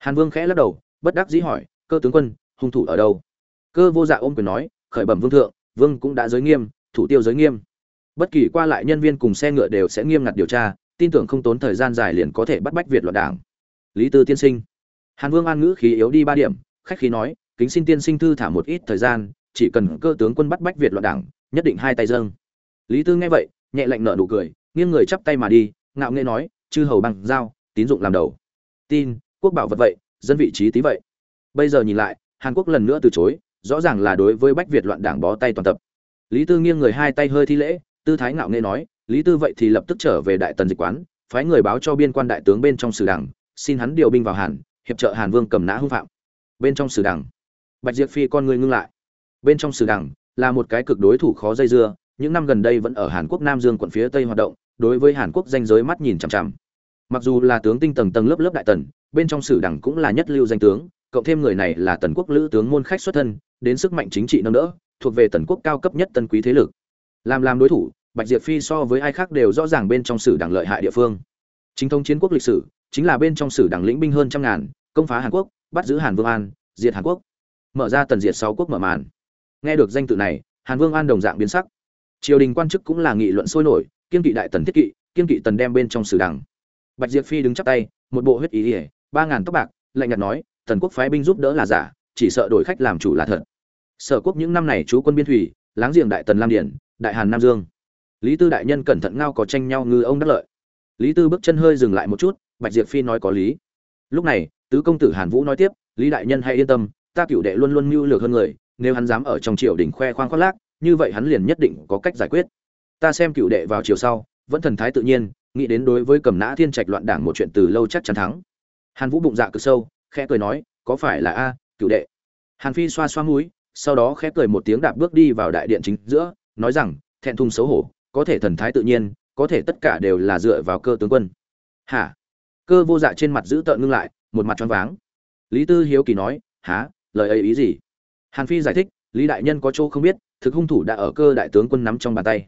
hàn vương khẽ lắc đầu, bất đắc dĩ hỏi, cơ tướng quân, hung thủ ở đâu? Cơ vô dạ ôm quyền nói, khởi bẩm vương thượng, vương cũng đã giới nghiêm, thủ tiêu giới nghiêm. Bất kỳ qua lại nhân viên cùng xe ngựa đều sẽ nghiêm ngặt điều tra, tin tưởng không tốn thời gian dài liền có thể bắt bách việt loạn đảng. Lý tư tiên sinh. Hàn vương an ngữ khí yếu đi ba điểm, khách khí nói, kính xin tiên sinh thư thả một ít thời gian, chỉ cần cơ tướng quân bắt bách việt loạn đảng, nhất định hai tay dâng. Lý tư nghe vậy, nhẹ lạnh nở nụ cười, nghiêng người chắp tay mà đi, ngạo nghễ nói, chư hầu bằng giao, tín dụng làm đầu. Tin quốc bảo vật vậy, dân vị trí tí vậy. Bây giờ nhìn lại, hàn quốc lần nữa từ chối, rõ ràng là đối với bách việt loạn đảng bó tay toàn tập. Lý tư nghiêng người hai tay hơi thi lễ, tư thái ngạo nghễ nói, lý tư vậy thì lập tức trở về đại tần dịch quán, phái người báo cho biên quan đại tướng bên trong sử đảng, xin hắn điều binh vào hàn, hiệp trợ hàn vương cầm nã hung phạm. Bên trong sử đảng, bạch diệp phi con người ngưng lại. Bên trong sử đảng là một cái cực đối thủ khó dây dưa, những năm gần đây vẫn ở hàn quốc nam dương quận phía tây hoạt động, đối với hàn quốc danh giới mắt nhìn chằm chằm. Mặc dù là tướng tinh tầng tầng lớp lớp đại tần bên trong sử đảng cũng là nhất lưu danh tướng, cộng thêm người này là tần quốc lữ tướng môn khách xuất thân, đến sức mạnh chính trị nâng đỡ, thuộc về tần quốc cao cấp nhất tân quý thế lực. Làm làm đối thủ, bạch diệp phi so với ai khác đều rõ ràng bên trong sử đảng lợi hại địa phương. Chính thống chiến quốc lịch sử, chính là bên trong sử đảng lĩnh binh hơn trăm ngàn, công phá hàn quốc, bắt giữ hàn vương an, diệt hàn quốc. Mở ra tần diệt sáu quốc mở màn. Nghe được danh tự này, hàn vương an đồng dạng biến sắc. Triều đình quan chức cũng là nghị luận sôi nổi, kiên kỵ đại tần thiết kỵ, kiên kỵ tần đem bên trong sử đảng bạch diệp phi đứng chắp tay, một bộ huyết ý ỉa ba ngàn tóc bạc, lạnh nhạt nói tần quốc phái binh giúp đỡ là giả, chỉ sợ đổi khách làm chủ là thật. Sở quốc những năm này chú quân biên thủy, láng giềng đại tần lam điển, đại hàn nam dương. Lý tư đại nhân cẩn thận ngao có tranh nhau ngư ông đắc lợi. Lý tư bước chân hơi dừng lại một chút, bạch diệp phi nói có lý. Lúc này, tứ công tử hàn vũ nói tiếp, lý đại nhân hãy yên tâm, ta cựu đệ luôn luôn mưu lược hơn người, nếu hắn dám ở trong triều đình khoe khoang khoác lác, như vậy hắn liền nhất định có cách giải quyết. Ta xem cựu đệ vào chiều sau, vẫn thần thái tự nhiên, nghĩ đến đối với cầm nã thiên trạch loạn đảng một chuyện từ lâu chắc chắn thắng hàn vũ bụng dạ cực sâu, khẽ cười nói, có phải là a, cựu đệ? Hàn phi xoa xoa mũi, sau đó khẽ cười một tiếng đạp bước đi vào đại điện chính giữa, nói rằng, thẹn thùng xấu hổ, có thể thần thái tự nhiên, có thể tất cả đều là dựa vào cơ tướng quân. Hả? Cơ vô dạ trên mặt giữ tợn ngưng lại, một mặt choáng váng. Lý tư hiếu kỳ nói há lời ấy ý gì? Hàn phi giải thích, lý đại nhân có chỗ không biết, thực hung thủ đã ở cơ đại tướng quân nắm trong bàn tay.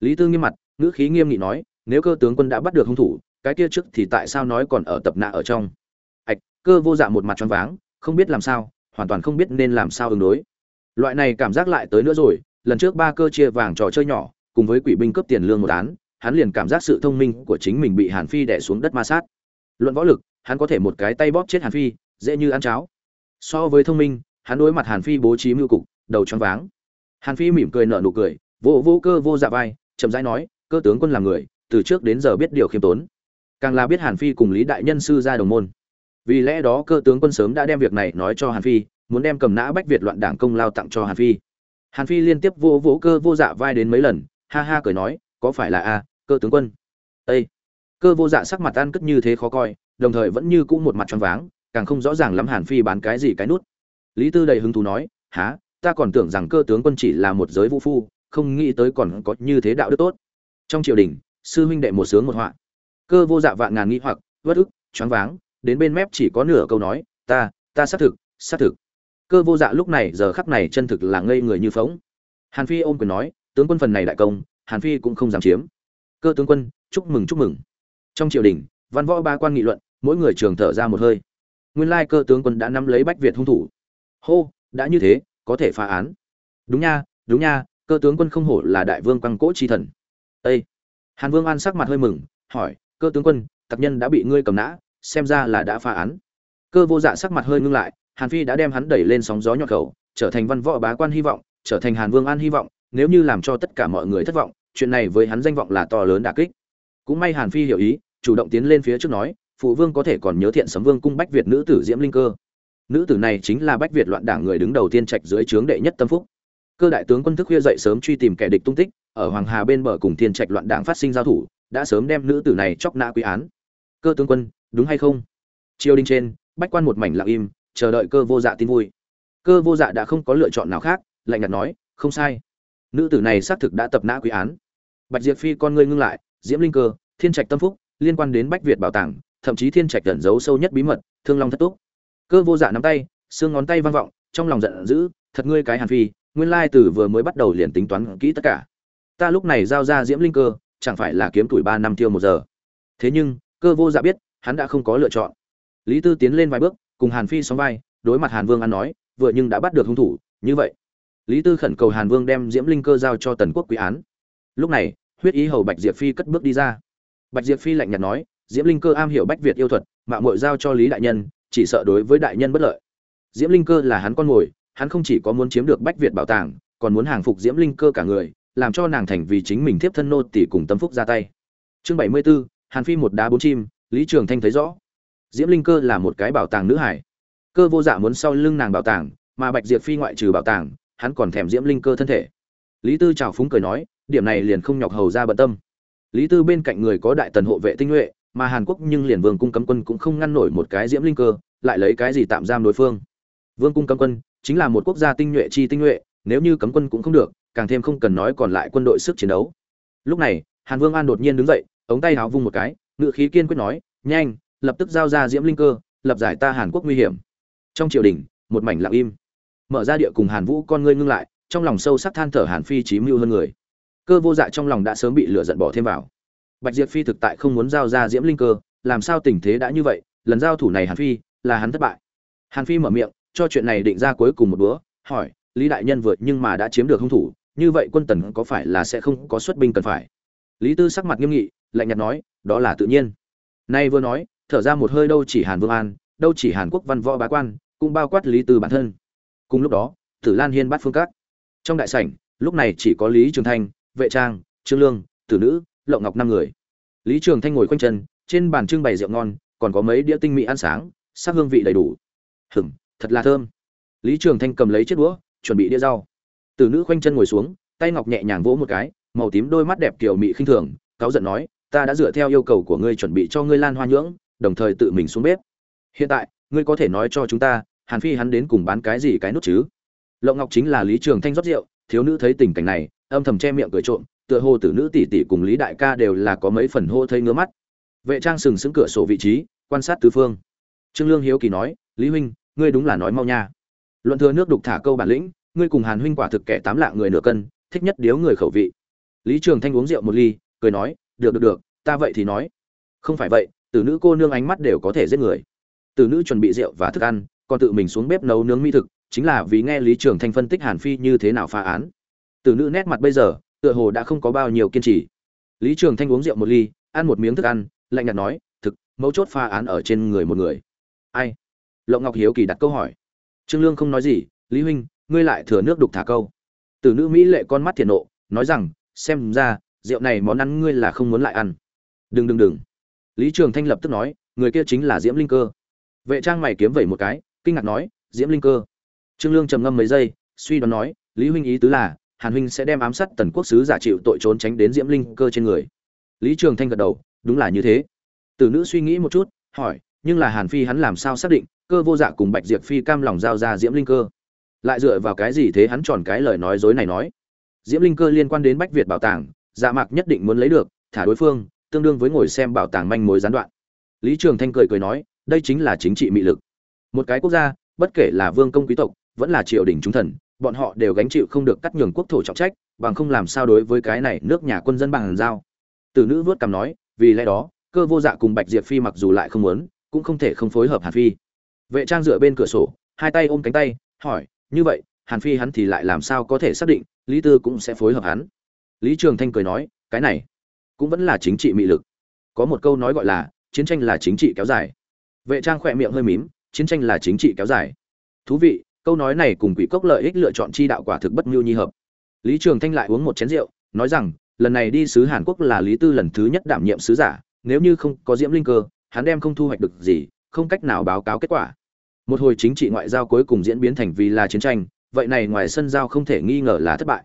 Lý tư nghiêm mặt, ngữ khí nghiêm nghị nói, nếu cơ tướng quân đã bắt được hung thủ, cái kia trước thì tại sao nói còn ở tập nạ ở trong? Cơ vô dạ một mặt choáng váng, không biết làm sao, hoàn toàn không biết nên làm sao ứng đối. Loại này cảm giác lại tới nữa rồi, lần trước ba cơ chia vàng trò chơi nhỏ, cùng với quỷ binh cướp tiền lương một án, hắn liền cảm giác sự thông minh của chính mình bị hàn phi đè xuống đất ma sát. Luận võ lực, hắn có thể một cái tay bóp chết hàn phi, dễ như ăn cháo. So với thông minh, hắn đối mặt hàn phi bố trí mưu cục, đầu choáng váng. Hàn phi mỉm cười nở nụ cười, vô vô cơ vô dạ vai, chậm rãi nói, cơ tướng quân là người, từ trước đến giờ biết điều khiêm tốn. Càng là biết hàn phi cùng lý đại nhân sư ra đồng môn vì lẽ đó cơ tướng quân sớm đã đem việc này nói cho hàn phi, muốn đem cầm nã bách việt loạn đảng công lao tặng cho hàn phi. Hàn phi liên tiếp vô vỗ cơ vô dạ vai đến mấy lần, ha ha cười nói, có phải là a, cơ tướng quân? Â cơ vô dạ sắc mặt ăn cất như thế khó coi, đồng thời vẫn như cũ một mặt tròn váng, càng không rõ ràng lắm hàn phi bán cái gì cái nút. Lý tư đầy hứng thú nói há ta còn tưởng rằng cơ tướng quân chỉ là một giới vũ phu, không nghĩ tới còn có như thế đạo đức tốt. Trong triều đình, sư huynh đệ một sướng một họa. Cơ vô dạ vạn ngàn nghĩ hoặc vất ức, choáng váng đến bên mép chỉ có nửa câu nói, ta ta xác thực xác thực. Cơ vô dạ lúc này giờ khắc này chân thực là ngây người như phóng. Hàn phi ôm quyền nói, tướng quân phần này đại công, hàn phi cũng không dám chiếm. Cơ tướng quân, chúc mừng chúc mừng. Trong triều đình, văn võ ba quan nghị luận, mỗi người trường thở ra một hơi. Nguyên lai cơ tướng quân đã nắm lấy bách việt hung thủ. Hô, đã như thế, có thể phá án. Đúng nha đúng nha, cơ tướng quân không hổ là đại vương quăng cỗ chi thần. Ây hàn vương an sắc mặt hơi mừng, hỏi, cơ tướng quân, tặc nhân đã bị ngươi cầm nã xem ra là đã phá án. Cơ vô dạ sắc mặt hơi ngưng lại, hàn phi đã đem hắn đẩy lên sóng gió nhọn khẩu, trở thành văn võ bá quan hy vọng, trở thành hàn vương an hy vọng, nếu như làm cho tất cả mọi người thất vọng, chuyện này với hắn danh vọng là to lớn đả kích. Cũng may hàn phi hiểu ý, chủ động tiến lên phía trước nói, phụ vương có thể còn nhớ thiện sấm vương cung bách việt nữ tử diễm linh cơ. Nữ tử này chính là bách việt loạn đảng người đứng đầu tiên trạch dưới trướng đệ nhất tâm phúc. Cơ đại tướng quân thức khuya dậy sớm truy tìm kẻ địch tung tích, ở hoàng hà bên bờ cùng thiên trạch loạn đảng phát sinh giao thủ, đã sớm đem nữ tử này chóc nã quý án. Cơ tướng quân đúng hay không? Triều đình trên, bách quan một mảnh lặng im, chờ đợi cơ vô dạ tin vui. Cơ vô dạ đã không có lựa chọn nào khác, lạnh nhạt nói, không sai. Nữ tử này xác thực đã tập nã quý án. Bạch diệp phi con ngươi ngưng lại, diễm linh cơ, thiên trạch tâm phúc, liên quan đến bách việt bảo tàng, thậm chí thiên trạch cẩn giấu sâu nhất bí mật, thương long thất túc. Cơ vô dạ nắm tay, xương ngón tay vang vọng, trong lòng giận dữ, thật ngươi cái hàn phi, nguyên lai từ vừa mới bắt đầu liền tính toán kỹ tất cả. Ta lúc này giao ra diễm linh cơ, chẳng phải là kiếm tuổi ba năm tiêu một giờ. Thế nhưng, cơ vô dạ biết hắn đã không có lựa chọn. Lý tư tiến lên vài bước cùng hàn phi sóng vai đối mặt hàn vương ăn nói vừa nhưng đã bắt được hung thủ như vậy. Lý tư khẩn cầu hàn vương đem diễm linh cơ giao cho tần quốc quý án. Lúc này huyết ý hầu bạch diệp phi cất bước đi ra. Bạch diệp phi lạnh nhạt nói diễm linh cơ am hiểu bách việt yêu thuật mạng mội giao cho lý đại nhân chỉ sợ đối với đại nhân bất lợi. Diễm linh cơ là hắn con mồi hắn không chỉ có muốn chiếm được bách việt bảo tàng còn muốn hàng phục diễm linh cơ cả người làm cho nàng thành vì chính mình thiếp thân nô tỷ cùng tâm phúc ra tay. Chương bảy mươi 74, hàn phi một đá bốn chim lý trường thanh thấy rõ. Diễm linh cơ là một cái bảo tàng nữ hải cơ vô dạ muốn sau lưng nàng bảo tàng, mà bạch diệp phi ngoại trừ bảo tàng, hắn còn thèm diễm linh cơ thân thể. Lý tư trào phúng cười nói, điểm này liền không nhọc hầu ra bận tâm. Lý tư bên cạnh người có đại tần hộ vệ tinh nhuệ, mà hàn quốc nhưng liền vương cung cấm quân cũng không ngăn nổi một cái diễm linh cơ, lại lấy cái gì tạm giam đối phương. Vương cung cấm quân chính là một quốc gia tinh nhuệ chi tinh nhuệ, nếu như cấm quân cũng không được, càng thêm không cần nói còn lại quân đội sức chiến đấu. Lúc này, hàn vương an đột nhiên đứng dậy, ống tay háo vung một cái ngự khí kiên quyết nói, nhanh, lập tức giao ra diễm linh cơ, lập giải ta hàn quốc nguy hiểm. Trong triều đình, một mảnh lặng im. Mở ra địa cùng hàn vũ con ngươi ngưng lại, trong lòng sâu sắc than thở hàn phi trí mưu hơn người. Cơ vô dạ trong lòng đã sớm bị lửa giận bỏ thêm vào. Bạch diệp phi thực tại không muốn giao ra diễm linh cơ, làm sao tình thế đã như vậy, lần giao thủ này hàn phi, là hắn thất bại. Hàn phi mở miệng, cho chuyện này định ra cuối cùng một bữa, hỏi, lý đại nhân vượt nhưng mà đã chiếm được hung thủ, như vậy quân tần có phải là sẽ không có xuất binh cần phải? Lý tư sắc mặt nghiêm nghị, lạnh nhạt nói đó là tự nhiên. Nay vừa nói, thở ra một hơi đâu chỉ hàn vương an, đâu chỉ hàn quốc văn võ bá quan, cũng bao quát lý từ bản thân. Cùng lúc đó, tử lan hiên bắt phương các trong đại sảnh, lúc này chỉ có lý trường thanh, vệ trang, trương lương, tử nữ, lộng ngọc năm người. Lý trường thanh ngồi quanh chân, trên bàn trưng bày rượu ngon, còn có mấy đĩa tinh mỹ ăn sáng, sắc hương vị đầy đủ. Hửng thật là thơm. Lý trường thanh cầm lấy chiếc đũa, chuẩn bị đĩa rau. Tử nữ quanh chân ngồi xuống, tay ngọc nhẹ nhàng vỗ một cái, màu tím đôi mắt đẹp kiểu mị khinh thường, cáu giận nói ta đã dựa theo yêu cầu của ngươi chuẩn bị cho ngươi lan hoa nhưỡng, đồng thời tự mình xuống bếp. Hiện tại, ngươi có thể nói cho chúng ta, hàn phi hắn đến cùng bán cái gì cái nút chứ? Lộng ngọc chính là lý trường thanh rót rượu, thiếu nữ thấy tình cảnh này, âm thầm che miệng cười trộm, tựa hồ tử nữ tỷ tỷ cùng lý đại ca đều là có mấy phần hô thấy ngứa mắt. Vệ trang sừng sững cửa sổ vị trí, quan sát tứ phương. Trương lương hiếu kỳ nói, lý huynh, ngươi đúng là nói mau nha. Luận thừa nước đục thả câu bản lĩnh, ngươi cùng hàn huynh quả thực kẻ tám lạng người nửa cân, thích nhất điếu người khẩu vị. Lý trường thanh uống rượu một ly, cười nói được được được, ta vậy thì nói. Không phải vậy tử nữ cô nương ánh mắt đều có thể giết người. Tử nữ chuẩn bị rượu và thức ăn, còn tự mình xuống bếp nấu nướng mỹ thực, chính là vì nghe lý trường thanh phân tích hàn phi như thế nào phá án. Tử nữ nét mặt bây giờ, tựa hồ đã không có bao nhiêu kiên trì. Lý trường thanh uống rượu một ly, ăn một miếng thức ăn, lạnh nhạt nói, thực, mấu chốt pha án ở trên người một người. Ai? Lộng ngọc hiếu kỳ đặt câu hỏi. Trương lương không nói gì, lý huynh, ngươi lại thừa nước đục thả câu. Tử nữ mỹ lệ con mắt thiện nộ, nói rằng, xem ra rượu này món ăn ngươi là không muốn lại ăn. Đừng đừng đừng. Lý trường thanh lập tức nói, người kia chính là diễm linh cơ. Vệ trang mày kiếm vẩy một cái, kinh ngạc nói, diễm linh cơ. Trương lương trầm ngâm mấy giây, suy đoán nói, lý huynh ý tứ là, hàn huynh sẽ đem ám sát tần quốc sứ giả chịu tội trốn tránh đến diễm linh cơ trên người. Lý trường thanh gật đầu, đúng là như thế. Tử nữ suy nghĩ một chút, hỏi, nhưng là hàn phi hắn làm sao xác định, cơ vô dạ cùng bạch diệp phi cam lòng giao ra diễm linh cơ? Lại dựa vào cái gì thế hắn tròn cái lời nói dối này nói? Diễm linh cơ liên quan đến bách việt bảo tàng dạ mạc nhất định muốn lấy được, thả đối phương, tương đương với ngồi xem bảo tàng manh mối gián đoạn. Lý trường thanh cười cười nói, đây chính là chính trị mị lực. Một cái quốc gia, bất kể là vương công quý tộc, vẫn là triều đình trung thần, bọn họ đều gánh chịu không được cắt nhường quốc thổ trọng trách, bằng không làm sao đối với cái này nước nhà quân dân bằng giao. Từ nữ vớt cằm nói, vì lẽ đó, cơ vô dạ cùng bạch diệp phi mặc dù lại không muốn, cũng không thể không phối hợp hàn phi. Vệ trang dựa bên cửa sổ, hai tay ôm cánh tay, hỏi, như vậy, hàn phi hắn thì lại làm sao có thể xác định, lý tư cũng sẽ phối hợp hắn? Lý trường thanh cười nói, cái này cũng vẫn là chính trị mị lực. Có một câu nói gọi là, chiến tranh là chính trị kéo dài. Vệ trang khỏe miệng hơi mím, chiến tranh là chính trị kéo dài. Thú vị, câu nói này cùng quỷ cốc lợi ích lựa chọn chi đạo quả thực bất mưu nhi hợp. Lý trường thanh lại uống một chén rượu, nói rằng, lần này đi sứ hàn quốc là lý tư lần thứ nhất đảm nhiệm sứ giả, nếu như không có diễm linh cơ, hắn đem không thu hoạch được gì, không cách nào báo cáo kết quả. Một hồi chính trị ngoại giao cuối cùng diễn biến thành vì là chiến tranh, vậy này ngoài sân giao không thể nghi ngờ là thất bại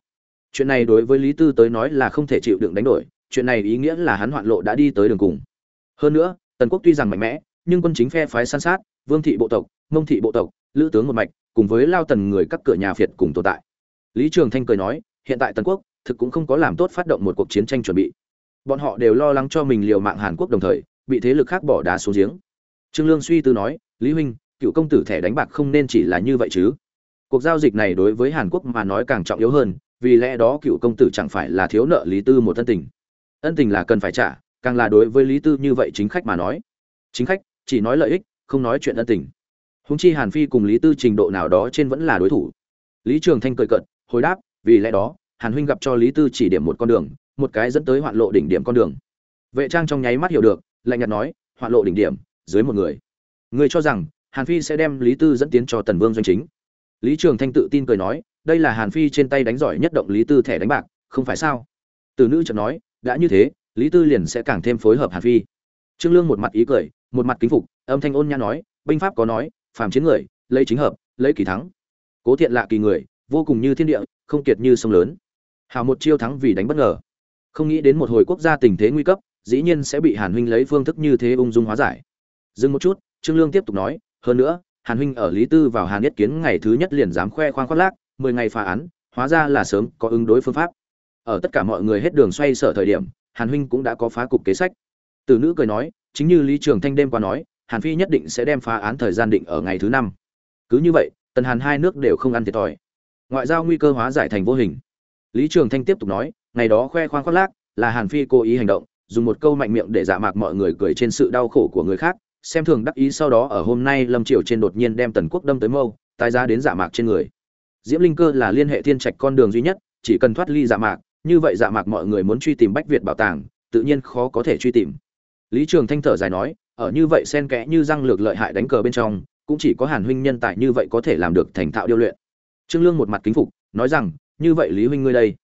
chuyện này đối với lý tư tới nói là không thể chịu đựng đánh đổi, chuyện này ý nghĩa là hắn hoạn lộ đã đi tới đường cùng. Hơn nữa, tần quốc tuy rằng mạnh mẽ, nhưng quân chính phe phái san sát, vương thị bộ tộc mông thị bộ tộc, lữ tướng một mạch, cùng với lao tần người các cửa nhà phiệt cùng tồn tại. Lý trường thanh cười nói, hiện tại tần quốc thực cũng không có làm tốt phát động một cuộc chiến tranh chuẩn bị. Bọn họ đều lo lắng cho mình liều mạng hàn quốc đồng thời, bị thế lực khác bỏ đá xuống giếng. Trương lương suy tư nói, lý huynh, cựu công tử thẻ đánh bạc không nên chỉ là như vậy chứ? Cuộc giao dịch này đối với hàn quốc mà nói càng trọng yếu hơn vì lẽ đó cựu công tử chẳng phải là thiếu nợ lý tư một ân tình. Ân tình là cần phải trả, càng là đối với lý tư như vậy chính khách mà nói. Chính khách, chỉ nói lợi ích, không nói chuyện ân tình. Húng chi hàn phi cùng lý tư trình độ nào đó trên vẫn là đối thủ. Lý trường thanh cười cận hồi đáp, vì lẽ đó, hàn huynh gặp cho lý tư chỉ điểm một con đường, một cái dẫn tới hoạn lộ đỉnh điểm con đường. Vệ trang trong nháy mắt hiểu được, lạnh nhạt nói, hoạn lộ đỉnh điểm, dưới một người. Người cho rằng, hàn phi sẽ đem lý tư dẫn tiến cho tần vương doanh chính. Lý trường thanh tự tin cười nói đây là hàn phi trên tay đánh giỏi nhất động lý tư thẻ đánh bạc, không phải sao? Từ nữ chợt nói, đã như thế, lý tư liền sẽ càng thêm phối hợp hàn phi. Trương lương một mặt ý cười, một mặt kính phục, âm thanh ôn nhã nói, binh pháp có nói, phàm chiến người, lấy chính hợp, lấy kỳ thắng. Cố thiện lạ kỳ người, vô cùng như thiên địa, không kiệt như sông lớn. Hào một chiêu thắng vì đánh bất ngờ. Không nghĩ đến một hồi quốc gia tình thế nguy cấp, dĩ nhiên sẽ bị hàn huynh lấy phương thức như thế ung dung hóa giải. Dừng một chút, trương lương tiếp tục nói, hơn nữa, hàn huynh ở lý tư vào hàn nhất kiến ngày thứ nhất liền dám khoe khoang khoác lác mười ngày phá án, hóa ra là sớm có ứng đối phương pháp. Ở tất cả mọi người hết đường xoay sở thời điểm, hàn huynh cũng đã có phá cục kế sách. Từ nữ cười nói, chính như lý trường thanh đêm qua nói, hàn phi nhất định sẽ đem phá án thời gian định ở ngày thứ năm. Cứ như vậy, tần hàn hai nước đều không ăn thiệt thòi. Ngoại giao nguy cơ hóa giải thành vô hình. Lý trường thanh tiếp tục nói, ngày đó khoe khoang khoác lác, là hàn phi cố ý hành động, dùng một câu mạnh miệng để dạ mạc mọi người cười trên sự đau khổ của người khác, xem thường đắc ý sau đó ở hôm nay lâm triều trên đột nhiên đem tần quốc đâm tới mâu, tái ra đến dạ mạc trên người diễm linh cơ là liên hệ thiên trạch con đường duy nhất, chỉ cần thoát ly dạ mạc, như vậy dạ mạc mọi người muốn truy tìm bách việt bảo tàng, tự nhiên khó có thể truy tìm. Lý trường thanh thở dài nói, ở như vậy xen kẽ như răng lược lợi hại đánh cờ bên trong, cũng chỉ có hàn huynh nhân tài như vậy có thể làm được thành thạo điêu luyện. Trương lương một mặt kính phục, nói rằng, như vậy lý huynh ngươi đây,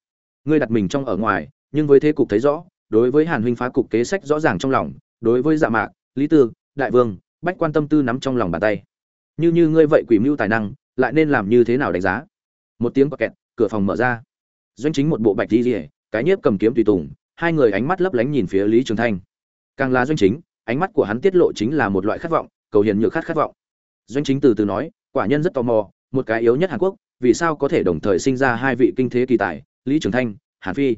ngươi đặt mình trong ở ngoài, nhưng với thế cục thấy rõ, đối với hàn huynh phá cục kế sách rõ ràng trong lòng, đối với dạ mạc, lý tư, đại vương, bách quan tâm tư nắm trong lòng bàn tay. Như như ngươi vậy quỷ mưu tài năng, lại nên làm như thế nào đánh giá? Một tiếng kẹt, cửa phòng mở ra. Doanh chính một bộ bạch đi rỉa cái nhiếp cầm kiếm tùy tùng, hai người ánh mắt lấp lánh nhìn phía lý trường thanh. Càng là doanh chính, ánh mắt của hắn tiết lộ chính là một loại khát vọng, cầu hiền nhược khát khát vọng. Doanh chính từ từ nói, quả nhân rất tò mò, một cái yếu nhất hàn quốc, vì sao có thể đồng thời sinh ra hai vị kinh thế kỳ tài, lý trường thanh, hàn phi?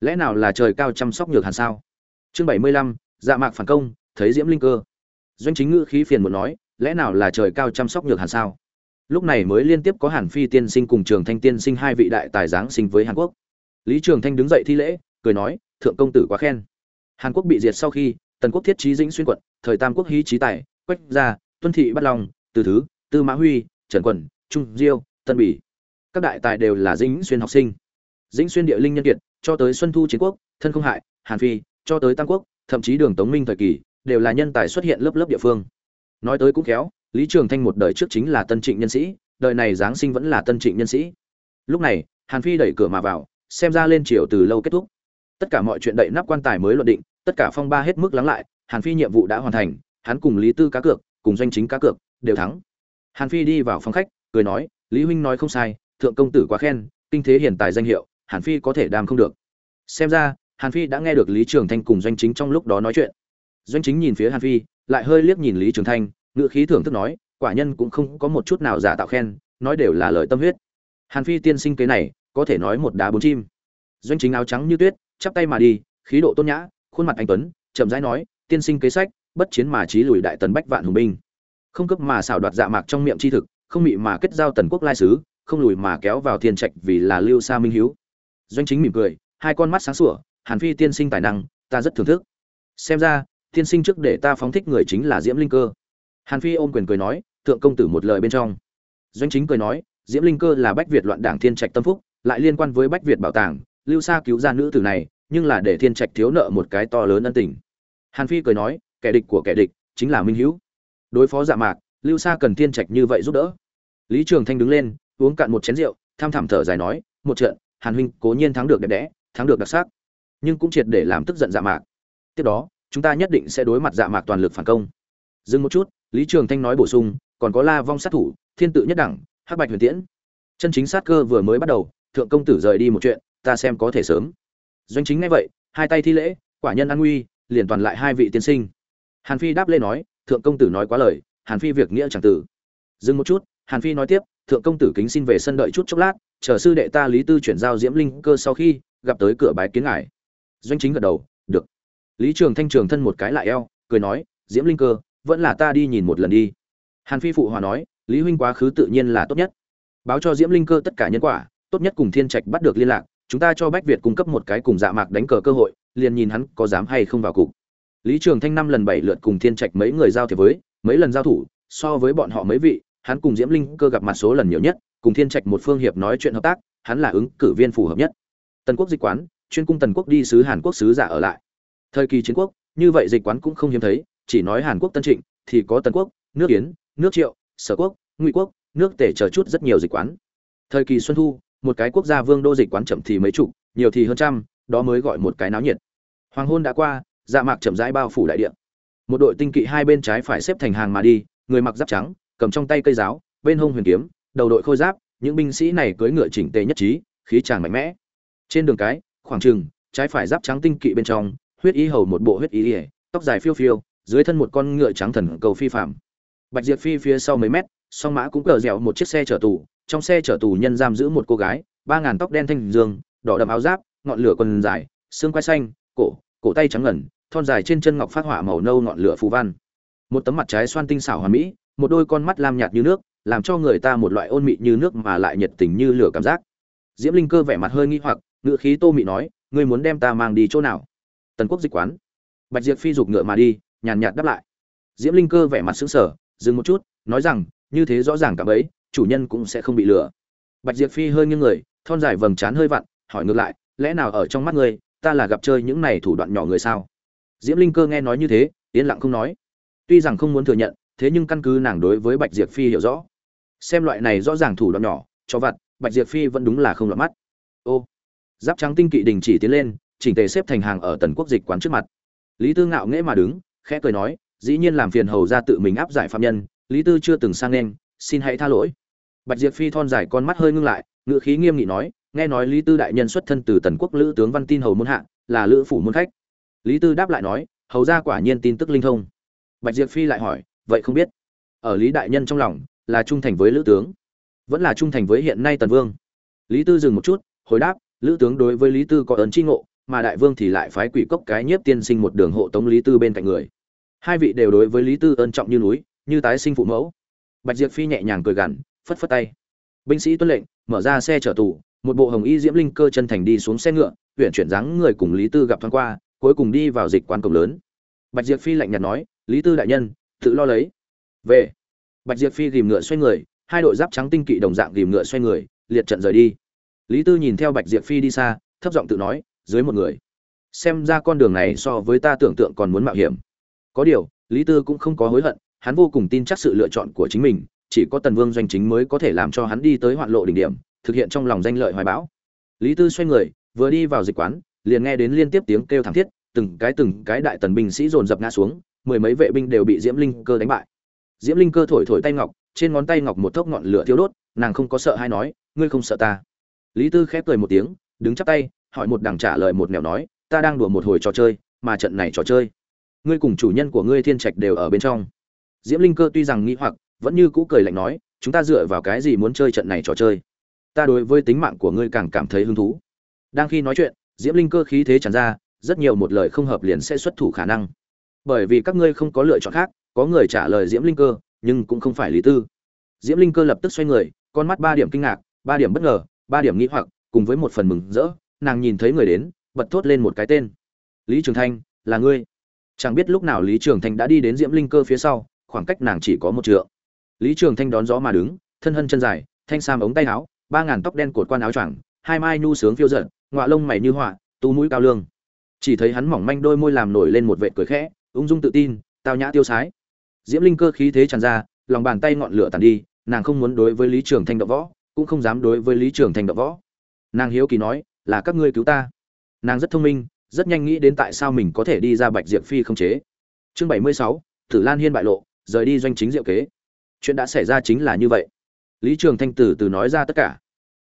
Lẽ nào là trời cao chăm sóc nhược hàn sao? Chương bảy mươi lăm dạ mạc phản công, thấy diễm linh cơ. Doanh chính ngữ khí phiền muốn nói, lẽ nào là trời cao chăm sóc nhược hàn sao? Lúc này mới liên tiếp có hàn phi tiên sinh cùng trường thanh tiên sinh hai vị đại tài giáng sinh với hàn quốc. Lý trường thanh đứng dậy thi lễ, cười nói, thượng công tử quá khen. Hàn quốc bị diệt sau khi, tần quốc thiết trí dĩnh xuyên quận, thời tam quốc hí trí tài, quách gia, tuân thị bắt long, từ thứ, tư mã huy, trần quẩn, trung diêu, tân bỉ. Các đại tài đều là dĩnh xuyên học sinh. Dĩnh xuyên địa linh nhân kiệt, cho tới xuân thu chiến quốc, thân không hại, hàn phi, cho tới tam quốc, thậm chí đường tống minh thời kỳ, đều là nhân tài xuất hiện lớp lớp địa phương. Nói tới cũng khéo lý trường thanh một đời trước chính là tân trịnh nhân sĩ, đời này giáng sinh vẫn là tân trịnh nhân sĩ. Lúc này, hàn phi đẩy cửa mà vào, xem ra lên triều từ lâu kết thúc. Tất cả mọi chuyện đậy nắp quan tài mới luận định, tất cả phong ba hết mức lắng lại, hàn phi nhiệm vụ đã hoàn thành, hắn cùng lý tư cá cược, cùng doanh chính cá cược, đều thắng. Hàn phi đi vào phòng khách, cười nói, lý huynh nói không sai, thượng công tử quá khen, kinh thế hiển tài danh hiệu, hàn phi có thể đàm không được. Xem ra, hàn phi đã nghe được lý trường thanh cùng doanh chính trong lúc đó nói chuyện. Doanh chính nhìn phía hàn phi, lại hơi liếc nhìn lý trường thanh ngựa khí thưởng thức nói, quả nhân cũng không có một chút nào giả tạo khen, nói đều là lời tâm huyết. Hàn phi tiên sinh kế này, có thể nói một đá bốn chim. Doanh chính áo trắng như tuyết, chắp tay mà đi, khí độ tôn nhã, khuôn mặt anh tuấn, chậm rãi nói, tiên sinh kế sách, bất chiến mà trí lùi đại tần bách vạn hùng binh. Không cấp mà xảo đoạt dạ mạc trong miệng chi thực, không mị mà kết giao tần quốc lai sứ, không lùi mà kéo vào thiên trạch vì là lưu sa minh hiếu. Doanh chính mỉm cười, hai con mắt sáng sủa, hàn phi tiên sinh tài năng, ta rất thưởng thức. Xem ra, tiên sinh trước để ta phóng thích người chính là diễm linh cơ hàn phi ôm quyền cười nói, thượng công tử một lời bên trong. Doanh chính cười nói, diễm linh cơ là bách việt loạn đảng thiên trạch tâm phúc, lại liên quan với bách việt bảo tàng, lưu sa cứu ra nữ tử này, nhưng là để thiên trạch thiếu nợ một cái to lớn ân tình. Hàn phi cười nói, kẻ địch của kẻ địch, chính là minh hữu. Đối phó dạ mạc, lưu sa cần thiên trạch như vậy giúp đỡ. Lý trường thanh đứng lên, uống cạn một chén rượu, tham thảm thở dài nói, một trận, hàn huynh cố nhiên thắng được đẹp đẽ, thắng được đặc sắc, nhưng cũng triệt để làm tức giận dạ mạc. Tiếp đó, chúng ta nhất định sẽ đối mặt dạ mạc toàn lực phản công dừng một chút, lý trường thanh nói bổ sung, còn có la vong sát thủ, thiên tự nhất đẳng, hắc bạch huyền tiễn. Chân chính sát cơ vừa mới bắt đầu, thượng công tử rời đi một chuyện, ta xem có thể sớm. Doanh chính ngay vậy, hai tay thi lễ, quả nhân an nguy, liền toàn lại hai vị tiên sinh. Hàn phi đáp lê nói, thượng công tử nói quá lời, hàn phi việc nghĩa chẳng tử. Dừng một chút, hàn phi nói tiếp, thượng công tử kính xin về sân đợi chút chốc lát, chờ sư đệ ta lý tư chuyển giao diễm linh cơ sau khi, gặp tới cửa bái kiến ngài. Doanh chính gật đầu, được. Lý trường thanh trường thân một cái lại eo, cười nói, diễm linh cơ vẫn là ta đi nhìn một lần đi. Hàn phi phụ hòa nói, lý huynh quá khứ tự nhiên là tốt nhất. Báo cho diễm linh cơ tất cả nhân quả, tốt nhất cùng thiên trạch bắt được liên lạc, chúng ta cho bách việt cung cấp một cái cùng dạ mạc đánh cờ cơ hội, liền nhìn hắn có dám hay không vào cục. Lý trường thanh năm lần bảy lượt cùng thiên trạch mấy người giao thiệp với, mấy lần giao thủ, so với bọn họ mấy vị, hắn cùng diễm linh cơ gặp mặt số lần nhiều nhất, cùng thiên trạch một phương hiệp nói chuyện hợp tác, hắn là ứng cử viên phù hợp nhất. Tần quốc dịch quán, chuyên cung tần quốc đi sứ hàn quốc sứ giả ở lại. Thời kỳ chiến quốc, như vậy dịch quán cũng không hiếm thấy chỉ nói hàn quốc tân trịnh thì có tần quốc nước Yến, nước triệu sở quốc ngụy quốc nước Tề chờ chút rất nhiều dịch quán. Thời kỳ xuân thu một cái quốc gia vương đô dịch quán chậm thì mấy chục nhiều thì hơn trăm đó mới gọi một cái náo nhiệt. Hoàng hôn đã qua dạ mạc chậm rãi bao phủ đại địa. một đội tinh kỵ hai bên trái phải xếp thành hàng mà đi người mặc giáp trắng cầm trong tay cây giáo bên hông huyền kiếm đầu đội khôi giáp những binh sĩ này cưỡi ngựa chỉnh tề nhất trí khí tràn mạnh mẽ. Trên đường cái khoảng trừng trái phải giáp trắng tinh kỵ bên trong huyết y hầu một bộ huyết y tóc dài phiêu phiêu dưới thân một con ngựa trắng thần cầu phi phạm. Bạch diệp phi phía sau mấy mét, song mã cũng cờ dẻo một chiếc xe chở tù, trong xe chở tù nhân giam giữ một cô gái, ba ngàn tóc đen thanh dương, đỏ đậm áo giáp, ngọn lửa quần dài, xương quai xanh, cổ cổ tay trắng ngần, thon dài trên chân ngọc phát hỏa màu nâu ngọn lửa phù văn. Một tấm mặt trái xoan tinh xảo hoàn mỹ, một đôi con mắt lam nhạt như nước, làm cho người ta một loại ôn mị như nước mà lại nhiệt tình như lửa cảm giác. Diễm linh cơ vẻ mặt hơi nghi hoặc ngựa khí tô mị nói, ngươi muốn đem ta mang đi chỗ nào? Tần quốc dịch quán. Bạch diệp phi giục ngựa mà đi nhàn nhạt đáp lại. Diễm linh cơ vẻ mặt sững sờ, dừng một chút, nói rằng, như thế rõ ràng cả bấy, chủ nhân cũng sẽ không bị lừa. Bạch diệp phi hơi nghiêng người, thon dài vầng trán hơi vặn, hỏi ngược lại, lẽ nào ở trong mắt ngươi, ta là gặp chơi những này thủ đoạn nhỏ người sao? Diễm linh cơ nghe nói như thế, yên lặng không nói. Tuy rằng không muốn thừa nhận, thế nhưng căn cứ nàng đối với bạch diệp phi hiểu rõ. Xem loại này rõ ràng thủ đoạn nhỏ, cho vặt, bạch diệp phi vẫn đúng là không lọt mắt. Ô, giáp trắng tinh kỵ đình chỉ tiến lên, chỉnh tề xếp thành hàng ở tần quốc dịch quán trước mặt. Lý tư ngạo nghễ mà đứng khẽ cười nói, dĩ nhiên làm phiền hầu ra tự mình áp giải phạm nhân, lý tư chưa từng sang nên, xin hãy tha lỗi. Bạch diệp phi thon dài con mắt hơi ngưng lại ngự khí nghiêm nghị nói, nghe nói lý tư đại nhân xuất thân từ tần quốc lữ tướng văn tin hầu môn hạ, là lữ phủ môn khách. Lý tư đáp lại nói, hầu ra quả nhiên tin tức linh thông. Bạch diệp phi lại hỏi, vậy không biết, ở lý đại nhân trong lòng, là trung thành với lữ tướng? Vẫn là trung thành với hiện nay tần vương? Lý tư dừng một chút, hồi đáp, lữ tướng đối với lý tư có ấn tri ngộ mà đại vương thì lại phái quỷ cốc cái nhiếp tiên sinh một đường hộ tống lý tư bên cạnh người. Hai vị đều đối với lý tư ân trọng như núi, như tái sinh phụ mẫu. Bạch diệp phi nhẹ nhàng cười gằn, phất phất tay. Binh sĩ tuân lệnh, mở ra xe chở tù, một bộ hồng y diễm linh cơ chân thành đi xuống xe ngựa huyện chuyển dáng người cùng lý tư gặp thoáng qua, cuối cùng đi vào dịch quan cổng lớn. Bạch diệp phi lạnh nhạt nói, lý tư đại nhân, tự lo lấy. Về. Bạch diệp phi ghìm ngựa xoay người, hai đội giáp trắng tinh kỵ đồng dạng ghìm ngựa xoay người, liệt trận rời đi. Lý tư nhìn theo bạch diệp phi đi xa, thấp giọng tự nói dưới một người. Xem ra con đường này so với ta tưởng tượng còn muốn mạo hiểm. Có điều, lý tư cũng không có hối hận, hắn vô cùng tin chắc sự lựa chọn của chính mình, chỉ có tần vương doanh chính mới có thể làm cho hắn đi tới hoạn lộ đỉnh điểm, thực hiện trong lòng danh lợi hoài bão. Lý tư xoay người, vừa đi vào dịch quán, liền nghe đến liên tiếp tiếng kêu thảm thiết, từng cái từng cái đại tần binh sĩ dồn dập ngã xuống, mười mấy vệ binh đều bị diễm linh cơ đánh bại. Diễm linh cơ thổi thổi tay ngọc, trên ngón tay ngọc một thốc ngọn lửa thiêu đốt, nàng không có sợ hay nói, ngươi không sợ ta? Lý tư khép cười một tiếng, đứng chắp tay hỏi một đằng trả lời một nẻo nói, ta đang đùa một hồi trò chơi, mà trận này trò chơi, ngươi cùng chủ nhân của ngươi thiên trạch đều ở bên trong. Diễm linh cơ tuy rằng nghĩ hoặc, vẫn như cũ cười lạnh nói, chúng ta dựa vào cái gì muốn chơi trận này trò chơi? Ta đối với tính mạng của ngươi càng cảm thấy hứng thú. Đang khi nói chuyện, diễm linh cơ khí thế tràn ra, rất nhiều một lời không hợp liền sẽ xuất thủ khả năng. Bởi vì các ngươi không có lựa chọn khác, có người trả lời diễm linh cơ, nhưng cũng không phải lý tư. Diễm linh cơ lập tức xoay người, con mắt ba điểm kinh ngạc, ba điểm bất ngờ, ba điểm nghĩ hoặc, cùng với một phần mừng rỡ nàng nhìn thấy người đến, bật thốt lên một cái tên. Lý trường thanh, là ngươi. Chẳng biết lúc nào lý trường thanh đã đi đến diễm linh cơ phía sau, khoảng cách nàng chỉ có một trượng. Lý trường thanh đón gió mà đứng, thân hân chân dài, thanh sam ống tay áo, ba ngàn tóc đen cột quan áo choàng, hai mai nhu sướng phiêu giận ngọa lông mày như họa tu mũi cao lương. Chỉ thấy hắn mỏng manh đôi môi làm nổi lên một vệt cười khẽ, ung dung tự tin, tao nhã tiêu sái. Diễm linh cơ khí thế tràn ra, lòng bàn tay ngọn lửa tàn đi, nàng không muốn đối với lý trường thanh đậu võ, cũng không dám đối với lý trường thanh đậu võ. Nàng hiếu kỳ nói là các ngươi cứu ta. Nàng rất thông minh, rất nhanh nghĩ đến tại sao mình có thể đi ra bạch diệp phi không chế. Chương bảy mươi sáu, tử lan hiên bại lộ, rời đi doanh chính diệu kế. Chuyện đã xảy ra chính là như vậy. Lý trường thanh tử từ nói ra tất cả.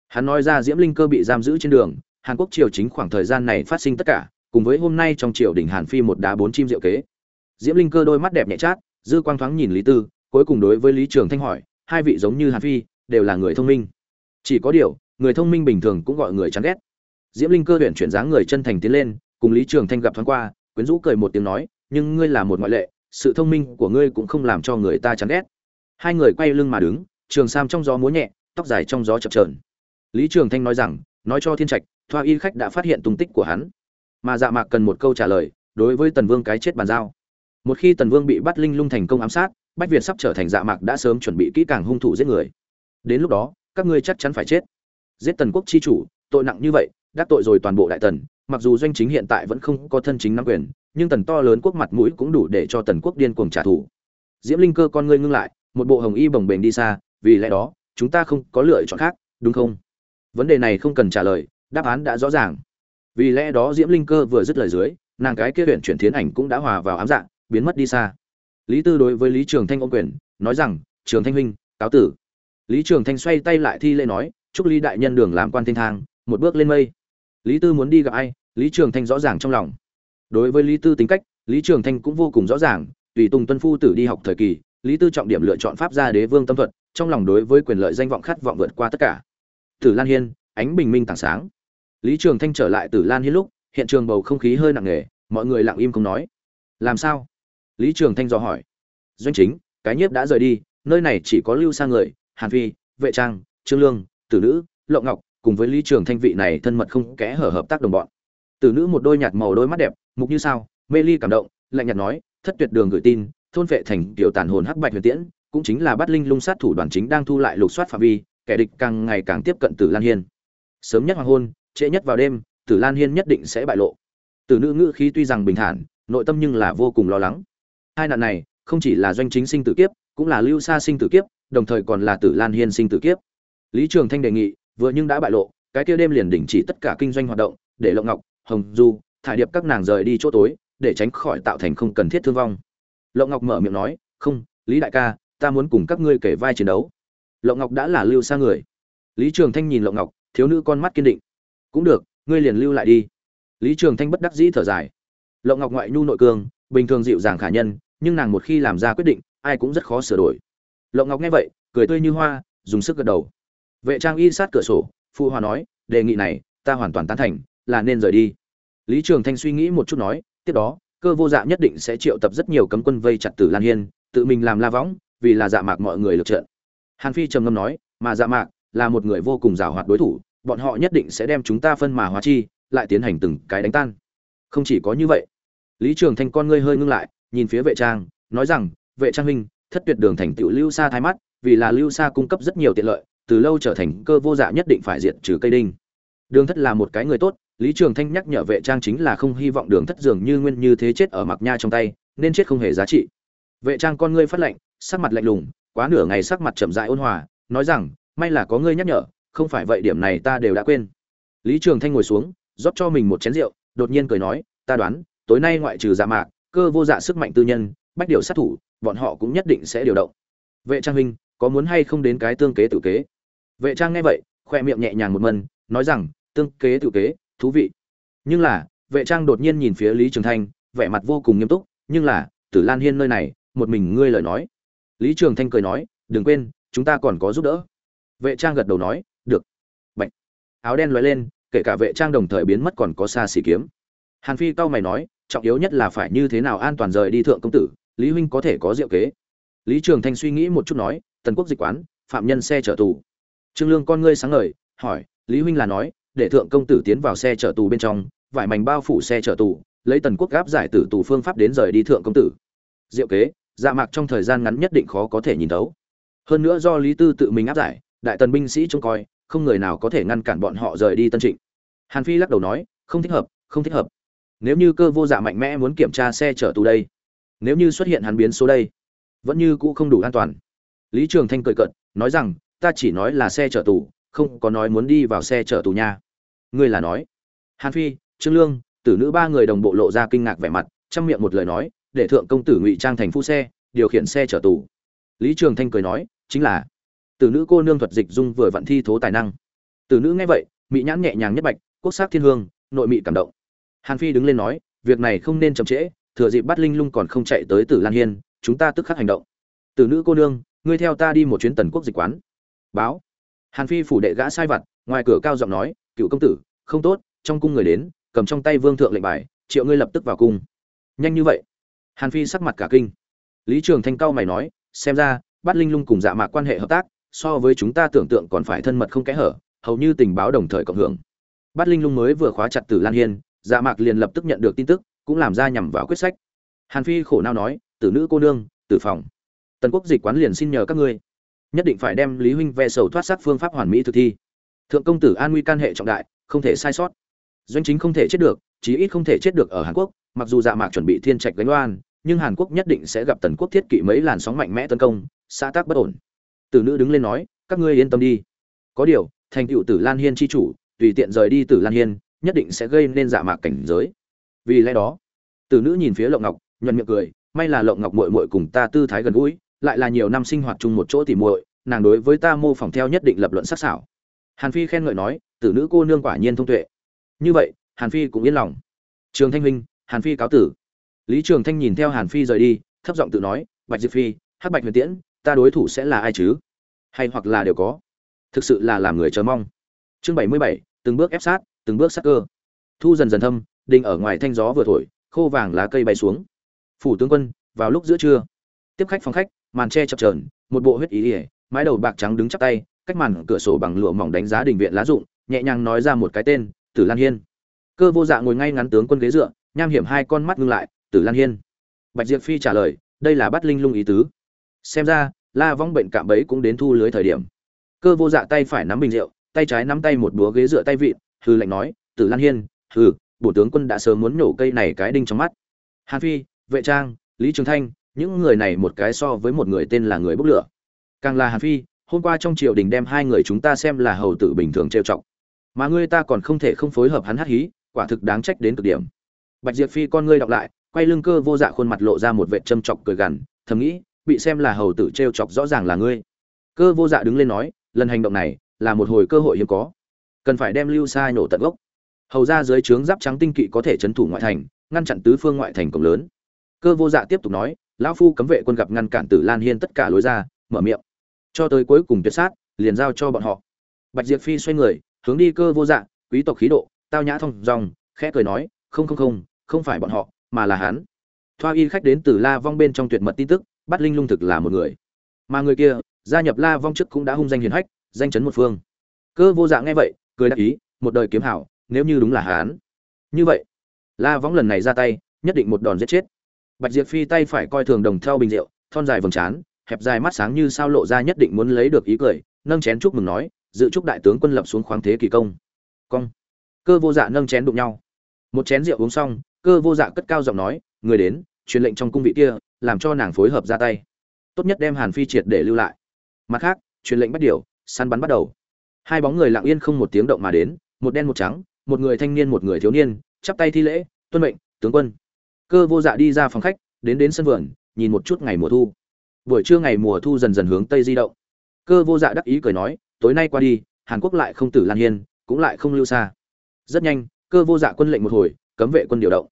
Hắn nói ra diễm linh cơ bị giam giữ trên đường, hàn quốc triều chính khoảng thời gian này phát sinh tất cả, cùng với hôm nay trong triều đình hàn phi một đá bốn chim diệu kế. Diễm linh cơ đôi mắt đẹp nhẹ chát, dư quang thoáng nhìn lý tư, cuối cùng đối với lý trường thanh hỏi, hai vị giống như hàn phi, đều là người thông minh? Chỉ có điều, người thông minh bình thường cũng gọi người chán ghét diễm linh cơ huyện chuyển dáng người chân thành tiến lên, cùng lý trường thanh gặp thoáng qua, quyến rũ cười một tiếng nói, nhưng ngươi là một ngoại lệ, sự thông minh của ngươi cũng không làm cho người ta chán ghét. Hai người quay lưng mà đứng, trường sam trong gió múa nhẹ, tóc dài trong gió chập trờn lý trường thanh nói rằng, nói cho thiên trạch, thoa y khách đã phát hiện tung tích của hắn. Mà dạ mạc cần một câu trả lời, đối với tần vương cái chết bàn giao. Một khi tần vương bị bắt linh lung thành công ám sát, bách việt sắp trở thành dạ mạc đã sớm chuẩn bị kỹ càng hung thủ giết người. Đến lúc đó, các ngươi chắc chắn phải chết. Giết tần quốc chi chủ, tội nặng như vậy đắc tội rồi toàn bộ đại tần, mặc dù doanh chính hiện tại vẫn không có thân chính nắm quyền, nhưng tần to lớn quốc mặt mũi cũng đủ để cho tần quốc điên cuồng trả thù. Diễm linh cơ con ngươi ngưng lại, một bộ hồng y bồng bềnh đi xa, vì lẽ đó, chúng ta không có lựa chọn khác, đúng không? Vấn đề này không cần trả lời, đáp án đã rõ ràng. Vì lẽ đó diễm linh cơ vừa dứt lời dưới, nàng cái kia huyện chuyển thiến ảnh cũng đã hòa vào ám dạng, biến mất đi xa. Lý tư đối với lý trường thanh ôm quyền, nói rằng, trường thanh huynh, cáo tử. Lý trường thanh xoay tay lại thi lễ nói chúc lý đại nhân đường làm quan thiên thang, một bước lên mây lý tư muốn đi gặp ai, lý trường thanh rõ ràng trong lòng. Đối với lý tư tính cách, lý trường thanh cũng vô cùng rõ ràng, tùy tùng tuân phu tử đi học thời kỳ, lý tư trọng điểm lựa chọn pháp gia đế vương tâm thuật, trong lòng đối với quyền lợi danh vọng khát vọng vượt qua tất cả. Tử lan hiên, ánh bình minh tảng sáng. Lý trường thanh trở lại tử lan hiên lúc, hiện trường bầu không khí hơi nặng nề, mọi người lặng im không nói. Làm sao? Lý trường thanh dò hỏi. Doanh chính, cái nhiếp đã rời đi, nơi này chỉ có lưu sang người, hàn phi, vệ trang, trương lương, tử nữ, lộng ngọc cùng với lý trường thanh vị này thân mật không kẽ hở hợp tác đồng bọn. Tử nữ một đôi nhạt màu đôi mắt đẹp, mục như sao, mê ly cảm động, lạnh nhạt nói, thất tuyệt đường gửi tin, thôn vệ thành tiểu tàn hồn hắc bạch huyền tiễn, cũng chính là bắt linh lung sát thủ đoàn chính đang thu lại lục soát phạm vi, kẻ địch càng ngày càng tiếp cận tử lan hiên. Sớm nhất hoàng hôn, trễ nhất vào đêm, tử lan hiên nhất định sẽ bại lộ. Tử nữ ngữ khí tuy rằng bình thản, nội tâm nhưng là vô cùng lo lắng. Hai nạn này, không chỉ là doanh chính sinh tử kiếp, cũng là lưu xa sinh tử kiếp, đồng thời còn là tử lan hiên sinh tử kiếp. Lý trường thanh đề nghị vừa nhưng đã bại lộ, cái kia đêm liền đình chỉ tất cả kinh doanh hoạt động, để lộng ngọc, hồng du, thải điệp các nàng rời đi chỗ tối, để tránh khỏi tạo thành không cần thiết thương vong. Lộng ngọc mở miệng nói, không, lý đại ca, ta muốn cùng các ngươi kể vai chiến đấu. Lộng ngọc đã là lưu xa người. Lý trường thanh nhìn lộng ngọc, thiếu nữ con mắt kiên định. Cũng được, ngươi liền lưu lại đi. Lý trường thanh bất đắc dĩ thở dài. Lộng ngọc ngoại nhu nội cương bình thường dịu dàng khả nhân, nhưng nàng một khi làm ra quyết định, ai cũng rất khó sửa đổi. Lộng ngọc nghe vậy, cười tươi như hoa, dùng sức gật đầu vệ trang y sát cửa sổ phụ hòa nói, đề nghị này, ta hoàn toàn tán thành, là nên rời đi. Lý trường thanh suy nghĩ một chút nói, tiếp đó, cơ vô dạ nhất định sẽ triệu tập rất nhiều cấm quân vây chặt tử lan hiên, tự mình làm la võng, vì là dạ mạc mọi người lượt trận hàn phi trầm ngâm nói, mà dạ mạc là một người vô cùng giàu hoạt đối thủ, bọn họ nhất định sẽ đem chúng ta phân mà hóa chi, lại tiến hành từng cái đánh tan. Không chỉ có như vậy, lý trường thanh con ngươi hơi ngưng lại, nhìn phía vệ trang, nói rằng, vệ trang huynh, thất tuyệt đường thành tựu lưu xa thái mắt, vì là lưu xa cung cấp rất nhiều tiện lợi từ lâu trở thành cơ vô dạ nhất định phải diệt trừ cây đinh. Đường thất là một cái người tốt, lý trường thanh nhắc nhở vệ trang chính là không hy vọng đường thất dường như nguyên như thế chết ở mặc nha trong tay, nên chết không hề giá trị. Vệ trang con ngươi phát lạnh, sắc mặt lạnh lùng, quá nửa ngày sắc mặt chậm rãi ôn hòa, nói rằng, may là có ngươi nhắc nhở, không phải vậy điểm này ta đều đã quên. Lý trường thanh ngồi xuống, rót cho mình một chén rượu, đột nhiên cười nói, ta đoán, tối nay ngoại trừ dạ mạc, cơ vô dạ sức mạnh tư nhân, bách điều sát thủ, bọn họ cũng nhất định sẽ điều động. Vệ trang huynh, có muốn hay không đến cái tương kế tự kế? Vệ trang nghe vậy khoe miệng nhẹ nhàng một mần, nói rằng tương kế tự kế thú vị. Nhưng là vệ trang đột nhiên nhìn phía lý trường thanh vẻ mặt vô cùng nghiêm túc nhưng là tử lan hiên nơi này một mình ngươi lời nói. Lý trường thanh cười nói đừng quên chúng ta còn có giúp đỡ. Vệ trang gật đầu nói được. Bạch. áo đen lóe lên kể cả vệ trang đồng thời biến mất còn có xa xỉ kiếm. Hàn phi cau mày nói trọng yếu nhất là phải như thế nào an toàn rời đi thượng công tử lý huynh có thể có diệu kế. Lý trường thanh suy nghĩ một chút nói tần quốc dịch quán phạm nhân xe chở tù trương lương con ngươi sáng ngời, hỏi, lý huynh là nói, để thượng công tử tiến vào xe chở tù bên trong, vải mảnh bao phủ xe chở tù, lấy tần quốc gáp giải tử tù phương pháp đến rời đi thượng công tử. Diệu kế dạ mạc trong thời gian ngắn nhất định khó có thể nhìn thấu. Hơn nữa do lý tư tự mình áp giải, đại tần binh sĩ trông coi, không người nào có thể ngăn cản bọn họ rời đi tân trịnh. Hàn phi lắc đầu nói, không thích hợp, không thích hợp. Nếu như cơ vô dạ mạnh mẽ muốn kiểm tra xe chở tù đây, nếu như xuất hiện hắn biến số đây, vẫn như cũ không đủ an toàn. Lý trường thanh cười cợt, nói rằng ta chỉ nói là xe chở tù, không có nói muốn đi vào xe chở tù nha. Ngươi là nói. Hàn phi, trương lương, tử nữ ba người đồng bộ lộ ra kinh ngạc vẻ mặt trong miệng một lời nói, để thượng công tử ngụy trang thành phu xe, điều khiển xe chở tù. Lý trường thanh cười nói, chính là, tử nữ cô nương thuật dịch dung vừa vặn thi thố tài năng. Tử nữ nghe vậy mỹ nhãn nhẹ nhàng nhất bạch, quốc sắc thiên hương, nội mị cảm động. Hàn phi đứng lên nói, việc này không nên chậm trễ, thừa dịp bắt linh lung còn không chạy tới tử lan hiên, chúng ta tức khắc hành động. Tử nữ cô nương, ngươi theo ta đi một chuyến tần quốc dịch quán báo. Hàn phi phủ đệ gã sai vặt, ngoài cửa cao giọng nói, cựu công tử, không tốt, trong cung người đến, cầm trong tay vương thượng lệnh bài, triệu ngươi lập tức vào cung. Nhanh như vậy? Hàn phi sắc mặt cả kinh. Lý trường thanh cao mày nói, xem ra bắt linh lung cùng dạ mạc quan hệ hợp tác, so với chúng ta tưởng tượng còn phải thân mật không kẽ hở, hầu như tình báo đồng thời cộng hưởng. Bắt linh lung mới vừa khóa chặt tử lan hiên dạ mạc liền lập tức nhận được tin tức, cũng làm ra nhằm vào quyết sách. Hàn phi khổ não nói, tử nữ cô nương, tử phòng. Tần quốc dịch quán liền xin nhờ các ngươi nhất định phải đem lý huynh ve sầu thoát sát phương pháp hoàn mỹ thực thi. Thượng công tử an nguy can hệ trọng đại, không thể sai sót. Doanh chính không thể chết được, chí ít không thể chết được ở hàn quốc, mặc dù dạ mạc chuẩn bị thiên trạch gánh oan, nhưng hàn quốc nhất định sẽ gặp tần quốc thiết kỵ mấy làn sóng mạnh mẽ tấn công, xã tác bất ổn. Tử nữ đứng lên nói, các ngươi yên tâm đi. Có điều, thành tựu tử lan hiên chi chủ, tùy tiện rời đi tử lan hiên, nhất định sẽ gây nên dạ mạc cảnh giới. Vì lẽ đó, tử nữ nhìn phía lộng ngọc, nhuận miệng cười, may là lộng ngọc mội mội cùng ta tư thái gần gũi lại là nhiều năm sinh hoạt chung một chỗ tỉ muội, nàng đối với ta mô phỏng theo nhất định lập luận sắc sảo. Hàn phi khen ngợi nói, tử nữ cô nương quả nhiên thông tuệ. Như vậy, hàn phi cũng yên lòng. Trường thanh huynh, hàn phi cáo tử. Lý trường thanh nhìn theo hàn phi rời đi, thấp giọng tự nói, bạch diệp phi, hắc bạch huyền tiễn, ta đối thủ sẽ là ai chứ? Hay hoặc là đều có? Thực sự là làm người chờ mong. Chương bảy mươi bảy, từng bước ép sát, từng bước sát cơ. Thu dần dần thâm, đình ở ngoài thanh gió vừa thổi, khô vàng lá cây bay xuống. Phủ tướng quân, vào lúc giữa trưa. Tiếp khách phòng khách màn tre chập trờn một bộ huyết ý ỉa, mái đầu bạc trắng đứng chắp tay, cách màn cửa sổ bằng lụa mỏng đánh giá đình viện lá rụng, nhẹ nhàng nói ra một cái tên, tử lan hiên. Cơ vô dạ ngồi ngay ngắn tướng quân ghế dựa, nham hiểm hai con mắt ngưng lại, tử lan hiên. Bạch diệp phi trả lời, đây là bắt linh lung ý tứ. Xem ra, la vong bệnh cạm bẫy cũng đến thu lưới thời điểm. Cơ vô dạ tay phải nắm bình rượu, tay trái nắm tay một búa ghế dựa tay vịn hư lệnh nói, tử lan hiên, hừ bổ tướng quân đã sớm muốn nổ cây này cái đinh trong mắt. Hàn phi, vệ trang, lý trường thanh những người này một cái so với một người tên là người bốc lửa. Càng là hàn phi, hôm qua trong triều đình đem hai người chúng ta xem là hầu tử bình thường trêu chọc. Mà ngươi ta còn không thể không phối hợp hắn hát hí, quả thực đáng trách đến cực điểm. Bạch diệp phi con ngươi đọc lại, quay lưng cơ vô dạ khuôn mặt lộ ra một vệt châm chọc cười gằn, thầm nghĩ, bị xem là hầu tử trêu chọc rõ ràng là ngươi. Cơ vô dạ đứng lên nói, lần hành động này là một hồi cơ hội hiếm có. Cần phải đem lưu sai nổ tận gốc. Hầu ra dưới trướng giáp trắng tinh kỵ có thể chấn thủ ngoại thành, ngăn chặn tứ phương ngoại thành cổng lớn. Cơ vô dạ tiếp tục nói lão phu cấm vệ quân gặp ngăn cản tử lan hiên tất cả lối ra, mở miệng. Cho tới cuối cùng tuyệt sát, liền giao cho bọn họ. Bạch diệp phi xoay người, hướng đi cơ vô dạng quý tộc khí độ, tao nhã thông dòng khẽ cười nói, không không không không phải bọn họ, mà là hắn. Thoa y khách đến từ la vong bên trong tuyệt mật tin tức, bắt linh lung thực là một người. Mà người kia, gia nhập la vong trước cũng đã hung danh hiền hách, danh chấn một phương. Cơ vô dạng nghe vậy, cười đáp ý, một đời kiếm hảo, nếu như đúng là hắn. Như vậy, la vong lần này ra tay, nhất định một đòn giết chết bạch diệp phi tay phải coi thường đồng theo bình rượu, thon dài vầng trán, hẹp dài mắt sáng như sao lộ ra nhất định muốn lấy được ý cười, nâng chén chúc mừng nói, dự chúc đại tướng quân lập xuống khoáng thế kỳ công. Cong. Cơ vô dạ nâng chén đụng nhau. Một chén rượu uống xong, cơ vô dạ cất cao giọng nói, người đến, truyền lệnh trong cung vị kia, làm cho nàng phối hợp ra tay. Tốt nhất đem hàn phi triệt để lưu lại. Mặt khác, truyền lệnh bắt điều, săn bắn bắt đầu. Hai bóng người lặng yên không một tiếng động mà đến, một đen một trắng, một người thanh niên một người thiếu niên, chắp tay thi lễ, tuân mệnh, tướng quân cơ vô dạ đi ra phòng khách, đến đến sân vườn, nhìn một chút ngày mùa thu. Buổi trưa ngày mùa thu dần dần hướng tây di động. Cơ vô dạ đắc ý cười nói, tối nay qua đi, hàn quốc lại không tử lan hiên, cũng lại không lưu xa. Rất nhanh, cơ vô dạ quân lệnh một hồi, cấm vệ quân điều động.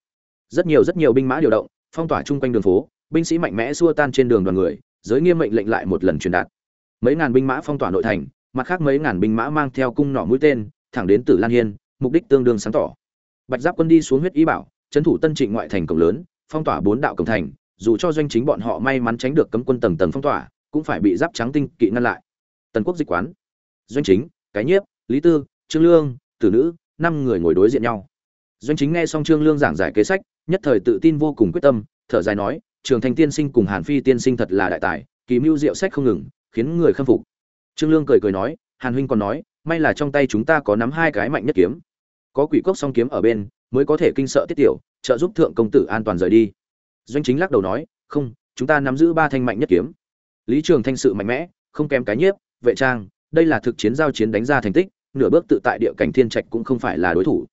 Rất nhiều rất nhiều binh mã điều động, phong tỏa chung quanh đường phố, binh sĩ mạnh mẽ xua tan trên đường đoàn người, giới nghiêm mệnh lệnh lại một lần truyền đạt. Mấy ngàn binh mã phong tỏa nội thành, mặt khác mấy ngàn binh mã mang theo cung nỏ mũi tên, thẳng đến tử lan hiên, mục đích tương đương sáng tỏ. Bạch giáp quân đi xuống huyết ý bảo trấn thủ tân trịnh ngoại thành cổng lớn, phong tỏa bốn đạo cổng thành, dù cho doanh chính bọn họ may mắn tránh được cấm quân tầng tầng phong tỏa, cũng phải bị giáp trắng tinh kỵ ngăn lại. Tần quốc dịch quán. Doanh chính, cái nhiếp, lý tư, trương lương, tử nữ, năm người ngồi đối diện nhau. Doanh chính nghe xong trương lương giảng giải kế sách, nhất thời tự tin vô cùng quyết tâm, thở dài nói, trường thành tiên sinh cùng hàn phi tiên sinh thật là đại tài, kỳ mưu diệu sách không ngừng, khiến người khâm phục. Trương lương cười cười nói, hàn huynh còn nói, may là trong tay chúng ta có nắm hai cái mạnh nhất kiếm. Có quỷ cốc song kiếm ở bên mới có thể kinh sợ tiết tiểu, trợ giúp thượng công tử an toàn rời đi. Doanh chính lắc đầu nói, không, chúng ta nắm giữ ba thanh mạnh nhất kiếm. Lý trường thanh sự mạnh mẽ, không kém cái nhiếp, vệ trang, đây là thực chiến giao chiến đánh ra thành tích, nửa bước tự tại địa cảnh thiên trạch cũng không phải là đối thủ.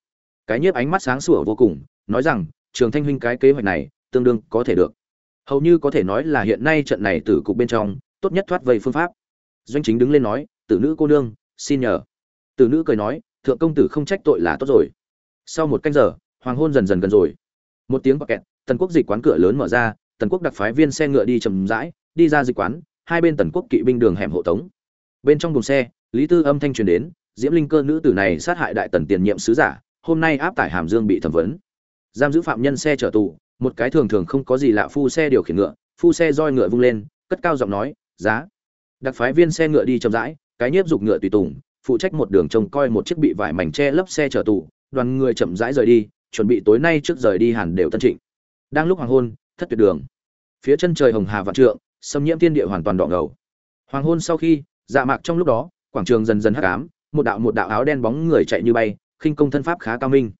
Cái nhiếp ánh mắt sáng sủa vô cùng, nói rằng, trường thanh huynh cái kế hoạch này, tương đương có thể được. Hầu như có thể nói là hiện nay trận này từ cục bên trong, tốt nhất thoát vây phương pháp. Doanh chính đứng lên nói, tử nữ cô nương, xin nhờ. Tử nữ cười nói, thượng công tử không trách tội là tốt rồi sau một canh giờ, hoàng hôn dần dần gần rồi. Một tiếng bọc kẹt, tần quốc dịch quán cửa lớn mở ra, tần quốc đặc phái viên xe ngựa đi chầm rãi, đi ra dịch quán, hai bên tần quốc kỵ binh đường hẻm hộ tống. Bên trong buồng xe, lý tư âm thanh truyền đến, diễm linh cơ nữ tử này sát hại đại tần tiền nhiệm sứ giả, hôm nay áp tải hàm dương bị thẩm vấn. Giam giữ phạm nhân xe chở tù, một cái thường thường không có gì lạ phu xe điều khiển ngựa, phu xe roi ngựa vung lên, cất cao giọng nói, giá. Đặc phái viên xe ngựa đi chậm rãi, cái nhiếp dục ngựa tùy tùng, phụ trách một đường trông coi một chiếc bị vải mảnh che lấp xe chở tù đoàn người chậm rãi rời đi, chuẩn bị tối nay trước rời đi hẳn đều tân trịnh. Đang lúc hoàng hôn, thất tuyệt đường. Phía chân trời hồng hà vạn trượng, xâm nhiễm thiên địa hoàn toàn đỏ ngầu. Hoàng hôn sau khi dạ mạc trong lúc đó, quảng trường dần dần hắc ám, một đạo một đạo áo đen bóng người chạy như bay, khinh công thân pháp khá cao minh.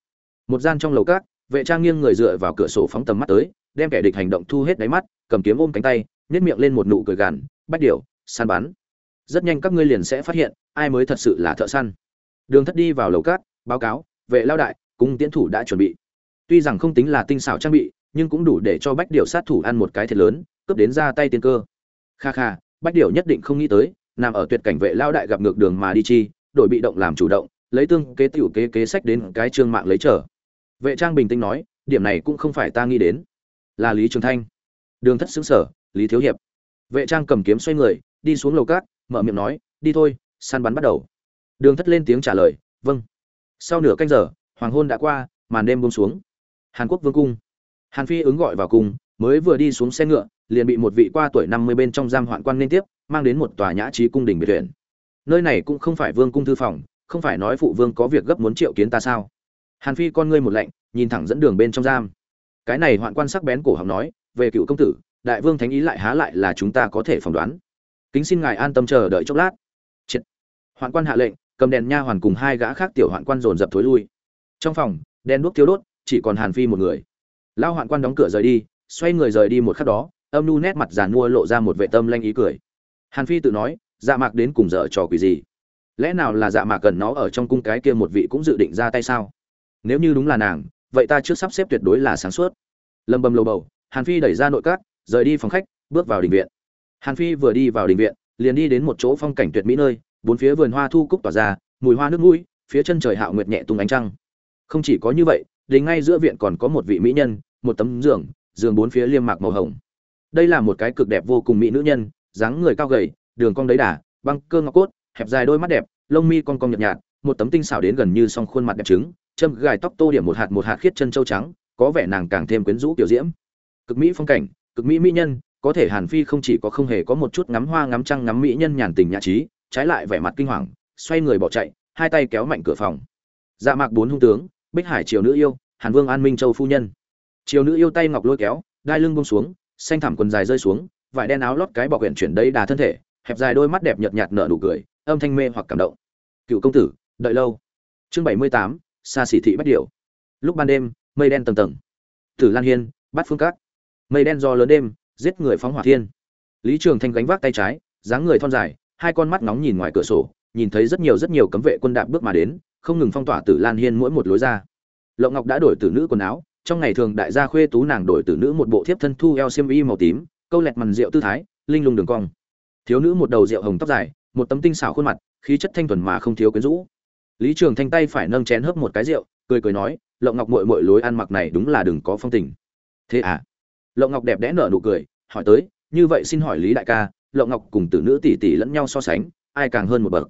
Một gian trong lầu cát vệ trang nghiêng người dựa vào cửa sổ phóng tầm mắt tới, đem kẻ địch hành động thu hết đáy mắt, cầm kiếm ôm cánh tay nhét miệng lên một nụ cười gằn bắt điều săn bắn. Rất nhanh các ngươi liền sẽ phát hiện, ai mới thật sự là thợ săn. Đường thất đi vào lầu cát báo cáo vệ lao đại cung tiến thủ đã chuẩn bị. Tuy rằng không tính là tinh xảo trang bị, nhưng cũng đủ để cho bách điệu sát thủ ăn một cái thiệt lớn, cướp đến ra tay tiên cơ. Kha kha, bách điệu nhất định không nghĩ tới, nằm ở tuyệt cảnh vệ lao đại gặp ngược đường mà đi chi, đổi bị động làm chủ động, lấy tương kế tiểu kế kế sách đến cái trương mạng lấy trở. Vệ trang bình tĩnh nói, điểm này cũng không phải ta nghĩ đến. Là lý trường thanh. Đường thất xứng sở, lý thiếu hiệp. Vệ trang cầm kiếm xoay người, đi xuống lầu cát, mở miệng nói, đi thôi, săn bắn bắt đầu. Đường thất lên tiếng trả lời vâng sau nửa canh giờ, hoàng hôn đã qua, màn đêm buông xuống. Hàn quốc vương cung. Hàn phi ứng gọi vào cung, mới vừa đi xuống xe ngựa, liền bị một vị qua tuổi năm mươi bên trong giam hoạn quan liên tiếp, mang đến một tòa nhã trí cung đình biệt viện. Nơi này cũng không phải vương cung thư phòng, không phải nói phụ vương có việc gấp muốn triệu kiến ta sao? Hàn phi con ngươi một lạnh, nhìn thẳng dẫn đường bên trong giam. Cái này hoạn quan sắc bén cổ họng nói, về cựu công tử, đại vương thánh ý lại há lại là chúng ta có thể phỏng đoán. Kính xin ngài an tâm chờ đợi chốc lát. Triệt. hoạn quan hạ lệnh cầm đèn nha hoàn cùng hai gã khác tiểu hoạn quan dồn dập thối lui. Trong phòng, đèn đuốc thiếu đốt, chỉ còn hàn phi một người. Lão hoạn quan đóng cửa rời đi, xoay người rời đi một khắc đó, âm nu nét mặt giàn mua lộ ra một vệ tâm lanh ý cười. Hàn phi tự nói dạ mạc đến cùng dở trò quỷ gì? Lẽ nào là dạ mạc cần nó ở trong cung cái kia một vị cũng dự định ra tay sao? Nếu như đúng là nàng, vậy ta trước sắp xếp tuyệt đối là sáng suốt. Lâm bầm lầu bầu, hàn phi đẩy ra nội các, rời đi phòng khách, bước vào đình viện. Hàn phi vừa đi vào đình viện, liền đi đến một chỗ phong cảnh tuyệt mỹ nơi bốn phía vườn hoa thu cúc tỏa ra, mùi hoa nước mũi, phía chân trời hạo nguyệt nhẹ tung ánh trăng. Không chỉ có như vậy, đến ngay giữa viện còn có một vị mỹ nhân, một tấm giường giường bốn phía liêm mạc màu hồng. Đây là một cái cực đẹp vô cùng mỹ nữ nhân, dáng người cao gầy, đường cong đấy đà, băng cơ ngọc cốt, hẹp dài đôi mắt đẹp, lông mi cong cong nhợt nhạt, một tấm tinh xảo đến gần như song khuôn mặt đẹp trứng, châm gài tóc tô điểm một hạt một hạt khiết chân châu trắng, có vẻ nàng càng thêm quyến rũ kiểu diễm. Cực mỹ phong cảnh, cực mỹ mỹ nhân, có thể hàn phi không chỉ có không hề có một chút ngắm hoa ngắm trăng ngắm mỹ nhân nhàn tình nhã trí trái lại vẻ mặt kinh hoàng, xoay người bỏ chạy, hai tay kéo mạnh cửa phòng. Dạ mạc bốn hung tướng, bích hải triều nữ yêu, hàn vương an minh châu phu nhân. Triều nữ yêu tay ngọc lôi kéo, đai lưng buông xuống, xanh thảm quần dài rơi xuống, vải đen áo lót cái bọc quyển chuyển đấy đà thân thể, hẹp dài đôi mắt đẹp nhợt nhạt nở nụ cười, âm thanh mê hoặc cảm động. Cựu công tử, đợi lâu. Chương bảy mươi tám xa xỉ thị bắt điệu lúc ban đêm, mây đen tầng tầng. Tử lan hiên, bắt phương cát. Mây đen do lớn đêm, giết người phóng hỏa thiên. Lý trường thanh gánh vác tay trái, dáng người thon dài hai con mắt nóng nhìn ngoài cửa sổ, nhìn thấy rất nhiều rất nhiều cấm vệ quân đạp bước mà đến, không ngừng phong tỏa tử lan hiên mỗi một lối ra. Lộng ngọc đã đổi tử nữ quần áo, trong ngày thường đại gia khuê tú nàng đổi tử nữ một bộ thiếp thân thu eo xiêm y màu tím, câu lẹt mằn rượu tư thái, linh lung đường cong. Thiếu nữ một đầu rượu hồng tóc dài, một tấm tinh xảo khuôn mặt, khí chất thanh thuần mà không thiếu quyến rũ. Lý trường thanh tay phải nâng chén hớp một cái rượu, cười cười nói, lộng ngọc mội mội lối ăn mặc này đúng là đừng có phong tình. Thế à? Lộng ngọc đẹp đẽ nở nụ cười, hỏi tới, như vậy xin hỏi lý đại ca lộng ngọc cùng tử nữ tỷ tỷ lẫn nhau so sánh, ai càng hơn một bậc.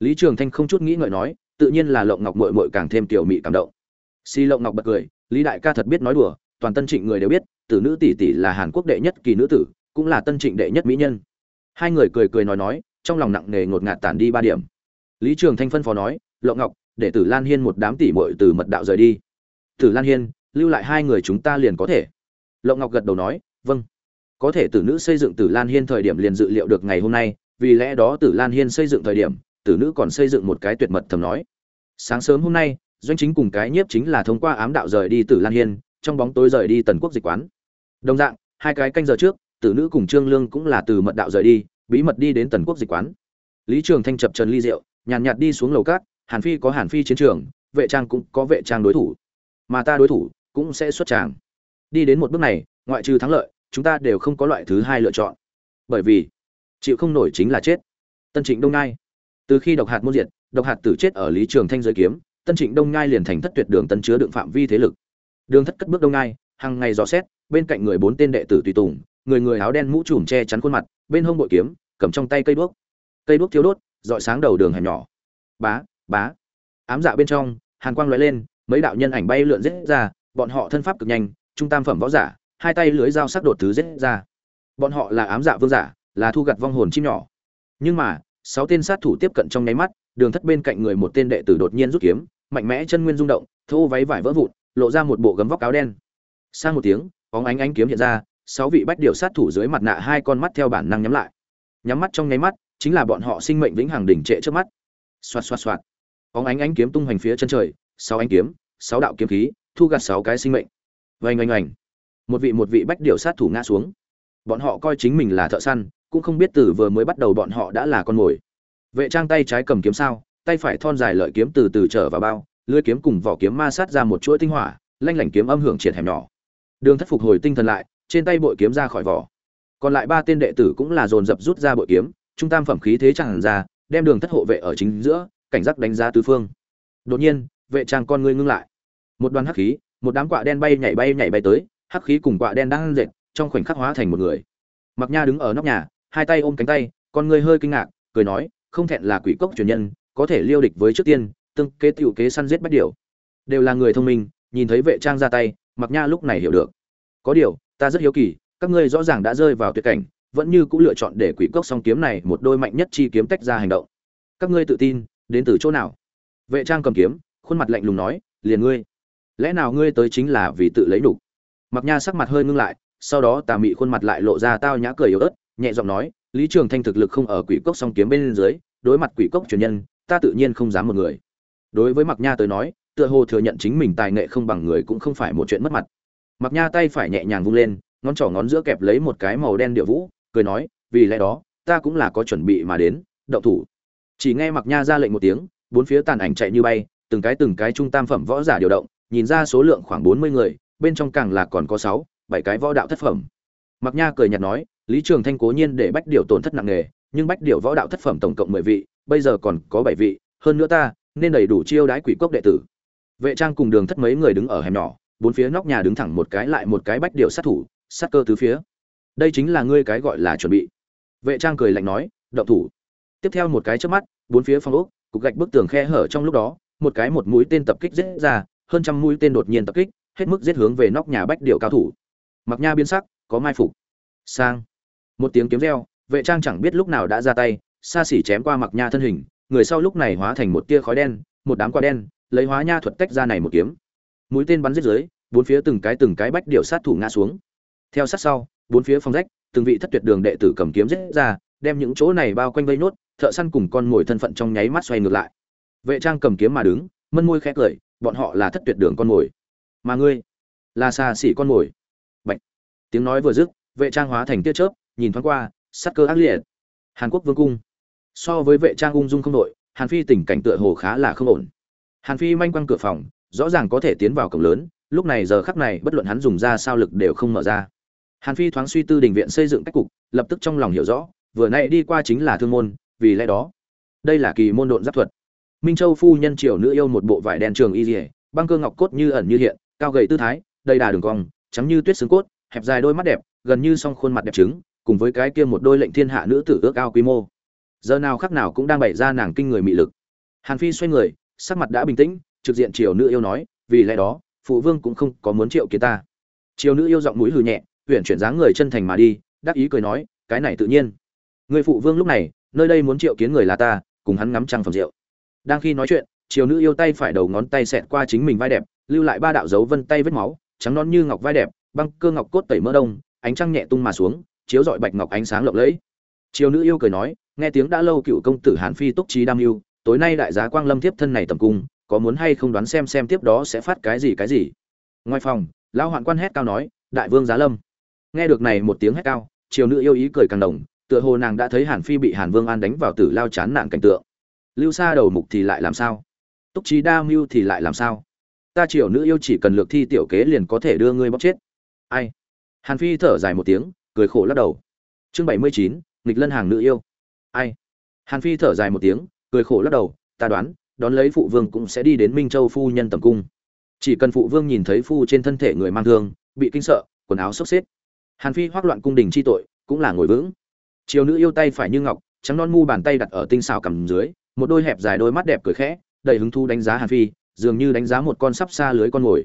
Lý trường thanh không chút nghĩ ngợi nói, tự nhiên là lộng ngọc mội mội càng thêm tiểu mị cảm động. Si lộng ngọc bật cười, lý đại ca thật biết nói đùa, toàn tân trịnh người đều biết, tử nữ tỷ tỷ là hàn quốc đệ nhất kỳ nữ tử, cũng là tân trịnh đệ nhất mỹ nhân. Hai người cười cười nói nói, trong lòng nặng nề ngột ngạt tản đi ba điểm. Lý trường thanh phân phó nói lộng ngọc, để tử lan hiên một đám tỷ muội từ mật đạo rời đi. Tử lan hiên, lưu lại hai người chúng ta liền có thể. Lộng ngọc gật đầu nói vâng có thể tử nữ xây dựng tử lan hiên thời điểm liền dự liệu được ngày hôm nay, vì lẽ đó tử lan hiên xây dựng thời điểm, tử nữ còn xây dựng một cái tuyệt mật thầm nói. Sáng sớm hôm nay, doanh chính cùng cái nhiếp chính là thông qua ám đạo rời đi tử lan hiên, trong bóng tối rời đi tần quốc dịch quán. Đồng dạng, hai cái canh giờ trước, tử nữ cùng trương lương cũng là từ mật đạo rời đi, bí mật đi đến tần quốc dịch quán. Lý trường thanh chập trần ly rượu, nhàn nhạt đi xuống lầu cát, hàn phi có hàn phi chiến trường, vệ trang cũng có vệ trang đối thủ. Mà ta đối thủ cũng sẽ xuất tràng. Đi đến một bước này, ngoại trừ thắng lợi chúng ta đều không có loại thứ hai lựa chọn. Bởi vì, chịu không nổi chính là chết. Tân trịnh đông ngai. Từ khi độc hạt môn diệt, độc hạt tử chết ở lý trường thanh giới kiếm, tân trịnh đông ngai liền thành thất tuyệt đường tân chứa đựng phạm vi thế lực. Đường thất cất bước đông ngai hàng ngày dò xét, bên cạnh người bốn tên đệ tử tùy tùng, người người áo đen mũ trùm che chắn khuôn mặt, bên hông bội kiếm, cầm trong tay cây đuốc. Cây đuốc thiếu đốt, dọi sáng đầu đường hẻm nhỏ. Bá bá. Ám dạ bên trong, hàn quang lóe lên, mấy đạo nhân ảnh bay lượn giết ra, bọn họ thân pháp cực nhanh, trung tam phẩm võ giả hai tay lưới dao sắc đột thứ rết ra. Bọn họ là ám dạ vương giả, là thu gặt vong hồn chim nhỏ. Nhưng mà, sáu tên sát thủ tiếp cận trong nháy mắt, đường thất bên cạnh người một tên đệ tử đột nhiên rút kiếm, mạnh mẽ chân nguyên rung động, thô váy vải vỡ vụn, lộ ra một bộ gấm vóc áo đen. Sang một tiếng óng ánh ánh kiếm hiện ra, sáu vị bách điều sát thủ dưới mặt nạ hai con mắt theo bản năng nhắm lại. Nhắm mắt trong nháy mắt, chính là bọn họ sinh mệnh vĩnh hằng đỉnh trệ trước mắt. Xoạt xoạt xoạt. Óng ánh ánh kiếm tung hoành phía chân trời, sáu ánh kiếm, sáu đạo kiếm khí, thu gặt sáu cái sinh mệnh. Vành oanh oanh một vị một vị bách điều sát thủ ngã xuống. Bọn họ coi chính mình là thợ săn, cũng không biết từ vừa mới bắt đầu bọn họ đã là con mồi. Vệ trang tay trái cầm kiếm sao, tay phải thon dài lợi kiếm từ từ trở vào bao, lưỡi kiếm cùng vỏ kiếm ma sát ra một chuỗi tinh hỏa, lanh lảnh kiếm âm hưởng triệt hẻm nhỏ. Đường thất phục hồi tinh thần lại, trên tay bội kiếm ra khỏi vỏ. Còn lại ba tên đệ tử cũng là dồn dập rút ra bội kiếm, trung tam phẩm khí thế chẳng ra, đem đường thất hộ vệ ở chính giữa, cảnh giác đánh giá tứ phương. Đột nhiên, vệ trang con ngươi ngưng lại. Một đoàn hắc khí, một đám quạ đen bay nhảy bay nhảy bay tới hắc khí cùng quạ đen đang dệt, trong khoảnh khắc hóa thành một người. Mặc nha đứng ở nóc nhà, hai tay ôm cánh tay, con ngươi hơi kinh ngạc, cười nói, không thẹn là quỷ cốc truyền nhân, có thể liêu địch với trước tiên, tương kế tiểu kế săn giết bắt điều đều là người thông minh, nhìn thấy vệ trang ra tay, mặc nha lúc này hiểu được. Có điều, ta rất hiếu kỳ, các ngươi rõ ràng đã rơi vào tuyệt cảnh, vẫn như cũng lựa chọn để quỷ cốc song kiếm này một đôi mạnh nhất chi kiếm tách ra hành động. Các ngươi tự tin, đến từ chỗ nào? Vệ trang cầm kiếm, khuôn mặt lạnh lùng nói, liền ngươi. Lẽ nào ngươi tới chính là vì tự lấy đủ? Mặc nha sắc mặt hơi ngưng lại, sau đó tà mị khuôn mặt lại lộ ra tao nhã cười yếu ớt, nhẹ giọng nói, lý trường thanh thực lực không ở quỷ cốc song kiếm bên dưới, đối mặt quỷ cốc truyền nhân, ta tự nhiên không dám một người. Đối với mặc nha tới nói, tựa hồ thừa nhận chính mình tài nghệ không bằng người cũng không phải một chuyện mất mặt. Mặc nha tay phải nhẹ nhàng vung lên, ngón trỏ ngón giữa kẹp lấy một cái màu đen điệu vũ, cười nói, vì lẽ đó, ta cũng là có chuẩn bị mà đến, động thủ. Chỉ nghe mặc nha ra lệnh một tiếng, bốn phía tàn ảnh chạy như bay, từng cái từng cái trung tam phẩm võ giả điều động, nhìn ra số lượng khoảng bốn mươi người bên trong càng là còn có sáu, bảy cái võ đạo thất phẩm. Mặc nha cười nhạt nói, lý trường thanh cố nhiên để bách điều tổn thất nặng nề, nhưng bách điều võ đạo thất phẩm tổng cộng mười vị, bây giờ còn có bảy vị, hơn nữa ta, nên đầy đủ chiêu đái quỷ cốc đệ tử. Vệ trang cùng đường thất mấy người đứng ở hẻm nhỏ, bốn phía nóc nhà đứng thẳng một cái lại một cái bách điều sát thủ, sát cơ tứ phía. Đây chính là ngươi cái gọi là chuẩn bị. Vệ trang cười lạnh nói, động thủ. Tiếp theo một cái trước mắt, bốn phía phong ốc, cục gạch bức tường khe hở trong lúc đó, một cái một mũi tên tập kích dễ ra, hơn trăm mũi tên đột nhiên tập kích hết mức giết hướng về nóc nhà bách điệu cao thủ. Mặc nha biến sắc, có mai phục. Sang. Một tiếng kiếm reo, vệ trang chẳng biết lúc nào đã ra tay, xa xỉ chém qua mặc nha thân hình, người sau lúc này hóa thành một tia khói đen, một đám quả đen, lấy hóa nha thuật tách ra này một kiếm. Mũi tên bắn giết dưới, bốn phía từng cái từng cái bách điệu sát thủ ngã xuống. Theo sát sau, bốn phía phong rách, từng vị thất tuyệt đường đệ tử cầm kiếm giết ra, đem những chỗ này bao quanh vây nốt, thợ săn cùng con mồi thân phận trong nháy mắt xoay ngược lại. Vệ trang cầm kiếm mà đứng, mân môi khẽ cười, bọn họ là thất tuyệt đường con mồi mà ngươi là xa xỉ con mồi. Bạch. tiếng nói vừa dứt, vệ trang hóa thành tia chớp, nhìn thoáng qua, sắc cơ ác liệt. Hàn quốc vương cung. So với vệ trang ung dung không đội, hàn phi tình cảnh tựa hồ khá là không ổn. Hàn phi manh quăng cửa phòng, rõ ràng có thể tiến vào cổng lớn, lúc này giờ khắc này bất luận hắn dùng ra sao lực đều không mở ra. Hàn phi thoáng suy tư đình viện xây dựng cách cục, lập tức trong lòng hiểu rõ, vừa nay đi qua chính là thương môn, vì lẽ đó, đây là kỳ môn độn giáp thuật. Minh châu phu nhân triều nữ yêu một bộ vải đen trường y dỉa băng cơ ngọc cốt như ẩn như hiện cao gầy tư thái, đầy đà đường cong, trắng như tuyết xương cốt, hẹp dài đôi mắt đẹp, gần như song khuôn mặt đẹp trứng, cùng với cái kia một đôi lệnh thiên hạ nữ tử ước ao quy mô. Giờ nào khắc nào cũng đang bày ra nàng kinh người mị lực. Hàn phi xoay người, sắc mặt đã bình tĩnh, trực diện triều nữ yêu nói, vì lẽ đó, phụ vương cũng không có muốn triệu kiến ta. Triều nữ yêu giọng mũi hừ nhẹ huyện chuyển dáng người chân thành mà đi, đắc ý cười nói, cái này tự nhiên. Người phụ vương lúc này, nơi đây muốn triệu kiến người là ta, cùng hắn ngắm trăng phẩm rượu. Đang khi nói chuyện, triều nữ yêu tay phải đầu ngón tay xẹt qua chính mình vai đẹp lưu lại ba đạo dấu vân tay vết máu, trắng non như ngọc vai đẹp, băng cơ ngọc cốt tẩy mỡ đông, ánh trăng nhẹ tung mà xuống, chiếu dọi bạch ngọc ánh sáng lộng lẫy. Triều nữ yêu cười nói, nghe tiếng đã lâu cựu công tử hàn phi túc trí đam yêu tối nay đại giá quang lâm tiếp thân này tầm cung, có muốn hay không đoán xem xem tiếp đó sẽ phát cái gì cái gì. Ngoài phòng, lão hoạn quan hét cao nói, đại vương giá lâm. Nghe được này một tiếng hét cao, triều nữ yêu ý cười càng đồng tựa hồ nàng đã thấy hàn phi bị hàn vương an đánh vào tử lao chán nạn cảnh tượng. Lưu xa đầu mục thì lại làm sao? Túc trí đa mưu thì lại làm sao? Ta triều nữ yêu chỉ cần lược thi tiểu kế liền có thể đưa ngươi bóc chết. Ai? Hàn phi thở dài một tiếng, cười khổ lắc đầu. Chương bảy mươi chín, nghịch lân hàng nữ yêu. Ai? Hàn phi thở dài một tiếng, cười khổ lắc đầu, ta đoán, đón lấy phụ vương cũng sẽ đi đến minh châu phu nhân tầm cung. Chỉ cần phụ vương nhìn thấy phu trên thân thể người mang thương, bị kinh sợ, quần áo xốc xếp. Hàn phi hoác loạn cung đình chi tội, cũng là ngồi vững. Chiều nữ yêu tay phải như ngọc, trắng non mu bàn tay đặt ở tinh xào cầm dưới, một đôi hẹp dài đôi mắt đẹp cười khẽ, đầy hứng thú đánh giá hàn phi dường như đánh giá một con sắp xa lưới con mồi.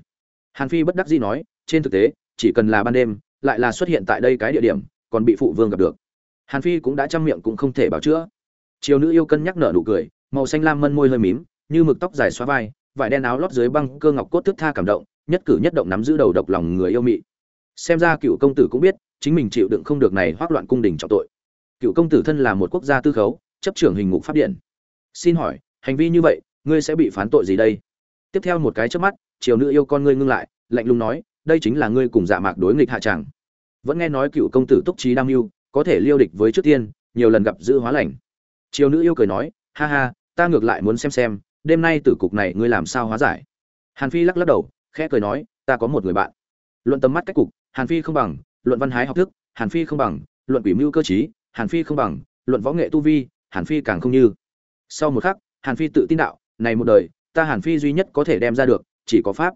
Hàn phi bất đắc dĩ nói, trên thực tế, chỉ cần là ban đêm, lại là xuất hiện tại đây cái địa điểm, còn bị phụ vương gặp được. Hàn phi cũng đã trăm miệng cũng không thể bảo chữa. Chiều nữ yêu cân nhắc nở nụ cười, màu xanh lam mân môi hơi mím, như mực tóc dài xóa vai, vải đen áo lót dưới băng cơ ngọc cốt tức tha cảm động, nhất cử nhất động nắm giữ đầu độc lòng người yêu mị. Xem ra cựu công tử cũng biết, chính mình chịu đựng không được này hoắc loạn cung đình trọng tội. Cựu công tử thân là một quốc gia tư khấu, chấp trưởng hình ngục pháp điện. Xin hỏi, hành vi như vậy, ngươi sẽ bị phán tội gì đây? Tiếp theo một cái trước mắt triều nữ yêu con ngươi ngưng lại, lạnh lùng nói, đây chính là ngươi cùng dạ mạc đối nghịch hạ tràng vẫn nghe nói cựu công tử túc trí đam mưu, có thể liêu địch với trước tiên, nhiều lần gặp giữ hóa lành. Triều nữ yêu cười nói, ha ha, ta ngược lại muốn xem xem, đêm nay tử cục này ngươi làm sao hóa giải? Hàn phi lắc lắc đầu, khẽ cười nói, ta có một người bạn. Luận tầm mắt cách cục, hàn phi không bằng, luận văn hái học thức, hàn phi không bằng, luận quỷ mưu cơ chí hàn phi không bằng, luận võ nghệ tu vi, hàn phi càng không như. Sau một khắc, hàn phi tự tin đạo, này một đời ta hàn phi duy nhất có thể đem ra được, chỉ có pháp.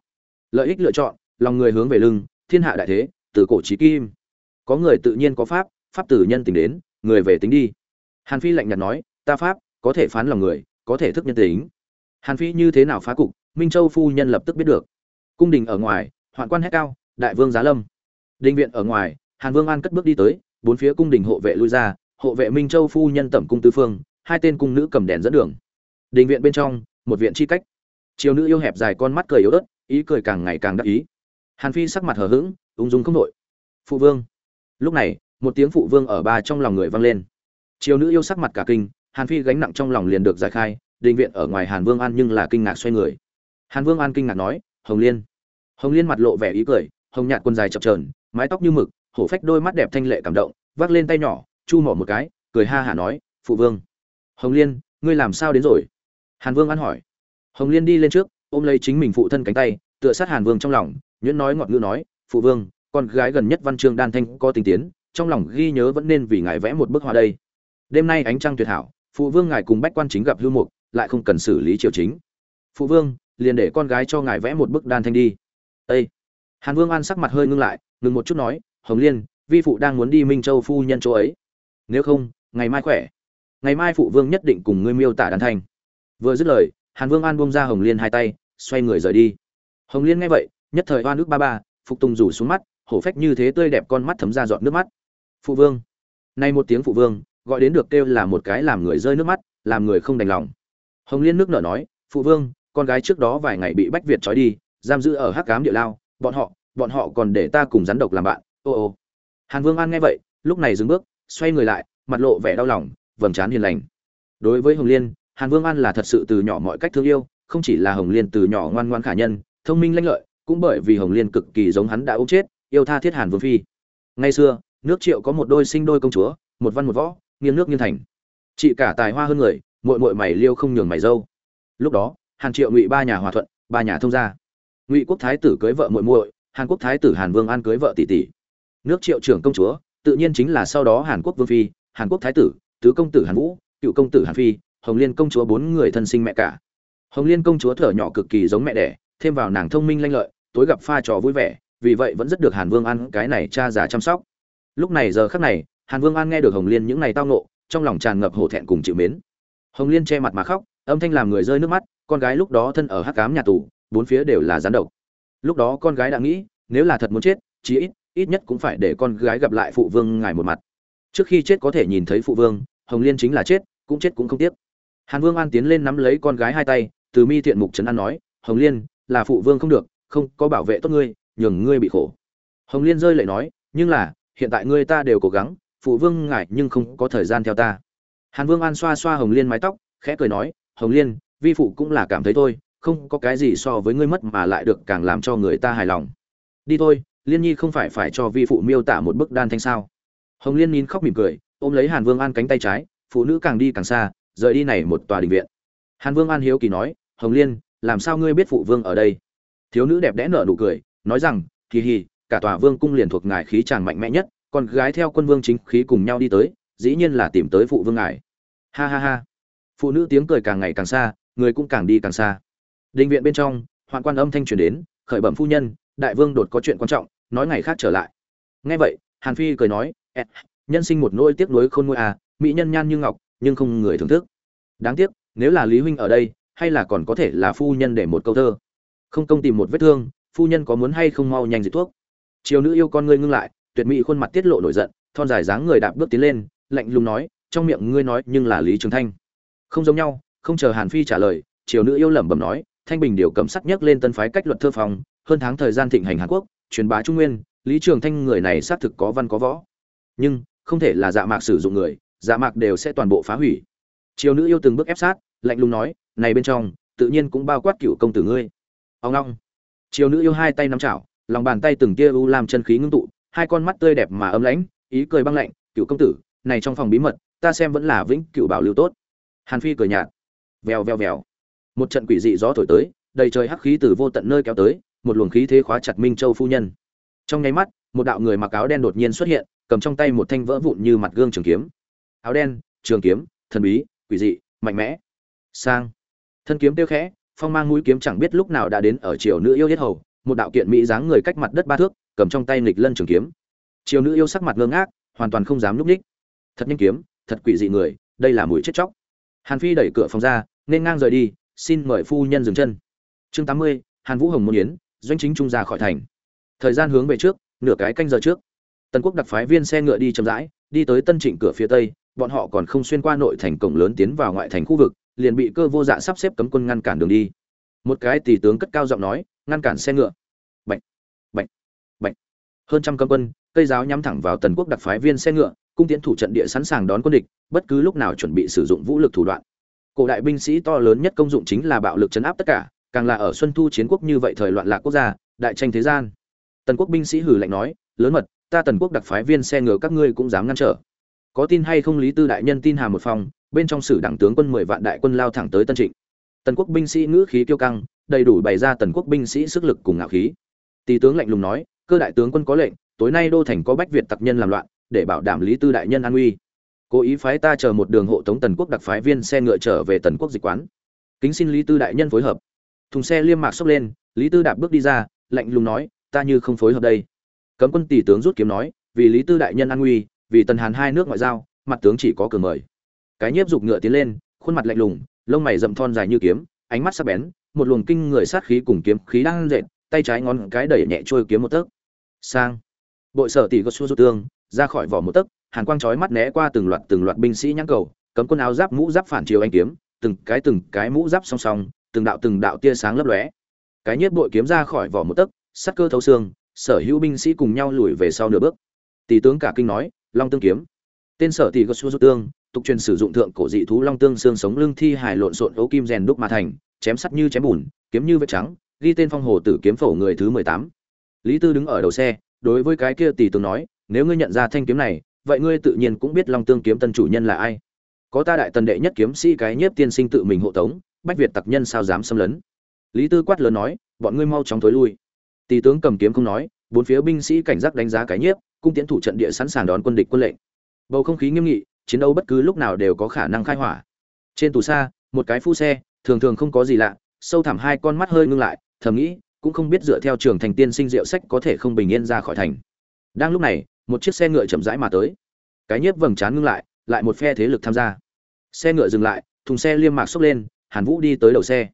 Lợi ích lựa chọn, lòng người hướng về lưng, thiên hạ đại thế, từ cổ chí kim. Có người tự nhiên có pháp pháp tử nhân tình đến, người về tính đi. Hàn phi lạnh nhạt nói, ta pháp, có thể phán lòng người, có thể thức nhân tính. Hàn phi như thế nào phá cục, minh châu phu nhân lập tức biết được. Cung đình ở ngoài, hoạn quan hét cao, đại vương giá lâm. Đình viện ở ngoài, hàn vương an cất bước đi tới, bốn phía cung đình hộ vệ lui ra, hộ vệ minh châu phu nhân tẩm cung tư phương, hai tên cung nữ cầm đèn dẫn đường. Đình viện bên trong, một viện chi cách chiều nữ yêu hẹp dài con mắt cười yếu ớt, ý cười càng ngày càng đắc ý. Hàn phi sắc mặt hờ hững, ung dung không đội phụ vương. Lúc này, một tiếng phụ vương ở ba trong lòng người vang lên. Chiều nữ yêu sắc mặt cả kinh, hàn phi gánh nặng trong lòng liền được giải khai, định viện ở ngoài hàn vương an nhưng là kinh ngạc xoay người. Hàn vương an kinh ngạc nói, hồng liên. Hồng liên mặt lộ vẻ ý cười, hồng nhạt quần dài chập trờn mái tóc như mực, hổ phách đôi mắt đẹp thanh lệ cảm động, vác lên tay nhỏ, chu mỏ một cái, cười ha hả nói, phụ vương. Hồng liên, ngươi làm sao đến rồi? Hàn vương an hỏi hồng liên đi lên trước, ôm lấy chính mình phụ thân cánh tay, tựa sát hàn vương trong lòng, nhuyễn nói ngọt ngữ nói, phụ vương, con gái gần nhất văn chương đan thanh có tình tiến, trong lòng ghi nhớ vẫn nên vì ngài vẽ một bức họa đây. Đêm nay ánh trăng tuyệt hảo, phụ vương ngài cùng bách quan chính gặp hưu mục, lại không cần xử lý triều chính. Phụ vương, liền để con gái cho ngài vẽ một bức đan thanh đi. Ê! hàn vương an sắc mặt hơi ngưng lại, ngừng một chút nói, hồng liên, vi phụ đang muốn đi minh châu phu nhân chỗ ấy. Nếu không, ngày mai khỏe. Ngày mai phụ vương nhất định cùng ngươi miêu tả đan thanh. Vừa dứt lời hàn vương an buông ra hồng liên hai tay, xoay người rời đi. Hồng liên nghe vậy, nhất thời oan nước ba ba, phục tùng rủ xuống mắt, hổ phách như thế tươi đẹp con mắt thấm ra giọt nước mắt. Phụ vương. Nay một tiếng phụ vương, gọi đến được kêu là một cái làm người rơi nước mắt, làm người không đành lòng. Hồng liên nước nở nói, phụ vương, con gái trước đó vài ngày bị bách việt trói đi, giam giữ ở hắc cám địa lao, bọn họ bọn họ còn để ta cùng rắn độc làm bạn. Ô ô. Hàn vương an nghe vậy, lúc này dừng bước, xoay người lại, mặt lộ vẻ đau lòng, vầng trán hiền lành. Đối với hồng liên hàn vương an là thật sự từ nhỏ mọi cách thương yêu, không chỉ là hồng liên từ nhỏ ngoan ngoan khả nhân, thông minh lanh lợi, cũng bởi vì hồng liên cực kỳ giống hắn đã ôm chết, yêu tha thiết hàn vương phi. Ngày xưa, nước triệu có một đôi sinh đôi công chúa, một văn một võ, nghiêng nước nghiêng thành. Chị cả tài hoa hơn người, muội muội mày liêu không nhường mày dâu. Lúc đó, hàn triệu ngụy ba nhà hòa thuận, ba nhà thông gia. Ngụy quốc thái tử cưới vợ muội muội, hàn quốc thái tử hàn vương an cưới vợ tỷ tỷ. Nước triệu trưởng công chúa, tự nhiên chính là sau đó hàn quốc vương phi, hàn quốc thái tử, tứ công tử hàn vũ, cựu công tử hàn phi hồng liên công chúa bốn người thân sinh mẹ cả. Hồng liên công chúa thở nhỏ cực kỳ giống mẹ đẻ, thêm vào nàng thông minh lanh lợi, tối gặp pha trò vui vẻ, vì vậy vẫn rất được hàn vương ăn cái này cha già chăm sóc. Lúc này giờ khắc này, hàn vương an nghe được hồng liên những ngày tao nộ trong lòng tràn ngập hổ thẹn cùng chịu mến. Hồng liên che mặt mà khóc, âm thanh làm người rơi nước mắt, con gái lúc đó thân ở hắc cám nhà tù, bốn phía đều là gián độc. Lúc đó con gái đã nghĩ, nếu là thật muốn chết, chí ít ít nhất cũng phải để con gái gặp lại phụ vương ngài một mặt. Trước khi chết có thể nhìn thấy phụ vương, hồng liên chính là chết, cũng chết cũng không tiếc hàn vương an tiến lên nắm lấy con gái hai tay, từ mi thiện mục trấn an nói, hồng liên, là phụ vương không được, không có bảo vệ tốt ngươi, nhường ngươi bị khổ. Hồng liên rơi lệ nói, nhưng là, hiện tại ngươi ta đều cố gắng, phụ vương ngại nhưng không có thời gian theo ta. Hàn vương an xoa xoa hồng liên mái tóc, khẽ cười nói, hồng liên, vi phụ cũng là cảm thấy thôi, không có cái gì so với ngươi mất mà lại được càng làm cho người ta hài lòng. Đi thôi, liên nhi không phải phải cho vi phụ miêu tả một bức đan thanh sao? Hồng liên nín khóc mỉm cười, ôm lấy hàn vương an cánh tay trái, phụ nữ càng đi càng xa rời đi này một tòa đình viện. Hàn vương an hiếu kỳ nói, hồng liên, làm sao ngươi biết phụ vương ở đây? Thiếu nữ đẹp đẽ nở nụ cười, nói rằng, kỳ hì, cả tòa vương cung liền thuộc ngài khí tràng mạnh mẽ nhất còn gái theo quân vương chính khí cùng nhau đi tới, dĩ nhiên là tìm tới phụ vương ngài. Ha ha ha. Phụ nữ tiếng cười càng ngày càng xa, người cũng càng đi càng xa. Đình viện bên trong, hoạn quan âm thanh truyền đến, khởi bẩm phu nhân, đại vương đột có chuyện quan trọng, nói ngày khác trở lại. Nghe vậy, hàn phi cười nói nhân sinh một nỗi tiếc nuối khôn nuôi à mỹ nhân nhan như ngọc nhưng không người thưởng thức. Đáng tiếc, nếu là lý huynh ở đây, hay là còn có thể là phu nhân để một câu thơ. Không công tìm một vết thương, phu nhân có muốn hay không mau nhanh dịch thuốc. Chiều nữ yêu con ngươi ngưng lại, tuyệt mỹ khuôn mặt tiết lộ nổi giận, thon dài dáng người đạp bước tiến lên, lạnh lùng nói, trong miệng ngươi nói, nhưng là lý trường thanh. Không giống nhau, không chờ hàn phi trả lời chiều nữ yêu lẩm bẩm nói, thanh bình điều cầm sắt nhấc lên tân phái cách luật thơ phòng hơn tháng thời gian thịnh hành hàn quốc, truyền bá trung nguyên, lý trường thanh người này xác thực có văn có võ. Nhưng, không thể là dạ mạc sử dụng người dạ mạc đều sẽ toàn bộ phá hủy. Triều nữ yêu từng bước ép sát, lạnh lùng nói, này bên trong, tự nhiên cũng bao quát cựu công tử ngươi. Ông long triều nữ yêu hai tay nắm chảo, lòng bàn tay từng tia u làm chân khí ngưng tụ, hai con mắt tươi đẹp mà ấm lãnh, ý cười băng lạnh, cựu công tử, này trong phòng bí mật, ta xem vẫn là vĩnh cựu bảo lưu tốt. Hàn phi cười nhạt. Vèo vèo vèo. Một trận quỷ dị gió thổi tới, đầy trời hắc khí từ vô tận nơi kéo tới, một luồng khí thế khóa chặt minh châu phu nhân. Trong nháy mắt, một đạo người mặc áo đen đột nhiên xuất hiện, cầm trong tay một thanh vỡ vụn như mặt gương trường kiếm áo đen, trường kiếm, thần bí, quỷ dị, mạnh mẽ. Sang. Thân kiếm tiêu khẽ, phong mang mũi kiếm chẳng biết lúc nào đã đến ở triều nữ yêu nhất hầu, một đạo kiện mỹ dáng người cách mặt đất ba thước, cầm trong tay nghịch lân trường kiếm. Triều nữ yêu sắc mặt ngơ ngác, hoàn toàn không dám núp ních. Thật nhanh kiếm, thật quỷ dị người, đây là mũi chết chóc. Hàn phi đẩy cửa phòng ra, nên ngang rời đi, xin mời phu nhân dừng chân. Chương tám mươi, hàn vũ hồng môn yến, doanh chính trung ra khỏi thành. Thời gian hướng về trước, nửa cái canh giờ trước. Tần quốc đặc phái viên xe ngựa đi chậm rãi, đi tới tân trịnh cửa phía tây bọn họ còn không xuyên qua nội thành cổng lớn tiến vào ngoại thành khu vực, liền bị cơ vô dạ sắp xếp cấm quân ngăn cản đường đi. Một cái tỷ tướng cất cao giọng nói, ngăn cản xe ngựa. Bệnh bệnh bệnh hơn trăm cấm quân, cây giáo nhắm thẳng vào tần quốc đặc phái viên xe ngựa, cung tiến thủ trận địa sẵn sàng đón quân địch, bất cứ lúc nào chuẩn bị sử dụng vũ lực thủ đoạn. Cổ đại binh sĩ to lớn nhất công dụng chính là bạo lực chấn áp tất cả, càng là ở xuân thu chiến quốc như vậy thời loạn lạc quốc gia, đại tranh thế gian. Tần quốc binh sĩ hử lạnh nói, lớn mật, ta tần quốc đặc phái viên xe ngựa các ngươi cũng dám ngăn trở có tin hay không lý tư đại nhân tin hà một phòng, bên trong sử đảng tướng quân mười vạn đại quân lao thẳng tới tân trịnh. Tần quốc binh sĩ ngữ khí kiêu căng, đầy đủ bày ra tần quốc binh sĩ sức lực cùng ngạo khí. Tỷ tướng lạnh lùng nói, cơ đại tướng quân có lệnh, tối nay đô thành có bách việt tặc nhân làm loạn, để bảo đảm lý tư đại nhân an uy. Cố ý phái ta chờ một đường hộ tống tần quốc đặc phái viên xe ngựa trở về tần quốc dịch quán. Kính xin lý tư đại nhân phối hợp. Thùng xe liêm mạc xốc lên, lý tư đạp bước đi ra, lạnh lùng nói, ta như không phối hợp đây. Cấm quân tỷ tướng rút kiếm nói, vì lý tư đại nhân an nguy vì tần hàn hai nước ngoại giao, mặt tướng chỉ có cường mời. Cái nhiếp giục ngựa tiến lên, khuôn mặt lạnh lùng, lông mày rậm thon dài như kiếm, ánh mắt sắc bén, một luồng kinh người sát khí cùng kiếm khí đang dệt tay trái ngón cái đẩy nhẹ trôi kiếm một tấc. Sang. Bội sở tỷ có xua rút tương, ra khỏi vỏ một tấc, hàn quang chói mắt né qua từng loạt từng loạt binh sĩ nhãn cầu, cấm quân áo giáp mũ giáp phản chiếu anh kiếm, từng cái từng cái mũ giáp song song, từng đạo từng đạo tia sáng lấp lóe. Cái nhiếp bội kiếm ra khỏi vỏ một tấc, sắc cơ thấu xương, sở hữu binh sĩ cùng nhau lùi về sau nửa bước. Tỷ tướng cả kinh nói long tương kiếm. Tên sở tỷ có xua rút tương, tục truyền sử dụng thượng cổ dị thú long tương xương sống lưng thi hài lộn xộn ấu kim rèn đúc mà thành, chém sắt như chém bùn, kiếm như vết trắng, ghi tên phong hồ tử kiếm phổ người thứ mười tám. Lý tư đứng ở đầu xe, đối với cái kia tỷ tướng nói, nếu ngươi nhận ra thanh kiếm này, vậy ngươi tự nhiên cũng biết long tương kiếm tân chủ nhân là ai. Có ta đại tần đệ nhất kiếm sĩ cái nhiếp tiên sinh tự mình hộ tống, bách việt tặc nhân sao dám xâm lấn? Lý tư quát lớn nói, bọn ngươi mau chóng thối lui. Tỷ tướng cầm kiếm không nói, bốn phía binh sĩ cảnh giác đánh giá cái nhiếp cung tiến thủ trận địa sẵn sàng đón quân địch quân lệnh. Bầu không khí nghiêm nghị, chiến đấu bất cứ lúc nào đều có khả năng khai hỏa. Trên tù xa, một cái phu xe, thường thường không có gì lạ, sâu thẳm hai con mắt hơi ngưng lại, thầm nghĩ, cũng không biết dựa theo trường thành tiên sinh diệu sách có thể không bình yên ra khỏi thành. Đang lúc này, một chiếc xe ngựa chậm rãi mà tới. Cái nhiếp vầng trán ngưng lại lại một phe thế lực tham gia. Xe ngựa dừng lại, thùng xe liêm mạc xốc lên, hàn vũ đi tới đầu xe.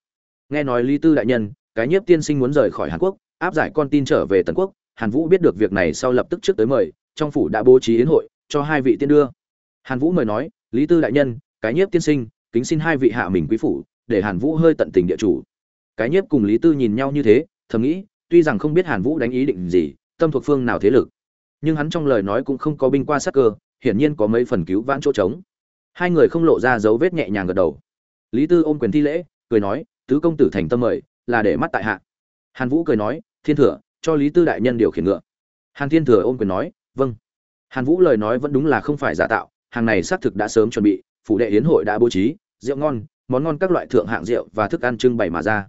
Nghe nói lý tư đại nhân, cái nhiếp tiên sinh muốn rời khỏi hàn quốc, áp giải con tin trở về tần quốc hàn vũ biết được việc này sau lập tức trước tới mời, trong phủ đã bố trí yến hội, cho hai vị tiên đưa. Hàn vũ mời nói, lý tư đại nhân, cái nhiếp tiên sinh, kính xin hai vị hạ mình quý phủ, để hàn vũ hơi tận tình địa chủ. Cái nhiếp cùng lý tư nhìn nhau như thế, thầm nghĩ, tuy rằng không biết hàn vũ đánh ý định gì, tâm thuộc phương nào thế lực, nhưng hắn trong lời nói cũng không có binh qua sắc cơ, hiển nhiên có mấy phần cứu vãn chỗ trống. Hai người không lộ ra dấu vết nhẹ nhàng gật đầu. Lý tư ôm quyền thi lễ, cười nói, tứ công tử thành tâm mời, là để mắt tại hạ. Hàn vũ cười nói, thiên thừa cho lý tư đại nhân điều khiển ngựa. Hàn thiên thừa ôm quyền nói vâng. Hàn vũ lời nói vẫn đúng là không phải giả tạo, hàng này xác thực đã sớm chuẩn bị, phủ đệ hiến hội đã bố trí, rượu ngon, món ngon các loại thượng hạng rượu và thức ăn trưng bày mà ra.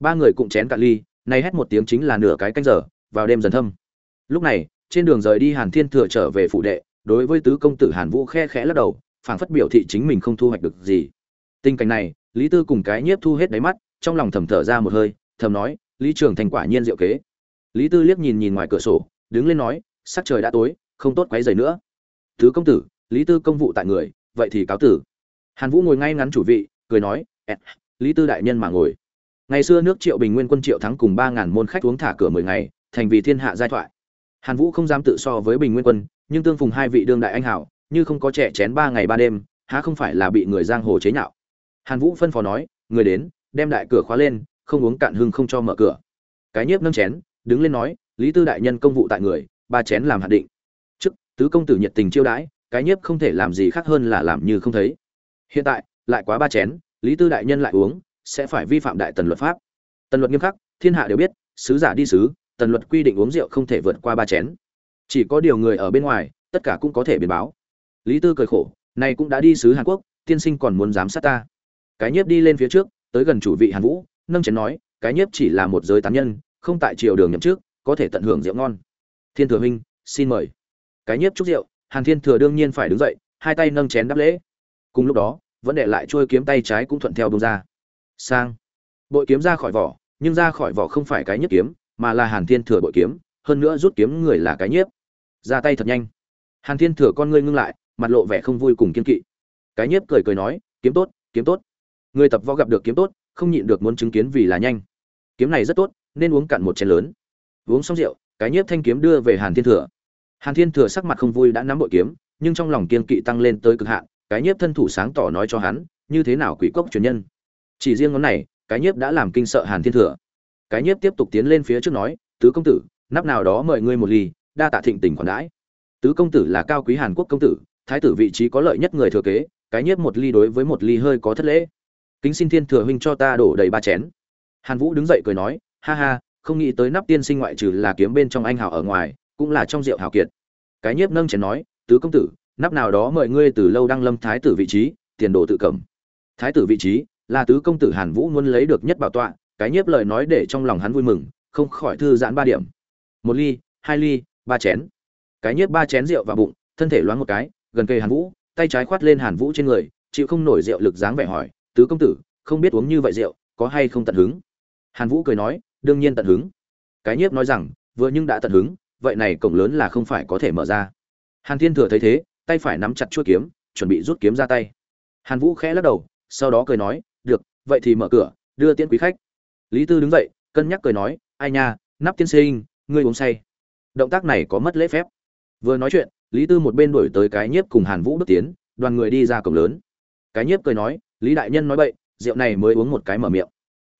Ba người cùng chén cạn ly, nay hét một tiếng chính là nửa cái canh giờ, vào đêm dần thâm. Lúc này, trên đường rời đi hàn thiên thừa trở về phủ đệ, đối với tứ công tử hàn vũ khe khẽ lắc đầu, phảng phất biểu thị chính mình không thu hoạch được gì. Tình cảnh này, lý tư cùng cái nhiếp thu hết đáy mắt, trong lòng thầm thở ra một hơi, thầm nói, lý trường thành quả nhiên diệu kế lý tư liếc nhìn nhìn ngoài cửa sổ, đứng lên nói, sắc trời đã tối, không tốt quấy giày nữa. Thứ công tử, lý tư công vụ tại người, vậy thì cáo tử. Hàn vũ ngồi ngay ngắn chủ vị, cười nói lý tư đại nhân mà ngồi. Ngày xưa nước triệu bình nguyên quân triệu thắng cùng ba ngàn môn khách uống thả cửa mười ngày, thành vì thiên hạ giai thoại. Hàn vũ không dám tự so với bình nguyên quân, nhưng tương phùng hai vị đương đại anh hảo như không có trẻ chén ba ngày ba đêm, há không phải là bị người giang hồ chế nhạo. Hàn vũ phân phó nói, người đến, đem đại cửa khóa lên, không uống cạn hưng không cho mở cửa. Cái nhiếp nâng chén đứng lên nói, lý tư đại nhân công vụ tại người, ba chén làm hạn định. Trước tứ công tử nhiệt tình chiêu đãi, cái nhiếp không thể làm gì khác hơn là làm như không thấy. Hiện tại, lại quá ba chén, lý tư đại nhân lại uống, sẽ phải vi phạm đại tần luật pháp. Tần luật nghiêm khắc, thiên hạ đều biết, sứ giả đi sứ, tần luật quy định uống rượu không thể vượt qua ba chén. Chỉ có điều người ở bên ngoài, tất cả cũng có thể biến báo. Lý tư cười khổ này cũng đã đi sứ hàn quốc, tiên sinh còn muốn giám sát ta. Cái nhiếp đi lên phía trước, tới gần chủ vị hàn vũ, nâng chén nói, cái nhiếp chỉ là một giới tán nhân không tại triều đường nhậm trước có thể tận hưởng rượu ngon. Thiên thừa huynh, xin mời. Cái nhiếp chúc rượu, hàn thiên thừa đương nhiên phải đứng dậy, hai tay nâng chén đáp lễ. Cùng lúc đó, vẫn để lại trôi kiếm tay trái cũng thuận theo bông ra. Sang. Bội kiếm ra khỏi vỏ, nhưng ra khỏi vỏ không phải cái nhiếp kiếm, mà là hàn thiên thừa bội kiếm, hơn nữa rút kiếm người là cái nhiếp. Ra tay thật nhanh. Hàn thiên thừa con ngươi ngưng lại, mặt lộ vẻ không vui cùng kiên kỵ. Cái nhiếp cười cười nói, kiếm tốt kiếm tốt. Người tập võ gặp được kiếm tốt, không nhịn được muốn chứng kiến vì là nhanh. Kiếm này rất tốt nên uống cạn một chén lớn. Uống xong rượu, cái nhiếp thanh kiếm đưa về hàn thiên thừa. Hàn thiên thừa sắc mặt không vui đã nắm bội kiếm, nhưng trong lòng kiên kỵ tăng lên tới cực hạn, cái nhiếp thân thủ sáng tỏ nói cho hắn, như thế nào quỷ cốc truyền nhân? Chỉ riêng ngón này, cái nhiếp đã làm kinh sợ hàn thiên thừa. Cái nhiếp tiếp tục tiến lên phía trước nói, tứ công tử, nắp nào đó mời ngươi một ly, đa tạ thịnh tình khoản đãi. Tứ công tử là cao quý hàn quốc công tử, thái tử vị trí có lợi nhất người thừa kế, cái nhiếp một ly đối với một ly hơi có thất lễ. Kính xin thiên thừa huynh cho ta đổ đầy ba chén. Hàn vũ đứng dậy cười nói ha ha, không nghĩ tới nắp tiên sinh ngoại trừ là kiếm bên trong anh hào ở ngoài, cũng là trong rượu hào kiệt. Cái nhiếp nâng chén nói, tứ công tử, nắp nào đó mời ngươi từ lâu đăng lâm thái tử vị trí, tiền đồ tự cẩm thái tử vị trí là tứ công tử hàn vũ muốn lấy được nhất bảo tọa, cái nhiếp lời nói để trong lòng hắn vui mừng, không khỏi thư giãn ba điểm. Một ly, hai ly, ba chén. Cái nhiếp ba chén rượu vào bụng, thân thể loáng một cái, gần kề hàn vũ, tay trái khoát lên hàn vũ trên người, chịu không nổi rượu lực dáng vẻ hỏi, tứ công tử, không biết uống như vậy rượu, có hay không tận hứng? Hàn vũ cười nói đương nhiên tận hứng. Cái nhiếp nói rằng, vừa nhưng đã tận hứng, vậy này cổng lớn là không phải có thể mở ra. Hàn thiên thừa thấy thế, tay phải nắm chặt chuôi kiếm, chuẩn bị rút kiếm ra tay. Hàn vũ khẽ lắc đầu, sau đó cười nói, được, vậy thì mở cửa, đưa tiễn quý khách. Lý tư đứng dậy, cân nhắc cười nói, ai nha, nắp tiên sinh, ngươi uống say. Động tác này có mất lễ phép. Vừa nói chuyện, lý tư một bên đổi tới cái nhiếp cùng hàn vũ bước tiến, đoàn người đi ra cổng lớn. Cái nhiếp cười nói, lý đại nhân nói bậy, rượu này mới uống một cái mở miệng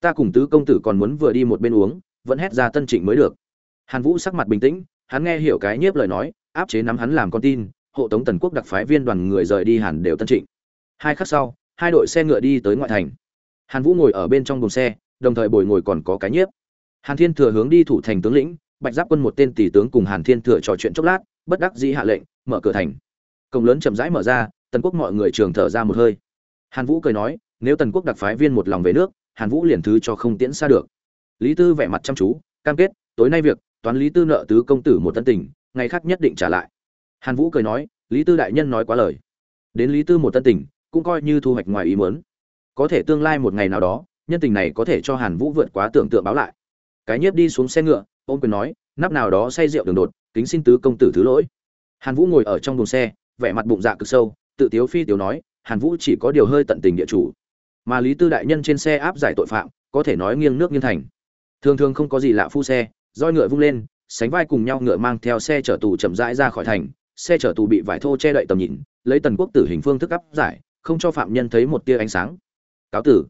ta cùng tứ công tử còn muốn vừa đi một bên uống, vẫn hét ra tân trịnh mới được. Hàn vũ sắc mặt bình tĩnh, hắn nghe hiểu cái nhiếp lời nói, áp chế nắm hắn làm con tin, hộ tống tần quốc đặc phái viên đoàn người rời đi hàn đều tân trịnh. Hai khắc sau, hai đội xe ngựa đi tới ngoại thành. Hàn vũ ngồi ở bên trong buồng xe, đồng thời bồi ngồi còn có cái nhiếp. Hàn thiên thừa hướng đi thủ thành tướng lĩnh, bạch giáp quân một tên tỷ tướng cùng hàn thiên thừa trò chuyện chốc lát, bất đắc dĩ hạ lệnh, mở cửa thành. Cổng lớn chậm rãi mở ra, tần quốc mọi người trường thở ra một hơi. Hàn vũ cười nói, nếu tần quốc đặc phái viên một lòng về nước hàn vũ liền thứ cho không tiễn xa được. Lý tư vẻ mặt chăm chú, cam kết, tối nay việc, toán lý tư nợ tứ công tử một tân tình, ngày khác nhất định trả lại. Hàn vũ cười nói, lý tư đại nhân nói quá lời. Đến lý tư một tân tình, cũng coi như thu hoạch ngoài ý muốn. Có thể tương lai một ngày nào đó, nhân tình này có thể cho hàn vũ vượt quá tưởng tượng báo lại. Cái nhiếp đi xuống xe ngựa, ôm quyền nói, nắp nào đó say rượu đường đột, kính xin tứ công tử thứ lỗi. Hàn vũ ngồi ở trong buồng xe, vẻ mặt bụng dạ cực sâu, tự tiếu phi tiếu nói, hàn vũ chỉ có điều hơi tận tình địa chủ mà lý tư đại nhân trên xe áp giải tội phạm, có thể nói nghiêng nước nghiêng thành. Thường thường không có gì lạ phu xe, roi ngựa vung lên, sánh vai cùng nhau ngựa mang theo xe chở tù chậm rãi ra khỏi thành, xe chở tù bị vải thô che đậy tầm nhìn, lấy tần quốc tử hình phương thức áp giải, không cho phạm nhân thấy một tia ánh sáng. Cáo tử.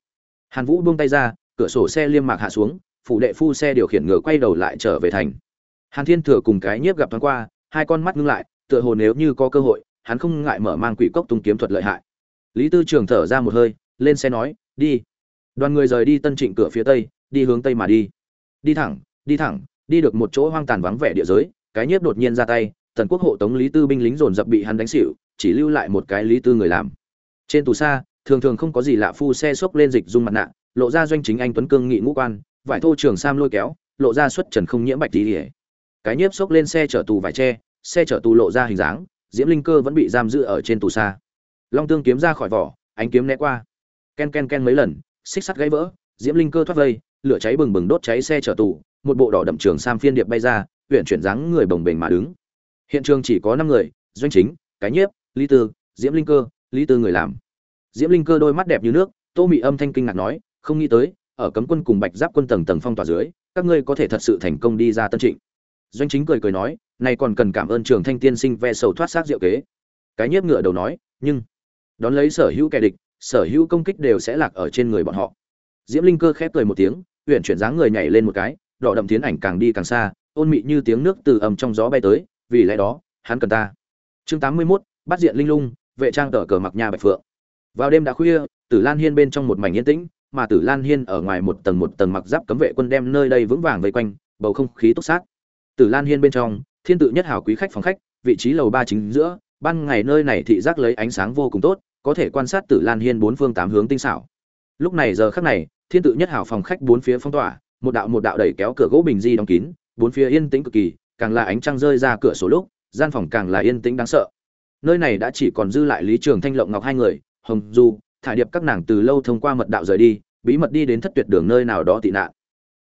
Hàn vũ buông tay ra, cửa sổ xe liêm mạc hạ xuống, phủ đệ phu xe điều khiển ngựa quay đầu lại trở về thành. Hàn thiên thừa cùng cái nhiếp gặp thoáng qua, hai con mắt ngưng lại, tựa hồ nếu như có cơ hội, hắn không ngại mở mang quỷ cốc tung kiếm thuật lợi hại. Lý tư trường thở ra một hơi lên xe nói, đi. Đoàn người rời đi tân trịnh cửa phía tây, đi hướng tây mà đi. Đi thẳng đi thẳng, đi được một chỗ hoang tàn vắng vẻ địa giới, cái nhiếp đột nhiên ra tay tần quốc hộ tống lý tư binh lính dồn dập bị hắn đánh xỉu, chỉ lưu lại một cái lý tư người làm. Trên tù xa, thường thường không có gì lạ phu xe xốc lên dịch dung mặt nạ, lộ ra doanh chính anh tuấn cương nghị ngũ quan, vải thô trường sam lôi kéo, lộ ra xuất trần không nhiễm bạch tí ỉa cái nhiếp xốc lên xe chở tù vải tre, xe chở tù lộ ra hình dáng, diễm linh cơ vẫn bị giam giữ ở trên tù xa. Long tương kiếm ra khỏi vỏ, ánh kiếm né qua ken ken ken mấy lần, xích sắt gãy vỡ, diễm linh cơ thoát vây, lửa cháy bừng bừng đốt cháy xe chở tù, một bộ đỏ đậm trường sam phiên điệp bay ra huyện chuyển dáng người bồng bềnh mà đứng. Hiện trường chỉ có năm người, doanh chính, cái nhiếp, lý tư, diễm linh cơ, lý tư người làm. Diễm linh cơ đôi mắt đẹp như nước, tô mị âm thanh kinh ngạc nói, không nghĩ tới, ở cấm quân cùng bạch giáp quân tầng tầng phong tỏa dưới, các ngươi có thể thật sự thành công đi ra tân trịnh. Doanh chính cười cười nói, này còn cần cảm ơn trường thanh tiên sinh ve sầu thoát xác diệu kế. Cái nhiếp ngựa đầu nói, nhưng, đón lấy sở hữu kẻ địch sở hữu công kích đều sẽ lạc ở trên người bọn họ. Diễm linh cơ khép cười một tiếng huyện chuyển dáng người nhảy lên một cái đỏ đậm tiến ảnh càng đi càng xa ôn mị như tiếng nước từ ầm trong gió bay tới vì lẽ đó hắn cần ta. Chương tám mươi 81, bắt diện linh lung vệ trang tờ cờ mặc nhà bạch phượng. Vào đêm đã khuya tử lan hiên bên trong một mảnh yên tĩnh mà tử lan hiên ở ngoài một tầng một tầng mặc giáp cấm vệ quân đem nơi đây vững vàng vây quanh bầu không khí túc sát. Tử lan hiên bên trong thiên tự nhất hảo quý khách phòng khách vị trí lầu ba chính giữa ban ngày nơi này thị giác lấy ánh sáng vô cùng tốt có thể quan sát tử lan hiên bốn phương tám hướng tinh xảo. Lúc này giờ khắc này, thiên tự nhất hảo phòng khách bốn phía phong tỏa, một đạo một đạo đẩy kéo cửa gỗ bình di đóng kín, bốn phía yên tĩnh cực kỳ, càng là ánh trăng rơi ra cửa sổ lúc, gian phòng càng là yên tĩnh đáng sợ. Nơi này đã chỉ còn dư lại lý trường thanh, lộng ngọc hai người, hồng du, thải điệp các nàng từ lâu thông qua mật đạo rời đi, bí mật đi đến thất tuyệt đường nơi nào đó tị nạn.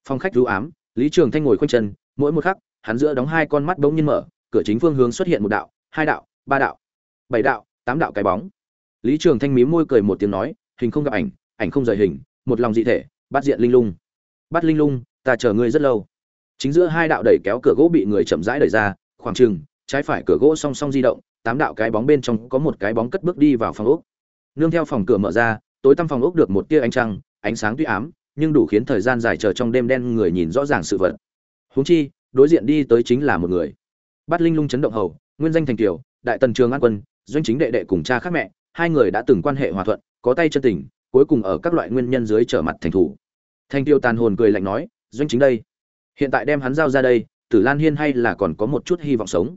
Phòng khách u ám, lý trường thanh ngồi khoanh chân, mỗi một khắc, hắn giữa đóng hai con mắt bỗng nhiên mở, cửa chính phương hướng xuất hiện một đạo, hai đạo, ba đạo, bảy đạo, tám đạo cái bóng lý trường thanh mím môi cười một tiếng nói, hình không gặp ảnh ảnh không rời hình, một lòng dị thể, bắt diện linh lung. Bắt linh lung, ta chờ ngươi rất lâu. Chính giữa hai đạo đẩy kéo cửa gỗ bị người chậm rãi đẩy ra, khoảng chừng, trái phải cửa gỗ song song di động, tám đạo cái bóng bên trong có một cái bóng cất bước đi vào phòng ốc. Nương theo phòng cửa mở ra, tối tăm phòng ốc được một tia ánh trăng, ánh sáng tuy ám, nhưng đủ khiến thời gian dài chờ trong đêm đen người nhìn rõ ràng sự vật. Huống chi, đối diện đi tới chính là một người. Bắt linh lung chấn động hầu, nguyên danh thành kiều, đại tần trường an quân, doanh chính đệ đệ cùng cha khác mẹ hai người đã từng quan hệ hòa thuận, có tay chân tình, cuối cùng ở các loại nguyên nhân dưới trở mặt thành thủ. Thanh tiêu tàn hồn cười lạnh nói, doanh chính đây, hiện tại đem hắn giao ra đây, tử lan hiên hay là còn có một chút hy vọng sống?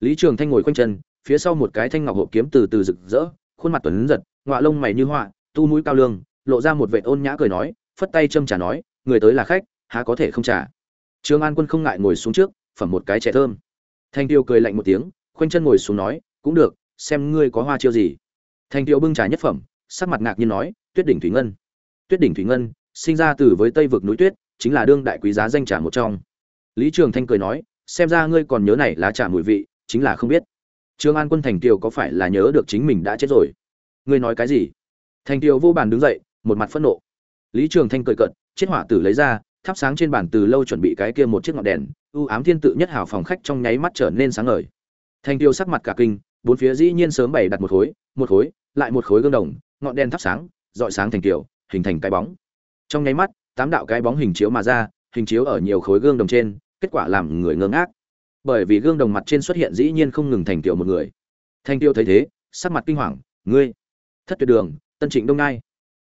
Lý trường thanh ngồi quanh chân, phía sau một cái thanh ngọc hộp kiếm từ từ rực rỡ, khuôn mặt tuấn giật, ngọa lông mày như họa tu mũi cao lương, lộ ra một vệ ôn nhã cười nói, phất tay châm trà nói, người tới là khách, há có thể không trả trương an quân không ngại ngồi xuống trước, phẩm một cái trẻ thơm. Thanh tiêu cười lạnh một tiếng, khoanh chân ngồi xuống nói, cũng được, xem ngươi có hoa chiêu gì thanh tiêu bưng trà nhất phẩm, sắc mặt ngạc nhiên nói, tuyết đỉnh thủy ngân. Tuyết đỉnh thủy ngân, sinh ra từ với tây vực núi tuyết, chính là đương đại quý giá danh trà một trong. Lý trường thanh cười nói, xem ra ngươi còn nhớ này lá trà mùi vị, chính là không biết. Trương an quân thành tiêu có phải là nhớ được chính mình đã chết rồi? Ngươi nói cái gì? Thành tiêu vô bàn đứng dậy, một mặt phẫn nộ. Lý trường thanh cười cận chiếc hỏa tử lấy ra, thắp sáng trên bàn từ lâu chuẩn bị cái kia một chiếc ngọn đèn, u ám thiên tự nhất hảo phòng khách trong nháy mắt trở nên sáng ngời. Thành tiêu sắc mặt cả kinh, bốn phía dĩ nhiên sớm bày đặt một khối một khối, lại một khối gương đồng, ngọn đèn thắp sáng dọi sáng thành tiểu hình thành cái bóng. Trong nháy mắt, tám đạo cái bóng hình chiếu mà ra, hình chiếu ở nhiều khối gương đồng trên, kết quả làm người ngơ ngác. Bởi vì gương đồng mặt trên xuất hiện dĩ nhiên không ngừng thành tiểu một người. Thành tiêu thấy thế, sắc mặt kinh hoàng, ngươi, thất tuyệt đường, tân trịnh đông nai.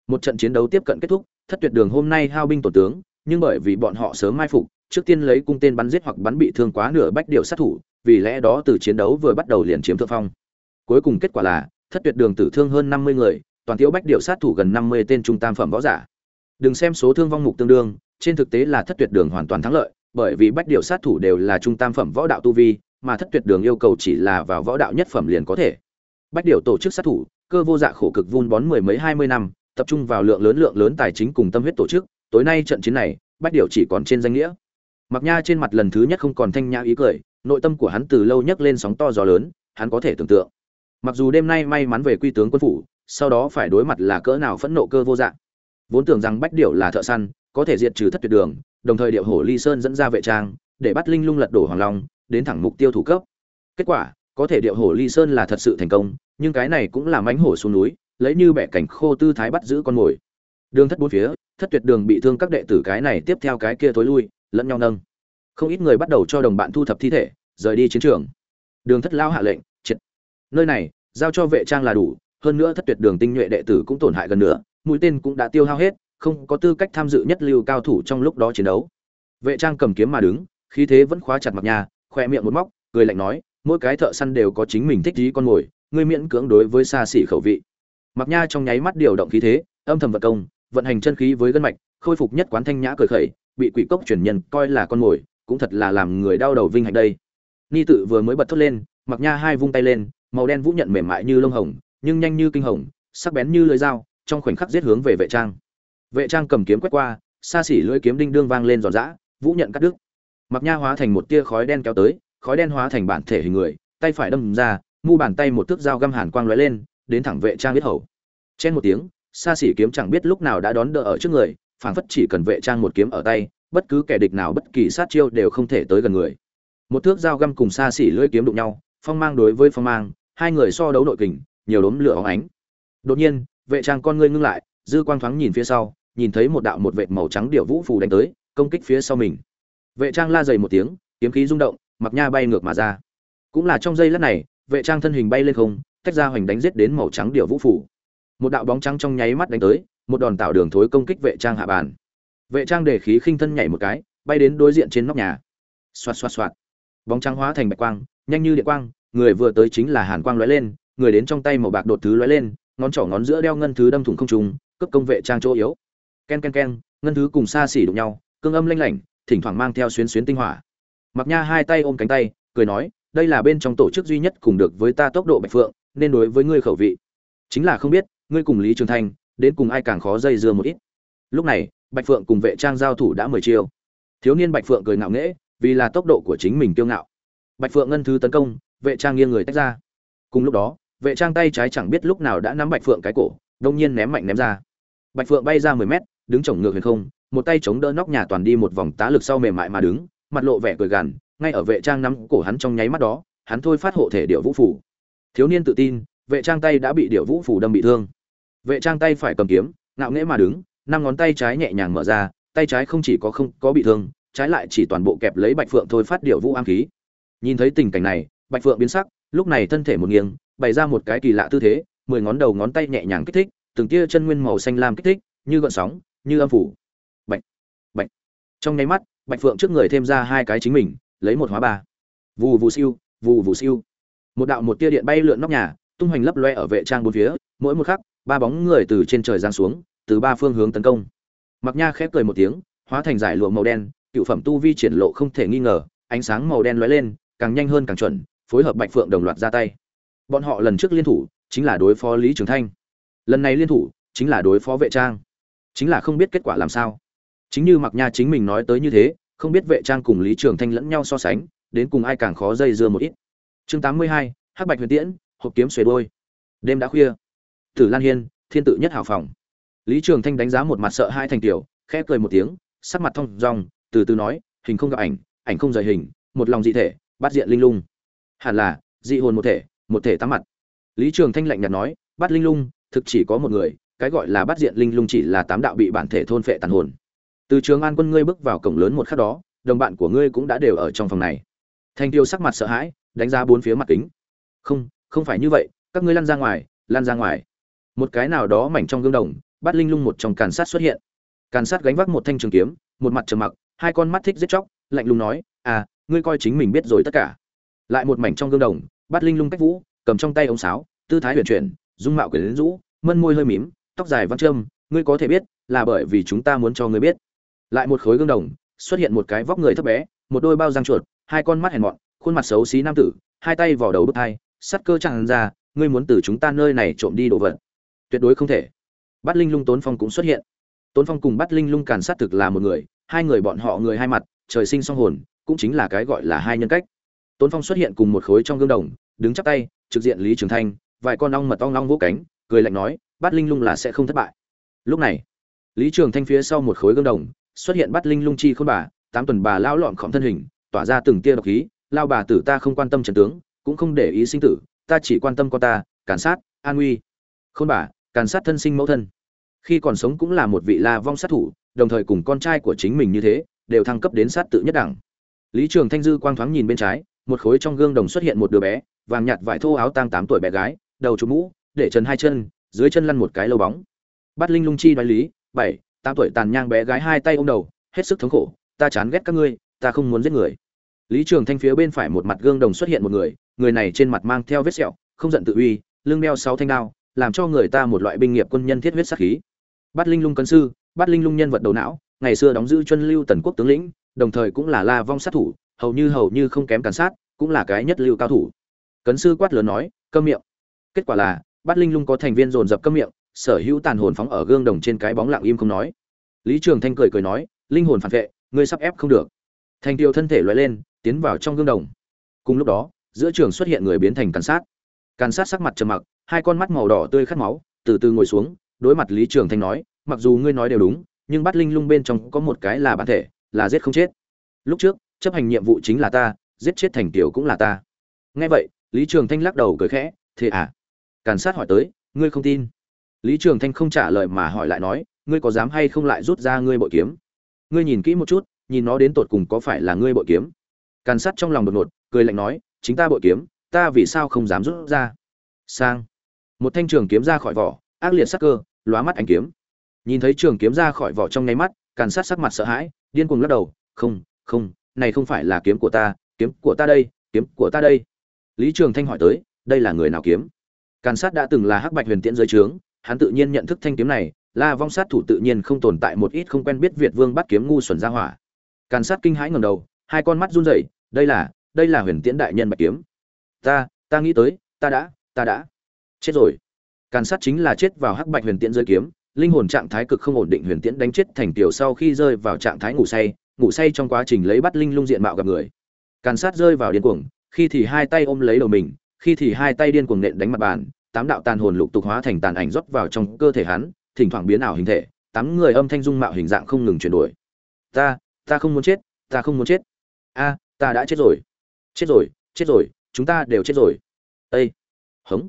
Một trận chiến đấu tiếp cận kết thúc, thất tuyệt đường hôm nay hao binh tổ tướng, nhưng bởi vì bọn họ sớm mai phục, trước tiên lấy cung tên bắn giết hoặc bắn bị thương quá nửa bách điều sát thủ, vì lẽ đó từ chiến đấu vừa bắt đầu liền chiếm thượng phong. Cuối cùng kết quả là thất tuyệt đường tử thương hơn năm mươi người, toàn thiếu bách điệu sát thủ gần năm mươi tên trung tam phẩm võ giả. Đừng xem số thương vong mục tương đương, trên thực tế là thất tuyệt đường hoàn toàn thắng lợi, bởi vì bách điệu sát thủ đều là trung tam phẩm võ đạo tu vi, mà thất tuyệt đường yêu cầu chỉ là vào võ đạo nhất phẩm liền có thể. Bách điệu tổ chức sát thủ, cơ vô dạ khổ cực vun bón mười mấy hai mươi năm, tập trung vào lượng lớn lượng lớn tài chính cùng tâm huyết tổ chức, tối nay trận chiến này, bách điệu chỉ còn trên danh nghĩa. Mặc nha trên mặt lần thứ nhất không còn thanh nhã ý cười, nội tâm của hắn từ lâu nhấc lên sóng to gió lớn, hắn có thể tưởng tượng mặc dù đêm nay may mắn về quy tướng quân phủ, sau đó phải đối mặt là cỡ nào phẫn nộ cơ vô dạng. Vốn tưởng rằng bách điệu là thợ săn, có thể diệt trừ thất tuyệt đường, đồng thời điệu hổ ly sơn dẫn ra vệ trang, để bắt linh lung lật đổ hoàng long, đến thẳng mục tiêu thủ cấp. Kết quả, có thể điệu hổ ly sơn là thật sự thành công, nhưng cái này cũng làm ánh hổ xuống núi, lấy như bẻ cảnh khô tư thái bắt giữ con mồi. Đường thất bốn phía, thất tuyệt đường bị thương các đệ tử cái này tiếp theo cái kia tối lui, lẫn nhau nâng. Không ít người bắt đầu cho đồng bạn thu thập thi thể, rời đi chiến trường. Đường thất lao hạ lệnh nơi này, giao cho vệ trang là đủ, hơn nữa thất tuyệt đường tinh nhuệ đệ tử cũng tổn hại gần nửa, mũi tên cũng đã tiêu hao hết, không có tư cách tham dự nhất lưu cao thủ trong lúc đó chiến đấu. Vệ trang cầm kiếm mà đứng, khí thế vẫn khóa chặt mặt nhà khoe miệng một móc, cười lạnh nói, mỗi cái thợ săn đều có chính mình thích trí con mồi, ngươi miễn cưỡng đối với xa xỉ khẩu vị. Mặc nha trong nháy mắt điều động khí thế, âm thầm vận công, vận hành chân khí với gân mạch, khôi phục nhất quán thanh nhã cười khẩy, bị quỷ cốc truyền nhân coi là con mồi, cũng thật là làm người đau đầu vinh hạnh đây. Ni tự vừa mới bật thốt lên mặc nha hai vung tay lên màu đen vũ nhận mềm mại như lông hồng, nhưng nhanh như kinh hồng, sắc bén như lưỡi dao, trong khoảnh khắc giết hướng về vệ trang. Vệ trang cầm kiếm quét qua, xa xỉ lưỡi kiếm đinh đương vang lên giòn giã, vũ nhận cắt đứt. Mặc nha hóa thành một tia khói đen kéo tới, khói đen hóa thành bản thể hình người, tay phải đâm ra, mu bàn tay một thước dao găm hàn quang lóe lên, đến thẳng vệ trang biết hầu. Chen một tiếng, xa xỉ kiếm chẳng biết lúc nào đã đón đỡ ở trước người, phảng phất chỉ cần vệ trang một kiếm ở tay, bất cứ kẻ địch nào bất kỳ sát chiêu đều không thể tới gần người. Một thước dao găm cùng xa xỉ lưỡi kiếm đụng nhau phong mang đối với phong mang, hai người so đấu nội kình, nhiều đốm lửa óng ánh. Đột nhiên, vệ trang con ngươi ngưng lại, dư quang thoáng nhìn phía sau, nhìn thấy một đạo một vệt màu trắng điệu vũ phù đánh tới, công kích phía sau mình. Vệ trang la dày một tiếng, kiếm khí rung động, mặc nha bay ngược mà ra. Cũng là trong giây lát này, vệ trang thân hình bay lên không, tách ra hoành đánh giết đến màu trắng điệu vũ phủ một đạo bóng trắng trong nháy mắt đánh tới, một đòn tạo đường thối công kích vệ trang hạ bàn. Vệ trang để khí khinh thân nhảy một cái, bay đến đối diện trên nóc nhà. Xoạt xoạt xoạt. Bóng trắng hóa thành bạch quang, nhanh như điện quang người vừa tới chính là hàn quang lóe lên, người đến trong tay màu bạc đột thứ lóe lên, ngón trỏ ngón giữa đeo ngân thứ đâm thủng không trùng cấp công vệ trang chỗ yếu. Ken ken ken, ngân thứ cùng xa xỉ đụng nhau, cương âm lanh lảnh, thỉnh thoảng mang theo xuyến xuyến tinh hỏa. Mặc nha hai tay ôm cánh tay, cười nói, đây là bên trong tổ chức duy nhất cùng được với ta tốc độ bạch phượng, nên đối với ngươi khẩu vị. Chính là không biết, ngươi cùng lý trường thanh, đến cùng ai càng khó dây dưa một ít. Lúc này, bạch phượng cùng vệ trang giao thủ đã mười chiêu. Thiếu niên bạch phượng cười ngạo nghễ, vì là tốc độ của chính mình kiêu ngạo. Bạch phượng ngân thứ tấn công vệ trang nghiêng người tách ra. Cùng lúc đó, vệ trang tay trái chẳng biết lúc nào đã nắm bạch phượng cái cổ, đông nhiên ném mạnh ném ra. Bạch phượng bay ra mười mét, đứng chổng ngược huyền không, một tay chống đỡ nóc nhà toàn đi một vòng tá lực sau mềm mại mà đứng, mặt lộ vẻ cười gằn, ngay ở vệ trang nắm cổ hắn trong nháy mắt đó, hắn thôi phát hộ thể điệu vũ phủ thiếu niên tự tin, vệ trang tay đã bị điệu vũ phủ đâm bị thương. Vệ trang tay phải cầm kiếm, ngạo nghễ mà đứng, năm ngón tay trái nhẹ nhàng mở ra, tay trái không chỉ có không có bị thương, trái lại chỉ toàn bộ kẹp lấy bạch phượng thôi phát điệu vũ am khí. Nhìn thấy tình cảnh này bạch phượng biến sắc, lúc này thân thể một nghiêng, bày ra một cái kỳ lạ tư thế, mười ngón đầu ngón tay nhẹ nhàng kích thích, từng tia chân nguyên màu xanh lam kích thích, như gợn sóng, như âm phủ. Bạch bạch. Trong nháy mắt, bạch phượng trước người thêm ra hai cái chính mình, lấy một hóa ba. Vù vù siêu, vù vù siêu. Một đạo một tia điện bay lượn nóc nhà, tung hoành lấp loe ở vệ trang bốn phía, mỗi một khắc, ba bóng người từ trên trời giáng xuống, từ ba phương hướng tấn công. Mặc nha khép cười một tiếng, hóa thành giải lụa màu đen, cựu phẩm tu vi triển lộ không thể nghi ngờ, ánh sáng màu đen lóe lên, càng nhanh hơn càng chuẩn phối hợp bạch phượng đồng loạt ra tay. Bọn họ lần trước liên thủ chính là đối phó lý trường thanh. Lần này liên thủ chính là đối phó vệ trang. Chính là không biết kết quả làm sao. Chính như mặc nha chính mình nói tới như thế, không biết vệ trang cùng lý trường thanh lẫn nhau so sánh, đến cùng ai càng khó dây dưa một ít. Chương tám mươi hai, hắc bạch huyền tiễn, hộp kiếm xuề đôi. Đêm đã khuya. Tử lan hiên, thiên tự nhất hảo phòng. Lý trường thanh đánh giá một mặt sợ hai thành tiểu, khẽ cười một tiếng, sắc mặt thong dong, từ từ nói, hình không gặp ảnh ảnh không rời hình, một lòng dị thể, bắt diện linh lung hẳn là, dị hồn một thể một thể tám mặt. Lý trường thanh lạnh nhạt nói bắt linh lung, thực chỉ có một người, cái gọi là bắt diện linh lung chỉ là tám đạo bị bản thể thôn phệ tàn hồn. Từ trường an quân ngươi bước vào cổng lớn một khắc đó, đồng bạn của ngươi cũng đã đều ở trong phòng này. Thanh tiêu sắc mặt sợ hãi, đánh giá bốn phía mặt kính. Không không phải như vậy, các ngươi lăn ra ngoài, lăn ra ngoài. Một cái nào đó mảnh trong gương đồng bắt linh lung một trong càn sát xuất hiện. Càn sát gánh vác một thanh trường kiếm, một mặt trầm mặc, hai con mắt thích giết chóc, lạnh lùng nói à ngươi coi chính mình biết rồi tất cả lại một mảnh trong gương đồng, bắt linh lung cách vũ, cầm trong tay ống sáo, tư thái huyền chuyển, dung mạo quyển rũ, mân môi hơi mím, tóc dài văn trâm ngươi có thể biết là bởi vì chúng ta muốn cho ngươi biết. Lại một khối gương đồng, xuất hiện một cái vóc người thấp bé, một đôi bao răng chuột, hai con mắt hèn mọn, khuôn mặt xấu xí nam tử, hai tay vỏ đầu bức thai sắt cơ chẳng ra, ngươi muốn từ chúng ta nơi này trộm đi đồ vật. Tuyệt đối không thể. Bắt linh lung tốn phong cũng xuất hiện. Tốn phong cùng bắt linh lung càn sát thực là một người, hai người bọn họ người hai mặt, trời sinh song hồn, cũng chính là cái gọi là hai nhân cách tốn phong xuất hiện cùng một khối trong gương đồng, đứng chắp tay, trực diện lý trường thanh, vài con ong mật ong long vỗ cánh, cười lạnh nói, Bát linh lung là sẽ không thất bại. Lúc này, lý trường thanh phía sau một khối gương đồng, xuất hiện Bát linh lung chi khôn bà, tám tuần bà lao lọn khom thân hình, tỏa ra từng tia độc khí, lao bà tử ta không quan tâm trần tướng, cũng không để ý sinh tử, ta chỉ quan tâm con ta cản sát, an nguy. Khôn bà cản sát thân sinh mẫu thân. Khi còn sống cũng là một vị la vong sát thủ, đồng thời cùng con trai của chính mình như thế, đều thăng cấp đến sát tự nhất đẳng. Lý trường thanh dư quang thoáng nhìn bên trái một khối trong gương đồng xuất hiện một đứa bé, vàng nhạt vải thô áo tang tám tuổi bé gái, đầu chụp mũ, để trần hai chân, dưới chân lăn một cái lâu bóng. Bắt linh lung chi đoái lý, bảy, tám tuổi tàn nhang bé gái hai tay ôm đầu, hết sức thống khổ, ta chán ghét các ngươi, ta không muốn giết người. Lý trường thanh phía bên phải một mặt gương đồng xuất hiện một người người này trên mặt mang theo vết sẹo, không giận tự uy, lưng đeo sáu thanh đao, làm cho người ta một loại binh nghiệp quân nhân thiết huyết sát khí. Bắt linh lung cấn sư bắt linh lung nhân vật đầu não, ngày xưa đóng giữ chân lưu tần quốc tướng lĩnh, đồng thời cũng là la vong sát thủ hầu như hầu như không kém càn sát, cũng là cái nhất lưu cao thủ. Cấn sư quát lớn nói, câm miệng. Kết quả là, bát linh lung có thành viên dồn dập câm miệng, sở hữu tàn hồn phóng ở gương đồng trên cái bóng lặng im không nói. Lý trường thanh cười cười nói, linh hồn phản vệ, ngươi sắp ép không được. Thành tiêu thân thể lóe lên, tiến vào trong gương đồng. Cùng lúc đó, giữa trường xuất hiện người biến thành càn sát. Càn sát sắc mặt trầm mặc, hai con mắt màu đỏ tươi khát máu, từ từ ngồi xuống, đối mặt lý trường thanh nói, mặc dù ngươi nói đều đúng, nhưng bát linh lung bên trong có một cái là bản thể, là giết không chết. Lúc trước chấp hành nhiệm vụ chính là ta, giết chết thành tiểu cũng là ta. Nghe vậy, lý trường thanh lắc đầu cười khẽ, thế à? Càn sát hỏi tới, ngươi không tin? Lý trường thanh không trả lời mà hỏi lại nói, ngươi có dám hay không lại rút ra ngươi bội kiếm? Ngươi nhìn kỹ một chút, nhìn nó đến tột cùng có phải là ngươi bội kiếm? Càn sát trong lòng đột ngột, cười lạnh nói, chính ta bội kiếm, ta vì sao không dám rút ra? Sang. Một thanh trường kiếm ra khỏi vỏ, ác liệt sắc cơ, lóa mắt ánh kiếm. Nhìn thấy trường kiếm ra khỏi vỏ trong nháy mắt, càn sát sắc mặt sợ hãi, điên cuồng lắc đầu, không không này không phải là kiếm của ta, kiếm của ta đây, kiếm của ta đây. Lý trường thanh hỏi tới, đây là người nào kiếm? Càn sát đã từng là hắc bạch huyền tiễn dưới trướng, hắn tự nhiên nhận thức thanh kiếm này, la vong sát thủ tự nhiên không tồn tại một ít không quen biết việt vương bắt kiếm ngu xuẩn ra hỏa. Càn sát kinh hãi ngầm đầu, hai con mắt run rẩy, đây là đây là huyền tiễn đại nhân bạch kiếm. Ta ta nghĩ tới, ta đã ta đã. Chết rồi. Càn sát chính là chết vào hắc bạch huyền tiễn rơi kiếm, linh hồn trạng thái cực không ổn định huyền tiễn đánh chết thành tiểu sau khi rơi vào trạng thái ngủ say ngủ say trong quá trình lấy bắt linh lung diện mạo gặp người. Càn sát rơi vào điên cuồng, khi thì hai tay ôm lấy đầu mình, khi thì hai tay điên cuồng nện đánh mặt bàn, tám đạo tàn hồn lục tục hóa thành tàn ảnh rót vào trong cơ thể hắn, thỉnh thoảng biến ảo hình thể, tám người âm thanh dung mạo hình dạng không ngừng chuyển đổi. Ta ta không muốn chết, ta không muốn chết. A, ta đã chết rồi. Chết rồi chết rồi, chúng ta đều chết rồi. Ây hống.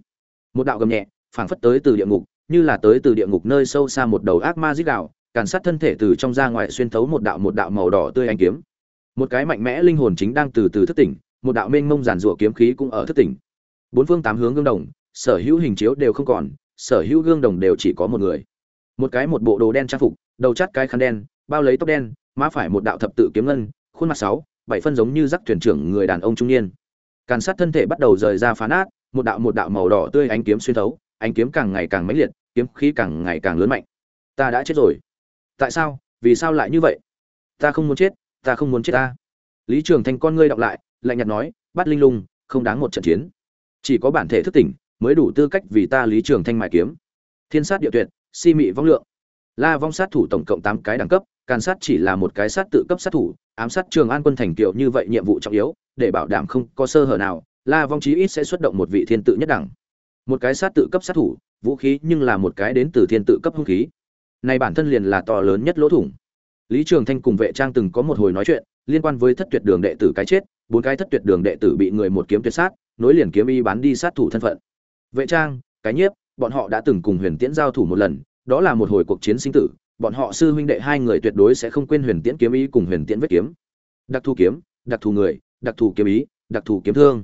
Một đạo gầm nhẹ, phảng phất tới từ địa ngục, như là tới từ địa ngục nơi sâu xa một đầu ác ma dích đạo càn sát thân thể từ trong ra ngoài xuyên thấu một đạo một đạo màu đỏ tươi ánh kiếm. Một cái mạnh mẽ linh hồn chính đang từ từ thức tỉnh, một đạo mênh mông giàn rủa kiếm khí cũng ở thức tỉnh. Bốn phương tám hướng gương đồng, sở hữu hình chiếu đều không còn, sở hữu gương đồng đều chỉ có một người. Một cái một bộ đồ đen trang phục, đầu chắt cái khăn đen, bao lấy tóc đen, má phải một đạo thập tự kiếm ngân, khuôn mặt sáu, bảy phân giống như rắc thuyền trưởng người đàn ông trung niên. Càn sát thân thể bắt đầu rời ra phá nát một đạo một đạo màu đỏ tươi ánh kiếm xuyên thấu, ánh kiếm càng ngày càng mãnh liệt, kiếm khí càng ngày càng lớn mạnh. Ta đã chết rồi tại sao? Vì sao lại như vậy? Ta không muốn chết, ta không muốn chết ta. Lý trường thanh con ngươi đọc lại, lạnh nhạt nói bắt linh lung, không đáng một trận chiến. Chỉ có bản thể thức tỉnh mới đủ tư cách vì ta lý trường thanh mài kiếm. Thiên sát địa tuyệt, si mị vong lượng. La vong sát thủ tổng cộng tám cái đẳng cấp, càn sát chỉ là một cái sát tự cấp sát thủ, ám sát trường an quân thành kiệu như vậy nhiệm vụ trọng yếu, để bảo đảm không có sơ hở nào, la vong chí ít sẽ xuất động một vị thiên tự nhất đẳng. Một cái sát tự cấp sát thủ, vũ khí nhưng là một cái đến từ thiên tự cấp hung khí này bản thân liền là to lớn nhất lỗ thủng. Lý trường thanh cùng vệ trang từng có một hồi nói chuyện, liên quan với thất tuyệt đường đệ tử cái chết, bốn cái thất tuyệt đường đệ tử bị người một kiếm tuyệt sát, nối liền kiếm y bán đi sát thủ thân phận. Vệ trang, cái nhiếp, bọn họ đã từng cùng huyền tiễn giao thủ một lần, đó là một hồi cuộc chiến sinh tử, bọn họ sư huynh đệ hai người tuyệt đối sẽ không quên huyền tiễn kiếm ý cùng huyền tiễn vết kiếm. Đặc thù kiếm, đặc thù người, đặc thù kiếm ý, đặc thù kiếm thương.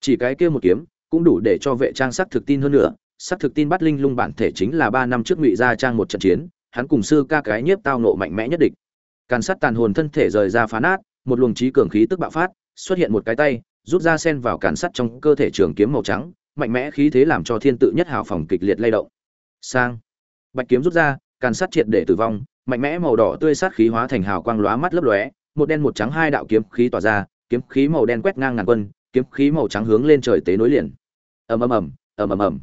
Chỉ cái kia một kiếm, cũng đủ để cho vệ trang sắc thực tin hơn nữa xác thực tin bắt linh lung bản thể chính là ba năm trước ngụy gia trang một trận chiến, hắn cùng sư ca cái nhiếp tao nộ mạnh mẽ nhất địch. Càn sát tàn hồn thân thể rời ra phá nát, một luồng trí cường khí tức bạo phát, xuất hiện một cái tay, rút ra sen vào càn sắt trong cơ thể trường kiếm màu trắng, mạnh mẽ khí thế làm cho thiên tự nhất hào phòng kịch liệt lay động. Sang. Bạch kiếm rút ra, càn sắt triệt để tử vong, mạnh mẽ màu đỏ tươi sát khí hóa thành hào quang lóa mắt lấp lóe, một đen một trắng hai đạo kiếm khí tỏa ra, kiếm khí màu đen quét ngang ngàn quân, kiếm khí màu trắng hướng lên trời tế nối liền. Ầm ầm ầm ầm ầm ầm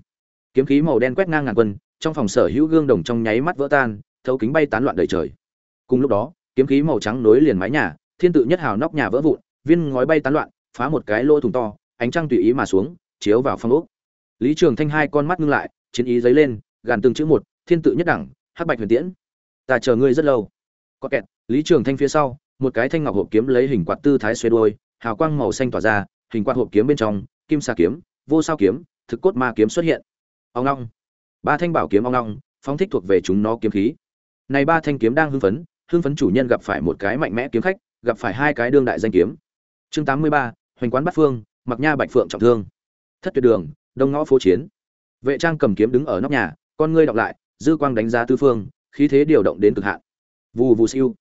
kiếm khí màu đen quét ngang ngàn quân, trong phòng sở hữu gương đồng trong nháy mắt vỡ tan, thấu kính bay tán loạn đầy trời. Cùng lúc đó, kiếm khí màu trắng nối liền mái nhà, thiên tự nhất hào nóc nhà vỡ vụn, viên ngói bay tán loạn, phá một cái lỗ thủng to, ánh trăng tùy ý mà xuống, chiếu vào phòng ốc. Lý trường thanh hai con mắt ngưng lại, chiến ý giấy lên, gàn từng chữ một, thiên tự nhất đẳng, hắc bạch huyền tiễn. Ta chờ ngươi rất lâu. Có kẹt, lý trường thanh phía sau, một cái thanh ngọc hộp kiếm lấy hình quạt tư thái xoay đôi hào quang màu xanh tỏa ra, hình quạt hộp kiếm bên trong, kim sa kiếm, vô sao kiếm, thực cốt ma kiếm xuất hiện ông long ba thanh bảo kiếm ong long phóng thích thuộc về chúng nó kiếm khí. Này ba thanh kiếm đang hưng phấn hưng phấn chủ nhân gặp phải một cái mạnh mẽ kiếm khách, gặp phải hai cái đương đại danh kiếm. Chương tám mươi ba, hoành quán bát phương, mặc nha bạch phượng trọng thương. Thất tuyệt đường, đông ngõ phố chiến. Vệ trang cầm kiếm đứng ở nóc nhà, con ngươi đọc lại, dư quang đánh giá tứ phương, khí thế điều động đến cực hạn. Vù vù siêu.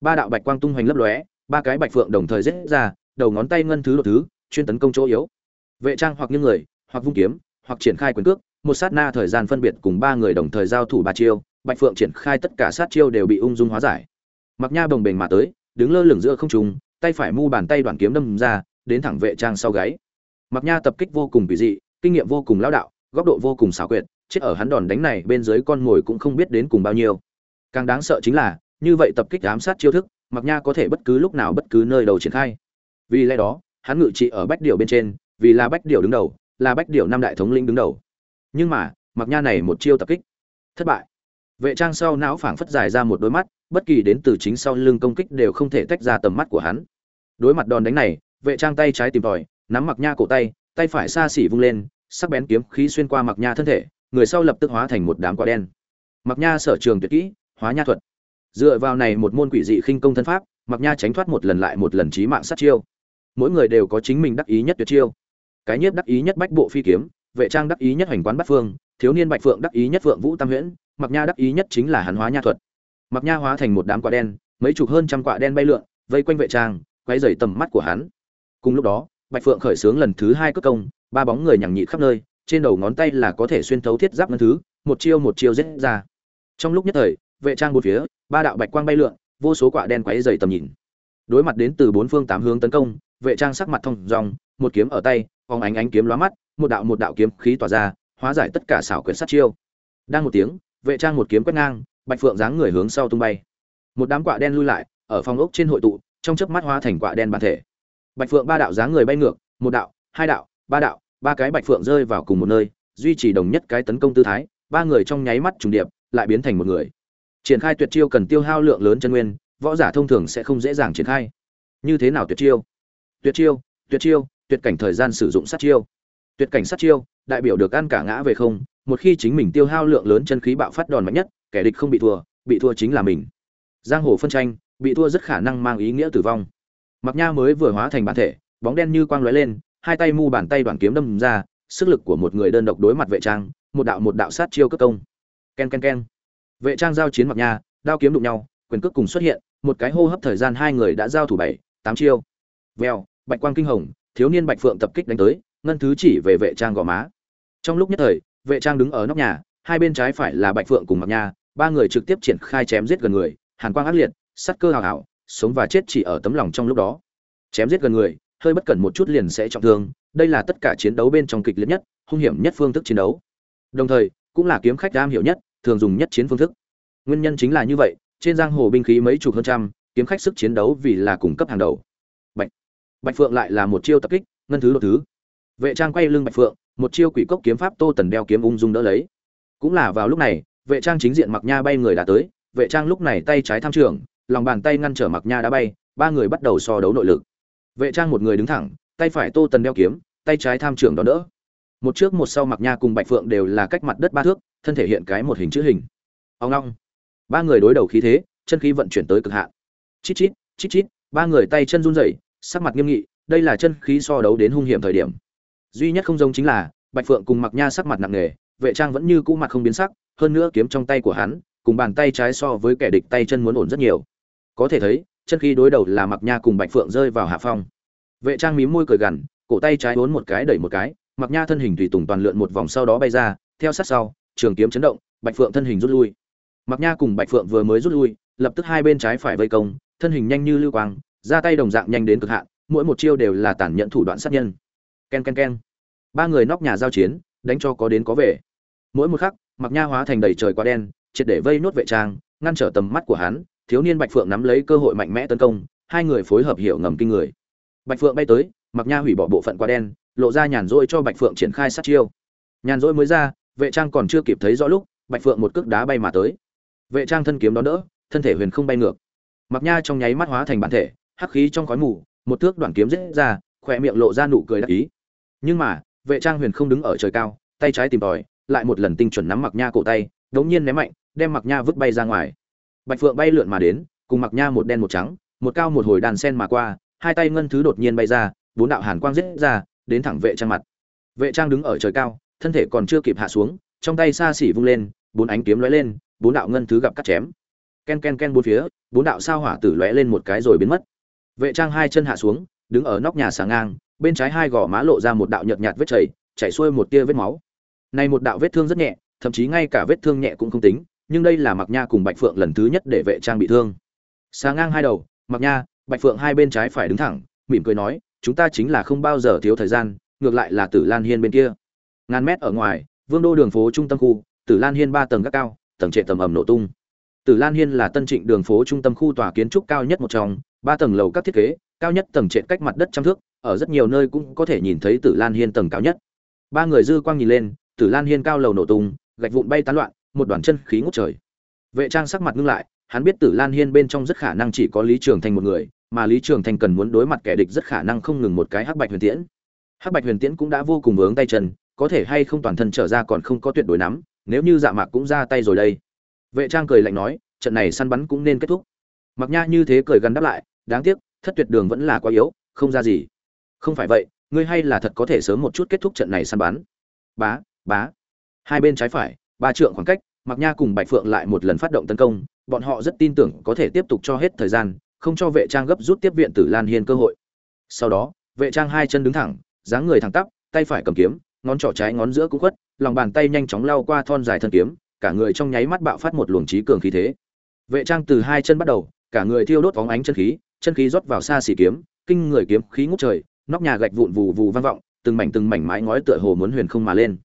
Ba đạo bạch quang tung hoành lấp lóe, ba cái bạch phượng đồng thời rết ra, đầu ngón tay ngân thứ đột thứ, chuyên tấn công chỗ yếu. Vệ trang hoặc những người, hoặc vung kiếm, hoặc triển khai quyền cước một sát na thời gian phân biệt cùng ba người đồng thời giao thủ ba chiêu, bạch phượng triển khai tất cả sát chiêu đều bị ung dung hóa giải. Mặc nha bồng bềnh mà tới, đứng lơ lửng giữa không trung, tay phải mu bàn tay đoàn kiếm đâm ra, đến thẳng vệ trang sau gáy. Mặc nha tập kích vô cùng kỳ dị, kinh nghiệm vô cùng lão đạo, góc độ vô cùng xảo quyệt, chết ở hắn đòn đánh này bên dưới con mồi cũng không biết đến cùng bao nhiêu. Càng đáng sợ chính là, như vậy tập kích ám sát chiêu thức, mặc nha có thể bất cứ lúc nào bất cứ nơi đầu triển khai. Vì lẽ đó, hắn ngự trị ở bách điệu bên trên, vì là bách điệu đứng đầu, là bách điệu năm đại thống lĩnh đứng đầu nhưng mà, mặc nha này một chiêu tập kích. Thất bại. Vệ trang sau não phảng phất dài ra một đôi mắt, bất kỳ đến từ chính sau lưng công kích đều không thể tách ra tầm mắt của hắn. Đối mặt đòn đánh này, vệ trang tay trái tìm tòi, nắm mặc nha cổ tay tay phải xa xỉ vung lên, sắc bén kiếm khí xuyên qua mặc nha thân thể, người sau lập tức hóa thành một đám quả đen. Mặc nha sở trường tuyệt kỹ, hóa nha thuật. Dựa vào này một môn quỷ dị khinh công thân pháp, mặc nha tránh thoát một lần lại một lần chí mạng sát chiêu. Mỗi người đều có chính mình đắc ý nhất tuyệt chiêu. Cái nhất đắc ý nhất bách bộ phi kiếm vệ trang đắc ý nhất hoành quán bát phương thiếu niên bạch phượng đắc ý nhất phượng vũ tam huyễn mặc nha đắc ý nhất chính là hắn hóa nha thuật. Mặc nha hóa thành một đám quả đen mấy chục hơn trăm quả đen bay lượn vây quanh vệ trang quay dày tầm mắt của hắn. Cùng lúc đó bạch phượng khởi xướng lần thứ hai cất công ba bóng người nhằng nhị khắp nơi trên đầu ngón tay là có thể xuyên thấu thiết giáp ngân thứ một chiêu một chiêu giết ra. Trong lúc nhất thời vệ trang bốn phía ba đạo bạch quang bay lượn vô số quả đen quấy dày tầm nhìn. Đối mặt đến từ bốn phương tám hướng tấn công vệ trang sắc mặt thông dòng, một kiếm ở tay phóng ánh ánh kiếm lóa mắt một đạo một đạo kiếm khí tỏa ra, hóa giải tất cả xảo quyệt sát chiêu. Đang một tiếng, vệ trang một kiếm quét ngang, bạch phượng dáng người hướng sau tung bay. Một đám quạ đen lui lại, ở phòng ốc trên hội tụ, trong chớp mắt hóa thành quạ đen bản thể. Bạch phượng ba đạo dáng người bay ngược, một đạo, hai đạo, ba đạo, ba cái bạch phượng rơi vào cùng một nơi, duy trì đồng nhất cái tấn công tư thái, ba người trong nháy mắt trùng điệp, lại biến thành một người. Triển khai tuyệt chiêu cần tiêu hao lượng lớn chân nguyên, võ giả thông thường sẽ không dễ dàng triển khai. Như thế nào tuyệt chiêu? Tuyệt chiêu tuyệt chiêu, tuyệt cảnh thời gian sử dụng sát chiêu tuyệt cảnh sát chiêu, đại biểu được ăn cả ngã về không, một khi chính mình tiêu hao lượng lớn chân khí bạo phát đòn mạnh nhất, kẻ địch không bị thua bị thua chính là mình. Giang hồ phân tranh, bị thua rất khả năng mang ý nghĩa tử vong. Mặc nha mới vừa hóa thành bản thể, bóng đen như quang lóe lên, hai tay mu bàn tay đoàn kiếm đâm ra, sức lực của một người đơn độc đối mặt vệ trang, một đạo một đạo sát chiêu cất công. Ken ken ken. Vệ trang giao chiến mặc nha, đao kiếm đụng nhau, quyền cước cùng xuất hiện, một cái hô hấp thời gian hai người đã giao thủ bảy, tám chiêu. Vèo, bạch quang kinh hồng, thiếu niên bạch phượng tập kích đánh tới ngân thứ chỉ về vệ trang gò má. Trong lúc nhất thời, vệ trang đứng ở nóc nhà, hai bên trái phải là bạch phượng cùng mặc nha, ba người trực tiếp triển khai chém giết gần người, hàn quang ác liệt, sắt cơ hào hào, sống và chết chỉ ở tấm lòng trong lúc đó. Chém giết gần người, hơi bất cẩn một chút liền sẽ trọng thương, đây là tất cả chiến đấu bên trong kịch liệt nhất, hung hiểm nhất phương thức chiến đấu. Đồng thời, cũng là kiếm khách am hiểu nhất, thường dùng nhất chiến phương thức. Nguyên nhân chính là như vậy, trên giang hồ binh khí mấy chục hơn trăm, kiếm khách sức chiến đấu vì là cung cấp hàng đầu. Bạch. Bạch phượng lại là một chiêu tập kích, ngân thứ đột thứ vệ trang quay lưng bạch phượng, một chiêu quỷ cốc kiếm pháp tô tần đeo kiếm ung dung đỡ lấy. Cũng là vào lúc này, vệ trang chính diện mặc nha bay người đã tới, vệ trang lúc này tay trái tham trường, lòng bàn tay ngăn trở mặc nha đã bay, ba người bắt đầu so đấu nội lực. Vệ trang một người đứng thẳng, tay phải tô tần đeo kiếm, tay trái tham trường đón đỡ. Một trước một sau mặc nha cùng bạch phượng đều là cách mặt đất ba thước, thân thể hiện cái một hình chữ hình. Ông long. Ba người đối đầu khí thế, chân khí vận chuyển tới cực hạn. Chít chít chít chít, ba người tay chân run rẩy, sắc mặt nghiêm nghị, đây là chân khí so đấu đến hung hiểm thời điểm duy nhất không giống chính là, bạch phượng cùng mặc nha sắc mặt nặng nề, vệ trang vẫn như cũ mặt không biến sắc, hơn nữa kiếm trong tay của hắn, cùng bàn tay trái so với kẻ địch tay chân muốn ổn rất nhiều. Có thể thấy, chân khi đối đầu là mặc nha cùng bạch phượng rơi vào hạ phong. Vệ trang mím môi cười gằn, cổ tay trái uốn một cái đẩy một cái mặc nha thân hình tùy tùng toàn lượn một vòng sau đó bay ra, theo sát sau, trường kiếm chấn động, bạch phượng thân hình rút lui. Mặc nha cùng bạch phượng vừa mới rút lui, lập tức hai bên trái phải vây công, thân hình nhanh như lưu quang, ra tay đồng dạng nhanh đến cực hạn, mỗi một chiêu đều là tàn nhẫn thủ đoạn sát nhân ken ken ken. Ba người nóc nhà giao chiến, đánh cho có đến có về. Mỗi một khắc, mặc nha hóa thành đầy trời quá đen, triệt để vây nốt vệ trang, ngăn trở tầm mắt của hắn, thiếu niên bạch phượng nắm lấy cơ hội mạnh mẽ tấn công, hai người phối hợp hiểu ngầm kinh người. Bạch phượng bay tới, mặc nha hủy bỏ bộ phận quá đen, lộ ra nhàn rỗi cho bạch phượng triển khai sát chiêu. Nhàn rỗi mới ra, vệ trang còn chưa kịp thấy rõ lúc, bạch phượng một cước đá bay mà tới. Vệ trang thân kiếm đón đỡ, thân thể huyền không bay ngược. Mặc nha trong nháy mắt hóa thành bản thể, hắc khí trong khói mù, một thước đoạn kiếm rết ra, khỏe miệng lộ ra nụ cười đắc ý nhưng mà, vệ trang huyền không đứng ở trời cao, tay trái tìm tòi, lại một lần tinh chuẩn nắm mặc nha cổ tay, đống nhiên ném mạnh, đem mặc nha vứt bay ra ngoài. Bạch phượng bay lượn mà đến, cùng mặc nha một đen một trắng, một cao một hồi đàn sen mà qua, hai tay ngân thứ đột nhiên bay ra, bốn đạo hàn quang giết ra, đến thẳng vệ trang mặt. Vệ trang đứng ở trời cao, thân thể còn chưa kịp hạ xuống, trong tay xa xỉ vung lên, bốn ánh kiếm lóe lên, bốn đạo ngân thứ gặp cắt chém. Ken ken ken bốn phía, bốn đạo sao hỏa tử lóe lên một cái rồi biến mất. Vệ trang hai chân hạ xuống, đứng ở nóc nhà sáng ngang bên trái hai gò má lộ ra một đạo nhợt nhạt vết chảy chảy xuôi một tia vết máu. Này một đạo vết thương rất nhẹ, thậm chí ngay cả vết thương nhẹ cũng không tính, nhưng đây là mặc nha cùng bạch phượng lần thứ nhất để vệ trang bị thương. Sáng ngang hai đầu mặc nha, bạch phượng hai bên trái phải đứng thẳng, mỉm cười nói, chúng ta chính là không bao giờ thiếu thời gian, ngược lại là tử lan hiên bên kia. Ngàn mét ở ngoài, vương đô đường phố trung tâm khu, tử lan hiên ba tầng các cao, tầng trệ tầm ầm nổ tung. Tử lan hiên là tân trịnh đường phố trung tâm khu tòa kiến trúc cao nhất một trong, ba tầng lầu các thiết kế cao nhất tầng trệt cách mặt đất trăm thước, ở rất nhiều nơi cũng có thể nhìn thấy tử lan hiên tầng cao nhất. Ba người dư quang nhìn lên, tử lan hiên cao lầu nổ tung, gạch vụn bay tán loạn, một đoàn chân khí ngút trời. Vệ trang sắc mặt ngưng lại, hắn biết tử lan hiên bên trong rất khả năng chỉ có lý trường thành một người, mà lý trường thành cần muốn đối mặt kẻ địch rất khả năng không ngừng một cái hắc bạch huyền tiễn. Hắc bạch huyền tiễn cũng đã vô cùng vướng tay chân, có thể hay không toàn thân trở ra còn không có tuyệt đối nắm, nếu như dạ mạc cũng ra tay rồi đây. Vệ trang cười lạnh nói, trận này săn bắn cũng nên kết thúc. Mặc nha như thế cười gắn đáp lại, đáng tiếc thất tuyệt đường vẫn là quá yếu, không ra gì. Không phải vậy, ngươi hay là thật có thể sớm một chút kết thúc trận này săn bắn. Bá bá. Hai bên trái phải, ba trượng khoảng cách mặc nha cùng bạch phượng lại một lần phát động tấn công, bọn họ rất tin tưởng có thể tiếp tục cho hết thời gian, không cho vệ trang gấp rút tiếp viện tử lan hiên cơ hội. Sau đó, vệ trang hai chân đứng thẳng, dáng người thẳng tắp, tay phải cầm kiếm, ngón trỏ trái ngón giữa cũng khuất, lòng bàn tay nhanh chóng lao qua thon dài thân kiếm, cả người trong nháy mắt bạo phát một luồng trí cường khí thế. Vệ trang từ hai chân bắt đầu, cả người thiêu đốt phóng ánh chân khí chân khí rót vào xa xỉ kiếm, kinh người kiếm khí ngút trời, nóc nhà gạch vụn vù vù vang vọng, từng mảnh từng mảnh mái ngói tựa hồ muốn huyền không mà lên.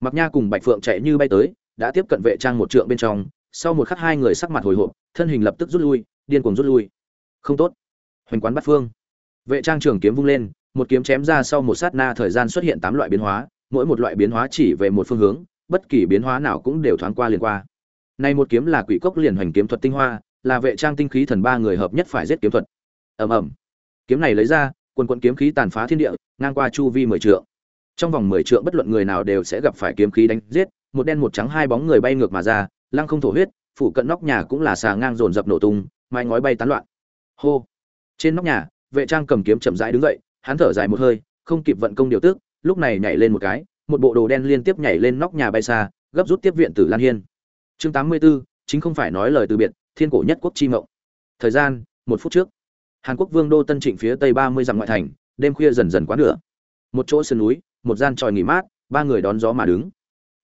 Mặc nha cùng bạch phượng chạy như bay tới, đã tiếp cận vệ trang một trượng bên trong, sau một khắc hai người sắc mặt hồi hộp, thân hình lập tức rút lui, điên cuồng rút lui. Không tốt. Hoành quán bắt phương. Vệ trang trường kiếm vung lên, một kiếm chém ra sau một sát na thời gian xuất hiện tám loại biến hóa, mỗi một loại biến hóa chỉ về một phương hướng, bất kỳ biến hóa nào cũng đều thoáng qua liền qua. Nay một kiếm là quỷ cốc liền hoành kiếm thuật tinh hoa, là vệ trang tinh khí thần ba người hợp nhất phải giết kiếm thuật ầm ầm. Kiếm này lấy ra quần quận kiếm khí tàn phá thiên địa ngang qua chu vi mười trượng. Trong vòng mười trượng bất luận người nào đều sẽ gặp phải kiếm khí đánh giết một đen một trắng hai bóng người bay ngược mà ra lăng không thổ huyết phủ cận nóc nhà cũng là xà ngang dồn dập nổ tung mái ngói bay tán loạn. Hô. Trên nóc nhà vệ trang cầm kiếm chậm rãi đứng dậy hắn thở dài một hơi không kịp vận công điều tức lúc này nhảy lên một cái một bộ đồ đen liên tiếp nhảy lên nóc nhà bay xa gấp rút tiếp viện tử lan hiên. Chương tám mươi 84, chính không phải nói lời từ biệt thiên cổ nhất quốc chi mộng. Thời gian một phút trước hàn quốc vương đô tân trịnh phía tây ba mươi dặm ngoại thành, đêm khuya dần dần quá nửa. Một chỗ sườn núi, một gian tròi nghỉ mát, ba người đón gió mà đứng.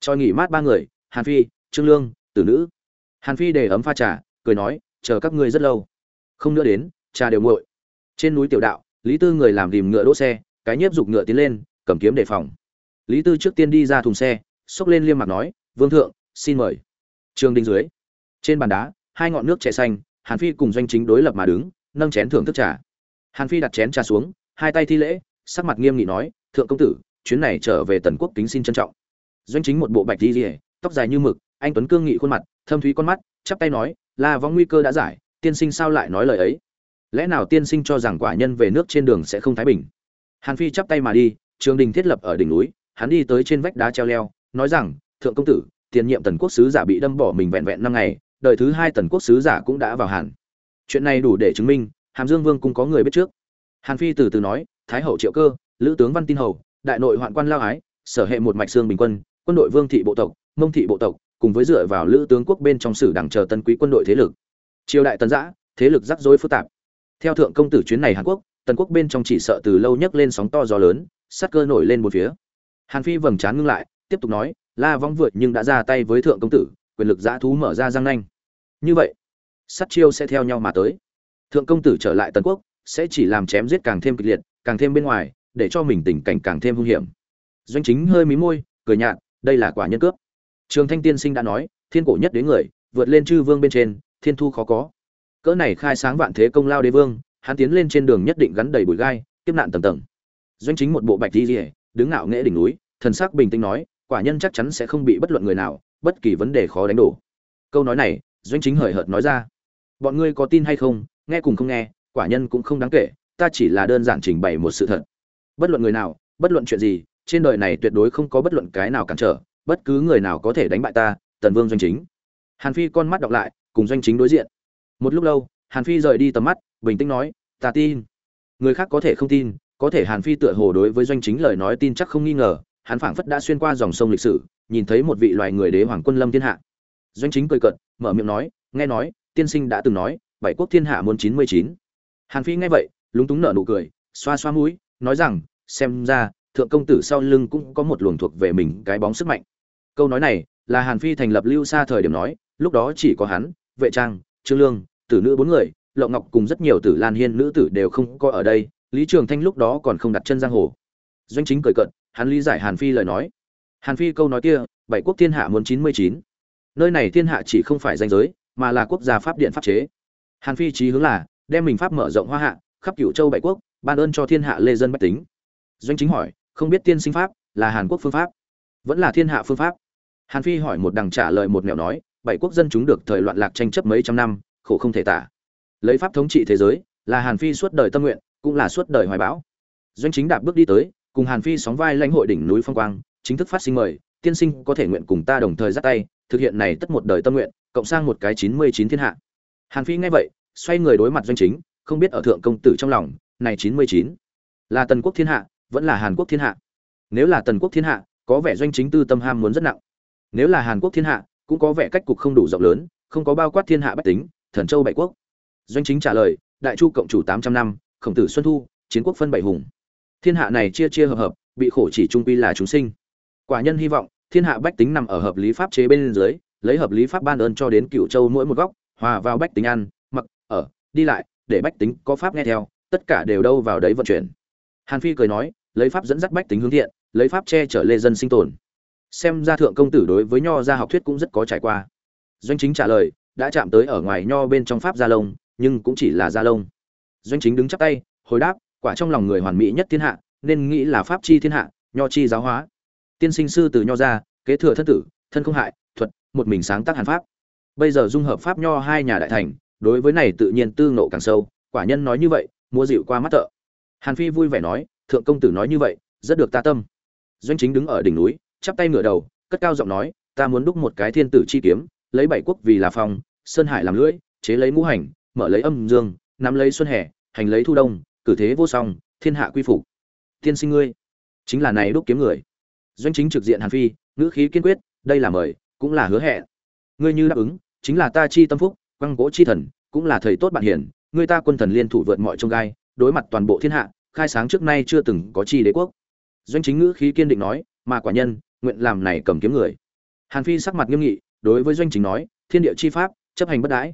Tròi nghỉ mát ba người, hàn phi, trương lương, tử nữ. Hàn phi để ấm pha trà, cười nói, chờ các ngươi rất lâu. Không nữa đến, trà đều nguội. Trên núi tiểu đạo, lý tư người làm rìm ngựa đỗ xe, cái nhiếp giục ngựa tiến lên, cầm kiếm đề phòng. Lý tư trước tiên đi ra thùng xe, xốc lên liêm mặt nói, vương thượng, xin mời. Trường đình dưới. Trên bàn đá, hai ngọn nước trẻ xanh, hàn phi cùng doanh chính đối lập mà đứng nâng chén thưởng thức trà. Hàn phi đặt chén trà xuống, hai tay thi lễ, sắc mặt nghiêm nghị nói, thượng công tử, chuyến này trở về tần quốc kính xin trân trọng. Doanh chính một bộ bạch đi rỉa tóc dài như mực, anh tuấn cương nghị khuôn mặt, thâm thúy con mắt, chắp tay nói là vong nguy cơ đã giải, tiên sinh sao lại nói lời ấy? Lẽ nào tiên sinh cho rằng quả nhân về nước trên đường sẽ không thái bình? Hàn phi chắp tay mà đi, trường đình thiết lập ở đỉnh núi, hắn đi tới trên vách đá treo leo, nói rằng, thượng công tử, tiền nhiệm tần quốc sứ giả bị đâm bỏ mình vẹn vẹn năm ngày, đời thứ hai tần quốc sứ giả cũng đã vào hàn chuyện này đủ để chứng minh, hàm dương vương cũng có người biết trước. Hàn phi từ từ nói, thái hậu triệu cơ, lữ tướng văn tin hầu, đại nội hoạn quan lao ái, sở hệ một mạch xương bình quân quân đội vương thị bộ tộc, mông thị bộ tộc, cùng với dựa vào lữ tướng quốc bên trong sử đảng chờ tân quý quân đội thế lực. Triều đại tần giã, thế lực rắc rối phức tạp. Theo thượng công tử chuyến này hàn quốc, tần quốc bên trong chỉ sợ từ lâu nhấc lên sóng to gió lớn, sát cơ nổi lên một phía. Hàn phi vầng trán ngưng lại, tiếp tục nói, la vong vượt nhưng đã ra tay với thượng công tử, quyền lực giã thú mở ra giang nanh. Như vậy sát chiêu sẽ theo nhau mà tới. Thượng công tử trở lại tần quốc, sẽ chỉ làm chém giết càng thêm kịch liệt, càng thêm bên ngoài, để cho mình tình cảnh càng thêm hung hiểm. Doanh chính hơi mí môi, cười nhạt, đây là quả nhân cướp. Trường thanh tiên sinh đã nói, thiên cổ nhất đến người, vượt lên chư vương bên trên, thiên thu khó có. Cỡ này khai sáng vạn thế công lao đế vương, hắn tiến lên trên đường nhất định gắn đầy bụi gai tiếp nạn tầng tầng. Doanh chính một bộ bạch di rỉa đứng ngạo nghễ đỉnh núi, thần sắc bình tĩnh nói, quả nhân chắc chắn sẽ không bị bất luận người nào, bất kỳ vấn đề khó đánh đổ. Câu nói này, doanh chính hời hợt nói ra bọn ngươi có tin hay không? Nghe cùng không nghe, quả nhân cũng không đáng kể, ta chỉ là đơn giản trình bày một sự thật. Bất luận người nào, bất luận chuyện gì, trên đời này tuyệt đối không có bất luận cái nào cản trở, bất cứ người nào có thể đánh bại ta, tần vương doanh chính. Hàn phi con mắt đọc lại, cùng doanh chính đối diện. Một lúc lâu, hàn phi rời đi tầm mắt, bình tĩnh nói, ta tin. Người khác có thể không tin, có thể hàn phi tựa hồ đối với doanh chính lời nói tin chắc không nghi ngờ, hắn phảng phất đã xuyên qua dòng sông lịch sử, nhìn thấy một vị loài người đế hoàng quân lâm thiên hạ. Doanh chính cười cận mở miệng nói, nghe nói tiên sinh đã từng nói, bảy quốc thiên hạ muốn chín mươi chín. Hàn phi nghe vậy, lúng túng nở nụ cười, xoa xoa mũi, nói rằng, xem ra, thượng công tử sau lưng cũng có một luồng thuộc về mình cái bóng sức mạnh. Câu nói này, là hàn phi thành lập lưu xa thời điểm nói, lúc đó chỉ có hắn, vệ trang, trương lương, tử nữ bốn người lậu ngọc cùng rất nhiều tử lan hiên nữ tử đều không có ở đây, lý trường thanh lúc đó còn không đặt chân giang hồ. Doanh chính cười cận hắn lý giải hàn phi lời nói. Hàn phi câu nói kia, bảy quốc thiên hạ muốn chín mươi chín. Nơi này thiên hạ chỉ không phải danh giới mà là quốc gia pháp điện pháp chế. Hàn phi trí hướng là, đem mình pháp mở rộng hoa hạ, khắp cửu châu bảy quốc, ban ơn cho thiên hạ lê dân bách tính. Doanh chính hỏi, không biết tiên sinh pháp là hàn quốc phương pháp? Vẫn là thiên hạ phương pháp. Hàn phi hỏi một đằng trả lời một nẻo nói, bảy quốc dân chúng được thời loạn lạc tranh chấp mấy trăm năm, khổ không thể tả. Lấy pháp thống trị thế giới, là hàn phi suốt đời tâm nguyện, cũng là suốt đời hoài bão. Doanh chính đạp bước đi tới, cùng hàn phi sóng vai lãnh hội đỉnh núi phong quang, chính thức phát sinh mời tiên sinh có thể nguyện cùng ta đồng thời dắt tay, thực hiện này tất một đời tâm nguyện, cộng sang một cái chín mươi chín thiên hạ. Hàn phi nghe vậy, xoay người đối mặt doanh chính, không biết ở thượng công tử trong lòng, này chín mươi chín là tần quốc thiên hạ, vẫn là hàn quốc thiên hạ? Nếu là tần quốc thiên hạ, có vẻ doanh chính tư tâm ham muốn rất nặng. Nếu là hàn quốc thiên hạ, cũng có vẻ cách cục không đủ rộng lớn, không có bao quát thiên hạ bách tính, thần châu bảy quốc. Doanh chính trả lời, đại chu cộng chủ tám trăm năm, khổng tử xuân thu, chiến quốc phân bảy hùng. Thiên hạ này chia chia hợp hợp, bị khổ chỉ trung quy là chúng sinh quả nhân hy vọng, thiên hạ bách tính nằm ở hợp lý pháp chế bên dưới, lấy hợp lý pháp ban ơn cho đến cựu châu mỗi một góc, hòa vào bách tính ăn, mặc, ở, đi lại, để bách tính có pháp nghe theo, tất cả đều đâu vào đấy vận chuyển. Hàn phi cười nói, lấy pháp dẫn dắt bách tính hướng thiện, lấy pháp che chở lê dân sinh tồn. Xem ra thượng công tử đối với nho gia học thuyết cũng rất có trải qua. Doanh chính trả lời, đã chạm tới ở ngoài nho bên trong pháp gia lông, nhưng cũng chỉ là gia lông. Doanh chính đứng chắp tay, hồi đáp, quả trong lòng người hoàn mỹ nhất thiên hạ, nên nghĩ là pháp chi thiên hạ, nho chi giáo hóa tiên sinh sư từ nho ra, kế thừa thân tử, thân không hại, thuật, một mình sáng tác hàn pháp. Bây giờ dung hợp pháp nho hai nhà đại thành, đối với này tự nhiên tư nộ càng sâu, quả nhân nói như vậy mua dịu qua mắt thợ. Hàn phi vui vẻ nói, thượng công tử nói như vậy, rất được ta tâm. Doanh chính đứng ở đỉnh núi, chắp tay ngửa đầu, cất cao giọng nói, ta muốn đúc một cái thiên tử chi kiếm, lấy bảy quốc vì là phòng sơn hải làm lưỡi, chế lấy ngũ hành, mở lấy âm dương, nắm lấy xuân hè, hành lấy thu đông, cử thế vô song, thiên hạ quy phục. Tiên sinh ngươi, chính là này đúc kiếm người doanh chính trực diện hàn phi, ngữ khí kiên quyết, đây là mời, cũng là hứa hẹn. Ngươi như đáp ứng, chính là ta chi tâm phúc, quăng gỗ chi thần, cũng là thầy tốt bạn hiền. ngươi ta quân thần liên thủ vượt mọi trông gai, đối mặt toàn bộ thiên hạ, khai sáng trước nay chưa từng có chi đế quốc. Doanh chính ngữ khí kiên định nói, mà quả nhân, nguyện làm này cầm kiếm người. Hàn phi sắc mặt nghiêm nghị, đối với doanh chính nói, thiên địa chi pháp, chấp hành bất đãi.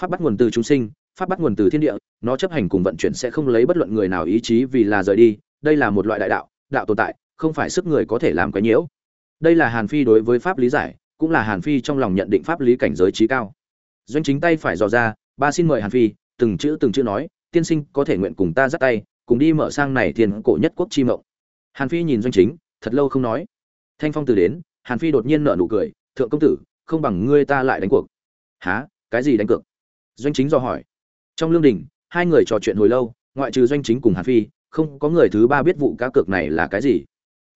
Pháp bắt nguồn từ chúng sinh, pháp bắt nguồn từ thiên địa, nó chấp hành cùng vận chuyển sẽ không lấy bất luận người nào ý chí vì là rời đi. Đây là một loại đại đạo đạo tồn tại không phải sức người có thể làm cái nhiễu. Đây là hàn phi đối với pháp lý giải, cũng là hàn phi trong lòng nhận định pháp lý cảnh giới trí cao. Doanh chính tay phải dò ra, ba xin mời hàn phi, từng chữ từng chữ nói, tiên sinh có thể nguyện cùng ta dắt tay, cùng đi mở sang này thiên cổ nhất quốc chi mộng. Hàn phi nhìn doanh chính, thật lâu không nói. Thanh phong từ đến, hàn phi đột nhiên nở nụ cười, thượng công tử, không bằng ngươi ta lại đánh cuộc. Há cái gì đánh cược? Doanh chính do hỏi. Trong lương đình, hai người trò chuyện hồi lâu, ngoại trừ doanh chính cùng hàn phi, không có người thứ ba biết vụ cá cược này là cái gì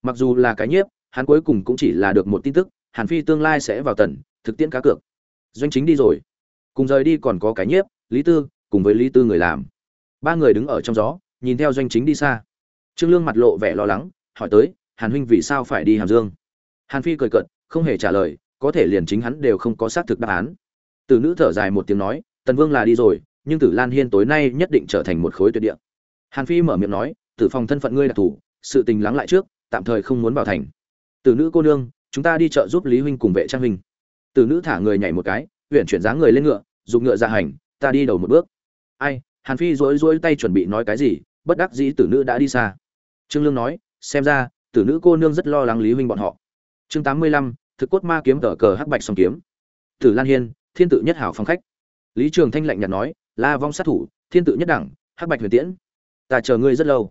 mặc dù là cái nhiếp, hắn cuối cùng cũng chỉ là được một tin tức, hàn phi tương lai sẽ vào tần, thực tiễn cá cược. Doanh chính đi rồi. Cùng rời đi còn có cái nhiếp, lý tư, cùng với lý tư người làm. Ba người đứng ở trong gió, nhìn theo doanh chính đi xa. Trương lương mặt lộ vẻ lo lắng, hỏi tới, hàn huynh vì sao phải đi hàm dương? Hàn phi cười cợt, không hề trả lời, có thể liền chính hắn đều không có xác thực đáp án. Từ nữ thở dài một tiếng nói, tần vương là đi rồi, nhưng tử lan hiên tối nay nhất định trở thành một khối tuyệt địa. Hàn phi mở miệng nói, tử phòng thân phận ngươi đặc thù sự tình lắng lại trước tạm thời không muốn vào thành. Tử nữ cô nương, chúng ta đi chợ giúp lý huynh cùng vệ trang huynh. Tử nữ thả người nhảy một cái huyện chuyển dáng người lên ngựa dùng ngựa ra hành, ta đi đầu một bước. Ai, hàn phi rối rối tay chuẩn bị nói cái gì, bất đắc dĩ tử nữ đã đi xa. Trương lương nói, xem ra tử nữ cô nương rất lo lắng lý huynh bọn họ. Chương tám mươi lăm, thực cốt ma kiếm cờ cờ hắc bạch song kiếm. Tử lan hiên, thiên tự nhất hảo phong khách. Lý trường thanh lạnh nhạt nói, la vong sát thủ, thiên tự nhất đẳng, hắc bạch huyền tiễn. Ta chờ ngươi rất lâu.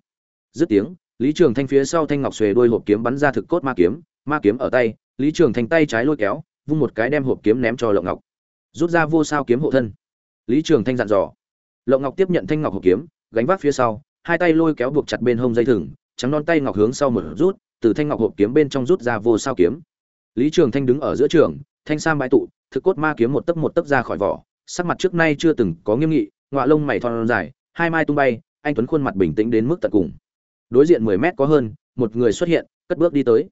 Dứt tiếng lý trường thanh phía sau thanh ngọc xuề đuôi hộp kiếm bắn ra thực cốt ma kiếm ma kiếm ở tay, lý trường thanh tay trái lôi kéo, vung một cái đem hộp kiếm ném cho lộng ngọc. Rút ra vô sao kiếm hộ thân. Lý trường thanh dặn dò. Lộng ngọc tiếp nhận thanh ngọc hộp kiếm, gánh vác phía sau, hai tay lôi kéo buộc chặt bên hông dây thừng, trắng non tay ngọc hướng sau một rút, từ thanh ngọc hộp kiếm bên trong rút ra vô sao kiếm. Lý trường thanh đứng ở giữa trường, thanh sam bãi tụ, thực cốt ma kiếm một tấc một tấc ra khỏi vỏ, sắc mặt trước nay chưa từng có nghiêm nghị, ngọa lông mày thon dài, hai mai tung bay, anh tuấn khuôn mặt bình tĩnh đến mức tận cùng đối diện mười mét có hơn, một người xuất hiện, cất bước đi tới.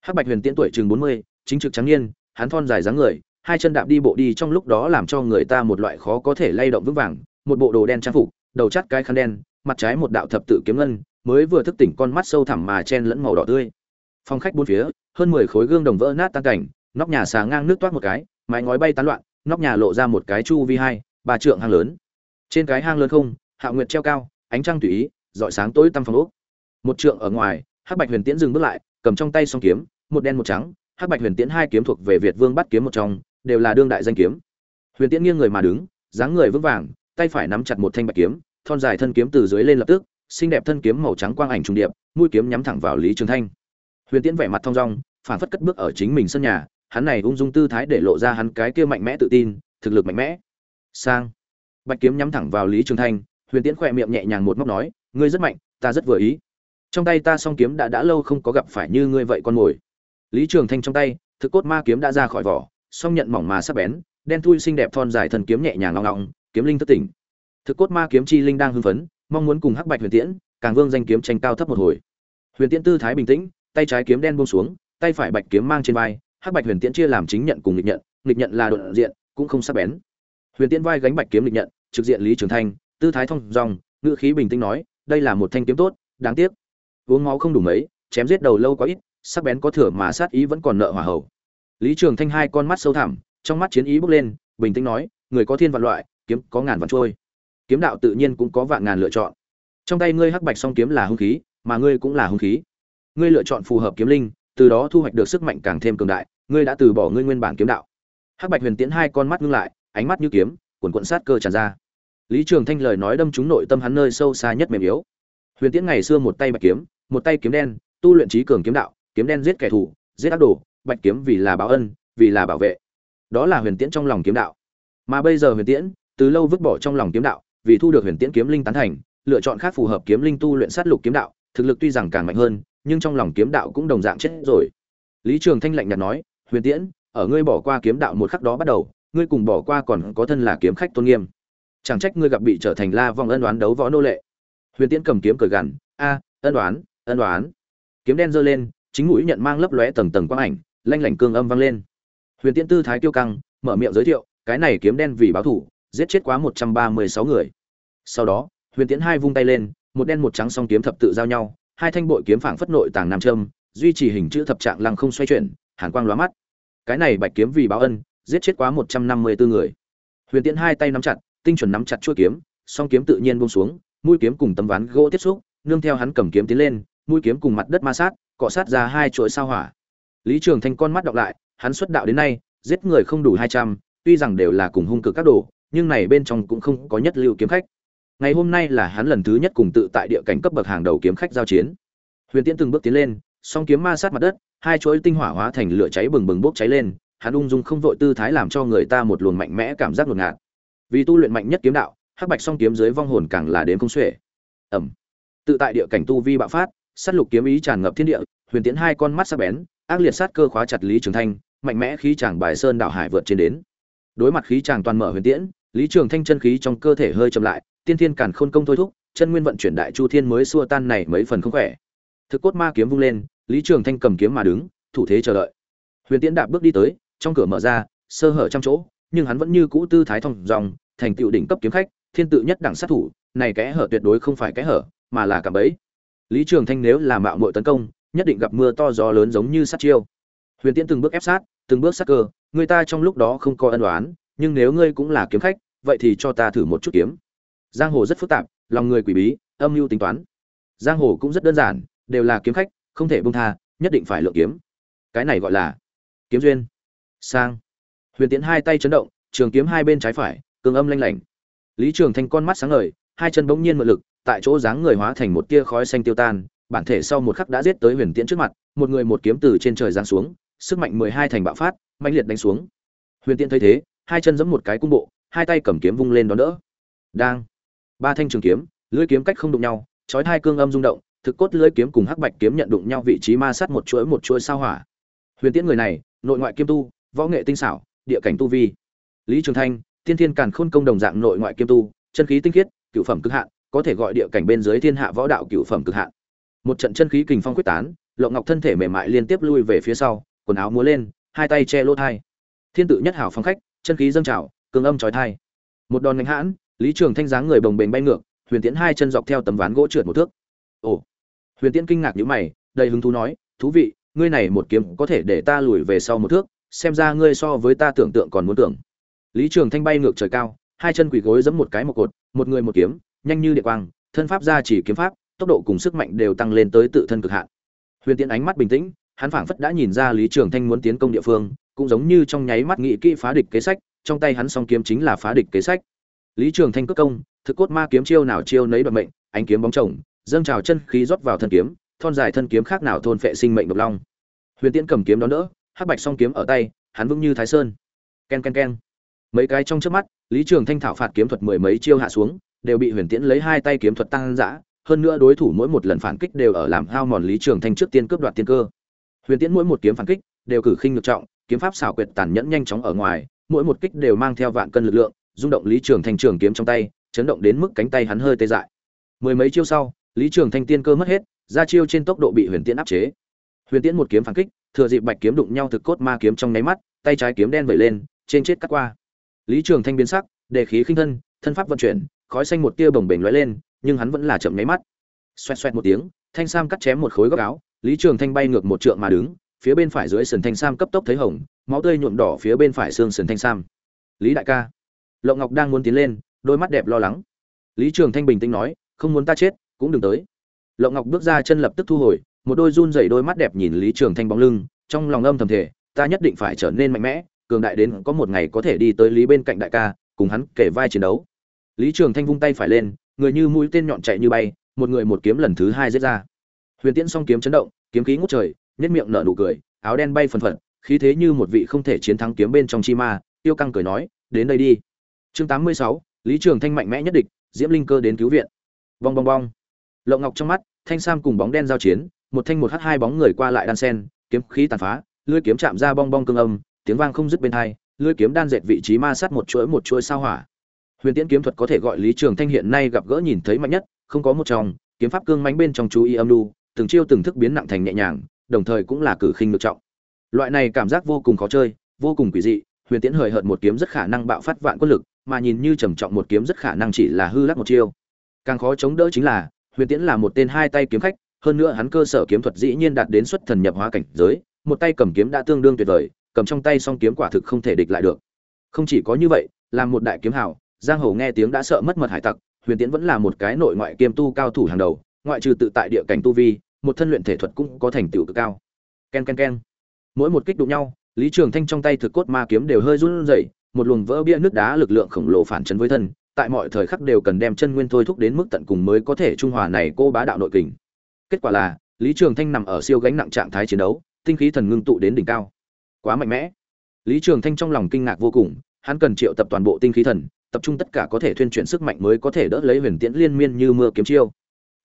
Hắc bạch huyền tiễn tuổi chừng bốn mươi, chính trực trắng niên, hắn thon dài dáng người, hai chân đạp đi bộ đi trong lúc đó làm cho người ta một loại khó có thể lay động vững vàng, một bộ đồ đen trang phục, đầu chắt cái khăn đen, mặt trái một đạo thập tự kiếm ngân, mới vừa thức tỉnh con mắt sâu thẳm mà chen lẫn màu đỏ tươi. Phong khách bốn phía, hơn mười khối gương đồng vỡ nát tan cảnh, nóc nhà xà ngang nước toát một cái, mái ngói bay tán loạn, nóc nhà lộ ra một cái chu vi hai, ba trượng hang lớn. Trên cái hang lớn không, hạ nguyệt treo cao, ánh trăng tùy ý dọi sáng tối tăm phòng ốc một trượng ở ngoài, hắc bạch huyền tiễn dừng bước lại, cầm trong tay song kiếm, một đen một trắng, hắc bạch huyền tiễn hai kiếm thuộc về việt vương bắt kiếm một trong, đều là đương đại danh kiếm. Huyền tiễn nghiêng người mà đứng, dáng người vững vàng, tay phải nắm chặt một thanh bạch kiếm, thon dài thân kiếm từ dưới lên lập tức, xinh đẹp thân kiếm màu trắng quang ảnh trùng điệp, mũi kiếm nhắm thẳng vào lý trường thanh. Huyền tiễn vẻ mặt thong dong, phản phất cất bước ở chính mình sân nhà, hắn này ung dung tư thái để lộ ra hắn cái kia mạnh mẽ tự tin, thực lực mạnh mẽ. Sang. Bạch kiếm nhắm thẳng vào lý trường thanh, huyền tiễn khỏe miệng nhẹ nhàng một móc nói, ngươi rất mạnh, ta rất vừa ý trong tay ta song kiếm đã đã lâu không có gặp phải như ngươi vậy con mồi. Lý trường thanh trong tay, thực cốt ma kiếm đã ra khỏi vỏ, song nhận mỏng mà sắc bén, đen thui xinh đẹp thon dài thần kiếm nhẹ nhàng ngong ngọng, kiếm linh thất tỉnh. Thực cốt ma kiếm chi linh đang hưng phấn, mong muốn cùng hắc bạch huyền tiễn, càng vương danh kiếm tranh cao thấp một hồi. Huyền tiễn tư thái bình tĩnh, tay trái kiếm đen buông xuống, tay phải bạch kiếm mang trên vai, hắc bạch huyền tiễn chia làm chính nhận cùng nghịch nhận nghịch nhận là đột diện, cũng không sắc bén. Huyền tiễn vai gánh bạch kiếm nghịch nhận, trực diện lý trường thanh, tư thái thông dong, ngữ khí bình tĩnh nói, đây là một thanh kiếm tốt, đáng tiếc uống máu không đủ mấy, chém giết đầu lâu quá ít, sắc bén có thừa mà sát ý vẫn còn nợ hỏa hầu. lý trường thanh hai con mắt sâu thẳm, trong mắt chiến ý bốc lên, bình tĩnh nói, người có thiên vạn loại, kiếm có ngàn vạn trôi. Kiếm đạo tự nhiên cũng có vạn ngàn lựa chọn. Trong tay ngươi hắc bạch song kiếm là hung khí, mà ngươi cũng là hung khí. Ngươi lựa chọn phù hợp kiếm linh, từ đó thu hoạch được sức mạnh càng thêm cường đại, ngươi đã từ bỏ ngươi nguyên bản kiếm đạo. Hắc bạch huyền tiễn hai con mắt ngưng lại, ánh mắt như kiếm, cuồn cuộn sát cơ tràn ra. Lý trường thanh lời nói đâm trúng nội tâm hắn nơi sâu xa nhất mềm yếu. Huyền tiễn ngày xưa một tay bạch kiếm một tay kiếm đen, tu luyện trí cường kiếm đạo, kiếm đen giết kẻ thù, giết ác đồ, bạch kiếm vì là báo ân, vì là bảo vệ. Đó là huyền tiễn trong lòng kiếm đạo. Mà bây giờ huyền tiễn, từ lâu vứt bỏ trong lòng kiếm đạo, vì thu được huyền tiễn kiếm linh tán thành, lựa chọn khác phù hợp kiếm linh tu luyện sát lục kiếm đạo, thực lực tuy rằng càng mạnh hơn, nhưng trong lòng kiếm đạo cũng đồng dạng chết rồi. Lý trường thanh lạnh nhạt nói, huyền tiễn, ở ngươi bỏ qua kiếm đạo một khắc đó bắt đầu, ngươi cùng bỏ qua còn có thân là kiếm khách tôn nghiêm. Chẳng trách ngươi gặp bị trở thành la vong ân đoán đấu võ nô lệ. Huyền tiễn cầm kiếm cười gằn, a, ân đoán ân đoán. Kiếm đen giơ lên, chính mũi nhận mang lấp lóe tầng tầng quang ảnh, lanh lảnh cương âm vang lên. Huyền tiễn tư thái tiêu căng, mở miệng giới thiệu, cái này kiếm đen vì báo thủ, giết chết quá một trăm ba mươi sáu người. Sau đó, huyền tiễn hai vung tay lên, một đen một trắng song kiếm thập tự giao nhau, hai thanh bội kiếm phảng phất nội tàng nam châm, duy trì hình chữ thập trạng lăng không xoay chuyển, hàn quang lóa mắt. Cái này bạch kiếm vì báo ân, giết chết quá một trăm năm mươi bốn người. Huyền tiễn hai tay nắm chặt, tinh chuẩn nắm chặt chuôi kiếm, song kiếm tự nhiên buông xuống, mũi kiếm cùng tấm ván gỗ tiếp xúc, nương theo hắn cầm kiếm tiến lên mũi kiếm cùng mặt đất ma sát, cọ sát ra hai chuỗi sao hỏa. Lý trường thanh con mắt đọc lại, hắn xuất đạo đến nay, giết người không đủ hai trăm, tuy rằng đều là cùng hung cực các đồ, nhưng này bên trong cũng không có nhất lưu kiếm khách. Ngày hôm nay là hắn lần thứ nhất cùng tự tại địa cảnh cấp bậc hàng đầu kiếm khách giao chiến. Huyền tiễn từng bước tiến lên, song kiếm ma sát mặt đất, hai chuỗi tinh hỏa hóa thành lửa cháy bừng bừng bốc cháy lên, hắn ung dung không vội tư thái làm cho người ta một luồng mạnh mẽ cảm giác ngột ngạt. Vì tu luyện mạnh nhất kiếm đạo, hắc bạch song kiếm dưới vong hồn càng là đến không xuể. Ẩm. Tự tại địa cảnh tu vi bạo phát sát lục kiếm ý tràn ngập thiên địa, huyền tiễn hai con mắt sắc bén, ác liệt sát cơ khóa chặt lý trường thanh, mạnh mẽ khí chàng bài sơn đảo hải vượt trên đến. Đối mặt khí chàng toàn mở huyền tiễn, lý trường thanh chân khí trong cơ thể hơi chậm lại, tiên thiên càn khôn công thôi thúc, chân nguyên vận chuyển đại chu thiên mới xua tan này mấy phần không khỏe. Thực cốt ma kiếm vung lên, lý trường thanh cầm kiếm mà đứng, thủ thế chờ đợi. Huyền tiễn đạp bước đi tới, trong cửa mở ra, sơ hở trăm chỗ, nhưng hắn vẫn như cũ tư thái thông dòng thành tựu đỉnh cấp kiếm khách, thiên tự nhất đẳng sát thủ, này kẽ hở tuyệt đối không phải kẽ hở, mà là cả bẫy lý trường thanh nếu là mạo muội tấn công, nhất định gặp mưa to gió lớn giống như sát chiêu. Huyền tiễn từng bước ép sát, từng bước sát cơ, người ta trong lúc đó không có ân đoán nhưng nếu ngươi cũng là kiếm khách, vậy thì cho ta thử một chút kiếm. Giang hồ rất phức tạp, lòng người quỷ bí, âm mưu tính toán. Giang hồ cũng rất đơn giản, đều là kiếm khách, không thể bông tha, nhất định phải lựa kiếm. Cái này gọi là kiếm duyên. Sang. Huyền tiễn hai tay chấn động, trường kiếm hai bên trái phải, cường âm lanh lảnh. Lý trường thanh con mắt sáng ngời, hai chân bỗng nhiên mượn lực tại chỗ dáng người hóa thành một tia khói xanh tiêu tan, bản thể sau một khắc đã giết tới huyền tiễn trước mặt, một người một kiếm từ trên trời giáng xuống, sức mạnh mười hai thành bạo phát mạnh liệt đánh xuống. Huyền tiễn thấy thế, hai chân giẫm một cái cung bộ, hai tay cầm kiếm vung lên đón đỡ. Đang. Ba thanh trường kiếm, lưỡi kiếm cách không đụng nhau, chói hai cương âm rung động, thực cốt lưỡi kiếm cùng hắc bạch kiếm nhận đụng nhau vị trí ma sát một chuỗi một chuỗi sao hỏa. Huyền tiễn người này, nội ngoại kiêm tu, võ nghệ tinh xảo, địa cảnh tu vi. Lý trường thanh, tiên thiên càn khôn công đồng dạng nội ngoại kiêm tu, chân khí tinh khiết cửu phẩm cực hạn có thể gọi địa cảnh bên dưới thiên hạ võ đạo cựu phẩm cực hạn. Một trận chân khí kình phong quyết tán lộng ngọc thân thể mềm mại liên tiếp lui về phía sau, quần áo múa lên, hai tay che lỗ thai. Thiên tự nhất hảo phong khách, chân khí dâng trào, cường âm trói thai một đòn ngạnh hãn, lý trường thanh dáng người bồng bềnh bay ngược, huyền tiễn hai chân dọc theo tấm ván gỗ trượt một thước. Ồ. Huyền tiễn kinh ngạc nhíu mày, đầy hứng thú nói, thú vị, ngươi này một kiếm có thể để ta lùi về sau một thước, xem ra ngươi so với ta tưởng tượng còn muốn tưởng. Lý trường thanh bay ngược trời cao, hai chân quỳ gối giẫm một cái một cột, một người một kiếm nhanh như địa quang, thân pháp ra chỉ kiếm pháp, tốc độ cùng sức mạnh đều tăng lên tới tự thân cực hạn. Huyền tiễn ánh mắt bình tĩnh, hắn phảng phất đã nhìn ra lý trường thanh muốn tiến công địa phương, cũng giống như trong nháy mắt nghĩ kỹ phá địch kế sách, trong tay hắn song kiếm chính là phá địch kế sách. Lý trường thanh cất công, thực cốt ma kiếm chiêu nào chiêu nấy đoạn mệnh, ánh kiếm bóng chồng, dâng trào chân khí rót vào thân kiếm, thon dài thân kiếm khác nào thôn phệ sinh mệnh độc long. Huyền tiễn cầm kiếm đón đỡ, hắc bạch song kiếm ở tay, hắn vững như thái sơn. Ken ken ken mấy cái trong chớp mắt, lý trường thanh thảo phạt kiếm thuật mười mấy chiêu hạ xuống đều bị huyền tiễn lấy hai tay kiếm thuật tăng dã hơn nữa đối thủ mỗi một lần phản kích đều ở làm hao mòn lý trường thanh trước tiên cướp đoạt tiên cơ. Huyền tiễn mỗi một kiếm phản kích đều cử khinh ngược trọng, kiếm pháp xảo quyệt tàn nhẫn nhanh chóng ở ngoài, mỗi một kích đều mang theo vạn cân lực lượng, rung động lý trường thanh trường kiếm trong tay, chấn động đến mức cánh tay hắn hơi tê dại. Mười mấy chiêu sau, lý trường thanh tiên cơ mất hết, ra chiêu trên tốc độ bị huyền tiễn áp chế. Huyền tiễn một kiếm phản kích, thừa dịp bạch kiếm đụng nhau thực cốt ma kiếm trong nháy mắt, tay trái kiếm đen vẩy lên, trên chết cắt qua. Lý trường thanh biến sắc, đề khí khinh thân thân pháp vận chuyển khói xanh một tia bồng bềnh lóe lên nhưng hắn vẫn là chậm nháy mắt. Xoẹt xoẹt một tiếng thanh sam cắt chém một khối góc áo lý trường thanh bay ngược một trượng mà đứng phía bên phải dưới sườn thanh sam cấp tốc thấy hồng máu tươi nhuộm đỏ phía bên phải xương sườn thanh sam. Lý đại ca lộng ngọc đang muốn tiến lên đôi mắt đẹp lo lắng. Lý trường thanh bình tĩnh nói không muốn ta chết cũng đừng tới. Lộng ngọc bước ra chân lập tức thu hồi một đôi run rẩy đôi mắt đẹp nhìn lý trường thanh bóng lưng trong lòng âm thầm thề, ta nhất định phải trở nên mạnh mẽ cường đại đến có một ngày có thể đi tới lý bên cạnh đại ca cùng hắn kể vai chiến đấu lý trường thanh vung tay phải lên người như mũi tên nhọn chạy như bay một người một kiếm lần thứ hai giết ra. Huyền tiễn song kiếm chấn động kiếm khí ngút trời nhếch miệng nở nụ cười áo đen bay phần phật khí thế như một vị không thể chiến thắng kiếm bên trong chi ma tiêu căng cười nói đến đây đi. Chương tám mươi sáu lý trường thanh mạnh mẽ nhất địch diễm linh cơ đến cứu viện. Bong bong bong. Lộng ngọc trong mắt thanh sam cùng bóng đen giao chiến một thanh một hắc hai bóng người qua lại đan sen kiếm khí tàn phá lưỡi kiếm chạm ra bong bong cương âm tiếng vang không dứt bên tai, lưỡi kiếm đan dệt vị trí ma sát một chuỗi một chuỗi sao hỏa huyền tiễn kiếm thuật có thể gọi lý trường thanh hiện nay gặp gỡ nhìn thấy mạnh nhất, không có một trong, kiếm pháp cương mánh bên trong chú ý âm lưu từng chiêu từng thức biến nặng thành nhẹ nhàng, đồng thời cũng là cử khinh được trọng. Loại này cảm giác vô cùng khó chơi, vô cùng quỷ dị, huyền tiễn hời hợt một kiếm rất khả năng bạo phát vạn quân lực, mà nhìn như trầm trọng một kiếm rất khả năng chỉ là hư lắc một chiêu. Càng khó chống đỡ chính là, huyền tiễn là một tên hai tay kiếm khách, hơn nữa hắn cơ sở kiếm thuật dĩ nhiên đạt đến xuất thần nhập hóa cảnh giới, một tay cầm kiếm đã tương đương tuyệt vời, cầm trong tay song kiếm quả thực không thể địch lại được. Không chỉ có như vậy làm một đại kiếm hảo giang hồ nghe tiếng đã sợ mất mật hải tặc, huyền tiễn vẫn là một cái nội ngoại kiêm tu cao thủ hàng đầu, ngoại trừ tự tại địa cảnh tu vi, một thân luyện thể thuật cũng có thành tựu cực cao. Ken ken ken. Mỗi một kích đụng nhau, lý trường thanh trong tay thực cốt ma kiếm đều hơi run rẩy, một luồng vỡ bia nước đá lực lượng khổng lồ phản chấn với thân, tại mọi thời khắc đều cần đem chân nguyên thôi thúc đến mức tận cùng mới có thể trung hòa này cô bá đạo nội kình. Kết quả là, lý trường thanh nằm ở siêu gánh nặng trạng thái chiến đấu, tinh khí thần ngưng tụ đến đỉnh cao. Quá mạnh mẽ. Lý trường thanh trong lòng kinh ngạc vô cùng, hắn cần triệu tập toàn bộ tinh khí thần tập trung tất cả có thể thuyên chuyển sức mạnh mới có thể đỡ lấy huyền tiễn liên miên như mưa kiếm chiêu.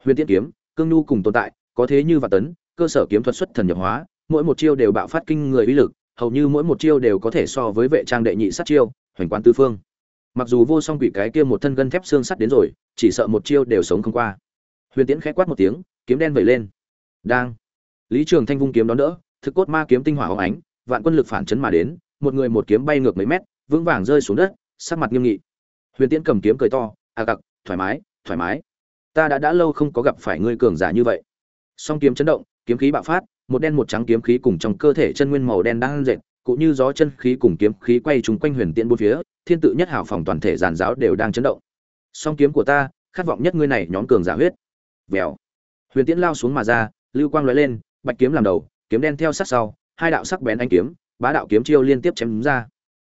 Huyền tiễn kiếm, cương nhu cùng tồn tại, có thế như và tấn, cơ sở kiếm thuật xuất thần nhập hóa, mỗi một chiêu đều bạo phát kinh người uy lực, hầu như mỗi một chiêu đều có thể so với vệ trang đệ nhị sát chiêu, hoành quan tư phương. Mặc dù vô song quỷ cái kia một thân gân thép xương sắt đến rồi, chỉ sợ một chiêu đều sống không qua. Huyền tiễn khẽ quát một tiếng, kiếm đen vẩy lên. Đang. Lý trường thanh vung kiếm đón đỡ, thực cốt ma kiếm tinh hỏa hóng ánh, vạn quân lực phản chấn mà đến, một người một kiếm bay ngược mấy mét, vững vàng rơi xuống đất, sắc mặt nghiêm nghị huyền tiễn cầm kiếm cười to à cặc, thoải mái thoải mái. Ta đã đã lâu không có gặp phải ngươi cường giả như vậy. Song kiếm chấn động, kiếm khí bạo phát, một đen một trắng kiếm khí cùng trong cơ thể chân nguyên màu đen đang dệt, cũng như gió chân khí cùng kiếm khí quay trúng quanh huyền tiễn bốn phía, thiên tự nhất hảo phòng toàn thể giàn giáo đều đang chấn động. Song kiếm của ta, khát vọng nhất ngươi này nhóm cường giả huyết. Vèo. Huyền tiễn lao xuống mà ra, lưu quang lóe lên, bạch kiếm làm đầu, kiếm đen theo sát sau, hai đạo sắc bén anh kiếm, bá đạo kiếm chiêu liên tiếp chém đúng ra.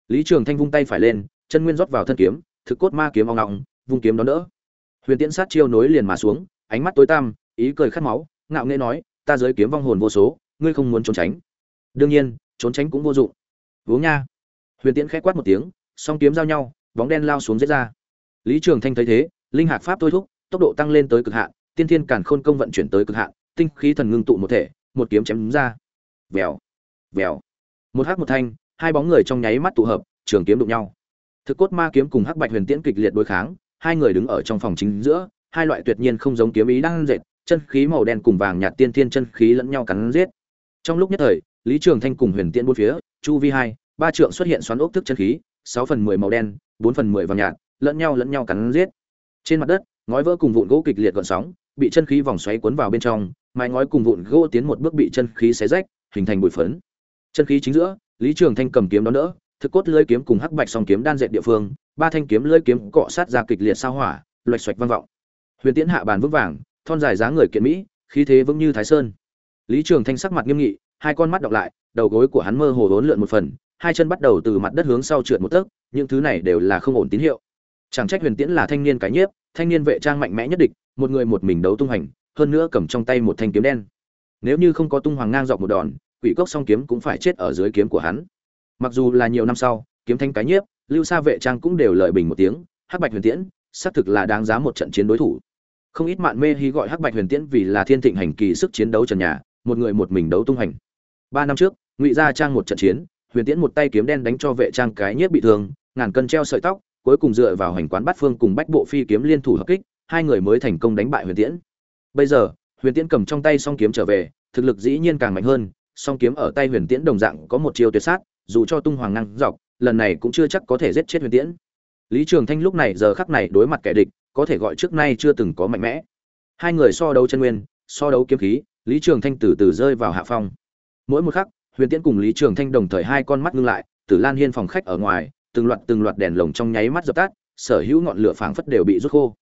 Lý trường thanh vung tay phải lên, chân nguyên rót vào thân kiếm thực cốt ma kiếm ong ngọng vung kiếm đón đỡ. Huyền tiễn sát chiêu nối liền mà xuống, ánh mắt tối tăm, ý cười khát máu, ngạo nghễ nói, ta giới kiếm vong hồn vô số, ngươi không muốn trốn tránh. Đương nhiên, trốn tránh cũng vô dụng. Uống nha. Huyền tiễn khẽ quát một tiếng, song kiếm giao nhau, bóng đen lao xuống giết ra. Lý trường thanh thấy thế, linh hạc pháp thôi thúc, tốc độ tăng lên tới cực hạn, tiên thiên cản khôn công vận chuyển tới cực hạn, tinh khí thần ngưng tụ một thể, một kiếm chém đúng ra. Vèo vèo. Một hát một thanh, hai bóng người trong nháy mắt tụ hợp, trường kiếm đụng nhau thực cốt ma kiếm cùng hắc bạch huyền tiễn kịch liệt đối kháng, hai người đứng ở trong phòng chính giữa, hai loại tuyệt nhiên không giống kiếm ý đang dệt, chân khí màu đen cùng vàng nhạt tiên thiên chân khí lẫn nhau cắn giết. Trong lúc nhất thời, lý trường thanh cùng huyền tiễn bốn phía, chu vi hai, ba trượng xuất hiện xoắn ốc thức chân khí, sáu phần mười màu đen, bốn phần mười vàng nhạt, lẫn nhau lẫn nhau cắn giết. Trên mặt đất, ngói vỡ cùng vụn gỗ kịch liệt gợn sóng, bị chân khí vòng xoáy cuốn vào bên trong, mái ngói cùng vụn gỗ tiến một bước bị chân khí xé rách, hình thành bụi phấn. Chân khí chính giữa, lý trường thanh cầm kiếm đón đỡ thực cốt lưỡi kiếm cùng hắc bạch song kiếm đan dệt địa phương, ba thanh kiếm lưỡi kiếm cọ sát ra kịch liệt sao hỏa, loạch xoạch vang vọng. Huyền tiễn hạ bàn vững vàng, thon dài dáng người kiện mỹ, khí thế vững như thái sơn. Lý trường thanh sắc mặt nghiêm nghị, hai con mắt đọc lại, đầu gối của hắn mơ hồ uốn lượn một phần, hai chân bắt đầu từ mặt đất hướng sau trượt một tấc, những thứ này đều là không ổn tín hiệu. Chẳng trách huyền tiễn là thanh niên cái nhiếp, thanh niên vệ trang mạnh mẽ nhất địch, một người một mình đấu tung hành hơn nữa cầm trong tay một thanh kiếm đen. Nếu như không có tung hoàng ngang dọc một đòn, quỷ cốc song kiếm cũng phải chết ở dưới kiếm của hắn mặc dù là nhiều năm sau, kiếm thanh cái nhiếp, lưu sa vệ trang cũng đều lời bình một tiếng, hắc bạch huyền tiễn, xác thực là đáng giá một trận chiến đối thủ. Không ít mạn mê hí gọi hắc bạch huyền tiễn vì là thiên thịnh hành kỳ sức chiến đấu trần nhà, một người một mình đấu tung hành. Ba năm trước, ngụy gia trang một trận chiến, huyền tiễn một tay kiếm đen đánh cho vệ trang cái nhiếp bị thương, ngàn cân treo sợi tóc, cuối cùng dựa vào hành quán bát phương cùng bách bộ phi kiếm liên thủ hợp kích, hai người mới thành công đánh bại huyền tiễn. Bây giờ, huyền tiễn cầm trong tay song kiếm trở về, thực lực dĩ nhiên càng mạnh hơn, song kiếm ở tay huyền tiễn đồng dạng có một chiêu tuyệt sát dù cho tung hoàng ngang dọc, lần này cũng chưa chắc có thể giết chết huyền tiễn. Lý trường thanh lúc này giờ khắc này đối mặt kẻ địch, có thể gọi trước nay chưa từng có mạnh mẽ. Hai người so đấu chân nguyên, so đấu kiếm khí, lý trường thanh từ từ rơi vào hạ phong. Mỗi một khắc, huyền tiễn cùng lý trường thanh đồng thời hai con mắt ngưng lại, tử lan hiên phòng khách ở ngoài, từng loạt từng loạt đèn lồng trong nháy mắt dập tắt, sở hữu ngọn lửa phảng phất đều bị rút khô.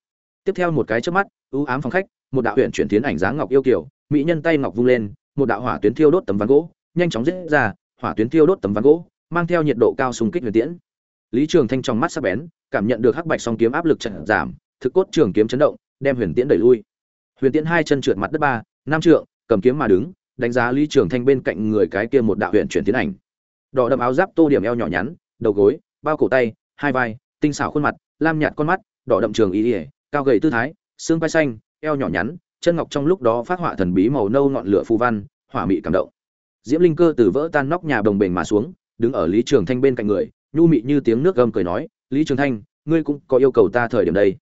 Tiếp theo một cái chớp mắt ưu ám phòng khách, một đạo huyện chuyển tiến ảnh dáng ngọc yêu kiều, mỹ nhân tay ngọc vung lên, một đạo hỏa tuyến thiêu đốt tấm ván gỗ, nhanh chóng giết ra hỏa tuyến tiêu đốt tấm ván gỗ mang theo nhiệt độ cao xung kích huyền tiễn. Lý trường thanh trong mắt sắc bén cảm nhận được hắc bạch song kiếm áp lực chợt giảm thực cốt trường kiếm chấn động đem huyền tiễn đẩy lui. Huyền tiễn hai chân trượt mặt đất ba năm trượng cầm kiếm mà đứng đánh giá lý trường thanh bên cạnh người cái kia một đạo huyền chuyển tiến ảnh. Đỏ đậm áo giáp tô điểm eo nhỏ nhắn đầu gối bao cổ tay hai vai tinh xảo khuôn mặt lam nhạt con mắt đỏ đậm trường y, cao gầy tư thái xương vai xanh eo nhỏ nhắn chân ngọc trong lúc đó phát họa thần bí màu nâu ngọn lửa phù văn hỏa mị cảm động diễm linh cơ từ vỡ tan nóc nhà đồng bềnh mà xuống, đứng ở lý trường thanh bên cạnh người, nhu mị như tiếng nước gầm cười nói, lý trường thanh, ngươi cũng có yêu cầu ta thời điểm đây.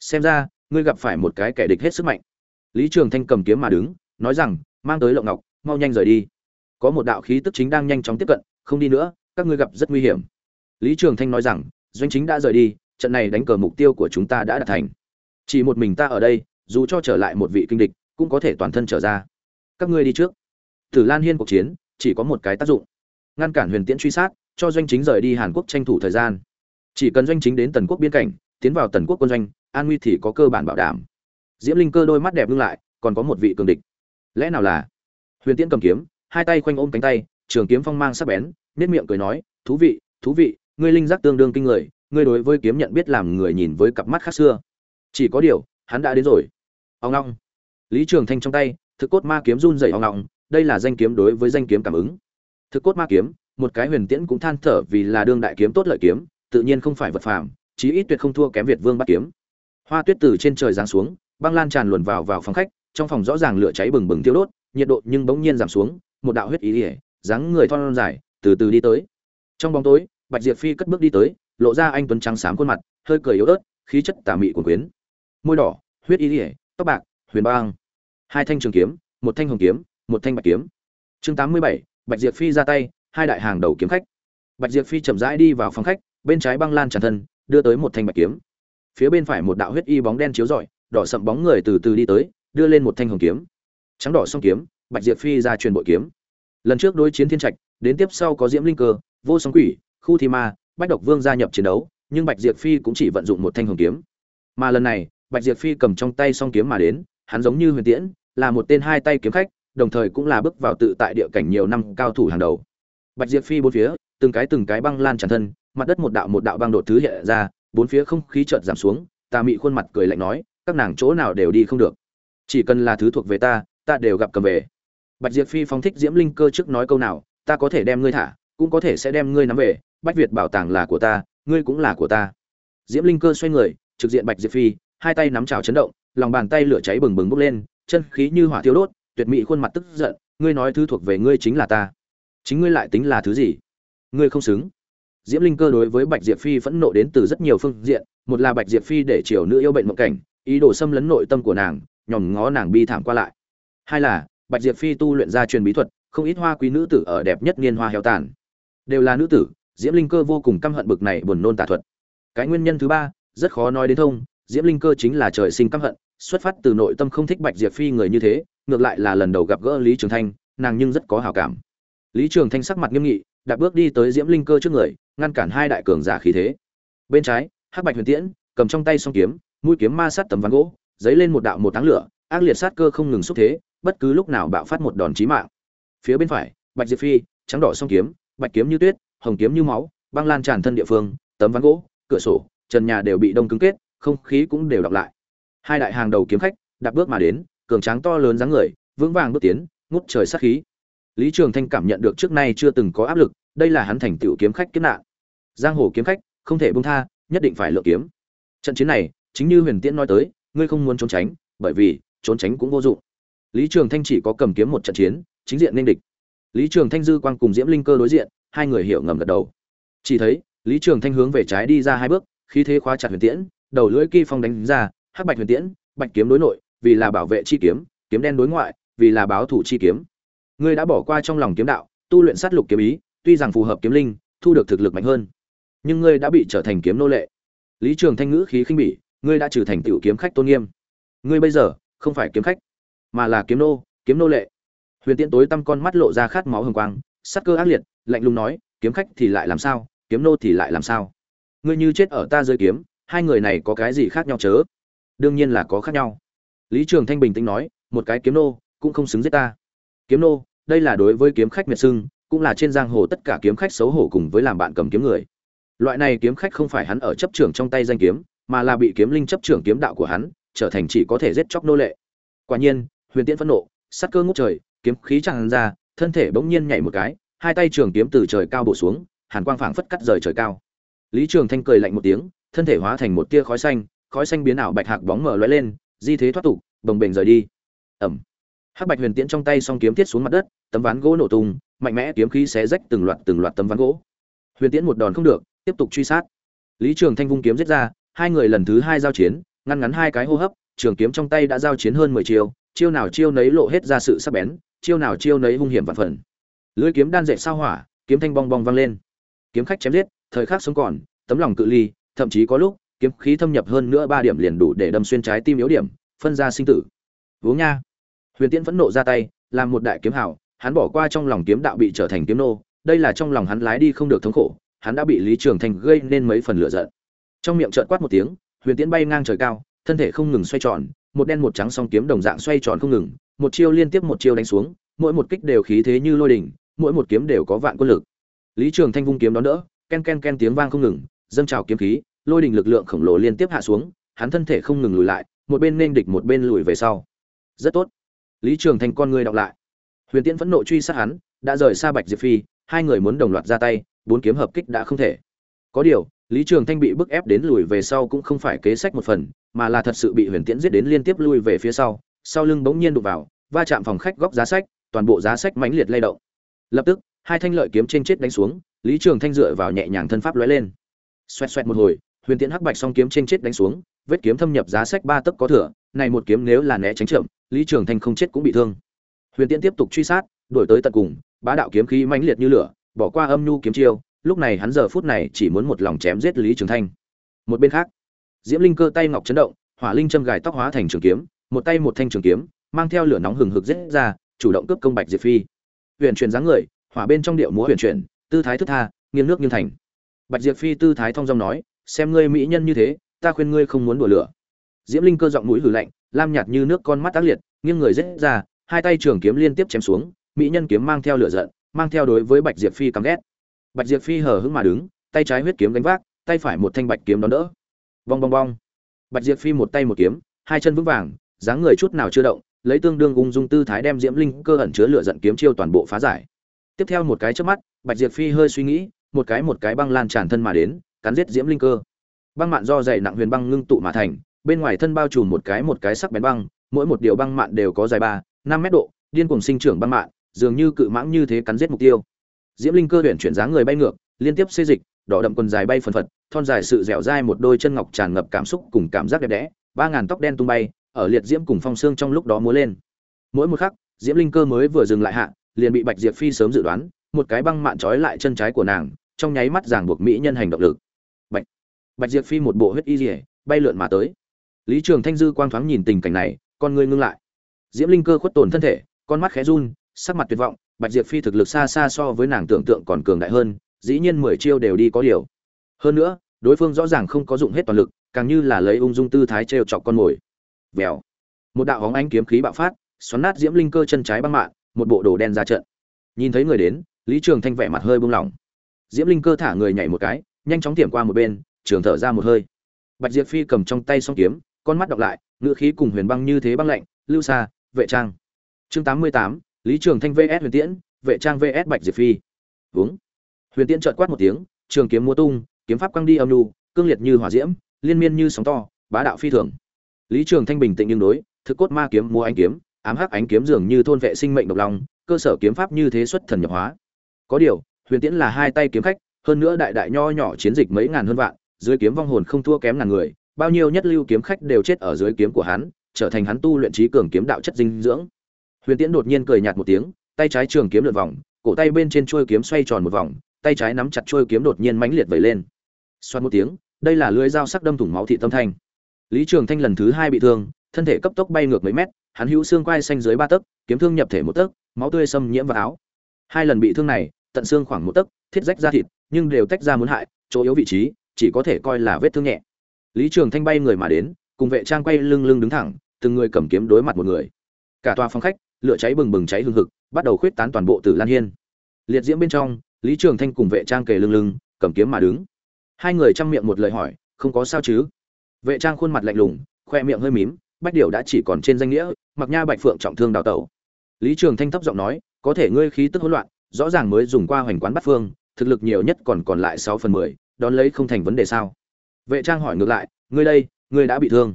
Xem ra, ngươi gặp phải một cái kẻ địch hết sức mạnh. Lý trường thanh cầm kiếm mà đứng, nói rằng, mang tới lộng ngọc, mau nhanh rời đi. Có một đạo khí tức chính đang nhanh chóng tiếp cận, không đi nữa, các ngươi gặp rất nguy hiểm. Lý trường thanh nói rằng, doanh chính đã rời đi, trận này đánh cờ mục tiêu của chúng ta đã đạt thành. Chỉ một mình ta ở đây, dù cho trở lại một vị kinh địch, cũng có thể toàn thân trở ra. Các ngươi đi trước tử lan hiên cuộc chiến, chỉ có một cái tác dụng. Ngăn cản huyền tiễn truy sát, cho doanh chính rời đi hàn quốc tranh thủ thời gian. Chỉ cần doanh chính đến tần quốc biên cảnh, tiến vào tần quốc quân doanh, an nguy thì có cơ bản bảo đảm. Diễm linh cơ đôi mắt đẹp ngưng lại, còn có một vị cường địch. Lẽ nào là? Huyền tiễn cầm kiếm, hai tay khoanh ôm cánh tay, trường kiếm phong mang sắc bén nhếch miệng cười nói, thú vị thú vị, ngươi linh giác tương đương kinh người, ngươi đối với kiếm nhận biết làm người nhìn với cặp mắt khác xưa. Chỉ có điều, hắn đã đến rồi. Ông long lý trường thanh trong tay, thực cốt ma kiếm run rẩy ông long đây là danh kiếm đối với danh kiếm cảm ứng. Thực cốt ma kiếm, một cái huyền tiễn cũng than thở vì là đương đại kiếm tốt lợi kiếm, tự nhiên không phải vật phàm, chí ít tuyệt không thua kém việt vương bắt kiếm. Hoa tuyết từ trên trời giáng xuống, băng lan tràn luồn vào vào phòng khách, trong phòng rõ ràng lửa cháy bừng bừng tiêu đốt, nhiệt độ nhưng bỗng nhiên giảm xuống, một đạo huyết ý ỉa, dáng người thon dài, từ từ đi tới. Trong bóng tối, bạch diệp phi cất bước đi tới, lộ ra anh tuấn trắng xám khuôn mặt, hơi cười yếu ớt, khí chất tà mị của quyến. Môi đỏ, huyết ý ỉa, tóc bạc, huyền băng. Hai thanh trường kiếm, một thanh hồng kiếm một thanh bạch kiếm. Chương tám mươi bảy, bạch diệp phi ra tay, hai đại hàng đầu kiếm khách. Bạch diệp phi chậm rãi đi vào phòng khách, bên trái băng lan tràn thân, đưa tới một thanh bạch kiếm. Phía bên phải một đạo huyết y bóng đen chiếu rọi, đỏ sậm bóng người từ từ đi tới, đưa lên một thanh hồng kiếm. Trắng đỏ song kiếm, bạch diệp phi ra truyền bội kiếm. Lần trước đối chiến thiên trạch, đến tiếp sau có diễm linh cơ, vô song quỷ, khu thi ma, bách độc vương gia nhập chiến đấu, nhưng bạch diệp phi cũng chỉ vận dụng một thanh hồng kiếm. Mà lần này, bạch diệp phi cầm trong tay song kiếm mà đến, hắn giống như huyền tiễn, là một tên hai tay kiếm khách đồng thời cũng là bước vào tự tại địa cảnh nhiều năm cao thủ hàng đầu. Bạch diệp phi bốn phía, từng cái từng cái băng lan tràn thân, mặt đất một đạo một đạo băng đột thứ hiện ra, bốn phía không khí chợt giảm xuống Ta mị khuôn mặt cười lạnh nói, các nàng chỗ nào đều đi không được. Chỉ cần là thứ thuộc về ta ta đều gặp cầm về. Bạch diệp phi phóng thích diễm linh cơ trước nói câu nào, ta có thể đem ngươi thả, cũng có thể sẽ đem ngươi nắm về, bách việt bảo tàng là của ta, ngươi cũng là của ta. Diễm linh cơ xoay người, trực diện bạch diệp phi, hai tay nắm chảo chấn động, lòng bàn tay lửa cháy bừng bừng bốc lên, chân khí như hỏa thiêu đốt tuyệt mỹ khuôn mặt tức giận, ngươi nói thứ thuộc về ngươi chính là ta. Chính ngươi lại tính là thứ gì? Ngươi không xứng. Diễm linh cơ đối với bạch diệp phi phẫn nộ đến từ rất nhiều phương diện, một là bạch diệp phi để triều nữ yêu bệnh mộng cảnh, ý đồ xâm lấn nội tâm của nàng, nhòm ngó nàng bi thảm qua lại. Hai là, bạch diệp phi tu luyện ra truyền bí thuật, không ít hoa quý nữ tử ở đẹp nhất niên hoa heo tàn. Đều là nữ tử, diễm linh cơ vô cùng căm hận bực này buồn nôn tà thuật. Cái nguyên nhân thứ ba, rất khó nói đến thông, diễm linh cơ chính là trời sinh căm hận, xuất phát từ nội tâm không thích bạch diệp phi người như thế ngược lại là lần đầu gặp gỡ lý trường thanh, nàng nhưng rất có hào cảm. Lý trường thanh sắc mặt nghiêm nghị, đạp bước đi tới diễm linh cơ trước người, ngăn cản hai đại cường giả khí thế. Bên trái, hắc bạch huyền tiễn, cầm trong tay song kiếm, mũi kiếm ma sát tấm ván gỗ dấy lên một đạo một táng lửa, ác liệt sát cơ không ngừng xúc thế, bất cứ lúc nào bạo phát một đòn chí mạng. Phía bên phải, bạch diệp phi, trắng đỏ song kiếm, bạch kiếm như tuyết, hồng kiếm như máu, băng lan tràn thân địa phương, tấm ván gỗ, cửa sổ, trần nhà đều bị đông cứng kết, không khí cũng đều đọc lại. Hai đại hàng đầu kiếm khách, đạp bước mà đến cường tráng to lớn dáng người, vững vàng bước tiến, ngút trời sát khí. Lý trường thanh cảm nhận được trước nay chưa từng có áp lực, đây là hắn thành tựu kiếm khách kiếm nạn. Giang hồ kiếm khách, không thể buông tha, nhất định phải lựa kiếm. Trận chiến này, chính như huyền tiễn nói tới, ngươi không muốn trốn tránh, bởi vì, trốn tránh cũng vô dụng. Lý trường thanh chỉ có cầm kiếm một trận chiến, chính diện nên địch. Lý trường thanh dư quang cùng diễm linh cơ đối diện, hai người hiểu ngầm gật đầu. Chỉ thấy, lý trường thanh hướng về trái đi ra hai bước, khí thế khóa chặt huyền tiễn, đầu lưỡi kỳ phong đánh ra, hắc bạch huyền tiễn, bạch kiếm đối nội vì là bảo vệ chi kiếm kiếm đen đối ngoại, vì là báo thủ chi kiếm. Ngươi đã bỏ qua trong lòng kiếm đạo, tu luyện sát lục kiếm ý, tuy rằng phù hợp kiếm linh, thu được thực lực mạnh hơn. Nhưng ngươi đã bị trở thành kiếm nô lệ. Lý trường thanh ngữ khí khinh bỉ, ngươi đã trừ thành tiểu kiếm khách tôn nghiêm. Ngươi bây giờ, không phải kiếm khách, mà là kiếm nô kiếm nô lệ. Huyền tiễn tối tăm con mắt lộ ra khát máu hừng quang sát cơ ác liệt, lạnh lùng nói, kiếm khách thì lại làm sao? Kiếm nô thì lại làm sao? Ngươi như chết ở ta dưới kiếm, hai người này có cái gì khác nhau chớ? Đương nhiên là có khác nhau lý trường thanh bình tĩnh nói, một cái kiếm nô cũng không xứng giết ta. Kiếm nô, đây là đối với kiếm khách miệt sưng cũng là trên giang hồ tất cả kiếm khách xấu hổ cùng với làm bạn cầm kiếm người. Loại này kiếm khách không phải hắn ở chấp trưởng trong tay danh kiếm, mà là bị kiếm linh chấp trưởng kiếm đạo của hắn, trở thành chỉ có thể giết chóc nô lệ. Quả nhiên, huyền tiễn phẫn nộ, sắc cơ ngút trời, kiếm khí tràn ra, thân thể bỗng nhiên nhảy một cái, hai tay trường kiếm từ trời cao bổ xuống, hàn quang phảng phất cắt rời trời cao. Lý trường thanh cười lạnh một tiếng, thân thể hóa thành một tia khói xanh khói xanh biến ảo bạch hạc bóng mở lóe lên di thế thoát tục, bồng bềnh rời đi. Ẩm. Hắc bạch huyền tiễn trong tay song kiếm thiết xuống mặt đất, tấm ván gỗ nổ tung, mạnh mẽ kiếm khí xé rách từng loạt từng loạt tấm ván gỗ. Huyền tiễn một đòn không được, tiếp tục truy sát. Lý trường thanh vung kiếm giết ra, hai người lần thứ hai giao chiến, ngăn ngắn hai cái hô hấp, trường kiếm trong tay đã giao chiến hơn mười chiêu chiêu nào chiêu nấy lộ hết ra sự sắc bén, chiêu nào chiêu nấy hung hiểm vạn phần. Lưỡi kiếm đan dệt sao hỏa, kiếm thanh bong bong vang lên. Kiếm khách chém giết, thời khắc sống còn, tấm lòng cự ly, thậm chí có lúc kiếm khí thâm nhập hơn nữa ba điểm liền đủ để đâm xuyên trái tim yếu điểm, phân ra sinh tử. Uống nha. Huyền tiễn phẫn nộ ra tay, làm một đại kiếm hảo, hắn bỏ qua trong lòng kiếm đạo bị trở thành kiếm nô, đây là trong lòng hắn lái đi không được thống khổ, hắn đã bị lý trường thành gây nên mấy phần lửa giận. Trong miệng trợn quát một tiếng, huyền tiễn bay ngang trời cao, thân thể không ngừng xoay tròn, một đen một trắng song kiếm đồng dạng xoay tròn không ngừng, một chiêu liên tiếp một chiêu đánh xuống, mỗi một kích đều khí thế như lôi đỉnh, mỗi một kiếm đều có vạn quân lực. Lý trường thanh vung kiếm đón đỡ, ken ken ken tiếng vang không ngừng, dâng trào kiếm khí lôi đỉnh lực lượng khổng lồ liên tiếp hạ xuống, hắn thân thể không ngừng lùi lại, một bên nên địch một bên lùi về sau. Rất tốt. Lý trường thanh con người đọc lại. Huyền tiễn phẫn nộ truy sát hắn, đã rời xa bạch diệp phi, hai người muốn đồng loạt ra tay, bốn kiếm hợp kích đã không thể. Có điều, lý trường thanh bị bức ép đến lùi về sau cũng không phải kế sách một phần, mà là thật sự bị huyền tiễn giết đến liên tiếp lui về phía sau sau lưng bỗng nhiên đụng vào, va chạm phòng khách góc giá sách, toàn bộ giá sách mãnh liệt lay động. Lập tức, hai thanh lợi kiếm trên chết đánh xuống, lý trường thanh dựa vào nhẹ nhàng thân pháp lóe lên. Xoẹt xoẹt một hồi huyền tiễn hắc bạch song kiếm trên chết đánh xuống, vết kiếm thâm nhập giá sách ba tấc có thừa, này một kiếm nếu là né tránh chậm, lý trường thanh không chết cũng bị thương. Huyền tiễn tiếp tục truy sát, đuổi tới tận cùng, bá đạo kiếm khí mãnh liệt như lửa, bỏ qua âm nhu kiếm chiêu, lúc này hắn giờ phút này chỉ muốn một lòng chém giết lý trường thanh. Một bên khác, diễm linh cơ tay ngọc chấn động, hỏa linh châm gài tóc hóa thành trường kiếm, một tay một thanh trường kiếm, mang theo lửa nóng hừng hực giết ra, chủ động cướp công bạch diệp phi. Huyền chuyển dáng người, hỏa bên trong điệu múa huyền chuyển, tư thái thức tha, nghiêng nước nghiêng thành. Bạch diệp phi tư thái thong dong nói xem ngươi mỹ nhân như thế, ta khuyên ngươi không muốn đùa lửa. Diễm linh cơ giọng mũi hử lạnh, lam nhạt như nước con mắt tác liệt, nghiêng người rết ra, hai tay trường kiếm liên tiếp chém xuống, mỹ nhân kiếm mang theo lửa giận, mang theo đối với bạch diệp phi căm ghét. Bạch diệp phi hờ hững mà đứng, tay trái huyết kiếm gánh vác, tay phải một thanh bạch kiếm đón đỡ. Bong bong bong. Bạch diệp phi một tay một kiếm, hai chân vững vàng, dáng người chút nào chưa động, lấy tương đương ung dung tư thái đem diễm linh cơ ẩn chứa lửa giận kiếm chiêu toàn bộ phá giải. Tiếp theo một cái trước mắt, bạch diệp phi hơi suy nghĩ, một cái một cái băng lan tràn thân mà đến cắn giết diễm linh cơ. Băng mạn do dày nặng huyền băng ngưng tụ mà thành, bên ngoài thân bao trùm một cái một cái sắc bén băng, mỗi một điều băng mạn đều có dài ba, năm mét độ, điên cùng sinh trưởng băng mạn, dường như cự mãng như thế cắn giết mục tiêu. Diễm linh cơ tuyển chuyển dáng người bay ngược, liên tiếp xê dịch, đỏ đậm quần dài bay phần phật, thon dài sự dẻo dai một đôi chân ngọc tràn ngập cảm xúc cùng cảm giác đẹp đẽ, ba ngàn tóc đen tung bay, ở liệt diễm cùng phong xương trong lúc đó múa lên. Mỗi một khắc, diễm linh cơ mới vừa dừng lại hạ, liền bị bạch diệp phi sớm dự đoán, một cái băng mạn trói lại chân trái của nàng, trong nháy mắt giảng buộc mỹ nhân hành động lực bạch diệp phi một bộ huyết y rỉa bay lượn mà tới. Lý trường thanh dư quang thoáng nhìn tình cảnh này, con ngươi ngưng lại. Diễm linh cơ khuất tổn thân thể, con mắt khẽ run, sắc mặt tuyệt vọng, bạch diệp phi thực lực xa xa so với nàng tưởng tượng còn cường đại hơn, dĩ nhiên mười chiêu đều đi có điều. Hơn nữa, đối phương rõ ràng không có dụng hết toàn lực, càng như là lấy ung dung tư thái trêu chọc con mồi. Vèo. Một đạo hóng ánh kiếm khí bạo phát, xoắn nát diễm linh cơ chân trái băng mạng một bộ đồ đen ra trận. Nhìn thấy người đến, lý trường thanh vẻ mặt hơi buông lỏng. Diễm linh cơ thả người nhảy một cái, nhanh chóng tiệm qua một bên trường thở ra một hơi. Bạch diệp phi cầm trong tay song kiếm, con mắt đọc lại ngựa khí cùng huyền băng như thế băng lạnh, lưu xa vệ trang. Chương tám mươi tám, lý trường thanh vs. Huyền tiễn, vệ trang vs. Bạch diệp phi. Uống. Huyền tiễn trợt quát một tiếng, trường kiếm mua tung, kiếm pháp quăng đi âm lưu cương liệt như hỏa diễm, liên miên như sóng to, bá đạo phi thường. Lý trường thanh bình tĩnh nhưng đối, thực cốt ma kiếm mua ánh kiếm, ám hắc ánh kiếm dường như thôn vệ sinh mệnh độc lòng cơ sở kiếm pháp như thế xuất thần nhập hóa. Có điều, huyền tiễn là hai tay kiếm khách, hơn nữa đại đại nho nhỏ chiến dịch mấy ngàn hơn vạn dưới kiếm vong hồn không thua kém ngàn người, bao nhiêu nhất lưu kiếm khách đều chết ở dưới kiếm của hắn, trở thành hắn tu luyện trí cường kiếm đạo chất dinh dưỡng. Huyền tiễn đột nhiên cười nhạt một tiếng, tay trái trường kiếm lượn vòng, cổ tay bên trên chuôi kiếm xoay tròn một vòng, tay trái nắm chặt chuôi kiếm đột nhiên mãnh liệt vẩy lên. Xoẹt một tiếng, đây là lưỡi dao sắc đâm thủng máu thị tâm thanh. Lý trường thanh lần thứ hai bị thương, thân thể cấp tốc bay ngược mấy mét, hắn hữu xương quai xanh dưới ba tấc, kiếm thương nhập thể một tấc, máu tươi xâm nhiễm vào áo. Hai lần bị thương này, tận xương khoảng một tấc, thiết rách da thịt, nhưng đều tách ra muốn hại, chỗ yếu vị trí chỉ có thể coi là vết thương nhẹ. Lý trường thanh bay người mà đến, cùng vệ trang quay lưng lưng đứng thẳng, từng người cầm kiếm đối mặt một người. Cả tòa phòng khách, lửa cháy bừng bừng cháy hừng hực, bắt đầu khuyết tán toàn bộ tử lan hiên. Liệt diễm bên trong, lý trường thanh cùng vệ trang kề lưng lưng, cầm kiếm mà đứng. Hai người chăm miệng một lời hỏi, không có sao chứ? Vệ trang khuôn mặt lạnh lùng, khoe miệng hơi mím, bách điều đã chỉ còn trên danh nghĩa, mặc nha bạch phượng trọng thương đào tẩu. Lý trường thanh thấp giọng nói, có thể ngươi khí tức hỗn loạn, rõ ràng mới dùng qua hoành quán bắt phương, thực lực nhiều nhất còn còn lại sáu phần mười đón lấy không thành vấn đề sao? Vệ trang hỏi ngược lại, ngươi đây, ngươi đã bị thương.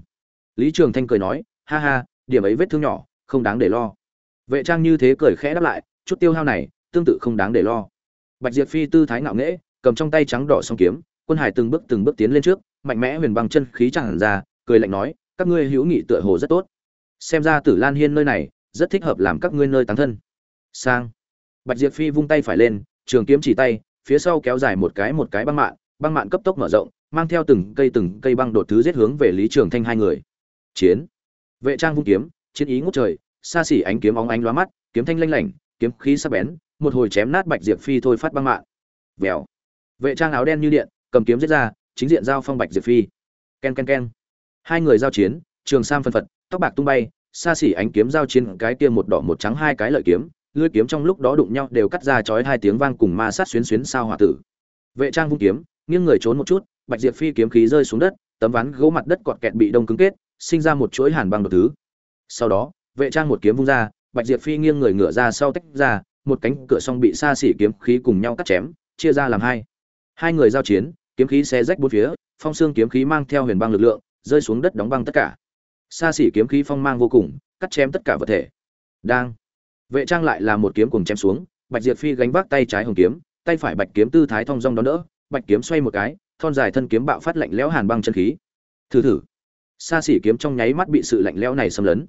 Lý trường thanh cười nói, ha ha, điểm ấy vết thương nhỏ, không đáng để lo. Vệ trang như thế cười khẽ đáp lại, chút tiêu hao này, tương tự không đáng để lo. Bạch diệp phi tư thái ngạo nghễ, cầm trong tay trắng đỏ song kiếm, quân hải từng bước từng bước tiến lên trước, mạnh mẽ huyền băng chân khí chẳng ra, cười lạnh nói, các ngươi hữu nghị tựa hồ rất tốt. Xem ra tử lan hiên nơi này, rất thích hợp làm các ngươi nơi tán thân. Sang. Bạch diệp phi vung tay phải lên, trường kiếm chỉ tay, phía sau kéo dài một cái một cái băng mạng băng mạn cấp tốc mở rộng, mang theo từng cây từng cây băng đột thứ giết hướng về lý trường thanh hai người. Chiến. Vệ trang vung kiếm, chiến ý ngút trời, xa xỉ ánh kiếm óng ánh lóa mắt, kiếm thanh lanh lảnh, kiếm khí sắc bén, một hồi chém nát bạch diệp phi thôi phát băng mạn. Vèo. Vệ trang áo đen như điện, cầm kiếm giết ra, chính diện giao phong bạch diệp phi. Ken ken ken. Hai người giao chiến, trường sam phân phật, tóc bạc tung bay, xa xỉ ánh kiếm giao chiến, cái kia một đỏ một trắng hai cái lợi kiếm, lưỡi kiếm trong lúc đó đụng nhau đều cắt ra chói hai tiếng vang cùng ma sát xuyến xuyến sao hỏa tử. Vệ trang vung kiếm nghiêng người trốn một chút, bạch diệp phi kiếm khí rơi xuống đất, tấm ván gỗ mặt đất cọt kẹt bị đông cứng kết, sinh ra một chuỗi hàn băng đột thứ. Sau đó, vệ trang một kiếm vung ra, bạch diệp phi nghiêng người ngửa ra sau tách ra, một cánh cửa song bị xa xỉ kiếm khí cùng nhau cắt chém, chia ra làm hai. Hai người giao chiến, kiếm khí xé rách bốn phía, phong xương kiếm khí mang theo huyền băng lực lượng, rơi xuống đất đóng băng tất cả. Xa xỉ kiếm khí phong mang vô cùng, cắt chém tất cả vật thể. Đang, vệ trang lại là một kiếm cùng chém xuống, bạch diệp phi gánh vác tay trái hồng kiếm, tay phải bạch kiếm tư thái thong dong đón đỡ bạch kiếm xoay một cái, thon dài thân kiếm bạo phát lạnh lẽo hàn băng chân khí. Thử thử. Xa xỉ kiếm trong nháy mắt bị sự lạnh lẽo này xâm lấn.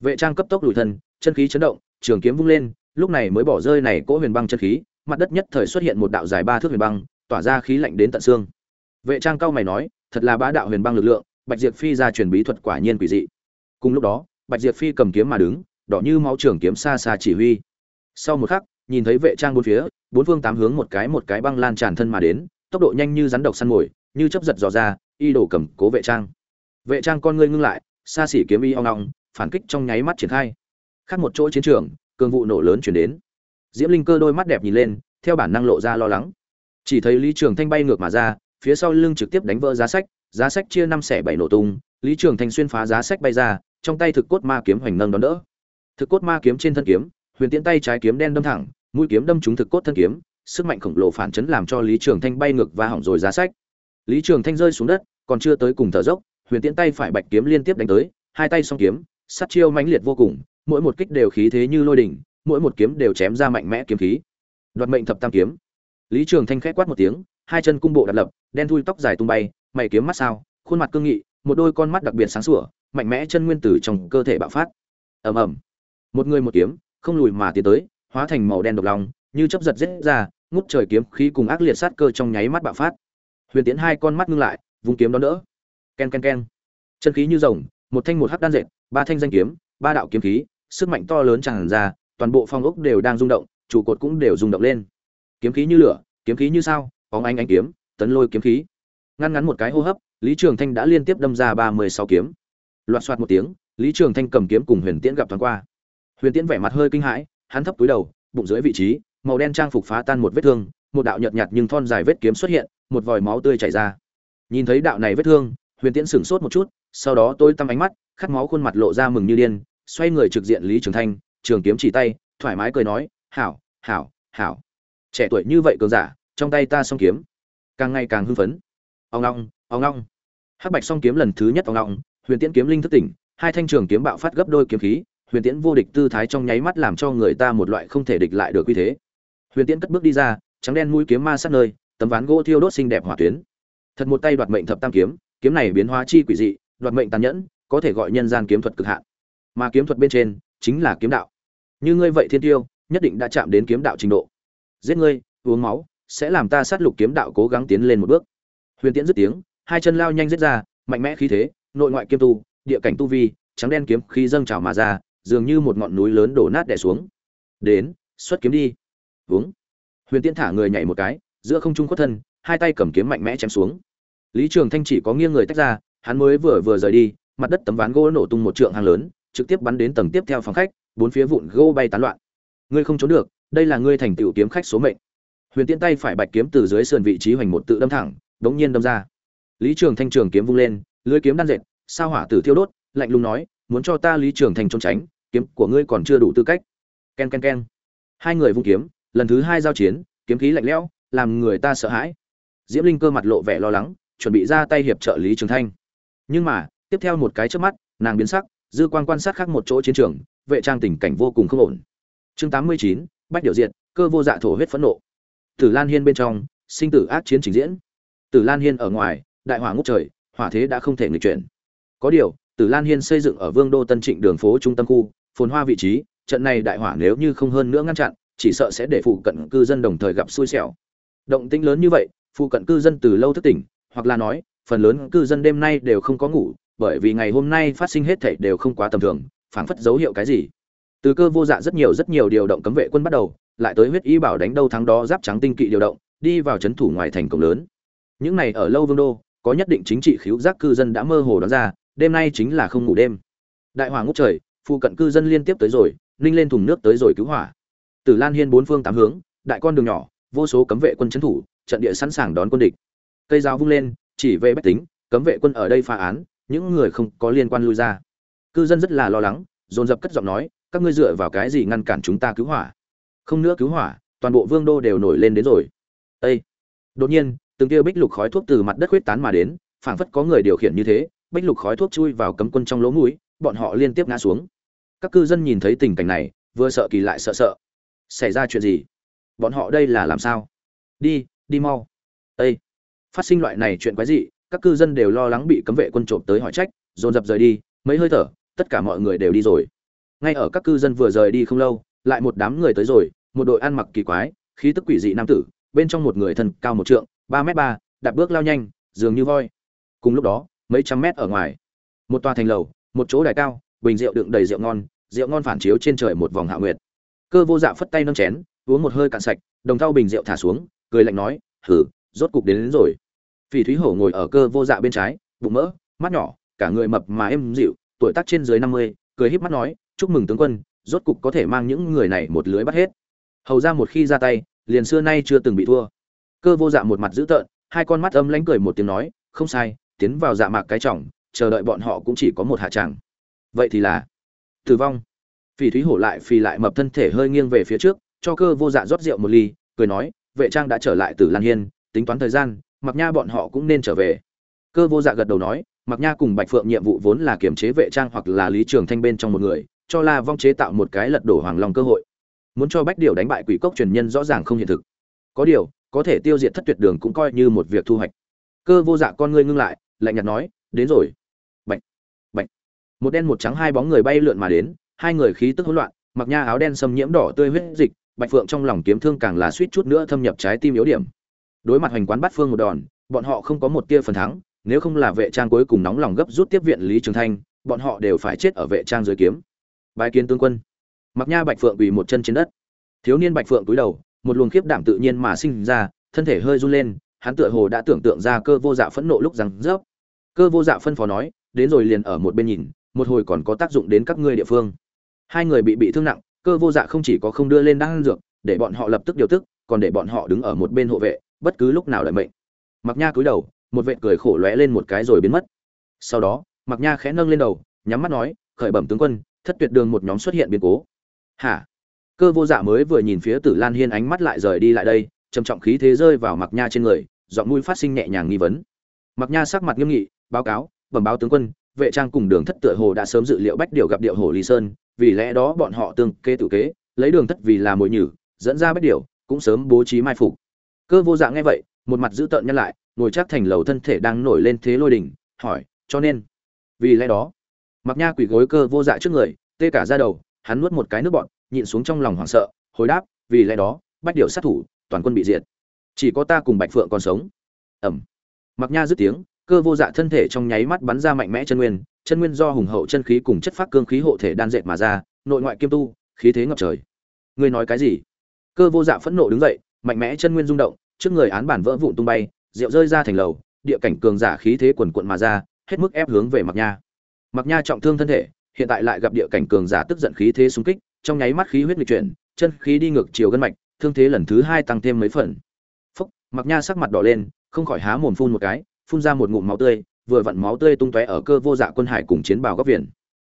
Vệ trang cấp tốc lùi thân, chân khí chấn động, trường kiếm vung lên, lúc này mới bỏ rơi này cỗ huyền băng chân khí, mặt đất nhất thời xuất hiện một đạo dài ba thước huyền băng, tỏa ra khí lạnh đến tận xương. Vệ trang cao mày nói, thật là bá đạo huyền băng lực lượng, bạch diệp phi ra truyền bí thuật quả nhiên quỷ dị. Cùng lúc đó, bạch diệp phi cầm kiếm mà đứng, đỏ như máu trường kiếm xa xa chỉ huy. Sau một khắc, nhìn thấy vệ trang bốn phía, bốn phương tám hướng một cái một cái băng lan tràn thân mà đến tốc độ nhanh như rắn độc săn mồi, như chấp giật dò ra, y đổ cầm cố vệ trang. Vệ trang con ngươi ngưng lại, xa xỉ kiếm y ong ong, phản kích trong nháy mắt triển khai. Khác một chỗ chiến trường, cường vụ nổ lớn chuyển đến. Diễm linh cơ đôi mắt đẹp nhìn lên, theo bản năng lộ ra lo lắng. Chỉ thấy lý trường thanh bay ngược mà ra, phía sau lưng trực tiếp đánh vỡ giá sách giá sách chia năm xẻ bảy nổ tung, lý trường thanh xuyên phá giá sách bay ra, trong tay thực cốt ma kiếm hoành nâng đón đỡ. Thực cốt ma kiếm trên thân kiếm, huyền tiễn tay trái kiếm đen đâm thẳng, mũi kiếm đâm trúng thực cốt thân kiếm sức mạnh khổng lồ phản chấn làm cho lý trường thanh bay ngược và hỏng rồi giá sách. Lý trường thanh rơi xuống đất, còn chưa tới cùng thở dốc, huyền tiễn tay phải bạch kiếm liên tiếp đánh tới, hai tay song kiếm, sát chiêu mãnh liệt vô cùng, mỗi một kích đều khí thế như lôi đỉnh, mỗi một kiếm đều chém ra mạnh mẽ kiếm khí. Đoạt mệnh thập tam kiếm. Lý trường thanh khẽ quát một tiếng, hai chân cung bộ đặt lập, đen thui tóc dài tung bay, mày kiếm mắt sao, khuôn mặt cương nghị, một đôi con mắt đặc biệt sáng sủa, mạnh mẽ chân nguyên tử trong cơ thể bạo phát. Ầm ầm. Một người một kiếm, không lùi mà tiến tới, hóa thành màu đen độc lòng như chấp giật giết ra, ngút trời kiếm khí cùng ác liệt sát cơ trong nháy mắt bạo phát. Huyền tiến hai con mắt ngưng lại vùng kiếm đón đỡ. Ken ken ken. Chân khí như rồng, một thanh một hắc đan dệt, ba thanh danh kiếm, ba đạo kiếm khí, sức mạnh to lớn tràn ra, toàn bộ phong ốc đều đang rung động, trụ cột cũng đều rung động lên. Kiếm khí như lửa, kiếm khí như sao, bóng ánh ánh kiếm, tấn lôi kiếm khí. Ngăn ngắn một cái hô hấp, lý trường thanh đã liên tiếp đâm ra ba mươi sáu kiếm. Loạt soạt một tiếng, lý trường thanh cầm kiếm cùng huyền tiễn gặp thoáng qua. Huyền tiễn vẻ mặt hơi kinh hãi, hắn thấp túi đầu, bụng dưới vị trí màu đen trang phục phá tan một vết thương, một đạo nhợt nhạt nhưng thon dài vết kiếm xuất hiện, một vòi máu tươi chảy ra. Nhìn thấy đạo này vết thương, huyền tiễn sửng sốt một chút, sau đó tôi tăm ánh mắt, khát máu khuôn mặt lộ ra mừng như điên, xoay người trực diện lý trường thanh, trường kiếm chỉ tay, thoải mái cười nói, hảo hảo hảo. Trẻ tuổi như vậy cường giả, trong tay ta song kiếm, càng ngày càng hưng phấn. Ông long ông long hắc bạch song kiếm lần thứ nhất ông long huyền tiễn kiếm linh thức tỉnh, hai thanh trường kiếm bạo phát gấp đôi kiếm khí, huyền tiễn vô địch tư thái trong nháy mắt làm cho người ta một loại không thể địch lại được uy thế huyền tiễn cất bước đi ra, trắng đen mũi kiếm ma sát nơi, tấm ván gỗ thiêu đốt xinh đẹp hỏa tuyến. Thật một tay đoạt mệnh thập tam kiếm kiếm này biến hóa chi quỷ dị, đoạt mệnh tàn nhẫn, có thể gọi nhân gian kiếm thuật cực hạn. Mà kiếm thuật bên trên, chính là kiếm đạo. Như ngươi vậy thiên tiêu, nhất định đã chạm đến kiếm đạo trình độ. Giết ngươi, uống máu, sẽ làm ta sát lục kiếm đạo cố gắng tiến lên một bước. Huyền tiễn dứt tiếng, hai chân lao nhanh giết ra, mạnh mẽ khí thế, nội ngoại kiêm tu, địa cảnh tu vi, trắng đen kiếm khí dâng trào mà ra, dường như một ngọn núi lớn đổ nát đè xuống. Đến, xuất kiếm đi uống. Huyền tiễn thả người nhảy một cái, giữa không trung khuất thân, hai tay cầm kiếm mạnh mẽ chém xuống. Lý trường thanh chỉ có nghiêng người tách ra, hắn mới vừa vừa rời đi, mặt đất tấm ván gỗ nổ tung một trượng hàng lớn, trực tiếp bắn đến tầng tiếp theo phòng khách, bốn phía vụn gỗ bay tán loạn. Ngươi không trốn được, đây là ngươi thành tựu kiếm khách số mệnh. Huyền tiễn tay phải bạch kiếm từ dưới sườn vị trí hoành một tự đâm thẳng, đống nhiên đâm ra. Lý trường thanh trường kiếm vung lên, lưới kiếm đan dệt, sao hỏa tử thiêu đốt, lạnh lùng nói, muốn cho ta lý trường thanh trốn tránh, kiếm của ngươi còn chưa đủ tư cách. Ken ken ken. Hai người vung kiếm lần thứ hai giao chiến, kiếm khí lạnh lẽo, làm người ta sợ hãi. Diễm linh cơ mặt lộ vẻ lo lắng, chuẩn bị ra tay hiệp trợ lý trường thanh. Nhưng mà, tiếp theo một cái trước mắt, nàng biến sắc, dư quan quan sát khác một chỗ chiến trường, vệ trang tình cảnh vô cùng không ổn. Chương tám mươi chín, bách điều diện cơ vô dạ thổ huyết phẫn nộ. Tử lan hiên bên trong, sinh tử ác chiến trình diễn. Tử lan hiên ở ngoài, đại hỏa ngốc trời, hỏa thế đã không thể nghịch chuyển. Có điều, tử lan hiên xây dựng ở vương đô tân trịnh đường phố trung tâm khu, phồn hoa vị trí, trận này đại hỏa nếu như không hơn nữa ngăn chặn chỉ sợ sẽ để phụ cận cư dân đồng thời gặp xui xẻo. Động tĩnh lớn như vậy, phụ cận cư dân từ lâu thức tỉnh, hoặc là nói, phần lớn cư dân đêm nay đều không có ngủ, bởi vì ngày hôm nay phát sinh hết thảy đều không quá tầm thường, phảng phất dấu hiệu cái gì. Từ cơ vô dạ rất nhiều rất nhiều điều động cấm vệ quân bắt đầu, lại tới huyết y bảo đánh đâu thắng đó giáp trắng tinh kỵ điều động, đi vào trấn thủ ngoài thành cổng lớn. Những này ở lâu vương đô, có nhất định chính trị khiếu giác cư dân đã mơ hồ đoán ra, đêm nay chính là không ngủ đêm. Đại hỏa ngút trời, phụ cận cư dân liên tiếp tới rồi, ninh lên thùng nước tới rồi cứu hỏa tử lan hiên bốn phương tám hướng, đại con đường nhỏ, vô số cấm vệ quân trấn thủ, trận địa sẵn sàng đón quân địch. Cây giáo vung lên, chỉ về bách tính, cấm vệ quân ở đây phá án, những người không có liên quan lui ra. Cư dân rất là lo lắng, dồn dập cất giọng nói, các ngươi dựa vào cái gì ngăn cản chúng ta cứu hỏa? Không nữa cứu hỏa, toàn bộ vương đô đều nổi lên đến rồi. Ê! đột nhiên, từng tia bích lục khói thuốc từ mặt đất huyết tán mà đến, phảng phất có người điều khiển như thế, bích lục khói thuốc chui vào cấm quân trong lỗ mũi, bọn họ liên tiếp ngã xuống. Các cư dân nhìn thấy tình cảnh này, vừa sợ kỳ lại sợ sợ xảy ra chuyện gì? Bọn họ đây là làm sao? Đi đi mau. Ê! phát sinh loại này chuyện quái dị, các cư dân đều lo lắng bị cấm vệ quân trộm tới hỏi trách, dồn dập rời đi, mấy hơi thở, tất cả mọi người đều đi rồi. Ngay ở các cư dân vừa rời đi không lâu, lại một đám người tới rồi, một đội ăn mặc kỳ quái, khí tức quỷ dị nam tử, bên trong một người thân cao một trượng, ba m ba, đạp bước lao nhanh, dường như voi. Cùng lúc đó, mấy trăm mét ở ngoài, một tòa thành lầu, một chỗ đài cao, bình rượu đựng đầy rượu ngon rượu ngon phản chiếu trên trời một vòng hạ nguyệt cơ vô dạ phất tay nâng chén uống một hơi cạn sạch đồng thau bình rượu thả xuống cười lạnh nói hử rốt cục đến, đến rồi. Phỉ thúy hổ ngồi ở cơ vô dạ bên trái bụng mỡ mắt nhỏ cả người mập mà êm dịu tuổi tác trên dưới năm mươi cười híp mắt nói chúc mừng tướng quân rốt cục có thể mang những người này một lưới bắt hết. Hầu ra một khi ra tay liền xưa nay chưa từng bị thua. Cơ vô dạ một mặt dữ tợn hai con mắt âm lánh cười một tiếng nói không sai tiến vào dạ mạc cái trọng chờ đợi bọn họ cũng chỉ có một hạ tràng. Vậy thì là tử vong phỉ thúy hổ lại phì lại mập thân thể hơi nghiêng về phía trước, cho cơ vô dạ rót rượu một ly, cười nói, vệ trang đã trở lại từ lan hiên, tính toán thời gian mặc nha bọn họ cũng nên trở về. Cơ vô dạ gật đầu nói mặc nha cùng bạch phượng nhiệm vụ vốn là kiểm chế vệ trang hoặc là lý trường thanh bên trong một người, cho la vong chế tạo một cái lật đổ hoàng long cơ hội. Muốn cho bách điều đánh bại quỷ cốc truyền nhân rõ ràng không hiện thực. Có điều, có thể tiêu diệt thất tuyệt đường cũng coi như một việc thu hoạch. Cơ vô dạ con ngươi ngưng lại, lạnh nhạt nói, đến rồi. Bạch bạch. Một đen một trắng hai bóng người bay lượn mà đến hai người khí tức hỗn loạn, mặc nha áo đen xâm nhiễm đỏ tươi huyết dịch, bạch phượng trong lòng kiếm thương càng là suýt chút nữa thâm nhập trái tim yếu điểm. Đối mặt hành quán bắt phương một đòn, bọn họ không có một tia phần thắng, nếu không là vệ trang cuối cùng nóng lòng gấp rút tiếp viện lý trường thanh, bọn họ đều phải chết ở vệ trang dưới kiếm. Bài kiến tướng quân. Mặc nha bạch phượng quỳ một chân trên đất. Thiếu niên bạch phượng cúi đầu, một luồng khiếp đảm tự nhiên mà sinh ra, thân thể hơi run lên, hắn tựa hồ đã tưởng tượng ra cơ vô dạ phẫn nộ lúc rằng rớp. Cơ vô dạ phân phó nói, đến rồi liền ở một bên nhìn, một hồi còn có tác dụng đến các ngươi địa phương hai người bị bị thương nặng, cơ vô dạ không chỉ có không đưa lên đan dược, để bọn họ lập tức điều tức, còn để bọn họ đứng ở một bên hộ vệ, bất cứ lúc nào đợi mệnh. Mặc nha cúi đầu, một vệ cười khổ lóe lên một cái rồi biến mất. Sau đó mặc nha khẽ nâng lên đầu, nhắm mắt nói, khởi bẩm tướng quân, thất tuyệt đường một nhóm xuất hiện biến cố. Hả? Cơ vô dạ mới vừa nhìn phía tử lan hiên ánh mắt lại rời đi lại đây, trầm trọng khí thế rơi vào mặc nha trên người, giọng mũi phát sinh nhẹ nhàng nghi vấn. Mặc nha sắc mặt nghiêm nghị, báo cáo, bẩm báo tướng quân, vệ trang cùng đường thất tựa hồ đã sớm dự liệu bách điều gặp điệu hồ lý sơn vì lẽ đó bọn họ tương kê tự kế, lấy đường thất vì là mồi nhử, dẫn ra bách điều cũng sớm bố trí mai phục. Cơ vô dạng nghe vậy, một mặt giữ tợn nhân lại, ngồi chắc thành lầu thân thể đang nổi lên thế lôi đỉnh, hỏi, cho nên? Vì lẽ đó. Mặc nha quỳ gối cơ vô dạ trước người, tê cả ra đầu, hắn nuốt một cái nước bọn nhịn xuống trong lòng hoảng sợ, hồi đáp, vì lẽ đó, bách điều sát thủ, toàn quân bị diệt. Chỉ có ta cùng bạch phượng còn sống. Ẩm. Mặc nha dứt tiếng, cơ vô dạ thân thể trong nháy mắt bắn ra mạnh mẽ chân nguyên chân nguyên do hùng hậu chân khí cùng chất phát cương khí hộ thể đan dệt mà ra, nội ngoại kiêm tu, khí thế ngập trời. Ngươi nói cái gì? Cơ vô dạ phẫn nộ đứng dậy, mạnh mẽ chân nguyên rung động, trước người án bản vỡ vụn tung bay, rượu rơi ra thành lầu, địa cảnh cường giả khí thế quần cuộn mà ra, hết mức ép hướng về mặc nha. Mặc nha trọng thương thân thể, hiện tại lại gặp địa cảnh cường giả tức giận khí thế xung kích, trong nháy mắt khí huyết nghịch chuyển, chân khí đi ngược chiều gân mạch, thương thế lần thứ hai tăng thêm mấy phần. Phúc mặc nha sắc mặt đỏ lên, không khỏi há mồm phun một cái, phun ra một ngụm máu tươi vừa vặn máu tươi tung tóe ở cơ vô dạ quân hải cùng chiến bào góc viện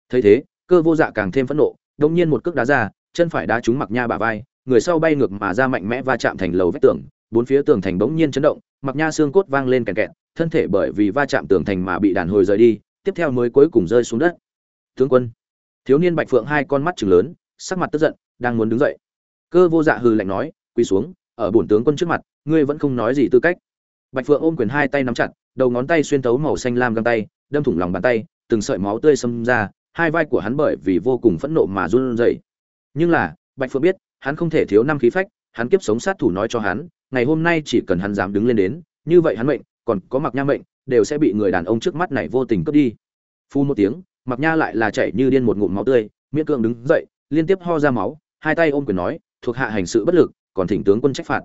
thấy thế, cơ vô dạ càng thêm phẫn nộ đông nhiên một cước đá ra, chân phải đá trúng mặc nha bả vai, người sau bay ngược mà ra mạnh mẽ va chạm thành lầu vách tường, bốn phía tường thành bỗng nhiên chấn động, mặc nha xương cốt vang lên kẹt kẹt, thân thể bởi vì va chạm tường thành mà bị đàn hồi rời đi, tiếp theo mới cuối cùng rơi xuống đất. Tướng quân, thiếu niên bạch phượng hai con mắt chừng lớn, sắc mặt tức giận, đang muốn đứng dậy. Cơ vô dạ hừ lạnh nói, quỳ xuống, ở bổn tướng quân trước mặt, ngươi vẫn không nói gì tư cách. Bạch phượng ôm quyền hai tay nắm chặt đầu ngón tay xuyên thấu màu xanh lam găng tay, đâm thủng lòng bàn tay, từng sợi máu tươi xâm ra, hai vai của hắn bởi vì vô cùng phẫn nộ mà run rẩy. Nhưng là, bạch phượng biết, hắn không thể thiếu năm khí phách, hắn kiếp sống sát thủ nói cho hắn, ngày hôm nay chỉ cần hắn dám đứng lên đến, như vậy hắn mệnh, còn có mặc nha mệnh, đều sẽ bị người đàn ông trước mắt này vô tình cướp đi. Phu một tiếng mặc nha lại là chảy như điên một ngụm máu tươi, miễn cưỡng đứng dậy, liên tiếp ho ra máu, hai tay ôm quyền nói, thuộc hạ hành sự bất lực, còn thỉnh tướng quân trách phạt.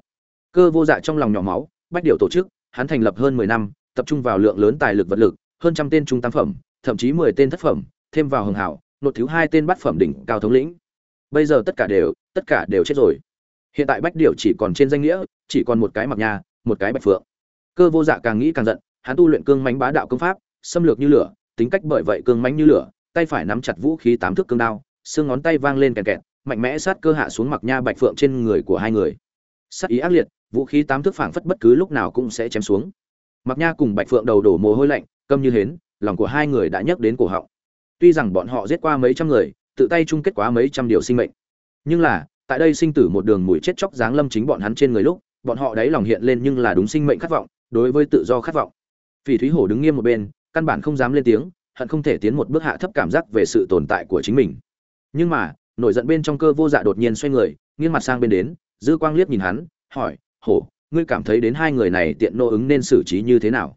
Cơ vô dạ trong lòng nhỏ máu, bách điều tổ chức, hắn thành lập hơn mười năm tập trung vào lượng lớn tài lực vật lực, hơn trăm tên trung tam phẩm, thậm chí mười tên thất phẩm, thêm vào hưng hảo, nộp thiếu hai tên bát phẩm đỉnh cao thống lĩnh. Bây giờ tất cả đều, tất cả đều chết rồi. Hiện tại bách điều chỉ còn trên danh nghĩa, chỉ còn một cái mặc nha một cái bạch phượng. Cơ vô dạ càng nghĩ càng giận, hắn tu luyện cương mãnh bá đạo công pháp, xâm lược như lửa, tính cách bởi vậy cương mãnh như lửa, tay phải nắm chặt vũ khí tám thước cương đao, xương ngón tay vang lên kẹt kẹt, mạnh mẽ sát cơ hạ xuống mặc nha bạch phượng trên người của hai người. Sát ý ác liệt, vũ khí tám thước phảng phất bất cứ lúc nào cũng sẽ chém xuống mặc nha cùng bạch phượng đầu đổ mồ hôi lạnh, câm như hến, lòng của hai người đã nhấc đến cổ họng. Tuy rằng bọn họ giết qua mấy trăm người, tự tay chung kết quá mấy trăm điều sinh mệnh. Nhưng là, tại đây sinh tử một đường mùi chết chóc giáng lâm chính bọn hắn trên người lúc, bọn họ đáy lòng hiện lên nhưng là đúng sinh mệnh khát vọng, đối với tự do khát vọng. Phỉ thúy hổ đứng nghiêm một bên, căn bản không dám lên tiếng, hận không thể tiến một bước hạ thấp cảm giác về sự tồn tại của chính mình. Nhưng mà, nổi giận bên trong cơ vô dạ đột nhiên xoay người, nghiêng mặt sang bên đến, dư quang liếc nhìn hắn, hỏi, hổ ngươi cảm thấy đến hai người này tiện nô ứng nên xử trí như thế nào?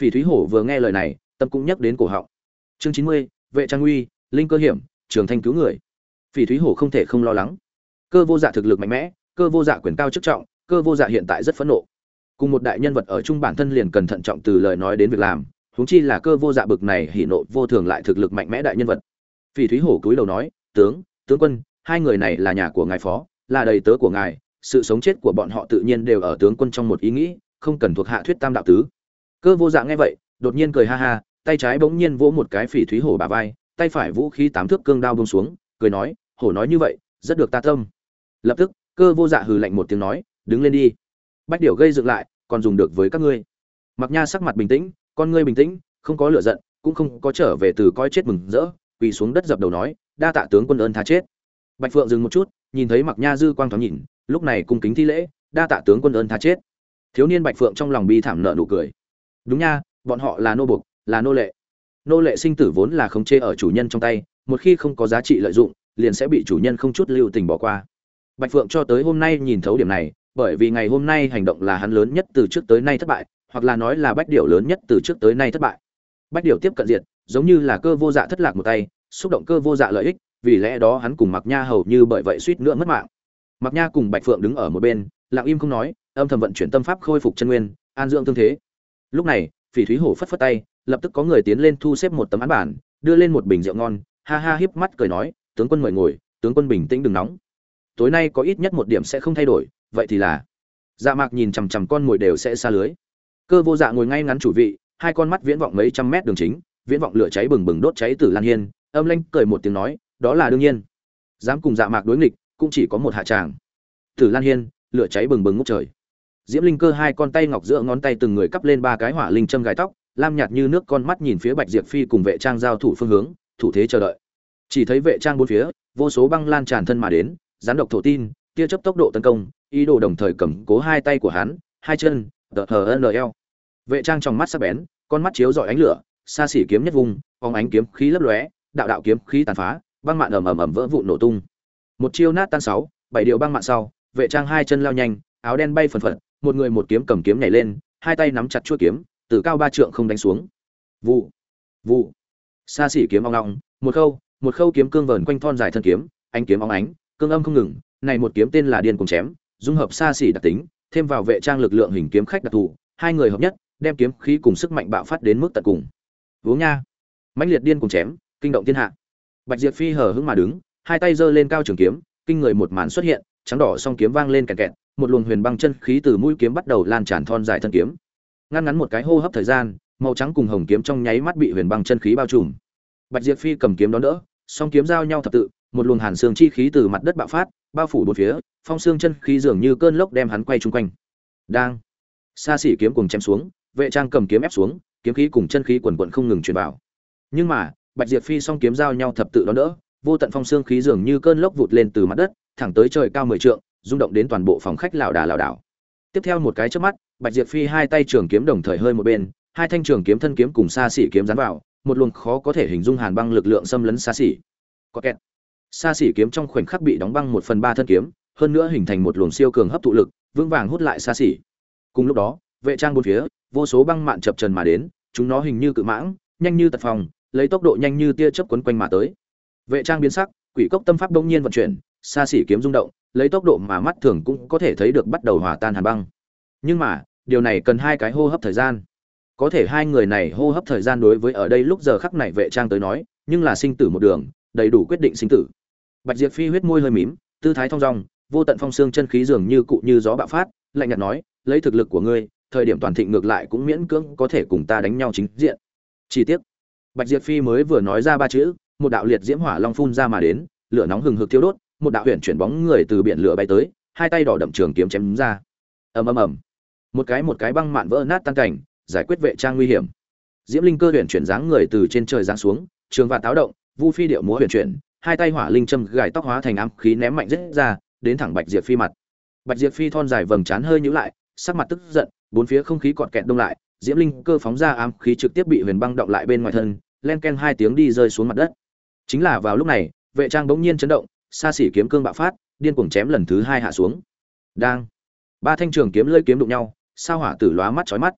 Phỉ thúy hổ vừa nghe lời này, tâm cũng nhắc đến cổ họng. Chương chín mươi, vệ trang uy, linh cơ hiểm, trường thanh cứu người. Phỉ thúy hổ không thể không lo lắng. Cơ vô dạ thực lực mạnh mẽ, cơ vô dạ quyền cao chức trọng, cơ vô dạ hiện tại rất phẫn nộ. Cùng một đại nhân vật ở chung bản thân liền cần thận trọng từ lời nói đến việc làm, huống chi là cơ vô dạ bực này hỉ nộ vô thường lại thực lực mạnh mẽ đại nhân vật. Phỉ thúy hổ cúi đầu nói, tướng tướng quân, hai người này là nhà của ngài phó, là đầy tớ của ngài sự sống chết của bọn họ tự nhiên đều ở tướng quân trong một ý nghĩ, không cần thuộc hạ thuyết tam đạo tứ. Cơ vô dạng nghe vậy, đột nhiên cười ha ha, tay trái bỗng nhiên vỗ một cái phỉ thúy hổ bà vai, tay phải vũ khí tám thước cương đao bông xuống, cười nói, hổ nói như vậy, rất được ta tâm. Lập tức, cơ vô dạ hừ lạnh một tiếng nói, đứng lên đi. Bách điểu gây dựng lại, còn dùng được với các ngươi. Mặc nha sắc mặt bình tĩnh, con ngươi bình tĩnh, không có lửa giận, cũng không có trở về từ coi chết mừng rỡ, quỳ xuống đất dập đầu nói, đa tạ tướng quân ơn tha chết. Bạch phượng dừng một chút, nhìn thấy mặc nha dư quang thoáng nhìn lúc này cung kính thi lễ, đa tạ tướng quân ơn tha chết. Thiếu niên bạch phượng trong lòng bi thảm nợ nụ cười. Đúng nha, bọn họ là nô bục là nô lệ. Nô lệ sinh tử vốn là khống chế ở chủ nhân trong tay, một khi không có giá trị lợi dụng, liền sẽ bị chủ nhân không chút lưu tình bỏ qua. Bạch phượng cho tới hôm nay nhìn thấu điểm này, bởi vì ngày hôm nay hành động là hắn lớn nhất từ trước tới nay thất bại, hoặc là nói là bách điều lớn nhất từ trước tới nay thất bại. Bách điều tiếp cận diệt, giống như là cơ vô dạ thất lạc một tay, xúc động cơ vô dạ lợi ích, vì lẽ đó hắn cùng mặc nha hầu như bởi vậy suýt nữa mất mạng. Mạc nha cùng bạch phượng đứng ở một bên, lặng im không nói, âm thầm vận chuyển tâm pháp khôi phục chân nguyên, an dưỡng thương thế. Lúc này, phỉ thúy hổ phất phất tay, lập tức có người tiến lên thu xếp một tấm án bản, đưa lên một bình rượu ngon, ha ha hiếp mắt cười nói, tướng quân mời ngồi, tướng quân bình tĩnh đừng nóng. Tối nay có ít nhất một điểm sẽ không thay đổi, vậy thì là. Dạ mạc nhìn chằm chằm con mồi đều sẽ xa lưới. Cơ vô dạ ngồi ngay ngắn chủ vị, hai con mắt viễn vọng mấy trăm mét đường chính, viễn vọng lửa cháy bừng bừng đốt cháy tử lan hiên, âm lanh cười một tiếng nói, đó là đương nhiên. Dám cùng dạ mạc đối nghịch cũng chỉ có một hạ tràng. Tử lan hiên, lửa cháy bừng bừng ngút trời. Diễm linh cơ hai con tay ngọc giữa ngón tay từng người cắp lên ba cái hỏa linh châm gài tóc, lam nhạt như nước con mắt nhìn phía bạch diệp phi cùng vệ trang giao thủ phương hướng, thủ thế chờ đợi. Chỉ thấy vệ trang bốn phía, vô số băng lan tràn thân mà đến gián độc thổ tin, tia chấp tốc độ tấn công, ý đồ đồng thời cầm cố hai tay của hắn, hai chân, tờ hờ nl vệ trang trong mắt sắc bén, con mắt chiếu dọi ánh lửa, xa xỉ kiếm nhất vùng, phóng ánh kiếm khí lấp lóe, đạo đạo kiếm khí tàn phá, băng mạn ầm ầm ầm vỡ vụn nổ tung một chiêu nát tan sáu, bảy điệu băng mạng sau, vệ trang hai chân lao nhanh, áo đen bay phần phật, một người một kiếm cầm kiếm nhảy lên, hai tay nắm chặt chuôi kiếm, từ cao ba trượng không đánh xuống. Vụ vụ. Xa xỉ kiếm ong ong, một khâu một khâu kiếm cương vờn quanh thon dài thân kiếm anh kiếm óng ánh, cương âm không ngừng, này một kiếm tên là điên cùng chém, dung hợp xa xỉ đặc tính, thêm vào vệ trang lực lượng hình kiếm khách đặc thù, hai người hợp nhất, đem kiếm khí cùng sức mạnh bạo phát đến mức tận cùng. Uống nha. Mãnh liệt điên cùng chém, kinh động thiên hạ. Bạch diệp phi hờ hững mà đứng hai tay giơ lên cao trường kiếm, kinh người một màn xuất hiện, trắng đỏ song kiếm vang lên kẹt kẹt, một luồng huyền băng chân khí từ mũi kiếm bắt đầu lan tràn thon dài thân kiếm. Ngăn ngắn một cái hô hấp thời gian, màu trắng cùng hồng kiếm trong nháy mắt bị huyền băng chân khí bao trùm. Bạch diệp phi cầm kiếm đón đỡ, song kiếm giao nhau thập tự, một luồng hàn xương chi khí từ mặt đất bạo phát, bao phủ bốn phía, phong xương chân khí dường như cơn lốc đem hắn quay chung quanh. Đang, xa xỉ kiếm cùng chém xuống, vệ trang cầm kiếm ép xuống, kiếm khí cùng chân khí quần quận không ngừng truyền vào. Nhưng mà, bạch diệp phi song kiếm giao nhau thập tự đón đỡ vô tận phong xương khí dường như cơn lốc vụt lên từ mặt đất, thẳng tới trời cao mười trượng, rung động đến toàn bộ phòng khách lảo đà lảo đảo. Tiếp theo một cái chớp mắt, bạch diệp phi hai tay trường kiếm đồng thời hơi một bên, hai thanh trường kiếm thân kiếm cùng xa xỉ kiếm dán vào, một luồng khó có thể hình dung hàn băng lực lượng xâm lấn xa xỉ. Có kẹt. Xa xỉ kiếm trong khoảnh khắc bị đóng băng một phần ba thân kiếm, hơn nữa hình thành một luồng siêu cường hấp thụ lực, vững vàng hút lại xa xỉ. Cùng lúc đó, vệ trang bốn phía, vô số băng mạn chập trần mà đến, chúng nó hình như cự mãng, nhanh như tật phòng, lấy tốc độ nhanh như tia chớp quấn quanh mà tới vệ trang biến sắc, quỷ cốc tâm pháp đông nhiên vận chuyển, xa xỉ kiếm rung động, lấy tốc độ mà mắt thường cũng có thể thấy được bắt đầu hòa tan hàn băng. Nhưng mà, điều này cần hai cái hô hấp thời gian. Có thể hai người này hô hấp thời gian đối với ở đây lúc giờ khắc này vệ trang tới nói, nhưng là sinh tử một đường, đầy đủ quyết định sinh tử. Bạch diệp phi huyết môi hơi mím, tư thái thong dong, vô tận phong xương chân khí dường như cụ như gió bạo phát, lạnh nhạt nói, lấy thực lực của ngươi, thời điểm toàn thịnh ngược lại cũng miễn cưỡng có thể cùng ta đánh nhau chính diện. Chi tiết bạch diệp phi mới vừa nói ra ba chữ một đạo liệt diễm hỏa long phun ra mà đến, lửa nóng hừng hực thiêu đốt, một đạo huyền chuyển bóng người từ biển lửa bay tới, hai tay đỏ đậm trường kiếm chém ra. Ầm ầm ầm. Một cái một cái băng mạn vỡ nát tan cảnh, giải quyết vệ trang nguy hiểm. Diễm linh cơ huyền chuyển dáng người từ trên trời giáng xuống, trường và táo động, vu phi điệu múa huyền chuyển, hai tay hỏa linh châm gài tóc hóa thành ám khí ném mạnh rất ra, đến thẳng bạch diệp phi mặt. Bạch diệp phi thon dài vầng trán hơi nhíu lại, sắc mặt tức giận, bốn phía không khí cọt kẹt đông lại, diễm linh cơ phóng ra ám khí trực tiếp bị huyền băng động lại bên ngoài thân, len ken hai tiếng đi rơi xuống mặt đất chính là vào lúc này, vệ trang bỗng nhiên chấn động, xa xỉ kiếm cương bạo phát, điên cuồng chém lần thứ hai hạ xuống. Đang. Ba thanh trường kiếm lơi kiếm đụng nhau, sao hỏa tử lóa mắt chói mắt.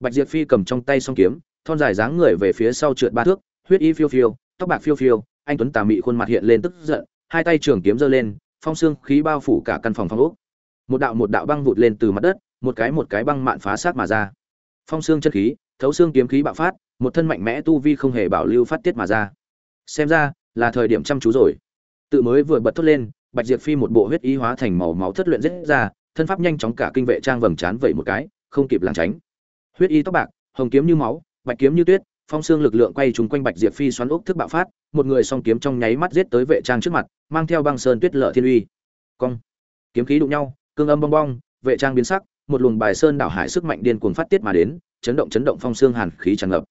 Bạch diệp phi cầm trong tay song kiếm, thon dài dáng người về phía sau trượt ba thước, huyết y phiêu phiêu, tóc bạc phiêu phiêu, anh tuấn tà mị khuôn mặt hiện lên tức giận, hai tay trường kiếm giơ lên, phong xương khí bao phủ cả căn phòng phong ốc. Một đạo một đạo băng vụt lên từ mặt đất, một cái một cái băng mạn phá sát mà ra. Phong xương chân khí, thấu xương kiếm khí bạo phát, một thân mạnh mẽ tu vi không hề bảo lưu phát tiết mà ra xem ra, là thời điểm chăm chú rồi. Tự mới vừa bật thốt lên, bạch diệp phi một bộ huyết y hóa thành màu máu thất luyện rết ra, thân pháp nhanh chóng cả kinh vệ trang vầng trán vậy một cái, không kịp lảng tránh. Huyết y tóc bạc, hồng kiếm như máu, bạch kiếm như tuyết, phong xương lực lượng quay trúng quanh bạch diệp phi xoắn ốc thức bạo phát, một người song kiếm trong nháy mắt giết tới vệ trang trước mặt, mang theo băng sơn tuyết lợ thiên uy. Cong. Kiếm khí đụng nhau, cương âm bong bong, vệ trang biến sắc, một luồng bài sơn đảo hải sức mạnh điên cuồng phát tiết mà đến, chấn động chấn động phong xương hàn khí tràn ngập.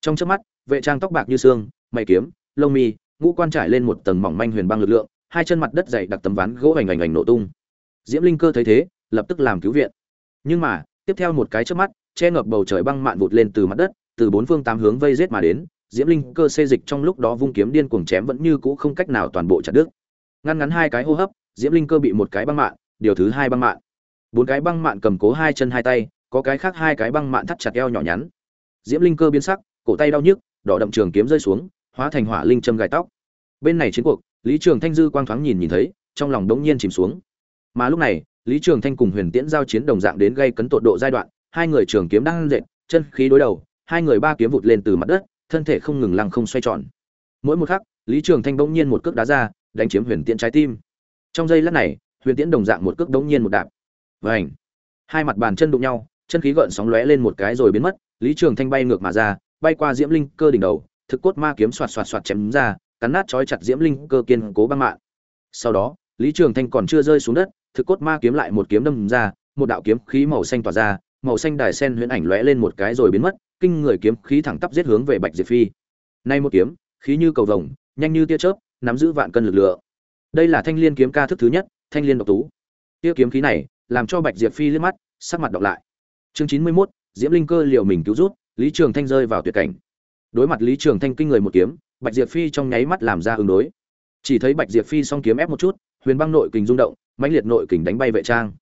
Trong chớp mắt, vệ trang tóc bạc như xương, mày kiếm lông mi, ngũ quan trải lên một tầng mỏng manh huyền băng lực lượng, hai chân mặt đất dày đặc tấm ván gỗ ảnh ảnh ảnh nổ tung. Diễm linh cơ thấy thế, lập tức làm cứu viện. Nhưng mà, tiếp theo một cái chớp mắt, che ngập bầu trời băng mạn vụt lên từ mặt đất, từ bốn phương tám hướng vây giết mà đến, diễm linh cơ xê dịch trong lúc đó vung kiếm điên cuồng chém vẫn như cũ không cách nào toàn bộ chặt đứt. Ngăn ngắn hai cái hô hấp, diễm linh cơ bị một cái băng mạn, điều thứ hai băng mạn. Bốn cái băng mạn cầm cố hai chân hai tay, có cái khác hai cái băng mạn thắt chặt eo nhỏ nhắn. Diễm linh cơ biến sắc, cổ tay đau nhức, đỏ đậm trường kiếm rơi xuống hóa thành hỏa linh châm gài tóc. Bên này chiến cuộc, lý trường thanh dư quang thoáng nhìn nhìn thấy, trong lòng đống nhiên chìm xuống. Mà lúc này, lý trường thanh cùng huyền tiễn giao chiến đồng dạng đến gây cấn tột độ giai đoạn, hai người trường kiếm đang dệt, chân khí đối đầu, hai người ba kiếm vụt lên từ mặt đất, thân thể không ngừng lăng không xoay tròn. Mỗi một khắc, lý trường thanh bỗng nhiên một cước đá ra, đánh chiếm huyền tiễn trái tim. Trong giây lát này, huyền tiễn đồng dạng một cước đống nhiên một đạp. Vảnh hai mặt bàn chân đụng nhau, chân khí gợn sóng lóe lên một cái rồi biến mất, lý trường thanh bay ngược mà ra, bay qua diễm linh cơ đỉnh đầu thực cốt ma kiếm xoạt xoạt xoạt chém ra cắn nát chói chặt diễm linh cơ kiên cố băng mạng. Sau đó lý trường thanh còn chưa rơi xuống đất thực cốt ma kiếm lại một kiếm đâm ra một đạo kiếm khí màu xanh tỏa ra màu xanh đài sen huyễn ảnh lóe lên một cái rồi biến mất kinh người kiếm khí thẳng tắp giết hướng về bạch diệp phi. Nay một kiếm khí như cầu vồng nhanh như tia chớp nắm giữ vạn cân lực lượng. Đây là thanh liên kiếm ca thức thứ nhất thanh liên độc tú. Tiêu kiếm khí này làm cho bạch diệp phi liếc mắt sắc mặt đọc lại. Chương chín mươi 91, diễm linh cơ liều mình cứu rút lý trường thanh rơi vào tuyệt cảnh đối mặt lý trường thanh kinh người một kiếm, bạch diệp phi trong nháy mắt làm ra ứng đối. Chỉ thấy bạch diệp phi song kiếm ép một chút, huyền băng nội kình rung động, mãnh liệt nội kình đánh bay vệ trang.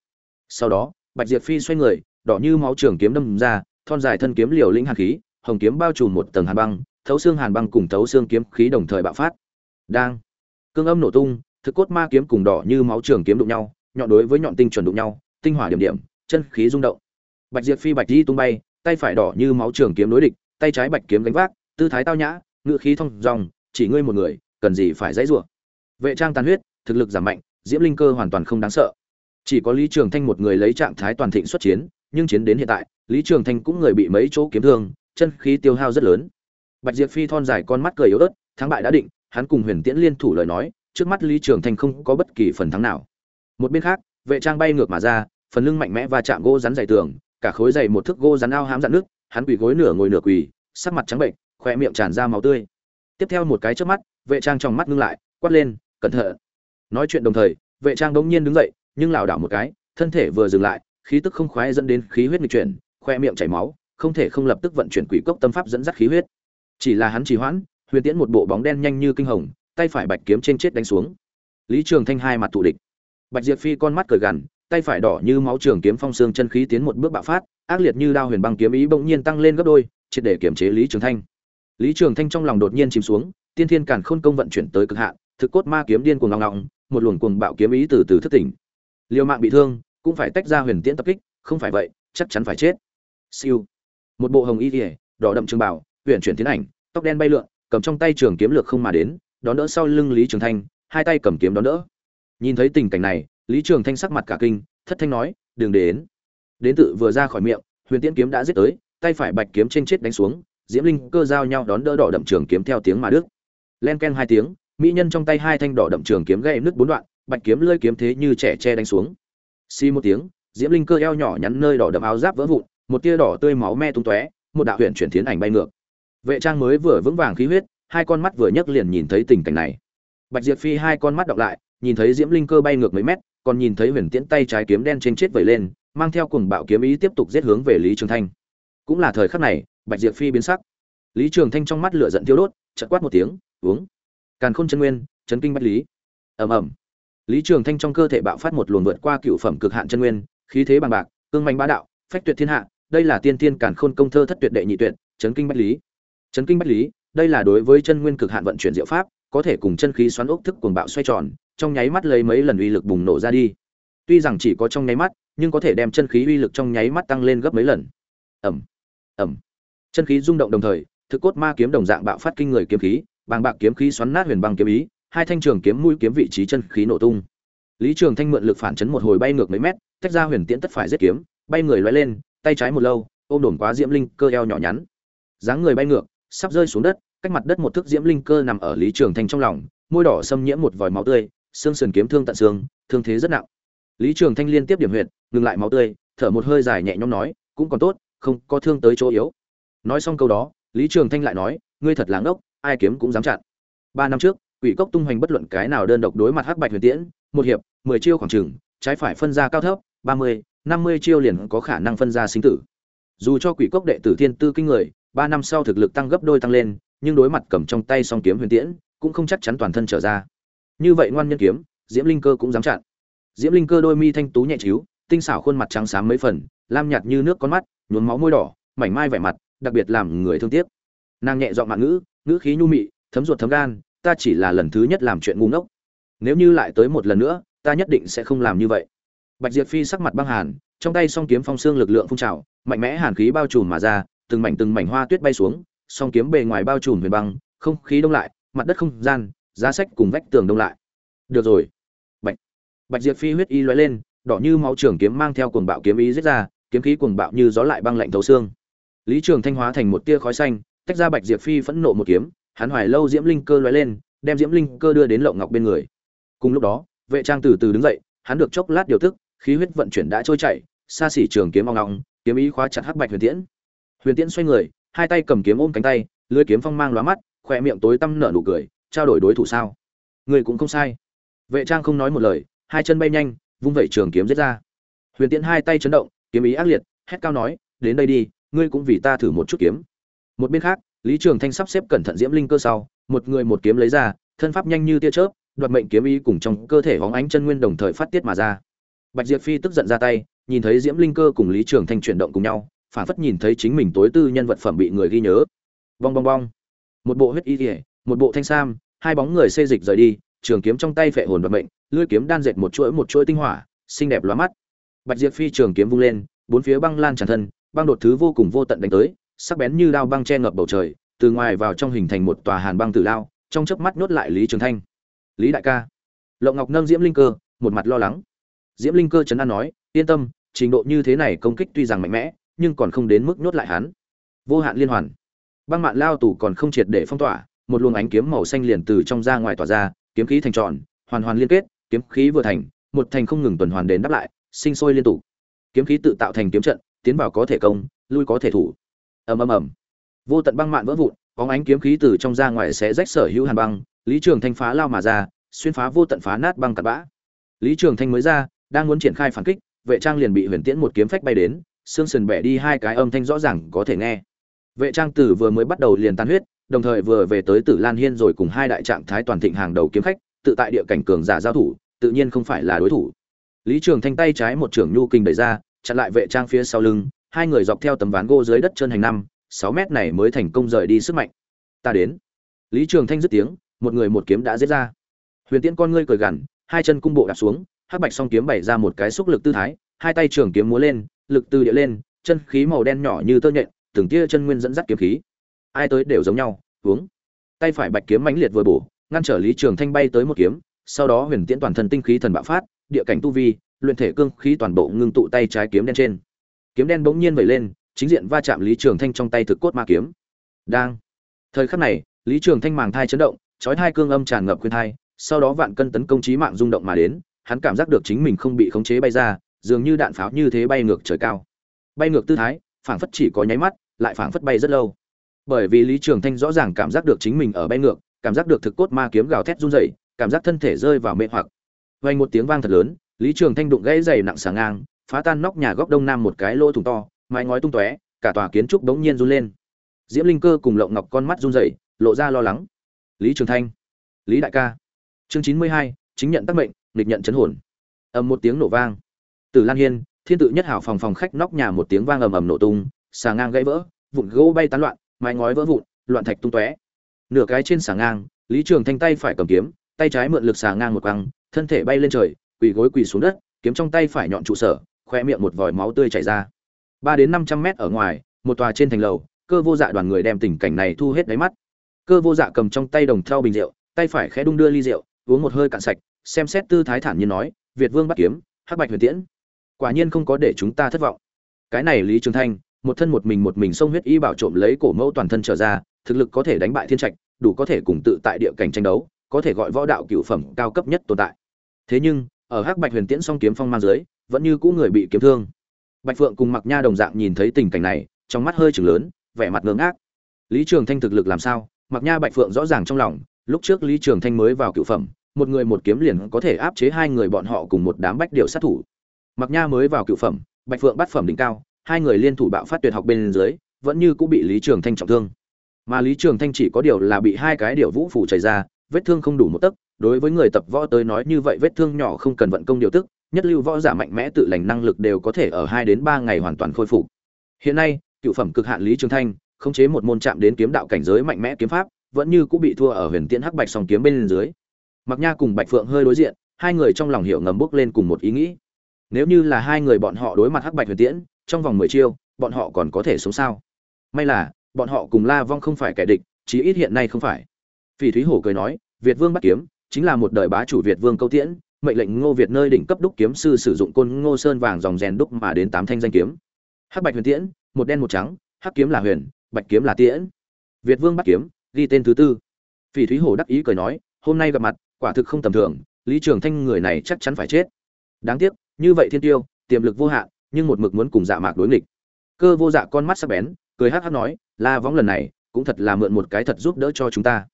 Sau đó, bạch diệp phi xoay người, đỏ như máu trường kiếm đâm ra, thon dài thân kiếm liều lĩnh hàn khí, hồng kiếm bao trùm một tầng hàn băng, thấu xương hàn băng cùng thấu xương kiếm khí đồng thời bạo phát. Đang, cương âm nổ tung, thực cốt ma kiếm cùng đỏ như máu trường kiếm đụng nhau, nhọn đối với nhọn tinh chuẩn đụng nhau, tinh hỏa điểm điểm, chân khí rung động. Bạch diệp phi bạch di tung bay, tay phải đỏ như máu trường kiếm đối địch, tay trái bạch kiếm đánh vác tư thái tao nhã ngựa khí thông dòng chỉ ngươi một người, cần gì phải dãy rủa. Vệ trang tàn huyết, thực lực giảm mạnh, diễm linh cơ hoàn toàn không đáng sợ. Chỉ có lý trường thanh một người lấy trạng thái toàn thịnh xuất chiến, nhưng chiến đến hiện tại, lý trường thanh cũng người bị mấy chỗ kiếm thương, chân khí tiêu hao rất lớn. Bạch diệp phi thon dài con mắt cười yếu ớt, thắng bại đã định, hắn cùng huyền tiễn liên thủ lời nói, trước mắt lý trường thanh không có bất kỳ phần thắng nào. Một bên khác, vệ trang bay ngược mà ra, phần lưng mạnh mẽ và chạm gỗ rắn dày tường, cả khối dày một thước gỗ rắn ao hám dạn nước, hắn quỳ gối nửa ngồi nửa quỳ, sắc mặt trắng bệnh khoe miệng tràn ra máu tươi. Tiếp theo một cái trước mắt, vệ trang trong mắt ngưng lại, quát lên, cẩn thận. Nói chuyện đồng thời, vệ trang bỗng nhiên đứng dậy, nhưng lảo đảo một cái, thân thể vừa dừng lại, khí tức không khoái dẫn đến khí huyết nghịch chuyển khoe miệng chảy máu, không thể không lập tức vận chuyển quỷ cốc tâm pháp dẫn dắt khí huyết. Chỉ là hắn trì hoãn, huyền tiễn một bộ bóng đen nhanh như kinh hồng, tay phải bạch kiếm trên chết đánh xuống. Lý trường thanh hai mặt tụ địch. Bạch diệp phi con mắt cười gằn, tay phải đỏ như máu trường kiếm phong xương chân khí tiến một bước bạo phát, ác liệt như đao huyền băng kiếm ý bỗng nhiên tăng lên gấp đôi, triệt để kiểm chế lý trường thanh lý trường thanh trong lòng đột nhiên chìm xuống tiên thiên càn khôn công vận chuyển tới cực hạn thực cốt ma kiếm điên cuồng ngọng ngọng một luồng cuồng bạo kiếm ý từ từ thức tỉnh. Liều mạng bị thương cũng phải tách ra huyền tiễn tập kích không phải vậy chắc chắn phải chết. Siêu. Một bộ hồng y liễu, đỏ đậm trường bảo huyền chuyển tiến ảnh tóc đen bay lượn cầm trong tay trường kiếm lược không mà đến đón đỡ sau lưng lý trường thanh hai tay cầm kiếm đón đỡ. Nhìn thấy tình cảnh này lý trường thanh sắc mặt cả kinh thất thanh nói đừng đến. Đến tự vừa ra khỏi miệng huyền tiễn kiếm đã giết tới tay phải bạch kiếm trên chết đánh xuống diễm linh cơ giao nhau đón đỡ đỏ đậm trường kiếm theo tiếng mà đức len ken hai tiếng, mỹ nhân trong tay hai thanh đỏ đậm trường kiếm gây nứt bốn đoạn, bạch kiếm lơi kiếm thế như trẻ che đánh xuống. Xi một tiếng, diễm linh cơ eo nhỏ nhắn nơi đỏ đậm áo giáp vỡ vụn, một tia đỏ tươi máu me tung tóe, một đạo huyện chuyển tiến ảnh bay ngược. Vệ trang mới vừa vững vàng khí huyết, hai con mắt vừa nhấc liền nhìn thấy tình cảnh này. Bạch diệp phi hai con mắt đọc lại, nhìn thấy diễm linh cơ bay ngược mấy mét, còn nhìn thấy huyền tiễn tay trái kiếm đen trên chết vẩy lên, mang theo cùng bạo kiếm ý tiếp tục giết hướng về lý trường thanh. Cũng là thời khắc này bạch diệp phi biến sắc. Lý trường thanh trong mắt lửa giận thiêu đốt, chợt quát một tiếng, uống. Càn khôn chân nguyên, chấn kinh bách lý. Ầm ầm. Lý trường thanh trong cơ thể bạo phát một luồng vượt qua cựu phẩm cực hạn chân nguyên, khí thế bằng bạc, cương manh bá đạo, phách tuyệt thiên hạ, đây là tiên tiên càn khôn công thơ thất tuyệt đệ nhị tuyệt, chấn kinh bách lý. Chấn kinh bách lý, đây là đối với chân nguyên cực hạn vận chuyển diệu pháp, có thể cùng chân khí xoắn ốc thức cuồng bạo xoay tròn, trong nháy mắt lấy mấy lần uy lực bùng nổ ra đi. Tuy rằng chỉ có trong nháy mắt, nhưng có thể đem chân khí uy lực trong nháy mắt tăng lên gấp mấy lần. Ẩm ẩm chân khí rung động đồng thời, thực cốt ma kiếm đồng dạng bạo phát kinh người kiếm khí, bàng bạc kiếm khí xoắn nát huyền băng kiếm ý, hai thanh trường kiếm mũi kiếm vị trí chân khí nổ tung. Lý trường thanh mượn lực phản chấn một hồi bay ngược mấy mét, tách ra huyền tiễn tất phải giết kiếm, bay người lóe lên, tay trái một lâu, ôm đổn quá diễm linh cơ eo nhỏ nhắn. Dáng người bay ngược, sắp rơi xuống đất, cách mặt đất một thước diễm linh cơ nằm ở lý trường thanh trong lòng, môi đỏ xâm nhiễm một vòi máu tươi, xương sườn kiếm thương tận xương, thương thế rất nặng. Lý trường thanh liên tiếp điểm huyệt, ngừng lại máu tươi, thở một hơi dài nhẹ nhõm nói, cũng còn tốt, không có thương tới chỗ yếu nói xong câu đó lý trường thanh lại nói ngươi thật láng ốc ai kiếm cũng dám chặn. Ba năm trước quỷ cốc tung hoành bất luận cái nào đơn độc đối mặt hắc bạch huyền tiễn một hiệp mười chiêu khoảng trừng trái phải phân ra cao thấp ba mươi năm mươi chiêu liền có khả năng phân ra sinh tử. Dù cho quỷ cốc đệ tử thiên tư kinh người ba năm sau thực lực tăng gấp đôi tăng lên nhưng đối mặt cầm trong tay song kiếm huyền tiễn cũng không chắc chắn toàn thân trở ra. Như vậy ngoan nhân kiếm diễm linh cơ cũng dám chặn. Diễm linh cơ đôi mi thanh tú nhẹ chiếu, tinh xảo khuôn mặt trắng xám mấy phần lam nhạt như nước con mắt nhuốm máu môi đỏ mảnh mai vẻ mặt đặc biệt làm người thương tiếc. Nàng nhẹ giọng mạn ngữ ngữ khí nhu mị, thấm ruột thấm gan, ta chỉ là lần thứ nhất làm chuyện ngu ngốc. Nếu như lại tới một lần nữa, ta nhất định sẽ không làm như vậy. Bạch diệp phi sắc mặt băng hàn, trong tay song kiếm phong xương lực lượng phun trào, mạnh mẽ hàn khí bao trùm mà ra, từng mảnh từng mảnh hoa tuyết bay xuống, song kiếm bề ngoài bao trùm huyền băng, không khí đông lại, mặt đất không gian, giá sách cùng vách tường đông lại. Được rồi. Bạch bạch diệp phi huyết y lóe lên, đỏ như máu trường kiếm mang theo cuồng bạo kiếm ý giết ra, kiếm khí cuồng bạo như gió lại băng lạnh thấu xương lý trường thanh hóa thành một tia khói xanh, tách ra bạch diệp phi phẫn nộ một kiếm, hắn hoài lâu diễm linh cơ lóe lên, đem diễm linh cơ đưa đến lộng ngọc bên người. Cùng lúc đó, vệ trang từ từ đứng dậy, hắn được chốc lát điều tức, khí huyết vận chuyển đã trôi chảy, xa xỉ trường kiếm ong ong, kiếm ý khóa chặt hắc bạch huyền tiễn. Huyền tiễn xoay người, hai tay cầm kiếm ôm cánh tay lưỡi kiếm phong mang lóa mắt, khóe miệng tối tăm nở nụ cười, trao đổi đối thủ sao? Người cũng không sai. Vệ trang không nói một lời, hai chân bay nhanh, vung vẩy trường kiếm giết ra. Huyền tiễn hai tay chấn động, kiếm ý ác liệt, hét cao nói, đến đây đi ngươi cũng vì ta thử một chút kiếm. Một bên khác, lý trường thanh sắp xếp cẩn thận diễm linh cơ sau, một người một kiếm lấy ra, thân pháp nhanh như tia chớp, đoạt mệnh kiếm ý cùng trong cơ thể hóng ánh chân nguyên đồng thời phát tiết mà ra. Bạch diệp phi tức giận ra tay, nhìn thấy diễm linh cơ cùng lý trường thanh chuyển động cùng nhau, phản phất nhìn thấy chính mình tối tư nhân vật phẩm bị người ghi nhớ. Bong bong bong. Một bộ huyết y thể một bộ thanh sam, hai bóng người xê dịch rời đi, trường kiếm trong tay phệ hồn đoạt mệnh, lưỡi kiếm đan dệt một chuỗi một chuỗi tinh hỏa, xinh đẹp lóa mắt. Bạch diệp phi trường kiếm vung lên, bốn phía băng lan tràn thân băng đột thứ vô cùng vô tận đánh tới, sắc bén như đao băng che ngập bầu trời, từ ngoài vào trong hình thành một tòa hàn băng tử lao, trong chớp mắt nhốt lại lý trường thanh. Lý đại ca. Lộng ngọc nâng diễm linh cơ, một mặt lo lắng. Diễm linh cơ chấn an nói, yên tâm, trình độ như thế này công kích tuy rằng mạnh mẽ, nhưng còn không đến mức nhốt lại hắn. Vô hạn liên hoàn. Băng mạn lao tù còn không triệt để phong tỏa, một luồng ánh kiếm màu xanh liền từ trong ra ngoài tỏa ra, kiếm khí thành tròn, hoàn hoàn liên kết, kiếm khí vừa thành, một thành không ngừng tuần hoàn đến đáp lại, sinh sôi liên tục. Kiếm khí tự tạo thành kiếm trận tiến vào có thể công, lui có thể thủ. Ầm ầm ầm. Vô tận băng mạn vỡ vụn, có ánh kiếm khí từ trong ra ngoài sẽ rách sở hữu hàn băng, lý trường thanh phá lao mà ra, xuyên phá vô tận phá nát băng cặn bã. Lý trường thanh mới ra, đang muốn triển khai phản kích, vệ trang liền bị huyền tiễn một kiếm phách bay đến, xương sườn bẻ đi hai cái âm thanh rõ ràng có thể nghe. Vệ trang tử vừa mới bắt đầu liền tan huyết, đồng thời vừa về tới tử lan hiên rồi cùng hai đại trạng thái toàn thịnh hàng đầu kiếm khách, tự tại địa cảnh cường giả giao thủ, tự nhiên không phải là đối thủ. Lý trường thanh tay trái một trưởng nhu kinh đẩy ra chặn lại vệ trang phía sau lưng, hai người dọc theo tấm ván gỗ dưới đất chân hành năm, sáu mét này mới thành công rời đi sức mạnh. Ta đến. Lý trường thanh dứt tiếng, một người một kiếm đã giết ra. Huyền tiễn con ngươi cười gằn, hai chân cung bộ đạp xuống, hắc bạch song kiếm bày ra một cái xúc lực tư thái, hai tay trường kiếm múa lên, lực từ địa lên, chân khí màu đen nhỏ như tơ nhện, từng tia chân nguyên dẫn dắt kiếm khí. Ai tới đều giống nhau uống tay phải bạch kiếm mãnh liệt vừa bổ, ngăn trở lý trường thanh bay tới một kiếm, sau đó huyền tiễn toàn thân tinh khí thần bạo phát, địa cảnh tu vi luyện thể cương khí toàn bộ ngưng tụ tay trái kiếm đen trên. Kiếm đen bỗng nhiên vẩy lên, chính diện va chạm lý trường thanh trong tay thực cốt ma kiếm. Đang. Thời khắc này, lý trường thanh màng thai chấn động, chói thai cương âm tràn ngập khuyên thai, sau đó vạn cân tấn công trí mạng rung động mà đến, hắn cảm giác được chính mình không bị khống chế bay ra, dường như đạn pháo như thế bay ngược trời cao. Bay ngược tư thái, phảng phất chỉ có nháy mắt, lại phảng phất bay rất lâu. Bởi vì lý trường thanh rõ ràng cảm giác được chính mình ở bay ngược, cảm giác được thực cốt ma kiếm gào thét run rẩy, cảm giác thân thể rơi vào mê hoặc. Vang một tiếng vang thật lớn lý trường thanh đụng gãy dày nặng sàng ngang, phá tan nóc nhà góc đông nam một cái lỗ thủng to, mái ngói tung tóe, cả tòa kiến trúc đống nhiên run lên. Diễm linh cơ cùng lộng ngọc con mắt run rẩy, lộ ra lo lắng. Lý trường thanh, lý đại ca. Chương chín mươi hai, chính nhận tác mệnh lịch nhận chấn hồn. Ầm một tiếng nổ vang. Từ lan hiên, thiên tự nhất hảo phòng phòng khách nóc nhà một tiếng vang ầm ầm nổ tung xà ngang gãy vỡ, vụn gỗ bay tán loạn, mái ngói vỡ vụn, loạn thạch tung tóe. Nửa cái trên xà ngang, lý trường thanh tay phải cầm kiếm, tay trái mượn lực xà ngang một quăng, thân thể bay lên trời quỳ gối quỳ xuống đất, kiếm trong tay phải nhọn trụ sở, khoe miệng một vòi máu tươi chảy ra. Ba đến năm trăm mét ở ngoài, một tòa trên thành lầu, cơ vô dạ đoàn người đem tình cảnh này thu hết đáy mắt. Cơ vô dạ cầm trong tay đồng thau bình rượu, tay phải khẽ đung đưa ly rượu, uống một hơi cạn sạch, xem xét tư thái thản nhiên nói, việt vương bắt kiếm, hắc bạch huyền tiễn. Quả nhiên không có để chúng ta thất vọng. Cái này lý trường thanh, một thân một mình một mình xông huyết y bảo trộm lấy cổ mẫu toàn thân trở ra, thực lực có thể đánh bại thiên trạch, đủ có thể cùng tự tại địa cảnh tranh đấu, có thể gọi võ đạo cựu phẩm cao cấp nhất tồn tại. Thế nhưng ở hắc bạch huyền tiễn song kiếm phong mang dưới, vẫn như cũ người bị kiếm thương. Bạch phượng cùng mặc nha đồng dạng nhìn thấy tình cảnh này, trong mắt hơi chừng lớn, vẻ mặt ngưỡng ác lý trường thanh thực lực làm sao? Mặc nha bạch phượng rõ ràng trong lòng, lúc trước lý trường thanh mới vào cựu phẩm, một người một kiếm liền có thể áp chế hai người bọn họ cùng một đám bách điệu sát thủ. Mặc nha mới vào cựu phẩm, bạch phượng bắt phẩm đỉnh cao, hai người liên thủ bạo phát tuyệt học bên dưới, vẫn như cũng bị lý trường thanh trọng thương. Mà lý trường thanh chỉ có điều là bị hai cái điệu vũ phủ chảy ra, vết thương không đủ một tấc đối với người tập võ tới nói như vậy vết thương nhỏ không cần vận công điều tức, nhất lưu võ giả mạnh mẽ tự lành năng lực đều có thể ở hai đến ba ngày hoàn toàn khôi phục. Hiện nay, cựu phẩm cực hạn lý trường thanh, khống chế một môn chạm đến kiếm đạo cảnh giới mạnh mẽ kiếm pháp, vẫn như cũng bị thua ở huyền tiễn hắc bạch song kiếm bên dưới. Mặc nha cùng bạch phượng hơi đối diện, hai người trong lòng hiểu ngầm bước lên cùng một ý nghĩ. Nếu như là hai người bọn họ đối mặt hắc bạch huyền tiễn, trong vòng mười chiêu, bọn họ còn có thể sống sao? May là, bọn họ cùng la vong không phải kẻ địch, chí ít hiện nay không phải. Phỉ thúy hổ cười nói, việt vương bắt kiếm chính là một đời bá chủ việt vương câu tiễn, mệnh lệnh ngô việt nơi đỉnh cấp đúc kiếm sư sử dụng côn ngô sơn vàng dòng rèn đúc mà đến tám thanh danh kiếm. Hắc bạch huyền tiễn, một đen một trắng, hắc kiếm là huyền, bạch kiếm là tiễn. Việt vương bắt kiếm, ghi tên thứ tư. Phỉ thúy hổ đắc ý cười nói, hôm nay gặp mặt, quả thực không tầm thường, lý trường thanh người này chắc chắn phải chết. Đáng tiếc, như vậy thiên tiêu, tiềm lực vô hạn, nhưng một mực muốn cùng dạ mạc đối nghịch. Cơ vô dạ con mắt sắc bén, cười hắc hắc nói, la võng lần này, cũng thật là mượn một cái thật giúp đỡ cho chúng ta.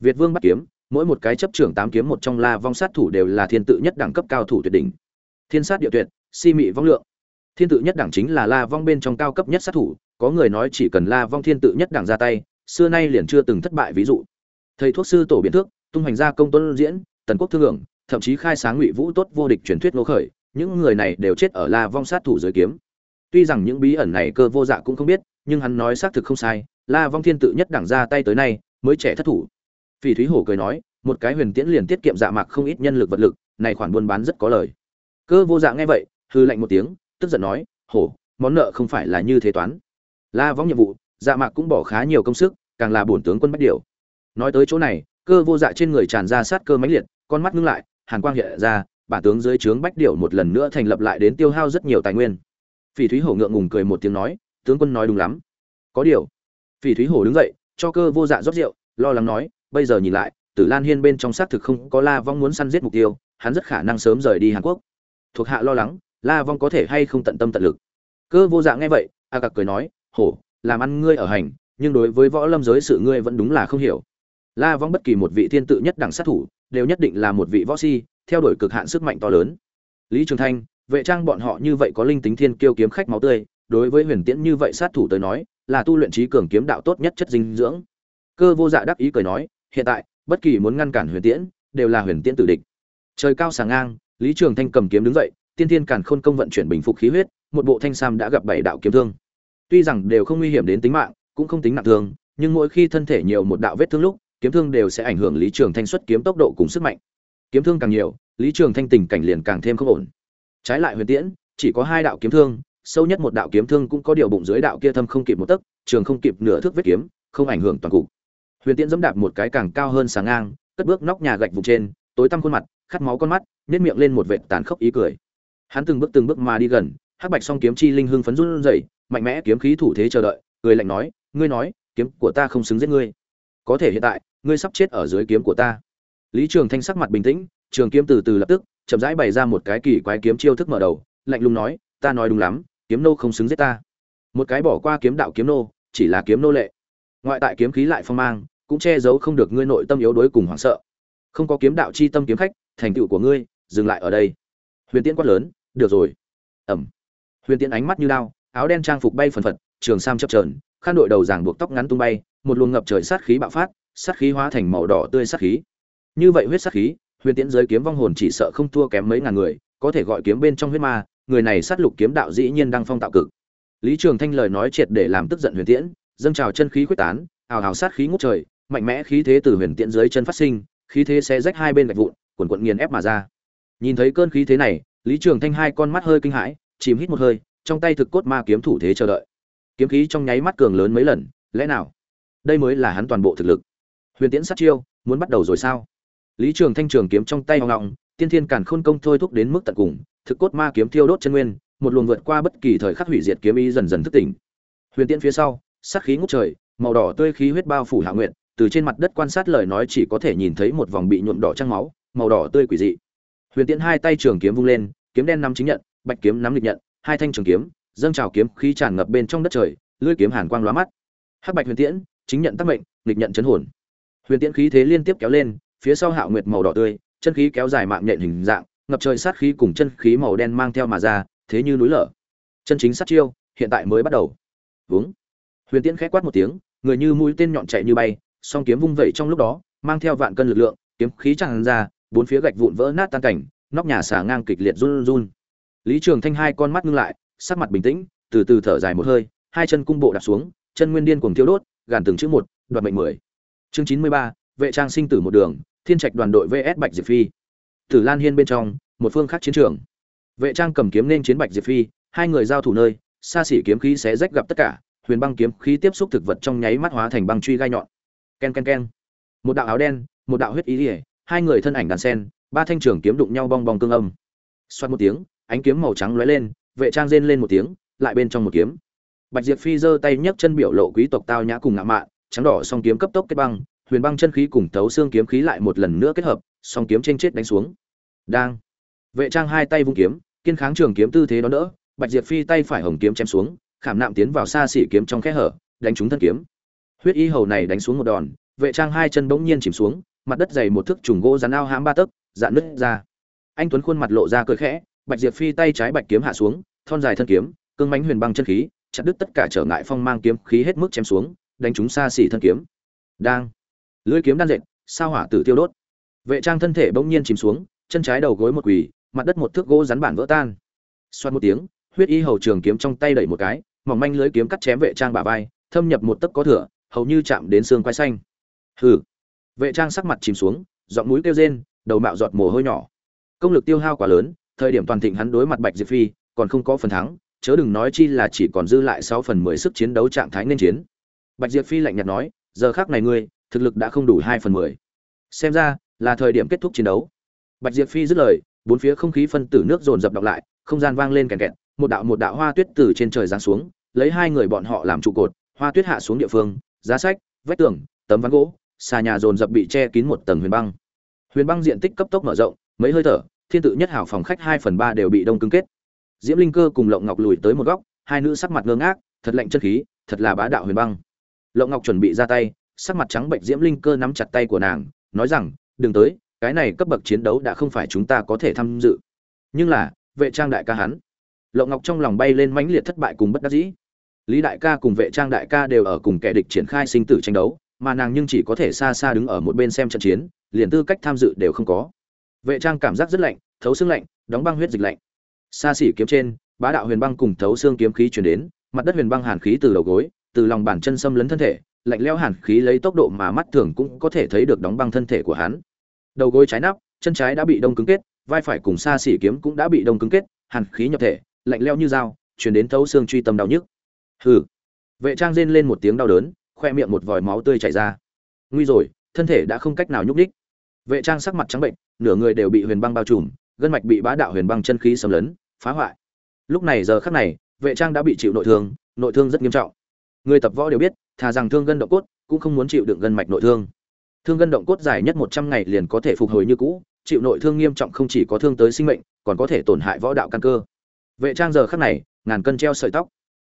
Việt vương bắt kiếm mỗi một cái chấp trưởng tám kiếm một trong la vong sát thủ đều là thiên tự nhất đẳng cấp cao thủ tuyệt đỉnh. Thiên sát địa tuyệt, si mị vong lượng. Thiên tự nhất đẳng chính là la vong bên trong cao cấp nhất sát thủ, có người nói chỉ cần la vong thiên tự nhất đẳng ra tay, xưa nay liền chưa từng thất bại ví dụ. Thầy thuốc sư tổ biện thước, tung hoành gia công tuấn diễn, tần quốc thương hưởng, thậm chí khai sáng ngụy vũ tốt vô địch truyền thuyết nô khởi, những người này đều chết ở la vong sát thủ dưới kiếm. Tuy rằng những bí ẩn này cơ vô dạ cũng không biết, nhưng hắn nói xác thực không sai, la vong thiên tự nhất đẳng ra tay tới nay, mới trẻ thất thủ phỉ thúy hổ cười nói, một cái huyền tiễn liền tiết kiệm dạ mạc không ít nhân lực vật lực, này khoản buôn bán rất có lời. Cơ vô dạ nghe vậy hư lạnh một tiếng, tức giận nói, hổ, món nợ không phải là như thế toán. La vong nhiệm vụ dạ mạc cũng bỏ khá nhiều công sức, càng là bổn tướng quân bách điều. Nói tới chỗ này, cơ vô dạ trên người tràn ra sát cơ mãnh liệt, con mắt ngưng lại, hàn quang hiện ra, bản tướng dưới trướng bách điểu một lần nữa thành lập lại đến tiêu hao rất nhiều tài nguyên. Phỉ thúy hổ ngượng ngùng cười một tiếng nói, tướng quân nói đúng lắm. Có điều, phỉ thúy hổ đứng dậy, cho cơ vô dạ rót rượu, lo lắng nói bây giờ nhìn lại, tử lan hiên bên trong xác thực không có la vong muốn săn giết mục tiêu, hắn rất khả năng sớm rời đi hàn quốc. Thuộc hạ lo lắng, la vong có thể hay không tận tâm tận lực. Cơ vô dạng nghe vậy, a cặc cười nói, hổ, làm ăn ngươi ở hành, nhưng đối với võ lâm giới sự ngươi vẫn đúng là không hiểu. La vong bất kỳ một vị thiên tự nhất đẳng sát thủ, đều nhất định là một vị võ si, theo đuổi cực hạn sức mạnh to lớn. Lý trường thanh, vệ trang bọn họ như vậy có linh tính thiên kiêu kiếm khách máu tươi, đối với huyền tiễn như vậy sát thủ tới nói, là tu luyện trí cường kiếm đạo tốt nhất chất dinh dưỡng. Cơ vô dạ đắc ý cười nói hiện tại, bất kỳ muốn ngăn cản huyền tiễn, đều là huyền tiễn tử địch. Trời cao sàng ngang, lý trường thanh cầm kiếm đứng dậy, tiên thiên càn khôn công vận chuyển bình phục khí huyết, một bộ thanh sam đã gặp bảy đạo kiếm thương. Tuy rằng đều không nguy hiểm đến tính mạng, cũng không tính nặng thương, nhưng mỗi khi thân thể nhiều một đạo vết thương lúc, kiếm thương đều sẽ ảnh hưởng lý trường thanh xuất kiếm tốc độ cùng sức mạnh. Kiếm thương càng nhiều, lý trường thanh tình cảnh liền càng thêm không ổn. Trái lại huyền tiễn, chỉ có hai đạo kiếm thương, sâu nhất một đạo kiếm thương cũng có điều bụng dưới đạo kia thâm không kịp một tấc, trường không kịp nửa thước vết kiếm, không ảnh hưởng toàn cục huyền tiễn dẫm đạp một cái càng cao hơn sáng ngang, cất bước nóc nhà gạch vùng trên, tối tăm khuôn mặt, khát máu con mắt nếp miệng lên một vệt tàn khốc ý cười. Hắn từng bước từng bước mà đi gần, hắc bạch song kiếm chi linh hưng phấn run rẩy, mạnh mẽ kiếm khí thủ thế chờ đợi, cười lạnh nói, ngươi nói, kiếm của ta không xứng giết ngươi. Có thể hiện tại, ngươi sắp chết ở dưới kiếm của ta. Lý trường thanh sắc mặt bình tĩnh, trường kiếm từ từ lập tức, chậm rãi bày ra một cái kỳ quái kiếm chiêu thức mở đầu, lạnh lùng nói, ta nói đúng lắm, kiếm nô không xứng giết ta. Một cái bỏ qua kiếm đạo kiếm nô, chỉ là kiếm nô lệ. Ngoại tại kiếm khí lại phong mang cũng che giấu không được ngươi nội tâm yếu đuối cùng hoảng sợ. Không có kiếm đạo chi tâm kiếm khách, thành tựu của ngươi, dừng lại ở đây. Huyền tiễn quát lớn, được rồi. Ẩm huyền tiễn ánh mắt như lao áo đen trang phục bay phần phật, trường sam chập trờn khăn đội đầu giảng buộc tóc ngắn tung bay, một luồng ngập trời sát khí bạo phát, sát khí hóa thành màu đỏ tươi sát khí. Như vậy huyết sát khí, huyền tiễn giới kiếm vong hồn chỉ sợ không thua kém mấy ngàn người, có thể gọi kiếm bên trong huyết ma, người này sát lục kiếm đạo dĩ nhiên đang phong tạo cực. Lý trường thanh lời nói triệt để làm tức giận huyền tiễn, dâng trào chân khí quyết tán, ào ào sát khí ngút trời mạnh mẽ khí thế từ huyền tiễn dưới chân phát sinh, khí thế sẽ rách hai bên gạch vụn quần quận nghiền ép mà ra. Nhìn thấy cơn khí thế này, lý trường thanh hai con mắt hơi kinh hãi, chìm hít một hơi, trong tay thực cốt ma kiếm thủ thế chờ đợi. Kiếm khí trong nháy mắt cường lớn mấy lần, lẽ nào? Đây mới là hắn toàn bộ thực lực. Huyền tiễn sát chiêu, muốn bắt đầu rồi sao? Lý trường thanh trường kiếm trong tay hoang ngọng, tiên thiên càn khôn công thôi thúc đến mức tận cùng, thực cốt ma kiếm thiêu đốt chân nguyên, một luồng vượt qua bất kỳ thời khắc hủy diệt kiếm ý dần dần thức tỉnh. Huyền tiễn phía sau, sát khí ngút trời, màu đỏ tươi khí huyết bao phủ hạ nguyện từ trên mặt đất quan sát lời nói chỉ có thể nhìn thấy một vòng bị nhuộm đỏ trăng máu, màu đỏ tươi quỷ dị. Huyền tiễn hai tay trường kiếm vung lên, kiếm đen nắm chính nhận, bạch kiếm nắm lịch nhận, hai thanh trường kiếm, dâng trào kiếm khí tràn ngập bên trong đất trời, lưỡi kiếm hàn quang lóa mắt. Hắc bạch huyền tiễn, chính nhận tác mệnh, lịch nhận chấn hồn. Huyền tiễn khí thế liên tiếp kéo lên, phía sau hạo nguyệt màu đỏ tươi, chân khí kéo dài mạng nhện hình dạng, ngập trời sát khí cùng chân khí màu đen mang theo mà ra, thế như núi lở. Chân chính sát chiêu, hiện tại mới bắt đầu. Vướng huyền tiễn khẽ quát một tiếng, người như mũi tên nhọn chạy như bay song kiếm vung vẩy trong lúc đó, mang theo vạn cân lực lượng, kiếm khí tràn ra, bốn phía gạch vụn vỡ nát tan cảnh, nóc nhà xả ngang kịch liệt run run. Lý trường thanh hai con mắt ngưng lại, sắc mặt bình tĩnh, từ từ thở dài một hơi, hai chân cung bộ đạp xuống, chân nguyên điên cuồng thiêu đốt, gàn từng chữ một, đoạt mệnh mười. Chương chín mươi ba, vệ trang sinh tử một đường, thiên trạch đoàn đội vs bạch diệp phi. Tử lan hiên bên trong, một phương khác chiến trường. Vệ trang cầm kiếm nên chiến bạch diệp phi, hai người giao thủ nơi, xa xỉ kiếm khí sẽ rách gặp tất cả, huyền băng kiếm khí tiếp xúc thực vật trong nháy mắt hóa thành băng truy gai nhọn ken ken ken. Một đạo áo đen, một đạo huyết ý ỉa hai người thân ảnh đàn sen, ba thanh trường kiếm đụng nhau bong bong cương âm. Xoát một tiếng, ánh kiếm màu trắng lóe lên, vệ trang rên lên một tiếng, lại bên trong một kiếm. Bạch diệp phi giơ tay nhấc chân biểu lộ quý tộc tao nhã cùng ngạo mạn, trắng đỏ song kiếm cấp tốc kết băng, huyền băng chân khí cùng tấu xương kiếm khí lại một lần nữa kết hợp, song kiếm trên chết đánh xuống. Đang. Vệ trang hai tay vung kiếm, kiên kháng trường kiếm tư thế đó đỡ, bạch diệp phi tay phải hồng kiếm chém xuống, khảm nạm tiến vào xa xỉ kiếm trong khe hở, đánh trúng thân kiếm huyết y hầu này đánh xuống một đòn, vệ trang hai chân bỗng nhiên chìm xuống, mặt đất dày một thước trùng gỗ rắn ao hãm ba tấc dạn nứt ra. Anh tuấn khuôn mặt lộ ra cười khẽ, bạch diệp phi tay trái bạch kiếm hạ xuống, thon dài thân kiếm, cương mánh huyền băng chân khí, chặt đứt tất cả trở ngại phong mang kiếm khí hết mức chém xuống, đánh chúng xa xỉ thân kiếm. Đang. Lưỡi kiếm đan dệt, sao hỏa tử tiêu đốt. Vệ trang thân thể bỗng nhiên chìm xuống, chân trái đầu gối một quỳ, mặt đất một thước gỗ rắn bản vỡ tan. Xoát một tiếng, huyết y hầu trường kiếm trong tay đẩy một cái, mỏng manh lưới kiếm cắt chém vệ trang bả vai, thâm nhập một tấc có thửa hầu như chạm đến xương quai xanh. Hừ. Vệ trang sắc mặt chìm xuống, giọng mũi kêu rên, đầu mạo giọt mồ hôi nhỏ. Công lực tiêu hao quá lớn, thời điểm toàn thịnh hắn đối mặt bạch diệp phi, còn không có phần thắng, chớ đừng nói chi là chỉ còn dư lại sáu phần mười sức chiến đấu trạng thái nên chiến. Bạch diệp phi lạnh nhạt nói, giờ khác này ngươi, thực lực đã không đủ hai phần mười. Xem ra, là thời điểm kết thúc chiến đấu. Bạch diệp phi dứt lời, bốn phía không khí phân tử nước dồn dập đọc lại, không gian vang lên kèn kẹt, một đạo một đạo hoa tuyết từ trên trời giáng xuống, lấy hai người bọn họ làm trụ cột, hoa tuyết hạ xuống địa phương giá sách, vách tường, tấm ván gỗ, xà nhà dồn dập bị che kín một tầng huyền băng. Huyền băng diện tích cấp tốc mở rộng, mấy hơi thở, thiên tự nhất hảo phòng khách hai phần ba đều bị đông cứng kết. Diễm linh cơ cùng lộng ngọc lùi tới một góc, hai nữ sắc mặt ngơ ngác, thật lạnh chân khí, thật là bá đạo huyền băng. Lộng ngọc chuẩn bị ra tay, sắc mặt trắng bệnh diễm linh cơ nắm chặt tay của nàng, nói rằng, đừng tới, cái này cấp bậc chiến đấu đã không phải chúng ta có thể tham dự. Nhưng là, vệ trang đại ca hắn. Lộng ngọc trong lòng bay lên mãnh liệt thất bại cùng bất đắc dĩ lý đại ca cùng vệ trang đại ca đều ở cùng kẻ địch triển khai sinh tử tranh đấu, mà nàng nhưng chỉ có thể xa xa đứng ở một bên xem trận chiến, liền tư cách tham dự đều không có. Vệ trang cảm giác rất lạnh, thấu xương lạnh, đóng băng huyết dịch lạnh. Xa xỉ kiếm trên, bá đạo huyền băng cùng thấu xương kiếm khí chuyển đến, mặt đất huyền băng hàn khí từ đầu gối, từ lòng bàn chân xâm lấn thân thể, lạnh lẽo hàn khí lấy tốc độ mà mắt thường cũng có thể thấy được đóng băng thân thể của hắn. Đầu gối trái nắp, chân trái đã bị đông cứng kết, vai phải cùng xa xỉ kiếm cũng đã bị đông cứng kết, hàn khí nhập thể, lạnh lẽo như dao, chuyển đến thấu xương truy tâm đau nhức hừ. Vệ trang rên lên một tiếng đau đớn, khoe miệng một vòi máu tươi chảy ra. Nguy rồi, thân thể đã không cách nào nhúc nhích. Vệ trang sắc mặt trắng bệnh, nửa người đều bị huyền băng bao trùm, gân mạch bị bá đạo huyền băng chân khí xâm lấn, phá hoại. Lúc này giờ khắc này, vệ trang đã bị chịu nội thương nội thương rất nghiêm trọng. Người tập võ đều biết, thà rằng thương gân động cốt, cũng không muốn chịu đựng gân mạch nội thương. Thương gân động cốt dài nhất một trăm ngày liền có thể phục hồi như cũ, chịu nội thương nghiêm trọng không chỉ có thương tới sinh mệnh, còn có thể tổn hại võ đạo căn cơ. Vệ trang giờ khắc này, ngàn cân treo sợi tóc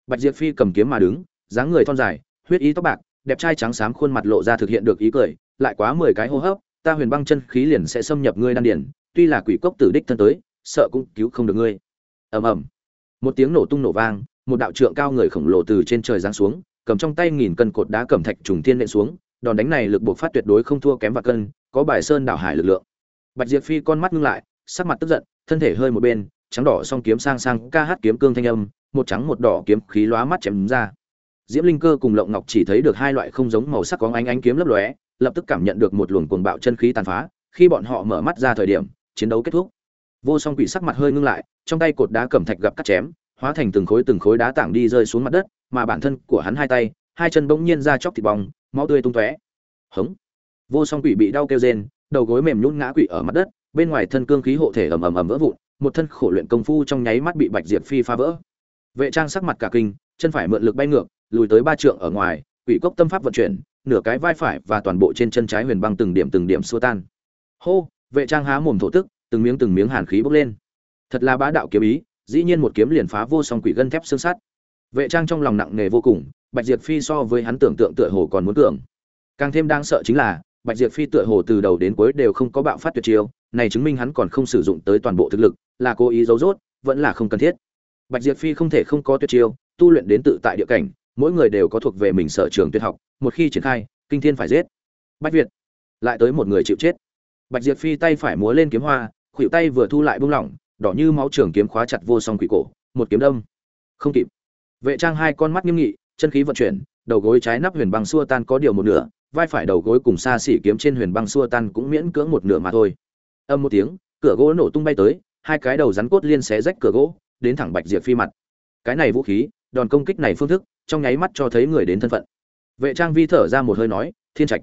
bạch diệp phi cầm kiếm mà đứng, dáng người thon dài, huyết ý tóc bạc, đẹp trai trắng xám khuôn mặt lộ ra thực hiện được ý cười, lại quá mười cái hô hấp, ta huyền băng chân khí liền sẽ xâm nhập ngươi đan điển tuy là quỷ cốc tử đích thân tới, sợ cũng cứu không được ngươi. Ầm ầm. Một tiếng nổ tung nổ vang, một đạo trượng cao người khổng lồ từ trên trời giáng xuống, cầm trong tay nghìn cân cột đá cẩm thạch trùng thiên nện xuống, đòn đánh này lực buộc phát tuyệt đối không thua kém và cân, có bài sơn đảo hải lực lượng. Bạch diệp phi con mắt ngưng lại, sắc mặt tức giận, thân thể hơi một bên trắng đỏ song kiếm sang sang ca hát kiếm cương thanh âm, một trắng một đỏ kiếm khí lóa mắt chém ra. Diễm linh cơ cùng lộng ngọc chỉ thấy được hai loại không giống màu sắc có ánh ánh kiếm lấp lóe, lập tức cảm nhận được một luồng cuồng bạo chân khí tàn phá, khi bọn họ mở mắt ra thời điểm, chiến đấu kết thúc. Vô song quỷ sắc mặt hơi ngưng lại, trong tay cột đá cẩm thạch gặp cắt chém, hóa thành từng khối từng khối đá tảng đi rơi xuống mặt đất, mà bản thân của hắn hai tay, hai chân bỗng nhiên ra chóc thịt bong, máu tươi tung tóe. Hống! Vô song quỷ bị đau kêu rên, đầu gối mềm nhũn ngã quỵ ở mặt đất, bên ngoài thân cương khí hộ thể ầm ầm ầm vỡ vụn một thân khổ luyện công phu trong nháy mắt bị bạch diệp phi phá vỡ. Vệ trang sắc mặt cả kinh, chân phải mượn lực bay ngược, lùi tới ba trượng ở ngoài, quỷ cốc tâm pháp vận chuyển, nửa cái vai phải và toàn bộ trên chân trái huyền băng từng điểm từng điểm xua tan. Hô, vệ trang há mồm thổ tức, từng miếng từng miếng hàn khí bốc lên. Thật là bá đạo kiếm ý, dĩ nhiên một kiếm liền phá vô song quỷ gân thép xương sắt. Vệ trang trong lòng nặng nề vô cùng, bạch diệp phi so với hắn tưởng tượng tựa hồ còn muốn tưởng. Càng thêm đáng sợ chính là, bạch diệp phi tựa hồ từ đầu đến cuối đều không có bạo phát tuyệt chiêu này chứng minh hắn còn không sử dụng tới toàn bộ thực lực, là cố ý giấu rốt, vẫn là không cần thiết. Bạch diệp phi không thể không có tuyệt chiêu, tu luyện đến tự tại địa cảnh, mỗi người đều có thuộc về mình sở trường tuyệt học, một khi triển khai, kinh thiên phải giết. Bạch việt, lại tới một người chịu chết. Bạch diệp phi tay phải múa lên kiếm hoa, khuỷu tay vừa thu lại buông lỏng, đỏ như máu trường kiếm khóa chặt vô song quỷ cổ, một kiếm đâm. Không kịp. Vệ trang hai con mắt nghiêm nghị, chân khí vận chuyển, đầu gối trái nắp huyền băng xua tan có điều một nửa, vai phải đầu gối cùng xa xỉ kiếm trên huyền băng xua tan cũng miễn cưỡng một nửa mà thôi âm một tiếng, cửa gỗ nổ tung bay tới, hai cái đầu rắn cốt liên xé rách cửa gỗ, đến thẳng bạch diệp phi mặt. Cái này vũ khí, đòn công kích này phương thức, trong nháy mắt cho thấy người đến thân phận. Vệ trang vi thở ra một hơi nói, thiên trạch.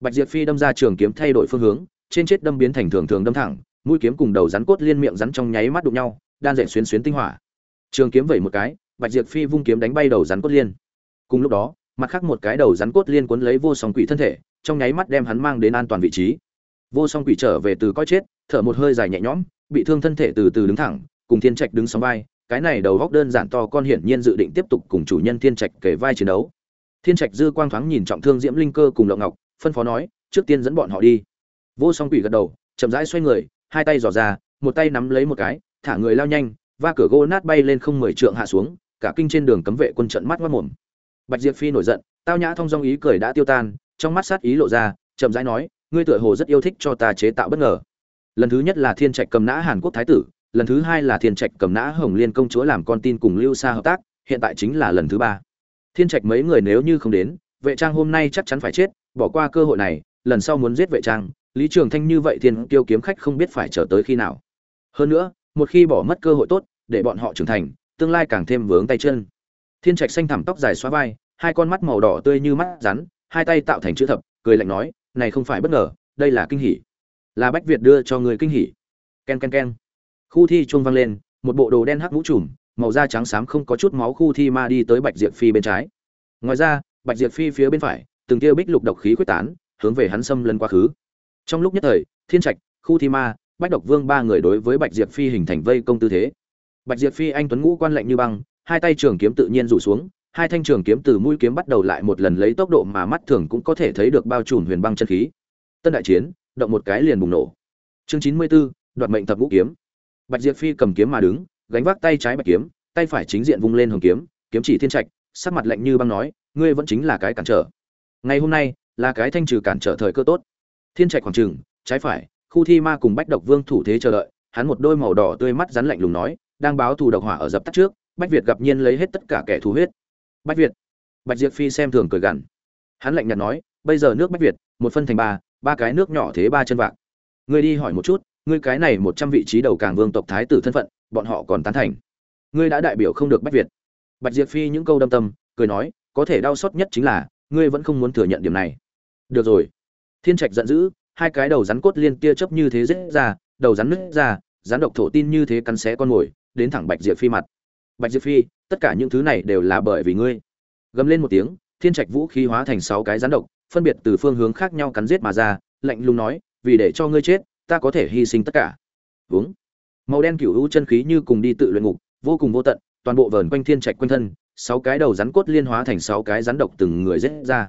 Bạch diệp phi đâm ra trường kiếm thay đổi phương hướng, trên chết đâm biến thành thường thường đâm thẳng, mũi kiếm cùng đầu rắn cốt liên miệng rắn trong nháy mắt đụng nhau, đan dệt xuyến xuyến tinh hỏa. Trường kiếm vẩy một cái, bạch diệp phi vung kiếm đánh bay đầu rắn cốt liên. Cùng lúc đó, mặt khác một cái đầu rắn cốt liên cuốn lấy vô song quỷ thân thể, trong nháy mắt đem hắn mang đến an toàn vị trí vô song quỷ trở về từ coi chết, thở một hơi dài nhẹ nhõm, bị thương thân thể từ từ đứng thẳng, cùng thiên trạch đứng sóng vai. Cái này đầu góc đơn giản to, con hiển nhiên dự định tiếp tục cùng chủ nhân thiên trạch kể vai chiến đấu. Thiên trạch dư quang thoáng nhìn trọng thương diễm linh cơ cùng lộng ngọc, phân phó nói, trước tiên dẫn bọn họ đi. Vô song quỷ gật đầu, chậm rãi xoay người, hai tay dò ra, một tay nắm lấy một cái, thả người lao nhanh, va cửa gỗ nát bay lên không mười trượng hạ xuống, cả kinh trên đường cấm vệ quân trận mắt mất mồm. Bạch diệp phi nổi giận, tao nhã thông dong ý cười đã tiêu tan, trong mắt sát ý lộ ra, chậm rãi nói ngươi tựa hồ rất yêu thích cho ta chế tạo bất ngờ. Lần thứ nhất là thiên trạch cầm nã hàn quốc thái tử, lần thứ hai là thiên trạch cầm nã hồng liên công chúa làm con tin cùng lưu xa hợp tác, hiện tại chính là lần thứ ba. Thiên trạch mấy người nếu như không đến, vệ trang hôm nay chắc chắn phải chết, bỏ qua cơ hội này, lần sau muốn giết vệ trang, lý trường thanh như vậy thiên tiêu kiếm khách không biết phải chờ tới khi nào. Hơn nữa, một khi bỏ mất cơ hội tốt, để bọn họ trưởng thành, tương lai càng thêm vướng tay chân. Thiên trạch xanh thẳm tóc dài xóa vai, hai con mắt màu đỏ tươi như mắt rắn, hai tay tạo thành chữ thập, cười lạnh nói này không phải bất ngờ, đây là kinh hỉ. Là bách việt đưa cho người kinh hỉ. Ken ken ken. Khu thi chuông vang lên, một bộ đồ đen hắc mũ trùm, màu da trắng xám không có chút máu khu thi ma đi tới bạch diệp phi bên trái. Ngoài ra, bạch diệp phi phía bên phải, từng tia bích lục độc khí quyết tán, hướng về hắn xâm lấn quá khứ. Trong lúc nhất thời, thiên trạch, khu thi ma, bách độc vương ba người đối với bạch diệp phi hình thành vây công tư thế. Bạch diệp phi anh tuấn ngũ quan lạnh như băng, hai tay trường kiếm tự nhiên rủ xuống hai thanh trường kiếm từ mũi kiếm bắt đầu lại một lần lấy tốc độ mà mắt thường cũng có thể thấy được bao trùm huyền băng chân khí. Tân đại chiến động một cái liền bùng nổ. Chương chín mươi 94, đoạt mệnh thập ngũ kiếm. Bạch diệp phi cầm kiếm mà đứng gánh vác tay trái bạch kiếm tay phải chính diện vung lên hồng kiếm kiếm chỉ thiên trạch sắc mặt lạnh như băng nói ngươi vẫn chính là cái cản trở. Ngày hôm nay là cái thanh trừ cản trở thời cơ tốt. Thiên trạch khoảng trừng trái phải khu thi ma cùng bách độc vương thủ thế chờ đợi hắn một đôi màu đỏ tươi mắt rắn lạnh lùng nói đang báo thù độc hỏa ở dập tắt trước bách việt gặp nhiên lấy hết tất cả kẻ thù huyết bách việt. Bạch diệp phi xem thường cười gằn. Hắn lạnh nhạt nói, bây giờ nước bách việt, một phân thành ba ba cái nước nhỏ thế ba chân vạc. Ngươi đi hỏi một chút, ngươi cái này một trăm vị trí đầu càng vương tộc thái tử thân phận, bọn họ còn tán thành. Ngươi đã đại biểu không được bách việt. Bạch diệp phi những câu đâm tâm, cười nói, có thể đau xót nhất chính là, ngươi vẫn không muốn thừa nhận điểm này. Được rồi. Thiên trạch giận dữ, hai cái đầu rắn cốt liên tia chớp như thế rết ra, đầu rắn nứt ra, rắn độc thổ tin như thế cắn xé con mồi, đến thẳng bạch diệp phi mặt. Bạch diệp phi tất cả những thứ này đều là bởi vì ngươi. Gầm lên một tiếng, thiên trạch vũ khí hóa thành sáu cái rắn độc, phân biệt từ phương hướng khác nhau cắn giết mà ra, lạnh lùng nói, vì để cho ngươi chết, ta có thể hy sinh tất cả. Uống màu đen cựu hữu chân khí như cùng đi tự luyện ngục, vô cùng vô tận, toàn bộ vờn quanh thiên trạch quanh thân, sáu cái đầu rắn cốt liên hóa thành sáu cái rắn độc từng người rết ra.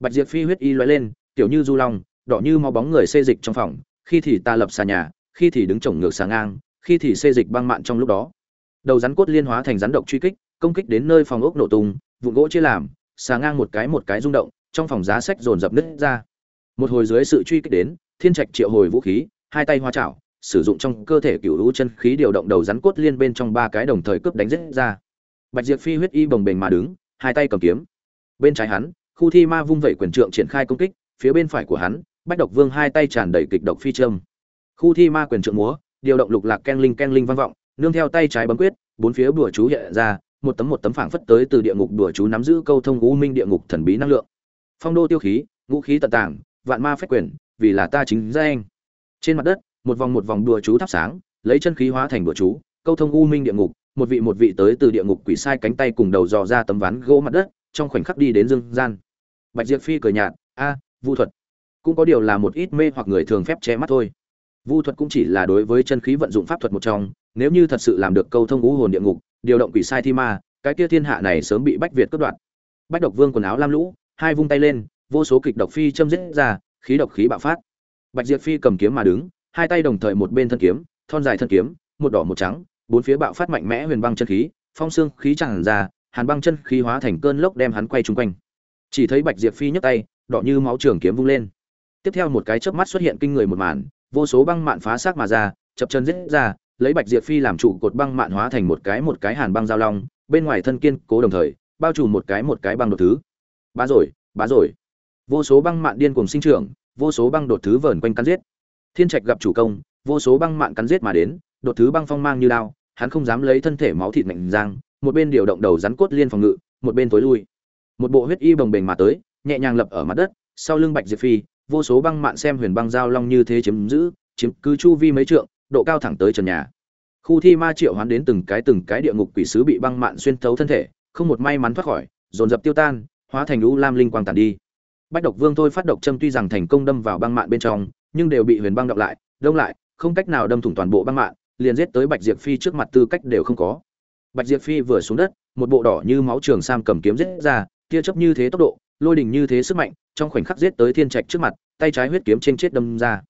Bạch diệp phi huyết y lóe lên, tiểu như du long, đỏ như máu bóng người xê dịch trong phòng, khi thì ta lập xà nhà, khi thì đứng chồng ngược xà ngang, khi thì xê dịch băng mạn trong lúc đó đầu rắn cốt liên hóa thành rắn độc truy kích, công kích đến nơi phòng ốc nổ tung, vụn gỗ chia làm, xà ngang một cái một cái rung động, trong phòng giá sách dồn dập nứt ra. Một hồi dưới sự truy kích đến, thiên trạch triệu hồi vũ khí, hai tay hoa chảo, sử dụng trong cơ thể cựu lũ chân khí điều động đầu rắn cốt liên bên trong ba cái đồng thời cướp đánh rết ra. Bạch diệp phi huyết y bồng bềnh mà đứng, hai tay cầm kiếm. Bên trái hắn, khu thi ma vung vẩy quyền trượng triển khai công kích, phía bên phải của hắn, bách độc vương hai tay tràn đầy kịch độc phi châm. Khu thi ma quyền trượng múa, điều động lục lạc keng linh keng linh vang vọng nương theo tay trái bấm quyết, bốn phía bùa chú hiện ra, một tấm một tấm phảng phất tới từ địa ngục bùa chú nắm giữ câu thông u minh địa ngục thần bí năng lượng. Phong đô tiêu khí, ngũ khí tận tàng, vạn ma phách quyền, vì là ta chính danh. Trên mặt đất, một vòng một vòng đùa chú thắp sáng, lấy chân khí hóa thành đùa chú, câu thông u minh địa ngục, một vị một vị tới từ địa ngục quỷ sai cánh tay cùng đầu dò ra tấm ván gỗ mặt đất, trong khoảnh khắc đi đến dương gian. Bạch diệp phi cười nhạt, a, vu thuật. Cũng có điều là một ít mê hoặc người thường phép che mắt thôi vu thuật cũng chỉ là đối với chân khí vận dụng pháp thuật một trong, nếu như thật sự làm được câu thông ngũ hồn địa ngục, điều động quỷ sai thi ma, cái kia thiên hạ này sớm bị bách việt cướp đoạt. Bách độc vương quần áo lam lũ, hai vung tay lên, vô số kịch độc phi châm giết ra, khí độc khí bạo phát. Bạch diệp phi cầm kiếm mà đứng, hai tay đồng thời một bên thân kiếm, thon dài thân kiếm, một đỏ một trắng, bốn phía bạo phát mạnh mẽ huyền băng chân khí, phong xương khí tràn ra, hàn băng chân khí hóa thành cơn lốc đem hắn quay chung quanh. Chỉ thấy bạch diệp phi nhấc tay, đỏ như máu trường kiếm vung lên. Tiếp theo một cái chớp mắt xuất hiện kinh người một màn vô số băng mạn phá xác mà ra, chập chân giết ra, lấy bạch diệp phi làm trụ cột băng mạn hóa thành một cái một cái hàn băng giao long, bên ngoài thân kiên cố đồng thời, bao trùm một cái một cái băng đột thứ. Bá rồi bá rồi. Vô số băng mạn điên cuồng sinh trưởng, vô số băng đột thứ vờn quanh cắn giết. Thiên trạch gặp chủ công, vô số băng mạn cắn giết mà đến, đột thứ băng phong mang như lao hắn không dám lấy thân thể máu thịt mạnh giang một bên điều động đầu rắn cốt liên phòng ngự, một bên tối lui. Một bộ huyết y bồng bềnh mà tới, nhẹ nhàng lập ở mặt đất, sau lưng bạch diệp phi vô số băng mạn xem huyền băng giao long như thế chiếm giữ, chiếm cứ chu vi mấy trượng, độ cao thẳng tới trần nhà. Khu thi ma triệu hoán đến từng cái từng cái địa ngục quỷ sứ bị băng mạn xuyên thấu thân thể, không một may mắn thoát khỏi, dồn dập tiêu tan, hóa thành lũ lam linh quang tàn đi. Bách độc vương thôi phát độc châm tuy rằng thành công đâm vào băng mạn bên trong, nhưng đều bị huyền băng đọc lại, đông lại, không cách nào đâm thủng toàn bộ băng mạn, liền giết tới bạch diệp phi trước mặt tư cách đều không có. Bạch diệp phi vừa xuống đất, một bộ đỏ như máu trường sam cầm kiếm giết ra, tia chớp như thế tốc độ lôi đình như thế sức mạnh, trong khoảnh khắc giết tới thiên trạch trước mặt, tay trái huyết kiếm trên chết đâm ra.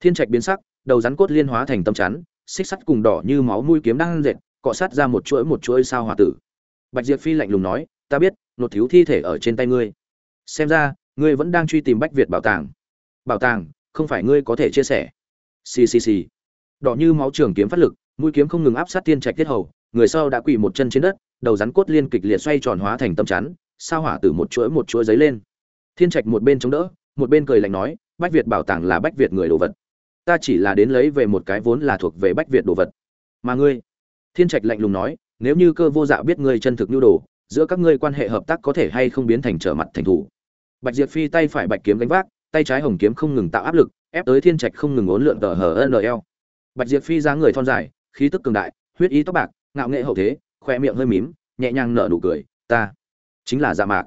Thiên trạch biến sắc, đầu rắn cốt liên hóa thành tâm chắn, xích sắt cùng đỏ như máu mũi kiếm đang dệt, cọ sát ra một chuỗi một chuỗi sao hỏa tử. Bạch diệp phi lạnh lùng nói, ta biết, nột thiếu thi thể ở trên tay ngươi. Xem ra, ngươi vẫn đang truy tìm bách việt bảo tàng. Bảo tàng, không phải ngươi có thể chia sẻ. Xì xì xì. Đỏ như máu trường kiếm phát lực, mũi kiếm không ngừng áp sát Thiên trạch tiết hầu, người sau đã quỳ một chân trên đất, đầu rắn cốt liên kịch liệt xoay tròn hóa thành tâm chắn sao hỏa từ một chuỗi một chuỗi giấy lên. Thiên trạch một bên chống đỡ, một bên cười lạnh nói, bách việt bảo tàng là bách việt người đồ vật. Ta chỉ là đến lấy về một cái vốn là thuộc về bách việt đồ vật. Mà ngươi? Thiên trạch lạnh lùng nói, nếu như cơ vô dạ biết ngươi chân thực nhu đồ, giữa các ngươi quan hệ hợp tác có thể hay không biến thành trở mặt thành thủ. Bạch diệp phi tay phải bạch kiếm gánh vác, tay trái hồng kiếm không ngừng tạo áp lực, ép tới thiên trạch không ngừng ốn lượn tờ hờ nl bạch diệp phi dáng người thon dài, khí tức cường đại, huyết ý tóc bạc, ngạo nghệ hậu thế, khoe miệng hơi mím, nhẹ nhàng nở nụ cười, ta chính là dạ mạc.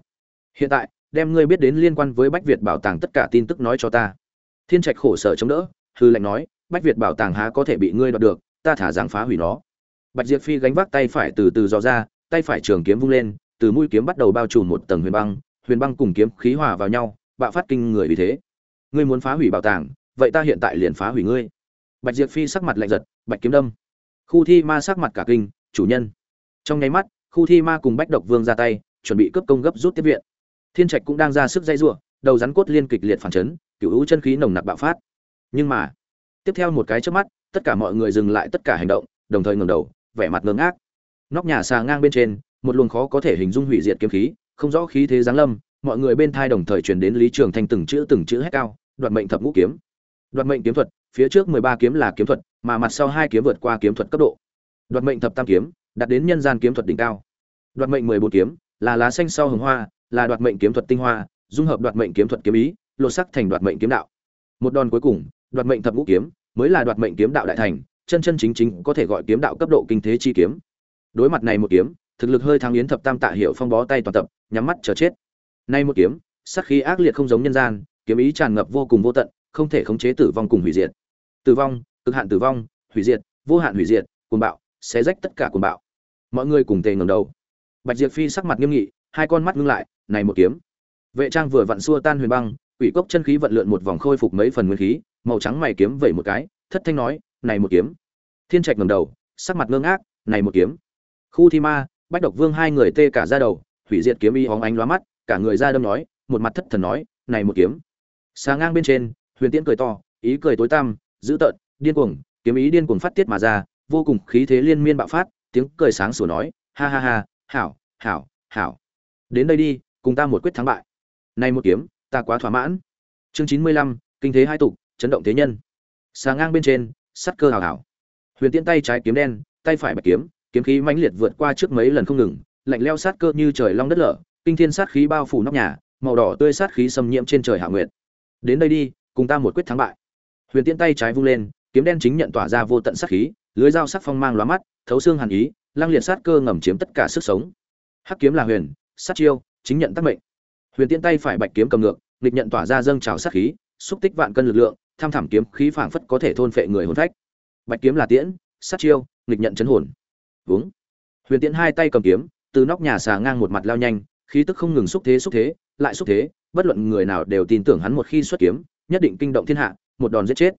Hiện tại, đem ngươi biết đến liên quan với bách việt bảo tàng tất cả tin tức nói cho ta. Thiên trạch khổ sở chống đỡ, hư lệnh nói, bách việt bảo tàng há có thể bị ngươi đoạt được, ta thả giáng phá hủy nó. Bạch diệp phi gánh vác tay phải từ từ dò ra, tay phải trường kiếm vung lên, từ mũi kiếm bắt đầu bao trùm một tầng huyền băng huyền băng cùng kiếm khí hòa vào nhau, bạo phát kinh người vì thế. Ngươi muốn phá hủy bảo tàng, vậy ta hiện tại liền phá hủy ngươi. Bạch diệp phi sắc mặt lạnh giật, bạch kiếm đâm. Khu thi ma sắc mặt cả kinh, chủ nhân. Trong nháy mắt, khu thi ma cùng bách độc vương ra tay chuẩn bị cướp công gấp rút tiếp viện. Thiên trạch cũng đang ra sức dây rủa, đầu rắn cốt liên kịch liệt phản chấn cửu u chân khí nồng nặc bạo phát. Nhưng mà tiếp theo một cái chớp mắt tất cả mọi người dừng lại tất cả hành động đồng thời ngẩng đầu vẻ mặt ngơ ngác. Nóc nhà xà ngang bên trên một luồng khó có thể hình dung hủy diệt kiếm khí không rõ khí thế giáng lâm mọi người bên thai đồng thời truyền đến lý trường thanh từng chữ từng chữ hét cao đoạt mệnh thập ngũ kiếm. Đoạt mệnh kiếm thuật phía trước mười ba kiếm là kiếm thuật mà mặt sau hai kiếm vượt qua kiếm thuật cấp độ. Đoạt mệnh thập tam kiếm đạt đến nhân gian kiếm thuật đỉnh cao. Đoạt mệnh mười bốn kiếm là lá xanh sau hồng hoa, là đoạt mệnh kiếm thuật tinh hoa, dung hợp đoạt mệnh kiếm thuật kiếm ý, lột sắc thành đoạt mệnh kiếm đạo. Một đòn cuối cùng, đoạt mệnh thập ngũ kiếm, mới là đoạt mệnh kiếm đạo đại thành, chân chân chính chính có thể gọi kiếm đạo cấp độ kinh thế chi kiếm. Đối mặt này một kiếm, thực lực hơi thắng yến thập tam tạ hiệu phong bó tay toàn tập, nhắm mắt chờ chết. Nay một kiếm, sát khí ác liệt không giống nhân gian, kiếm ý tràn ngập vô cùng vô tận, không thể khống chế tử vong cùng hủy diệt. Tử vong, cực hạn tử vong, hủy diệt, vô hạn hủy diệt, cuồng bạo, xé rách tất cả cuồng bạo. Mọi người cùng tề ngẩng đầu bạch diệp phi sắc mặt nghiêm nghị, hai con mắt ngưng lại, này một kiếm. Vệ trang vừa vặn xua tan huyền băng, quỷ cốc chân khí vận lượn một vòng khôi phục mấy phần nguyên khí, màu trắng mày kiếm vẩy một cái, thất thanh nói, này một kiếm. Thiên trạch ngẩng đầu, sắc mặt ngơ ngác, này một kiếm. Khu thi ma, bách độc vương hai người tê cả ra đầu, hủy diệt kiếm y hóng ánh lóa mắt, cả người ra đâm nói, một mặt thất thần nói, này một kiếm. Xà ngang bên trên, huyền tiễn cười to, ý cười tối tăm, dữ tợn, điên cuồng, kiếm ý điên cuồng phát tiết mà ra, vô cùng khí thế liên miên bạo phát, tiếng cười sáng sủa nói, ha ha ha hảo hảo hảo. Đến đây đi, cùng ta một quyết thắng bại. Nay một kiếm, ta quá thỏa mãn. Chương chín mươi lăm, kinh thế hai tục, chấn động thế nhân. Xà ngang bên trên, sắt cơ hào hảo huyền tiễn tay trái kiếm đen, tay phải bạch kiếm kiếm khí mãnh liệt vượt qua trước mấy lần không ngừng, lạnh leo sát cơ như trời long đất lở, kinh thiên sát khí bao phủ nóc nhà, màu đỏ tươi sát khí xâm nhiễm trên trời hạ nguyệt. Đến đây đi, cùng ta một quyết thắng bại. Huyền tiễn tay trái vung lên, kiếm đen chính nhận tỏa ra vô tận sát khí, lưới dao sắc phong mang lóa mắt, thấu xương hàn ý lang liệt sát cơ ngầm chiếm tất cả sức sống. Hắc kiếm là huyền, sát chiêu, chính nhận tác mệnh. Huyền tiễn tay phải bạch kiếm cầm ngược, nghịch nhận tỏa ra dâng trào sát khí, xúc tích vạn cân lực lượng, tham thảm kiếm khí phảng phất có thể thôn phệ người hồn phách. Bạch kiếm là tiễn, sát chiêu, nghịch nhận chấn hồn. Vướng huyền tiễn hai tay cầm kiếm, từ nóc nhà xà ngang một mặt lao nhanh, khí tức không ngừng xúc thế xúc thế, lại xúc thế, bất luận người nào đều tin tưởng hắn một khi xuất kiếm, nhất định kinh động thiên hạ, một đòn giết chết.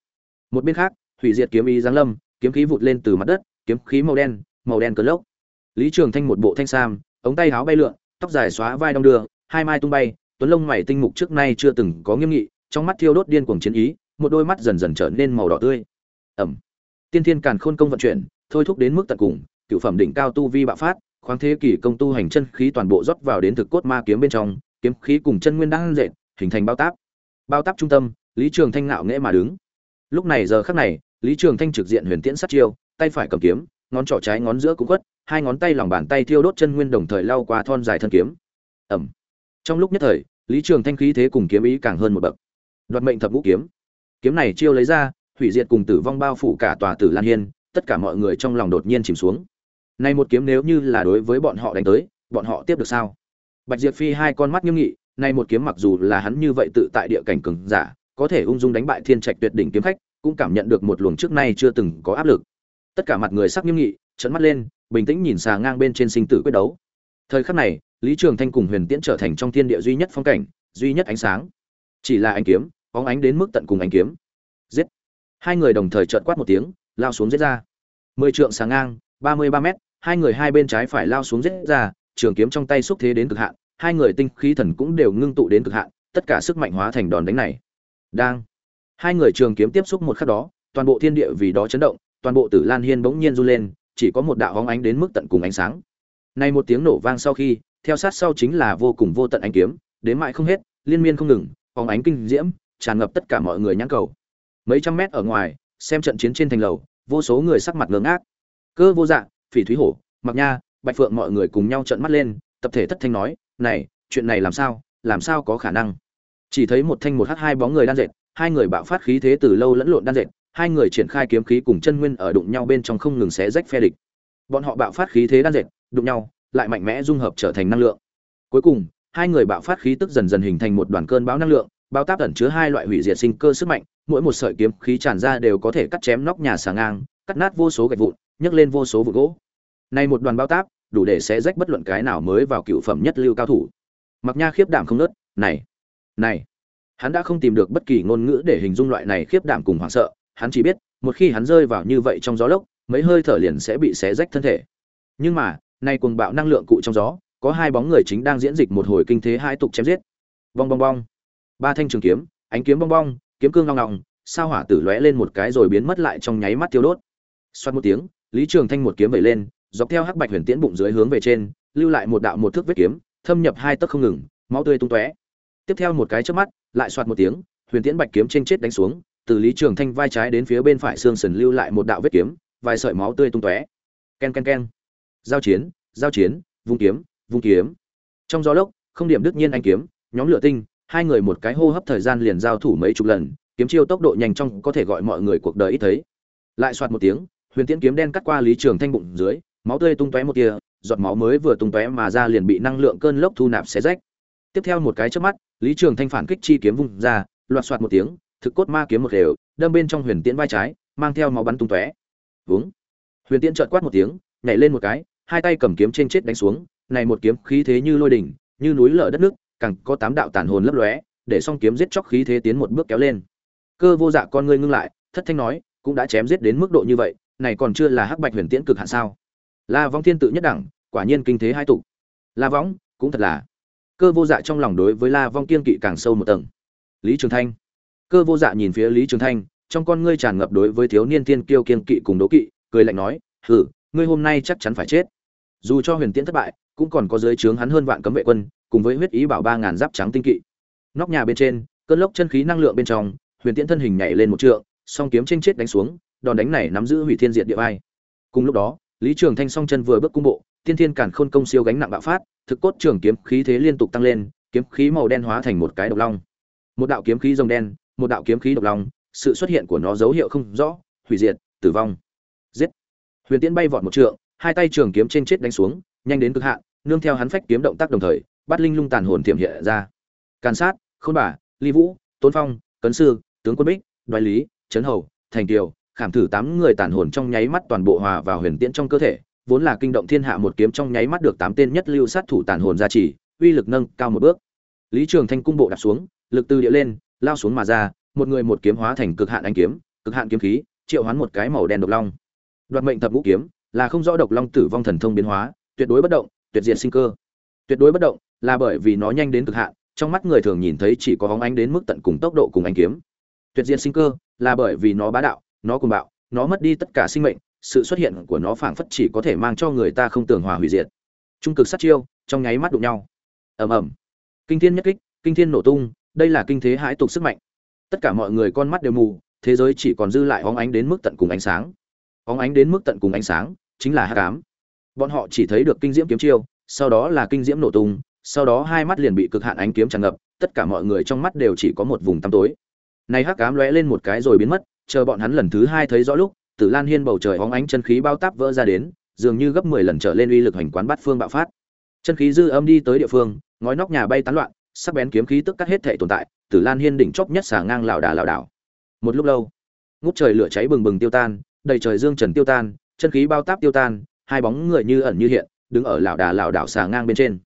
Một bên khác, hủy diệt kiếm ý giáng lâm, kiếm khí vụt lên từ mặt đất, kiếm khí màu đen màu đen cơn lốc. Lý trường thanh một bộ thanh sam, ống tay áo bay lượn, tóc dài xóa vai đong đưa, hai mai tung bay, tuấn lông mày tinh mục trước nay chưa từng có nghiêm nghị, trong mắt thiêu đốt điên cuồng chiến ý, một đôi mắt dần dần trở nên màu đỏ tươi. Ẩm. Tiên thiên càn khôn công vận chuyển, thôi thúc đến mức tận cùng, cựu phẩm đỉnh cao tu vi bạo phát, khoáng thế kỷ công tu hành chân khí toàn bộ rót vào đến thực cốt ma kiếm bên trong, kiếm khí cùng chân nguyên đang dệt hình thành bao táp. Bao táp trung tâm, lý trường thanh ngạo nghễ mà đứng. Lúc này giờ khắc này, lý trường thanh trực diện huyền tiễn sát chiêu, tay phải cầm kiếm ngón trỏ trái ngón giữa cũng quất hai ngón tay lòng bàn tay thiêu đốt chân nguyên đồng thời lao qua thon dài thân kiếm. Ẩm trong lúc nhất thời, lý trường thanh khí thế cùng kiếm ý càng hơn một bậc. Đoạt mệnh thập ngũ kiếm. Kiếm này chiêu lấy ra, hủy diệt cùng tử vong bao phủ cả tòa tử lan hiên, tất cả mọi người trong lòng đột nhiên chìm xuống. Này một kiếm nếu như là đối với bọn họ đánh tới, bọn họ tiếp được sao? Bạch diệp phi hai con mắt nghiêm nghị, này một kiếm mặc dù là hắn như vậy tự tại địa cảnh cường giả, có thể ung dung đánh bại thiên trạch tuyệt đỉnh kiếm khách, cũng cảm nhận được một luồng trước nay chưa từng có áp lực tất cả mặt người sắc nghiêm nghị, trợn mắt lên, bình tĩnh nhìn xà ngang bên trên sinh tử quyết đấu. Thời khắc này, lý trường thanh cùng huyền tiễn trở thành trong thiên địa duy nhất phong cảnh, duy nhất ánh sáng. Chỉ là ánh kiếm, bóng ánh đến mức tận cùng ánh kiếm. Giết! Hai người đồng thời trợn quát một tiếng, lao xuống giết ra. Mười trượng xà ngang, ba mươi ba mét, hai người hai bên trái phải lao xuống giết ra, trường kiếm trong tay xúc thế đến cực hạn, hai người tinh khí thần cũng đều ngưng tụ đến cực hạn, tất cả sức mạnh hóa thành đòn đánh này. Đang! Hai người trường kiếm tiếp xúc một khắc đó, toàn bộ thiên địa vì đó chấn động toàn bộ tử lan hiên bỗng nhiên run lên, chỉ có một đạo hóng ánh đến mức tận cùng ánh sáng. Nay một tiếng nổ vang sau khi, theo sát sau chính là vô cùng vô tận ánh kiếm, đến mãi không hết, liên miên không ngừng, hóng ánh kinh diễm, tràn ngập tất cả mọi người nhãn cầu. Mấy trăm mét ở ngoài, xem trận chiến trên thành lầu, vô số người sắc mặt ngơ ngác. Cơ vô dạng phỉ thúy hổ, mặc nha, bạch phượng mọi người cùng nhau trợn mắt lên, tập thể thất thanh nói, này, chuyện này làm sao làm sao có khả năng? Chỉ thấy một thanh một hắc hai bóng người đan dệt, hai người bạo phát khí thế từ lâu lẫn lộn đan dệt hai người triển khai kiếm khí cùng chân nguyên ở đụng nhau bên trong không ngừng xé rách phe địch. Bọn họ bạo phát khí thế đan dệt, đụng nhau, lại mạnh mẽ dung hợp trở thành năng lượng. Cuối cùng, hai người bạo phát khí tức dần dần hình thành một đoàn cơn bão năng lượng, bao táp ẩn chứa hai loại hủy diệt sinh cơ sức mạnh, mỗi một sợi kiếm khí tràn ra đều có thể cắt chém nóc nhà xà ngang, cắt nát vô số gạch vụn, nhấc lên vô số vụ gỗ. Này một đoàn bao táp đủ để xé rách bất luận cái nào mới vào cựu phẩm nhất lưu cao thủ. Mặc nha khiếp đảm không nớt, này này. Hắn đã không tìm được bất kỳ ngôn ngữ để hình dung loại này khiếp đảm cùng hoảng sợ hắn chỉ biết, một khi hắn rơi vào như vậy trong gió lốc, mấy hơi thở liền sẽ bị xé rách thân thể. Nhưng mà, nay cuồng bạo năng lượng cụ trong gió, có hai bóng người chính đang diễn dịch một hồi kinh thế hai tục chém giết. Bong bong bong. Ba thanh trường kiếm, ánh kiếm bong bong, kiếm cương long ngọng sao hỏa tử lóe lên một cái rồi biến mất lại trong nháy mắt tiêu đốt. Xoát một tiếng, lý trường thanh một kiếm vẩy lên, dọc theo hắc bạch huyền tiễn bụng dưới hướng về trên, lưu lại một đạo một thước vết kiếm, thâm nhập hai tấc không ngừng, máu tươi tung tóe. Tiếp theo một cái chớp mắt, lại xoát một tiếng, huyền tiễn bạch kiếm trên chết đánh xuống từ lý trường thanh vai trái đến phía bên phải xương sườn lưu lại một đạo vết kiếm, vài sợi máu tươi tung tóe. Ken ken ken. Giao chiến giao chiến, vung kiếm vung kiếm. Trong gió lốc, không điểm đứt nhiên anh kiếm, nhóm lửa tinh, hai người một cái hô hấp thời gian liền giao thủ mấy chục lần, kiếm chiêu tốc độ nhanh trong có thể gọi mọi người cuộc đời ít thấy. Lại soạt một tiếng, huyền tiễn kiếm đen cắt qua lý trường thanh bụng dưới, máu tươi tung tóe một tia, giọt máu mới vừa tung tóe mà ra liền bị năng lượng cơn lốc thu nạp xé rách. Tiếp theo một cái chớp mắt, lý trường thanh phản kích chi kiếm vung ra, loạt soạt một tiếng thực cốt ma kiếm một đều đâm bên trong huyền tiễn vai trái, mang theo máu bắn tung tóe. Vướng huyền tiễn chợt quát một tiếng, nhảy lên một cái, hai tay cầm kiếm trên chết đánh xuống, này một kiếm khí thế như lôi đỉnh, như núi lở đất nước, càng có tám đạo tàn hồn lấp lóe, để song kiếm giết chóc khí thế tiến một bước kéo lên. Cơ vô dạ con ngươi ngưng lại, thất thanh nói, cũng đã chém giết đến mức độ như vậy, này còn chưa là hắc bạch huyền tiễn cực hạn sao? La vong thiên tự nhất đẳng, quả nhiên kinh thế hai tụ. La vong, cũng thật là. Cơ vô dạ trong lòng đối với la vong kiên kỵ càng sâu một tầng. Lý trường thanh cơ vô dạ nhìn phía lý trường thanh, trong con ngươi tràn ngập đối với thiếu niên thiên kiêu kiên kỵ cùng đố kỵ, cười lạnh nói hừ ngươi hôm nay chắc chắn phải chết. Dù cho huyền tiễn thất bại, cũng còn có dưới trướng hắn hơn vạn cấm vệ quân, cùng với huyết ý bảo ba ngàn giáp trắng tinh kỵ. Nóc nhà bên trên, cơn lốc chân khí năng lượng bên trong, huyền tiễn thân hình nhảy lên một trượng, song kiếm chênh chết đánh xuống, đòn đánh này nắm giữ hủy thiên diệt địa vai. Cùng lúc đó, lý trường thanh song chân vừa bước cung bộ, tiên thiên cản khôn công siêu gánh nặng bạo phát, thực cốt trường kiếm khí thế liên tục tăng lên, kiếm khí màu đen hóa thành một cái độc long. Một đạo kiếm khí rồng đen một đạo kiếm khí độc long, sự xuất hiện của nó dấu hiệu không rõ, hủy diệt, tử vong. Giết. Huyền tiễn bay vọt một trượng, hai tay trường kiếm trên chết đánh xuống, nhanh đến cực hạn, nương theo hắn phách kiếm động tác đồng thời, bắt linh lung tàn hồn tiềm hiện ra. Càn sát, khôn bà, ly vũ, tôn phong, cấn sư, tướng quân bích, đoái lý, trấn hầu, thành kiều, khảm thử tám người tàn hồn trong nháy mắt toàn bộ hòa vào huyền tiễn trong cơ thể, vốn là kinh động thiên hạ một kiếm trong nháy mắt được tám tên nhất lưu sát thủ tàn hồn gia trì, uy lực nâng cao một bước. Lý trường thanh cung bộ đạp xuống, lực từ địa lên lao xuống mà ra, một người một kiếm hóa thành cực hạn anh kiếm, cực hạn kiếm khí, triệu hoán một cái màu đen độc long. Đoạt mệnh thập ngũ kiếm, là không rõ độc long tử vong thần thông biến hóa, tuyệt đối bất động, tuyệt diệt sinh cơ. Tuyệt đối bất động, là bởi vì nó nhanh đến cực hạn, trong mắt người thường nhìn thấy chỉ có bóng ánh đến mức tận cùng tốc độ cùng ánh kiếm. Tuyệt diệt sinh cơ, là bởi vì nó bá đạo, nó cuồng bạo, nó mất đi tất cả sinh mệnh, sự xuất hiện của nó phảng phất chỉ có thể mang cho người ta không tưởng hòa hủy diệt. Trung cực sát chiêu, trong nháy mắt đụng nhau. Ầm ầm. Kinh thiên nhất kích, kinh thiên nổ tung đây là kinh thế hãi tục sức mạnh. Tất cả mọi người con mắt đều mù, thế giới chỉ còn dư lại óng ánh đến mức tận cùng ánh sáng. Óng ánh đến mức tận cùng ánh sáng chính là hắc ám. Bọn họ chỉ thấy được kinh diễm kiếm chiêu, sau đó là kinh diễm nổ tung, sau đó hai mắt liền bị cực hạn ánh kiếm tràn ngập, tất cả mọi người trong mắt đều chỉ có một vùng tăm tối. Này hắc ám lóe lên một cái rồi biến mất, chờ bọn hắn lần thứ hai thấy rõ lúc, tử lan hiên bầu trời óng ánh chân khí bao táp vỡ ra đến, dường như gấp mười lần trở lên uy lực hành quán bát phương bạo phát. Chân khí dư âm đi tới địa phương, ngói nóc nhà bay tán loạn sắc bén kiếm khí tức cắt hết thể tồn tại tử lan hiên đỉnh chóp nhất xà ngang lảo đà lảo đảo. Một lúc lâu, ngút trời lửa cháy bừng bừng tiêu tan, đầy trời dương trần tiêu tan, chân khí bao táp tiêu tan, hai bóng người như ẩn như hiện, đứng ở lảo đà lảo đảo xà ngang bên trên.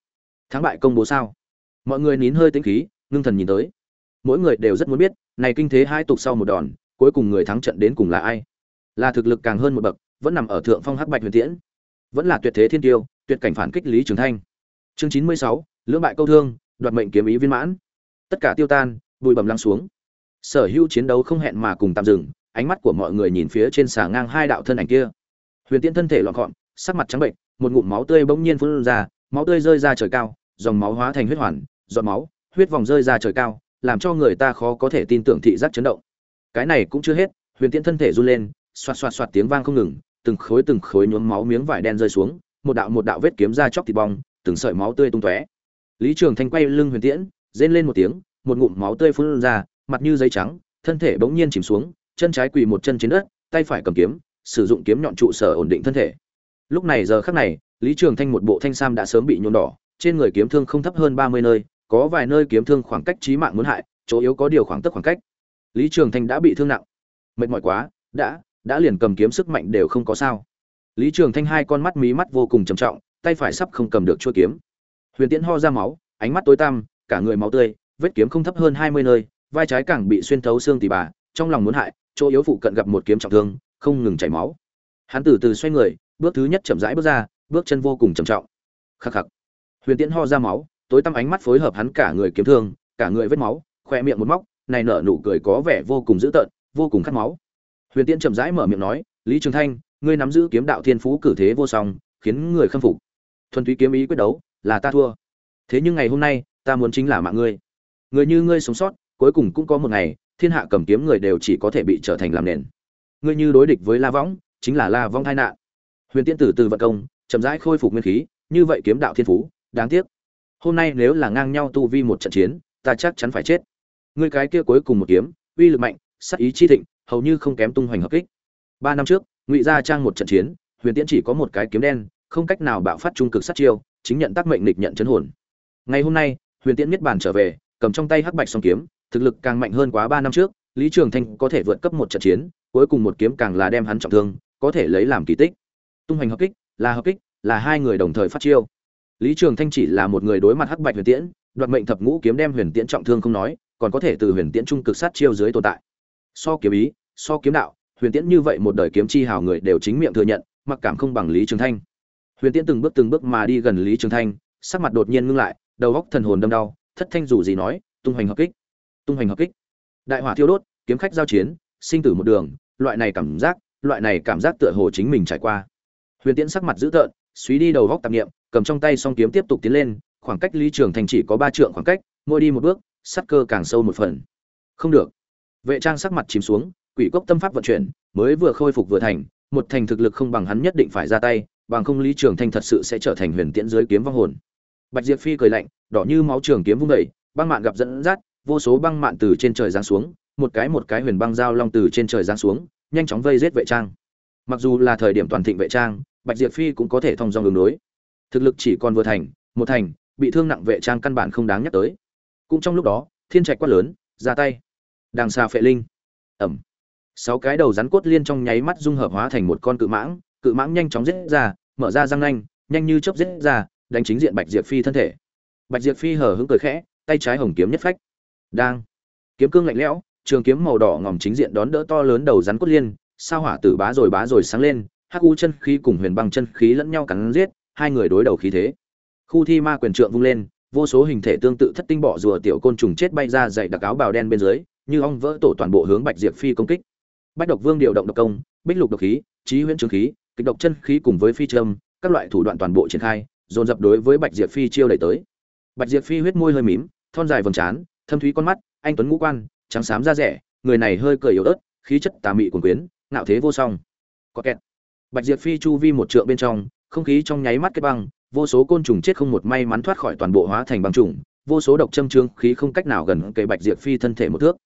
Thắng bại công bố sao? Mọi người nín hơi tĩnh khí, ngưng thần nhìn tới. Mỗi người đều rất muốn biết, này kinh thế hai tục sau một đòn, cuối cùng người thắng trận đến cùng là ai? Là thực lực càng hơn một bậc, vẫn nằm ở thượng phong hắc bạch huyền tiễn. Vẫn là tuyệt thế thiên tiêu, tuyệt cảnh phản kích lý trường thanh. Chương chín mươi sáu, lưỡng bại câu thương đoạt mệnh kiếm ý viên mãn. Tất cả tiêu tan, bụi bầm lăng xuống. Sở hữu chiến đấu không hẹn mà cùng tạm dừng, ánh mắt của mọi người nhìn phía trên xà ngang hai đạo thân ảnh kia. Huyền tiễn thân thể lọn gọn, sắc mặt trắng bệnh, một ngụm máu tươi bỗng nhiên phun ra, máu tươi rơi ra trời cao, dòng máu hóa thành huyết hoàn, giọt máu, huyết vòng rơi ra trời cao, làm cho người ta khó có thể tin tưởng thị giác chấn động. Cái này cũng chưa hết, huyền tiễn thân thể run lên, xoạt xoạt xoạt tiếng vang không ngừng, từng khối từng khối nhuốm máu miếng vải đen rơi xuống, một đạo một đạo vết kiếm ra chóc thịt bong, từng sợi máu tươi tung tóe lý trường thanh quay lưng huyền tiễn, rên lên một tiếng, một ngụm máu tươi phun ra, mặt như giấy trắng, thân thể bỗng nhiên chìm xuống, chân trái quỳ một chân trên đất, tay phải cầm kiếm, sử dụng kiếm nhọn trụ sở ổn định thân thể. Lúc này giờ khắc này, lý trường thanh một bộ thanh sam đã sớm bị nhuộm đỏ, trên người kiếm thương không thấp hơn ba mươi nơi, có vài nơi kiếm thương khoảng cách chí mạng muốn hại, chỗ yếu có điều khoảng tức khoảng cách. Lý trường thanh đã bị thương nặng. Mệt mỏi quá, đã đã liền cầm kiếm sức mạnh đều không có sao. Lý trường thanh hai con mắt mí mắt vô cùng trầm trọng, tay phải sắp không cầm được chuôi kiếm huyền tiễn ho ra máu, ánh mắt tối tăm, cả người máu tươi, vết kiếm không thấp hơn hai mươi nơi, vai trái càng bị xuyên thấu xương tỉ bà, trong lòng muốn hại, chỗ yếu phụ cận gặp một kiếm trọng thương, không ngừng chảy máu. Hắn từ từ xoay người, bước thứ nhất chậm rãi bước ra, bước chân vô cùng trầm trọng. Khắc khắc. Huyền tiễn ho ra máu, tối tăm ánh mắt phối hợp hắn cả người kiếm thương, cả người vết máu khoe miệng một móc, này nở nụ cười có vẻ vô cùng dữ tợn, vô cùng khát máu. Huyền tiễn chậm rãi mở miệng nói, lý trường thanh, ngươi nắm giữ kiếm đạo thiên phú cử thế vô song, khiến người khâm phục. Thuần túy kiếm ý quyết đấu là ta thua. Thế nhưng ngày hôm nay, ta muốn chính là mạng ngươi. Người như ngươi sống sót, cuối cùng cũng có một ngày, thiên hạ cầm kiếm người đều chỉ có thể bị trở thành làm nền. Ngươi như đối địch với la võng, chính là la vong tai nạn. Huyền tiễn tử từ vận công, chậm rãi khôi phục nguyên khí, như vậy kiếm đạo thiên phú, đáng tiếc. Hôm nay nếu là ngang nhau tu vi một trận chiến, ta chắc chắn phải chết. Ngươi cái kia cuối cùng một kiếm, uy lực mạnh sắc ý chi thịnh, hầu như không kém tung hoành hợp kích. Ba năm trước, ngụy gia trang một trận chiến, huyền tiễn chỉ có một cái kiếm đen, không cách nào bạo phát trung cực sát chiêu chính nhận tác mệnh lịch nhận chấn hồn. Ngày hôm nay, huyền tiễn miết bàn trở về, cầm trong tay hắc bạch song kiếm, thực lực càng mạnh hơn quá ba năm trước, lý trường thanh có thể vượt cấp một trận chiến, cuối cùng một kiếm càng là đem hắn trọng thương, có thể lấy làm kỳ tích. Tung hoành hợp kích, là hợp kích, là hai người đồng thời phát chiêu. Lý trường thanh chỉ là một người đối mặt hắc bạch huyền tiễn, đoạt mệnh thập ngũ kiếm đem huyền tiễn trọng thương không nói, còn có thể từ huyền tiễn trung cực sát chiêu dưới tồn tại. So kiếm ý, so kiếm đạo, huyền tiễn như vậy một đời kiếm chi hào người đều chính miệng thừa nhận, mặc cảm không bằng lý trường thanh huyền tiễn từng bước từng bước mà đi gần lý trường thanh, sắc mặt đột nhiên ngưng lại, đầu góc thần hồn đâm đau, thất thanh dù gì nói, tung hoành hợp kích, tung hoành hợp kích. Đại hỏa thiêu đốt, kiếm khách giao chiến, sinh tử một đường, loại này cảm giác, loại này cảm giác tựa hồ chính mình trải qua. Huyền tiễn sắc mặt dữ tợn suý đi đầu góc tạp nghiệm cầm trong tay song kiếm tiếp tục tiến lên, khoảng cách lý trường thành chỉ có ba trượng khoảng cách, mỗi đi một bước sát cơ càng sâu một phần. Không được. Vệ trang sắc mặt chìm xuống, quỷ cốc tâm pháp vận chuyển, mới vừa khôi phục vừa thành, một thành thực lực không bằng hắn nhất định phải ra tay bằng không lý trường thanh thật sự sẽ trở thành huyền tiễn dưới kiếm vong hồn. Bạch diệp phi cười lạnh, đỏ như máu trường kiếm vung đẩy băng mạn gặp dẫn dắt, vô số băng mạn từ trên trời giáng xuống, một cái một cái huyền băng dao long từ trên trời giáng xuống, nhanh chóng vây giết vệ trang. Mặc dù là thời điểm toàn thịnh vệ trang, bạch diệp phi cũng có thể thông dong đường đối. Thực lực chỉ còn vừa thành, một thành, bị thương nặng vệ trang căn bản không đáng nhắc tới. Cũng trong lúc đó, thiên trạch quát lớn, ra tay. Đàng xa phệ linh. Ẩm. Sáu cái đầu rắn cốt liên trong nháy mắt dung hợp hóa thành một con cự mãng cự mãng nhanh chóng giết ra, mở ra răng nanh, nhanh như chớp giết ra, đánh chính diện bạch diệp phi thân thể. Bạch diệp phi hở hững cười khẽ, tay trái hồng kiếm nhất phách. Đang. Kiếm cương lạnh lẽo, trường kiếm màu đỏ ngòm chính diện đón đỡ to lớn đầu rắn cốt liên, sao hỏa tử bá rồi bá rồi sáng lên, hắc u chân khí cùng huyền băng chân khí lẫn nhau cắn giết, hai người đối đầu khí thế. Khu thi ma quyền trượng vung lên, vô số hình thể tương tự thất tinh bọ rùa tiểu côn trùng chết bay ra dày đặc áo bào đen bên dưới, như ong vỡ tổ toàn bộ hướng bạch diệp phi công kích. Bách độc vương điều động độc công, bích lục độc khí trí huyễn trường khí kịch độc chân khí cùng với phi trâm các loại thủ đoạn toàn bộ triển khai, dồn dập đối với bạch diệp phi chiêu đẩy tới. Bạch diệp phi huyết môi hơi mím, thon dài vầng trán, thâm thúy con mắt, anh tuấn ngũ quan, trắng xám da rẻ, người này hơi cười yếu ớt, khí chất tà mị cuồng quyến, ngạo thế vô song. Có kẹt. Bạch diệp phi chu vi một trượng bên trong, không khí trong nháy mắt kết băng, vô số côn trùng chết không một may mắn thoát khỏi toàn bộ hóa thành băng trùng, vô số độc châm trương khí không cách nào gần kề bạch diệp phi thân thể một thước.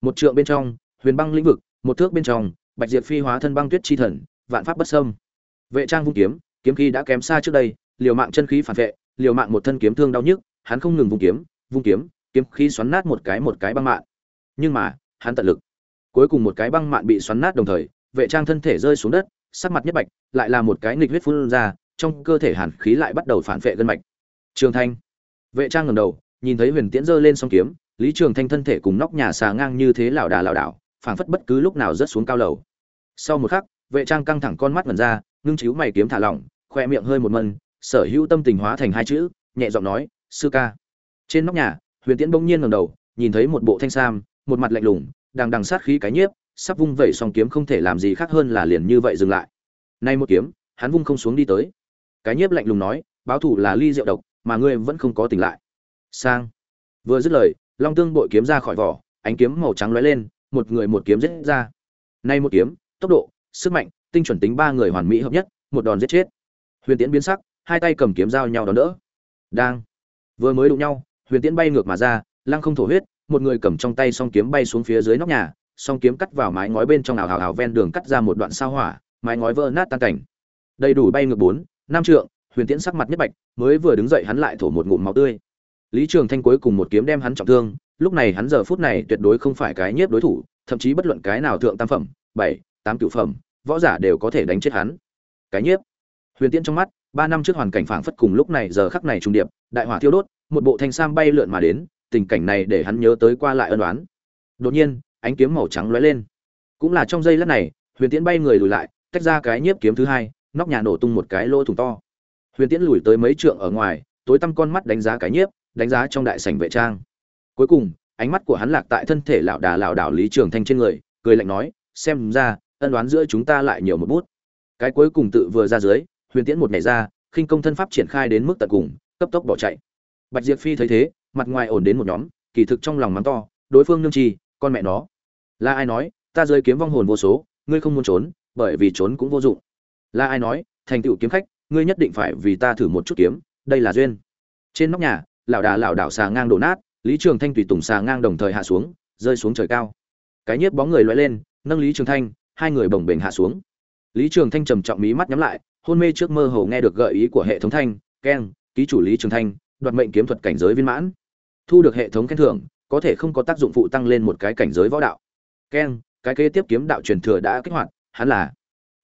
Một trượng bên trong, huyền băng lĩnh vực, một thước bên trong, bạch diệp phi hóa thân băng tuyết chi thần vạn pháp bất xâm, vệ trang vung kiếm kiếm khí đã kém xa trước đây liều mạng chân khí phản vệ liều mạng một thân kiếm thương đau nhức hắn không ngừng vung kiếm vung kiếm kiếm khí xoắn nát một cái một cái băng mạng nhưng mà hắn tận lực. Cuối cùng một cái băng mạng bị xoắn nát đồng thời vệ trang thân thể rơi xuống đất sắc mặt nhất bạch lại là một cái nghịch huyết phun ra trong cơ thể hàn khí lại bắt đầu phản vệ gân mạch. Trường thanh. Vệ trang ngẩng đầu nhìn thấy huyền tiễn giơ lên song kiếm lý trường thanh thân thể cùng nóc nhà xà ngang như thế lảo đà lảo đảo phảng phất bất cứ lúc nào rớt xuống cao lầu. Sau một khắc vệ trang căng thẳng con mắt vần ra, ngưng chiếu mày kiếm thả lỏng, khoe miệng hơi một mân, sở hữu tâm tình hóa thành hai chữ, nhẹ giọng nói, sư ca. Trên nóc nhà, huyền tiễn bỗng nhiên ngẩng đầu, nhìn thấy một bộ thanh sam, một mặt lạnh lùng, đang đằng sát khí cái nhiếp, sắp vung vẩy song kiếm không thể làm gì khác hơn là liền như vậy dừng lại. Nay một kiếm, hắn vung không xuống đi tới. Cái nhiếp lạnh lùng nói, báo thủ là ly rượu độc, mà ngươi vẫn không có tỉnh lại. Sang. Vừa dứt lời, long tương bội kiếm ra khỏi vỏ, ánh kiếm màu trắng lóe lên, một người một kiếm giết ra. Nay một kiếm, tốc độ sức mạnh, tinh chuẩn tính ba người hoàn mỹ hợp nhất, một đòn giết chết. Huyền tiễn biến sắc, hai tay cầm kiếm giao nhau đón đỡ. Đang. Vừa mới đụng nhau, huyền tiễn bay ngược mà ra, lăng không thổ huyết, một người cầm trong tay song kiếm bay xuống phía dưới nóc nhà, song kiếm cắt vào mái ngói bên trong ảo hào hào ven đường cắt ra một đoạn sao hỏa, mái ngói vỡ nát tan cảnh. Đầy đủ bay ngược bốn, năm trượng, huyền tiễn sắc mặt nhất bạch, mới vừa đứng dậy hắn lại thổ một ngụm máu tươi. Lý trường thanh cuối cùng một kiếm đem hắn trọng thương, lúc này hắn giờ phút này tuyệt đối không phải cái nhiếp đối thủ, thậm chí bất luận cái nào thượng tam phẩm, bảy tám cựu phẩm, võ giả đều có thể đánh chết hắn. Cái nhiếp. Huyền tiễn trong mắt, ba năm trước hoàn cảnh phảng phất cùng lúc này giờ khắc này trùng điệp, đại hỏa thiêu đốt, một bộ thanh sam bay lượn mà đến, tình cảnh này để hắn nhớ tới qua lại ân đoán đột nhiên, ánh kiếm màu trắng lóe lên. Cũng là trong giây lát này, huyền tiễn bay người lùi lại, tách ra cái nhiếp kiếm thứ hai, nóc nhà nổ tung một cái lỗ thủng to. Huyền tiễn lùi tới mấy trượng ở ngoài, tối tăm con mắt đánh giá cái nhiếp, đánh giá trong đại sảnh vệ trang. Cuối cùng, ánh mắt của hắn lạc tại thân thể lão đà lão đảo lý trường thanh trên người, cười lạnh nói, xem ra ân đoán giữa chúng ta lại nhiều một bút. Cái cuối cùng tự vừa ra dưới, huyền tiễn một ngày ra, khinh công thân pháp triển khai đến mức tận cùng, cấp tốc bỏ chạy. Bạch diệp phi thấy thế, mặt ngoài ổn đến một nhóm, kỳ thực trong lòng mắng to, đối phương nương trì con mẹ nó. Là ai nói, ta rơi kiếm vong hồn vô số, ngươi không muốn trốn, bởi vì trốn cũng vô dụng. Là ai nói, thành tựu kiếm khách, ngươi nhất định phải vì ta thử một chút kiếm, đây là duyên. Trên nóc nhà, lão đà lão đảo xà ngang đổ nát, lý trường thanh tùy tùng xà ngang đồng thời hạ xuống, rơi xuống trời cao. Cái nhiếp bóng người loay lên, nâng lý trường thanh hai người bồng bềnh hạ xuống. Lý trường thanh trầm trọng mí mắt nhắm lại, hôn mê trước mơ hồ nghe được gợi ý của hệ thống thanh, keng, ký chủ lý trường thanh, đoạt mệnh kiếm thuật cảnh giới viên mãn. Thu được hệ thống khen thưởng, có thể không có tác dụng phụ tăng lên một cái cảnh giới võ đạo. Keng, cái kế tiếp kiếm đạo truyền thừa đã kích hoạt, hắn là.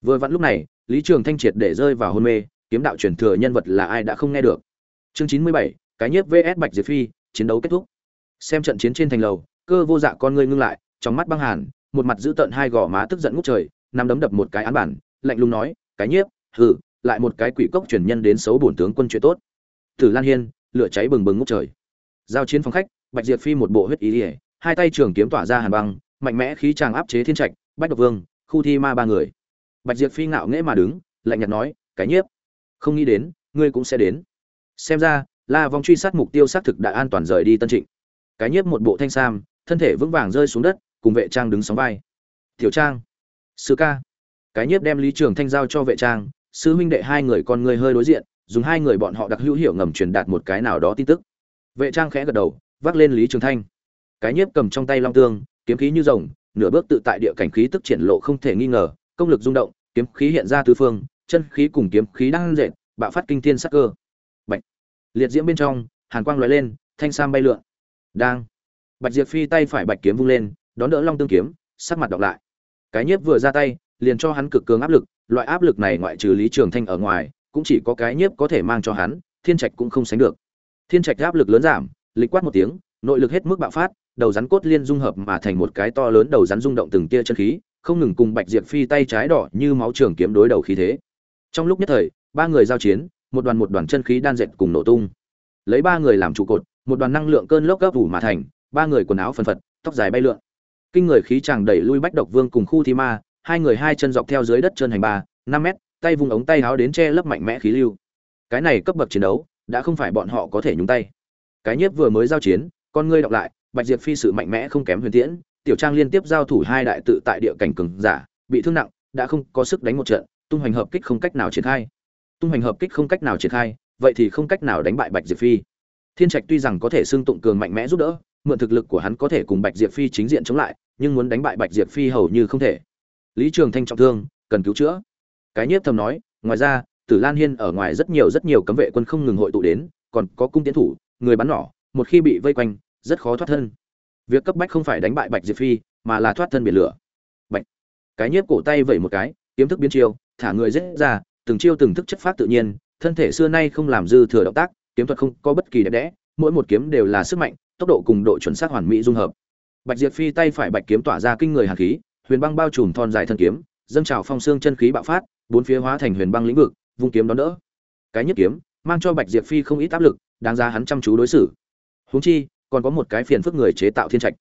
Vừa vặn lúc này, lý trường thanh triệt để rơi vào hôn mê, kiếm đạo truyền thừa nhân vật là ai đã không nghe được. Chương chín mươi bảy, cái nhiếp vs bạch diệp phi, chiến đấu kết thúc. Xem trận chiến trên thành lầu, cơ vô dạ con ngươi ngưng lại, trong mắt băng hàn một mặt giữ tợn hai gò má tức giận ngút trời nằm đấm đập một cái án bản, lạnh lùng nói, cái nhiếp, hừ, lại một cái quỷ cốc truyền nhân đến xấu bổn tướng quân chuyện tốt. Tử lan hiên, lửa cháy bừng bừng ngút trời. Giao chiến phòng khách, bạch diệp phi một bộ huyết ý ỉa hai tay trường kiếm tỏa ra hàn băng, mạnh mẽ khí tràng áp chế thiên trạch, bách độc vương, khu thi ma ba người. Bạch diệp phi ngạo nghễ mà đứng, lạnh nhạt nói, cái nhiếp, không nghĩ đến, ngươi cũng sẽ đến. Xem ra, la vong truy sát mục tiêu xác thực đã an toàn rời đi tân trịnh. Cái nhiếp một bộ thanh sam, thân thể vững vàng rơi xuống đất cùng vệ trang đứng sóng vai. Tiểu trang, sư ca. Cái nhiếp đem lý trường thanh giao cho vệ trang, sư huynh đệ hai người con người hơi đối diện, dùng hai người bọn họ đặc hữu hiệu ngầm truyền đạt một cái nào đó tin tức. Vệ trang khẽ gật đầu, vác lên lý trường thanh. Cái nhiếp cầm trong tay long tương, kiếm khí như rồng, nửa bước tự tại địa cảnh khí tức triển lộ không thể nghi ngờ, công lực rung động, kiếm khí hiện ra tứ phương, chân khí cùng kiếm khí đang dệt bạo phát kinh thiên sắc cơ. Bạch. Liệt diễm bên trong, hàn quang lóe lên, thanh sam bay lượn. Đang. Bạch diệp phi tay phải bạch kiếm vung lên đón đỡ long tương kiếm, sắc mặt đọc lại. Cái nhiếp vừa ra tay, liền cho hắn cực cường áp lực, loại áp lực này ngoại trừ lý trường thanh ở ngoài, cũng chỉ có cái nhiếp có thể mang cho hắn, thiên trạch cũng không sánh được. Thiên trạch áp lực lớn giảm, lịch quát một tiếng, nội lực hết mức bạo phát, đầu rắn cốt liên dung hợp mà thành một cái to lớn đầu rắn rung động từng tia chân khí, không ngừng cùng bạch diệp phi tay trái đỏ như máu trường kiếm đối đầu khí thế. Trong lúc nhất thời, ba người giao chiến, một đoàn một đoàn chân khí đan dệt cùng nổ tung. Lấy ba người làm trụ cột, một đoàn năng lượng cơn lốc gấp ủ mà thành, ba người quần áo phân phật, tóc dài bay lượn kinh người khí chàng đẩy lui bách độc vương cùng khu thi ma, hai người hai chân dọc theo dưới đất chân hành ba, năm mét, tay vùng ống tay háo đến che lấp mạnh mẽ khí lưu. Cái này cấp bậc chiến đấu, đã không phải bọn họ có thể nhúng tay. Cái nhiếp vừa mới giao chiến, con ngươi đọc lại, bạch diệp phi sự mạnh mẽ không kém huyền tiễn, tiểu trang liên tiếp giao thủ hai đại tự tại địa cảnh cường giả, bị thương nặng, đã không có sức đánh một trận, tung hoành hợp kích không cách nào triển khai. Tung hoành hợp kích không cách nào triển khai, vậy thì không cách nào đánh bại bạch diệp phi. Thiên trạch tuy rằng có thể xưng tụng cường mạnh mẽ giúp đỡ mượn thực lực của hắn có thể cùng bạch diệp phi chính diện chống lại, nhưng muốn đánh bại bạch diệp phi hầu như không thể. Lý trường thanh trọng thương, cần cứu chữa. Cái nhiếp thầm nói, ngoài ra, tử lan hiên ở ngoài rất nhiều rất nhiều cấm vệ quân không ngừng hội tụ đến, còn có cung tiến thủ, người bắn nỏ, một khi bị vây quanh, rất khó thoát thân. Việc cấp bách không phải đánh bại bạch diệp phi, mà là thoát thân biển lửa. Bạch. Cái nhiếp cổ tay vẩy một cái, kiếm thức biến chiêu, thả người dễ ra, từng chiêu từng thức chất phát tự nhiên, thân thể xưa nay không làm dư thừa động tác, kiếm thuật không có bất kỳ đẹp đẽ, mỗi một kiếm đều là sức mạnh tốc độ cùng độ chuẩn xác hoàn mỹ dung hợp. Bạch diệp phi tay phải bạch kiếm tỏa ra kinh người hàn khí huyền băng bao trùm thon dài thân kiếm dâng trào phong xương chân khí bạo phát bốn phía hóa thành huyền băng lĩnh vực vung kiếm đón đỡ. Cái nhất kiếm mang cho bạch diệp phi không ít áp lực đáng ra hắn chăm chú đối xử. Huống chi còn có một cái phiền phức người chế tạo thiên trạch.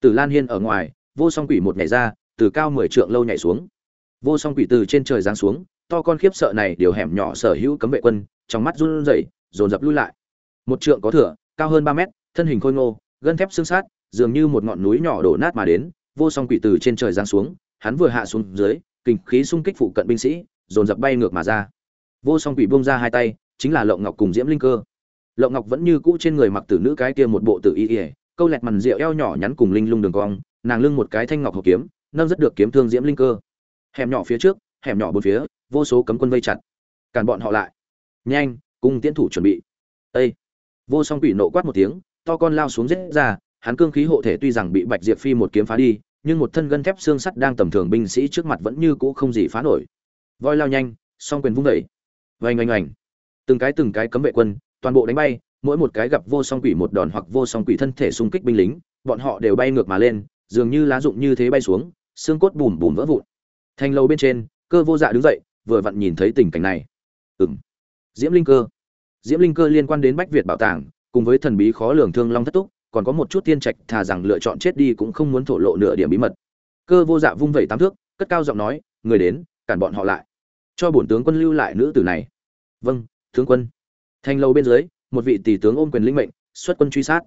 Tử lan hiên ở ngoài vô song quỷ một nhảy ra từ cao mười trượng lâu nhảy xuống. Vô song quỷ từ trên trời giáng xuống to con khiếp sợ này điều hẻm nhỏ sở hữu cấm vệ quân trong mắt run rẩy dồn dập lui lại. Một trượng có thừa, cao hơn ba mét thân hình khôi ngô, gân thép xương sát, dường như một ngọn núi nhỏ đổ nát mà đến, vô song quỷ từ trên trời giáng xuống, hắn vừa hạ xuống dưới, kinh khí xung kích phụ cận binh sĩ, dồn dập bay ngược mà ra. Vô song quỷ buông ra hai tay, chính là lộng ngọc cùng diễm linh cơ. Lộng ngọc vẫn như cũ trên người mặc tử nữ cái kia một bộ tử y ỉa câu lẹt mằn rượu eo nhỏ nhắn cùng linh lung đường cong, nàng lưng một cái thanh ngọc hộp kiếm, nâng rất được kiếm thương diễm linh cơ. Hẻm nhỏ phía trước, hẻm nhỏ bốn phía, vô số cấm quân vây chặt. Cản bọn họ lại. Nhanh, cùng tiến thủ chuẩn bị. Ây vô song quỷ nộ quát một tiếng to con lao xuống giết ra hắn cương khí hộ thể tuy rằng bị bạch diệp phi một kiếm phá đi nhưng một thân gân thép xương sắt đang tầm thường binh sĩ trước mặt vẫn như cũ không gì phá nổi. Voi lao nhanh song quyền vung đẩy vây oanh oanh. Từng cái từng cái cấm vệ quân toàn bộ đánh bay mỗi một cái gặp vô song quỷ một đòn hoặc vô song quỷ thân thể xung kích binh lính bọn họ đều bay ngược mà lên dường như lá dụng như thế bay xuống xương cốt bùm bùm vỡ vụn. Thành lâu bên trên cơ vô dạ đứng dậy vừa vặn nhìn thấy tình cảnh này. Ừm, diễm linh cơ. Diễm linh cơ liên quan đến bách việt bảo tàng cùng với thần bí khó lường thương long thất túc, còn có một chút tiên trạch thà rằng lựa chọn chết đi cũng không muốn thổ lộ nửa điểm bí mật. Cơ vô dạ vung vẩy tám thước, cất cao giọng nói, người đến, cản bọn họ lại. Cho bổn tướng quân lưu lại nữ tử này. Vâng tướng quân. Thành lâu bên dưới, một vị tỷ tướng ôm quyền linh mệnh, xuất quân truy sát.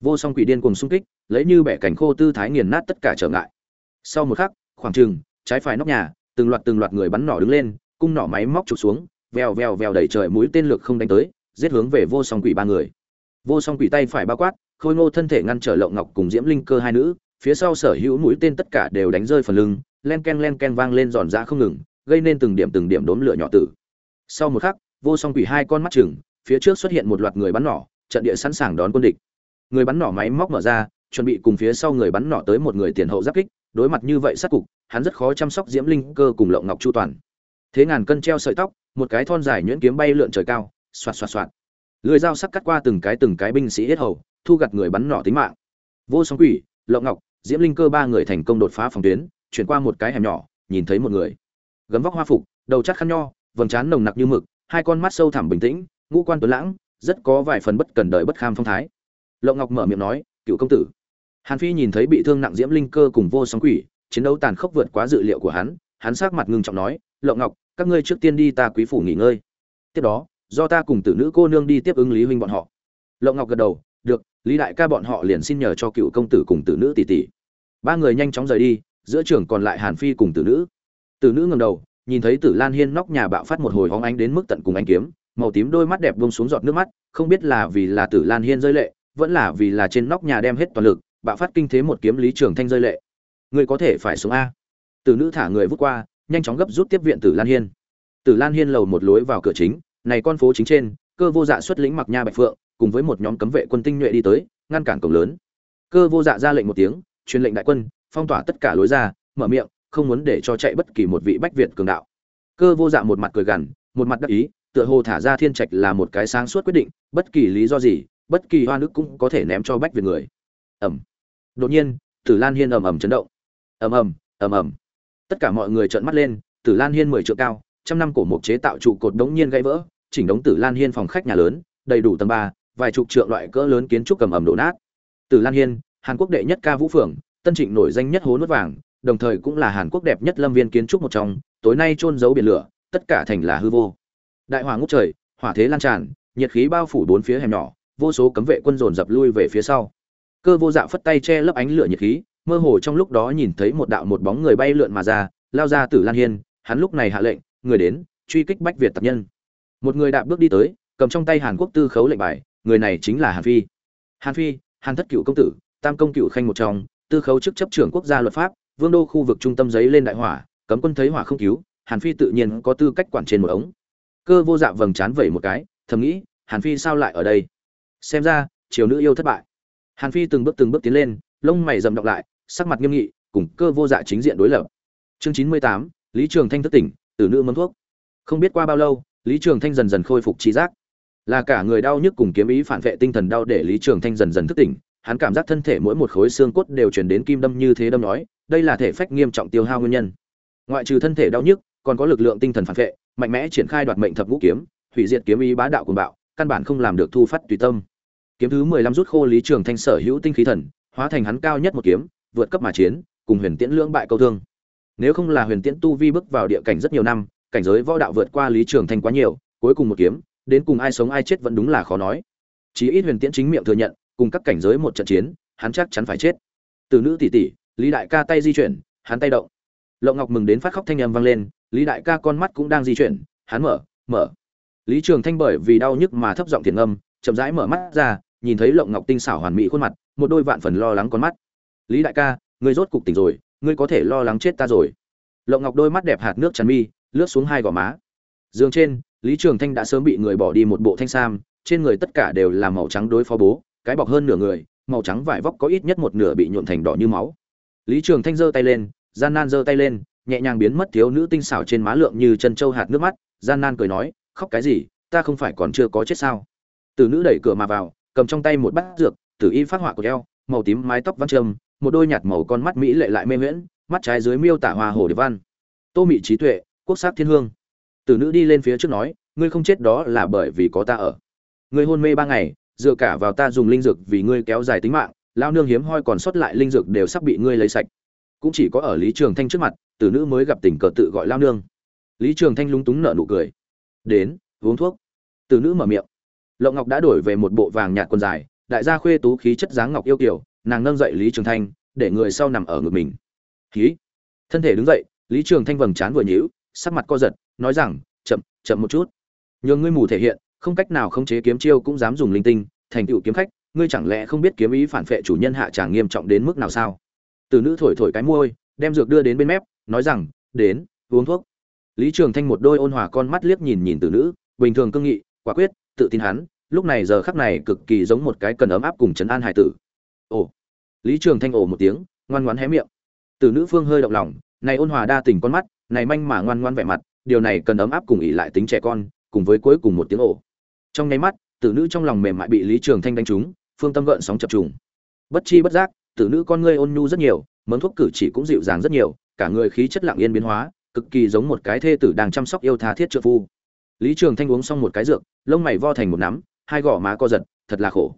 Vô song quỷ điên cùng xung kích, lấy như bẻ cảnh khô tư thái nghiền nát tất cả trở ngại. Sau một khắc, khoảng trừng trái phải nóc nhà, từng loạt từng loạt người bắn nỏ đứng lên, cung nỏ máy móc trục xuống, vèo vèo vèo đẩy trời mũi tên lược không đánh tới, giết hướng về vô song quỷ ba người vô song quỷ tay phải bao quát, khôi ngô thân thể ngăn trở lộng ngọc cùng diễm linh cơ hai nữ, phía sau sở hữu mũi tên tất cả đều đánh rơi phần lưng, len ken len ken vang lên giòn ra không ngừng, gây nên từng điểm từng điểm đốm lửa nhỏ tử. Sau một khắc, vô song quỷ hai con mắt chừng, phía trước xuất hiện một loạt người bắn nỏ, trận địa sẵn sàng đón quân địch. Người bắn nỏ máy móc mở ra, chuẩn bị cùng phía sau người bắn nỏ tới một người tiền hậu giáp kích, đối mặt như vậy sát cục, hắn rất khó chăm sóc diễm linh cơ cùng lộng ngọc chu toàn. Thế ngàn cân treo sợi tóc, một cái thon dài nhuyễn kiếm bay lượn trời cao, xoạt xoạt xoạt lưỡi dao sắc cắt qua từng cái từng cái binh sĩ hết hầu, thu gặt người bắn nỏ tính mạng. Vô song quỷ lộng ngọc, diễm linh cơ ba người thành công đột phá phòng tuyến, chuyển qua một cái hẻm nhỏ, nhìn thấy một người. Gấm vóc hoa phục, đầu chắc khăn nho, vầng trán nồng nặc như mực, hai con mắt sâu thẳm bình tĩnh, ngũ quan tuấn lãng, rất có vài phần bất cần đời bất kham phong thái. Lộng ngọc mở miệng nói, cựu công tử. Hàn phi nhìn thấy bị thương nặng diễm linh cơ cùng vô song quỷ, chiến đấu tàn khốc vượt quá dự liệu của hắn hắn sát mặt ngưng trọng nói lộng ngọc, các ngươi trước tiên đi ta quý phủ nghỉ ngơi. Tiếp đó do ta cùng tử nữ cô nương đi tiếp ứng lý huynh bọn họ. Lộng ngọc gật đầu, được, lý đại ca bọn họ liền xin nhờ cho cựu công tử cùng tử nữ tỷ tỷ. Ba người nhanh chóng rời đi, giữa trường còn lại hàn phi cùng tử nữ. Tử nữ ngầm đầu, nhìn thấy tử lan hiên nóc nhà bạo phát một hồi hóng ánh đến mức tận cùng anh kiếm, màu tím đôi mắt đẹp bông xuống giọt nước mắt, không biết là vì là tử lan hiên rơi lệ, vẫn là vì là trên nóc nhà đem hết toàn lực, bạo phát kinh thế một kiếm lý trường thanh rơi lệ. Người có thể phải xuống a. Tử nữ thả người vút qua, nhanh chóng gấp rút tiếp viện tử lan hiên. Tử lan hiên lầu một lối vào cửa chính này con phố chính trên, cơ vô dạ xuất lĩnh mặc nha bạch phượng, cùng với một nhóm cấm vệ quân tinh nhuệ đi tới, ngăn cản cổng lớn. Cơ vô dạ ra lệnh một tiếng, truyền lệnh đại quân, phong tỏa tất cả lối ra, mở miệng, không muốn để cho chạy bất kỳ một vị bách việt cường đạo. Cơ vô dạ một mặt cười gằn, một mặt đắc ý, tựa hồ thả ra thiên trạch là một cái sáng suốt quyết định, bất kỳ lý do gì, bất kỳ hoa nước cũng có thể ném cho bách việt người. Ẩm. Đột nhiên, tử lan hiên ầm ầm chấn động. Ầm ầm ầm ầm. Tất cả mọi người trợn mắt lên, tử lan hiên mười trượng cao, trăm năm cổ mục chế tạo trụ cột đống nhiên gãy vỡ chỉnh đống tử lan hiên phòng khách nhà lớn, đầy đủ tầng ba, vài chục trượng loại cỡ lớn kiến trúc cầm ẩm đổ nát. Tử lan hiên, hàn quốc đệ nhất ca vũ phường, tân trịnh nổi danh nhất hố nước vàng, đồng thời cũng là hàn quốc đẹp nhất lâm viên kiến trúc một trong, tối nay trôn giấu biển lửa, tất cả thành là hư vô. Đại hỏa ngút trời, hỏa thế lan tràn, nhiệt khí bao phủ bốn phía hẻm nhỏ, vô số cấm vệ quân dồn dập lui về phía sau. Cơ vô dạ phất tay che lấp ánh lửa nhiệt khí, mơ hồ trong lúc đó nhìn thấy một đạo một bóng người bay lượn mà ra, lao ra từ lan hiên, hắn lúc này hạ lệnh, người đến, truy kích bách việt tập nhân một người đạp bước đi tới, cầm trong tay hàn quốc tư khấu lệnh bài, người này chính là hàn phi. Hàn phi, hàn thất cựu công tử, tam công cựu khanh một trong, tư khấu chức chấp trưởng quốc gia luật pháp, vương đô khu vực trung tâm giấy lên đại hỏa, cấm quân thấy hỏa không cứu, hàn phi tự nhiên có tư cách quản trên một ống. Cơ vô dạ vầng trán vẩy một cái, thầm nghĩ, hàn phi sao lại ở đây? Xem ra, triều nữ yêu thất bại. Hàn phi từng bước từng bước tiến lên, lông mày rậm đọc lại, sắc mặt nghiêm nghị, cùng cơ vô dạ chính diện đối lập. Chương chín mươi tám, lý trường thanh thất tỉnh từ nữ mâm thuốc. Không biết qua bao lâu lý trường thanh dần dần khôi phục trí giác. Là cả người đau nhức cùng kiếm ý phản vệ tinh thần đau để lý trường thanh dần dần thức tỉnh, hắn cảm giác thân thể mỗi một khối xương cốt đều chuyển đến kim đâm như thế đâm nói, đây là thể phách nghiêm trọng tiêu hao nguyên nhân. Ngoại trừ thân thể đau nhức, còn có lực lượng tinh thần phản vệ, mạnh mẽ triển khai đoạt mệnh thập ngũ kiếm, hủy diệt kiếm ý bá đạo cuồng bạo, căn bản không làm được thu phát tùy tâm. Kiếm thứ mười lăm rút khô lý trường thanh sở hữu tinh khí thần, hóa thành hắn cao nhất một kiếm, vượt cấp mà chiến, cùng huyền tiễn lưỡng bại câu thương. Nếu không là huyền tiễn tu vi bước vào địa cảnh rất nhiều năm cảnh giới võ đạo vượt qua lý trường thanh quá nhiều, cuối cùng một kiếm, đến cùng ai sống ai chết vẫn đúng là khó nói. Chí ít huyền tiễn chính miệng thừa nhận, cùng các cảnh giới một trận chiến, hắn chắc chắn phải chết. Từ nữ tỷ tỷ, lý đại ca tay di chuyển, hắn tay động. Lộng ngọc mừng đến phát khóc thanh âm vang lên, lý đại ca con mắt cũng đang di chuyển, hắn mở mở. Lý trường thanh bởi vì đau nhức mà thấp giọng thiền âm chậm rãi mở mắt ra, nhìn thấy lộng ngọc tinh xảo hoàn mỹ khuôn mặt, một đôi vạn phần lo lắng con mắt. Lý đại ca, ngươi rốt cục tỉnh rồi, ngươi có thể lo lắng chết ta rồi. Lộng ngọc đôi mắt đẹp hạt nước chắn mi lướt xuống hai gò má. Giường trên lý trường thanh đã sớm bị người bỏ đi một bộ thanh sam trên người tất cả đều là màu trắng đối phó bố cái bọc hơn nửa người màu trắng vải vóc có ít nhất một nửa bị nhuộm thành đỏ như máu. Lý trường thanh giơ tay lên gian nan giơ tay lên nhẹ nhàng biến mất thiếu nữ tinh xảo trên má lượng như chân châu hạt nước mắt gian nan cười nói khóc cái gì ta không phải còn chưa có chết sao? Từ nữ đẩy cửa mà vào cầm trong tay một bát dược tử y phát họa của eo màu tím mái tóc văn trầm, một đôi nhạt màu con mắt mỹ lệ lại mê miễn mắt trái dưới miêu tả hoa hồ điệp văn. Tô mị trí tuệ quốc sắc thiên hương. Tử nữ đi lên phía trước nói, ngươi không chết đó là bởi vì có ta ở. Ngươi hôn mê ba ngày, dựa cả vào ta dùng linh dược vì ngươi kéo dài tính mạng lao nương hiếm hoi còn sót lại linh dược đều sắp bị ngươi lấy sạch. Cũng chỉ có ở lý trường thanh trước mặt, tử nữ mới gặp tình cờ tự gọi lao nương. Lý trường thanh lúng túng nở nụ cười. Đến, uống thuốc. Tử nữ mở miệng. Lộng ngọc đã đổi về một bộ vàng nhạt quần dài, đại gia khuê tú khí chất dáng ngọc yêu kiều, nàng nâng dậy lý trường thanh, để người sau nằm ở ngực mình. Khí thân thể đứng dậy, lý trường thanh vầng trán vừa nhíu sắc mặt co giật, nói rằng, chậm chậm một chút. Nhường ngươi mù thể hiện, không cách nào khống chế kiếm chiêu cũng dám dùng linh tinh, thành tựu kiếm khách, ngươi chẳng lẽ không biết kiếm ý phản phệ chủ nhân hạ chẳng nghiêm trọng đến mức nào sao? Từ nữ thổi thổi cái môi, đem dược đưa đến bên mép, nói rằng, đến, uống thuốc. Lý trường thanh một đôi ôn hòa con mắt liếc nhìn nhìn từ nữ, bình thường cương nghị, quả quyết, tự tin hắn, lúc này giờ khắc này cực kỳ giống một cái cần ấm áp cùng chấn an hải tử. Ồ. Lý trường thanh ồ một tiếng, ngoan ngoãn hé miệng. Từ nữ phương hơi động lòng, này ôn hòa đa tình con mắt này manh mà ngoan ngoan vẻ mặt, điều này cần ấm áp cùng ỉ lại tính trẻ con, cùng với cuối cùng một tiếng ồ. Trong nháy mắt, tử nữ trong lòng mềm mại bị lý trường thanh đánh trúng, phương tâm gợn sóng chập trùng. Bất chi bất giác, tử nữ con ngươi ôn nhu rất nhiều mớn thuốc cử chỉ cũng dịu dàng rất nhiều, cả người khí chất lặng yên biến hóa, cực kỳ giống một cái thê tử đang chăm sóc yêu tha thiết trợ phu. Lý trường thanh uống xong một cái dược, lông mày vo thành một nắm, hai gò má co giật, thật là khổ.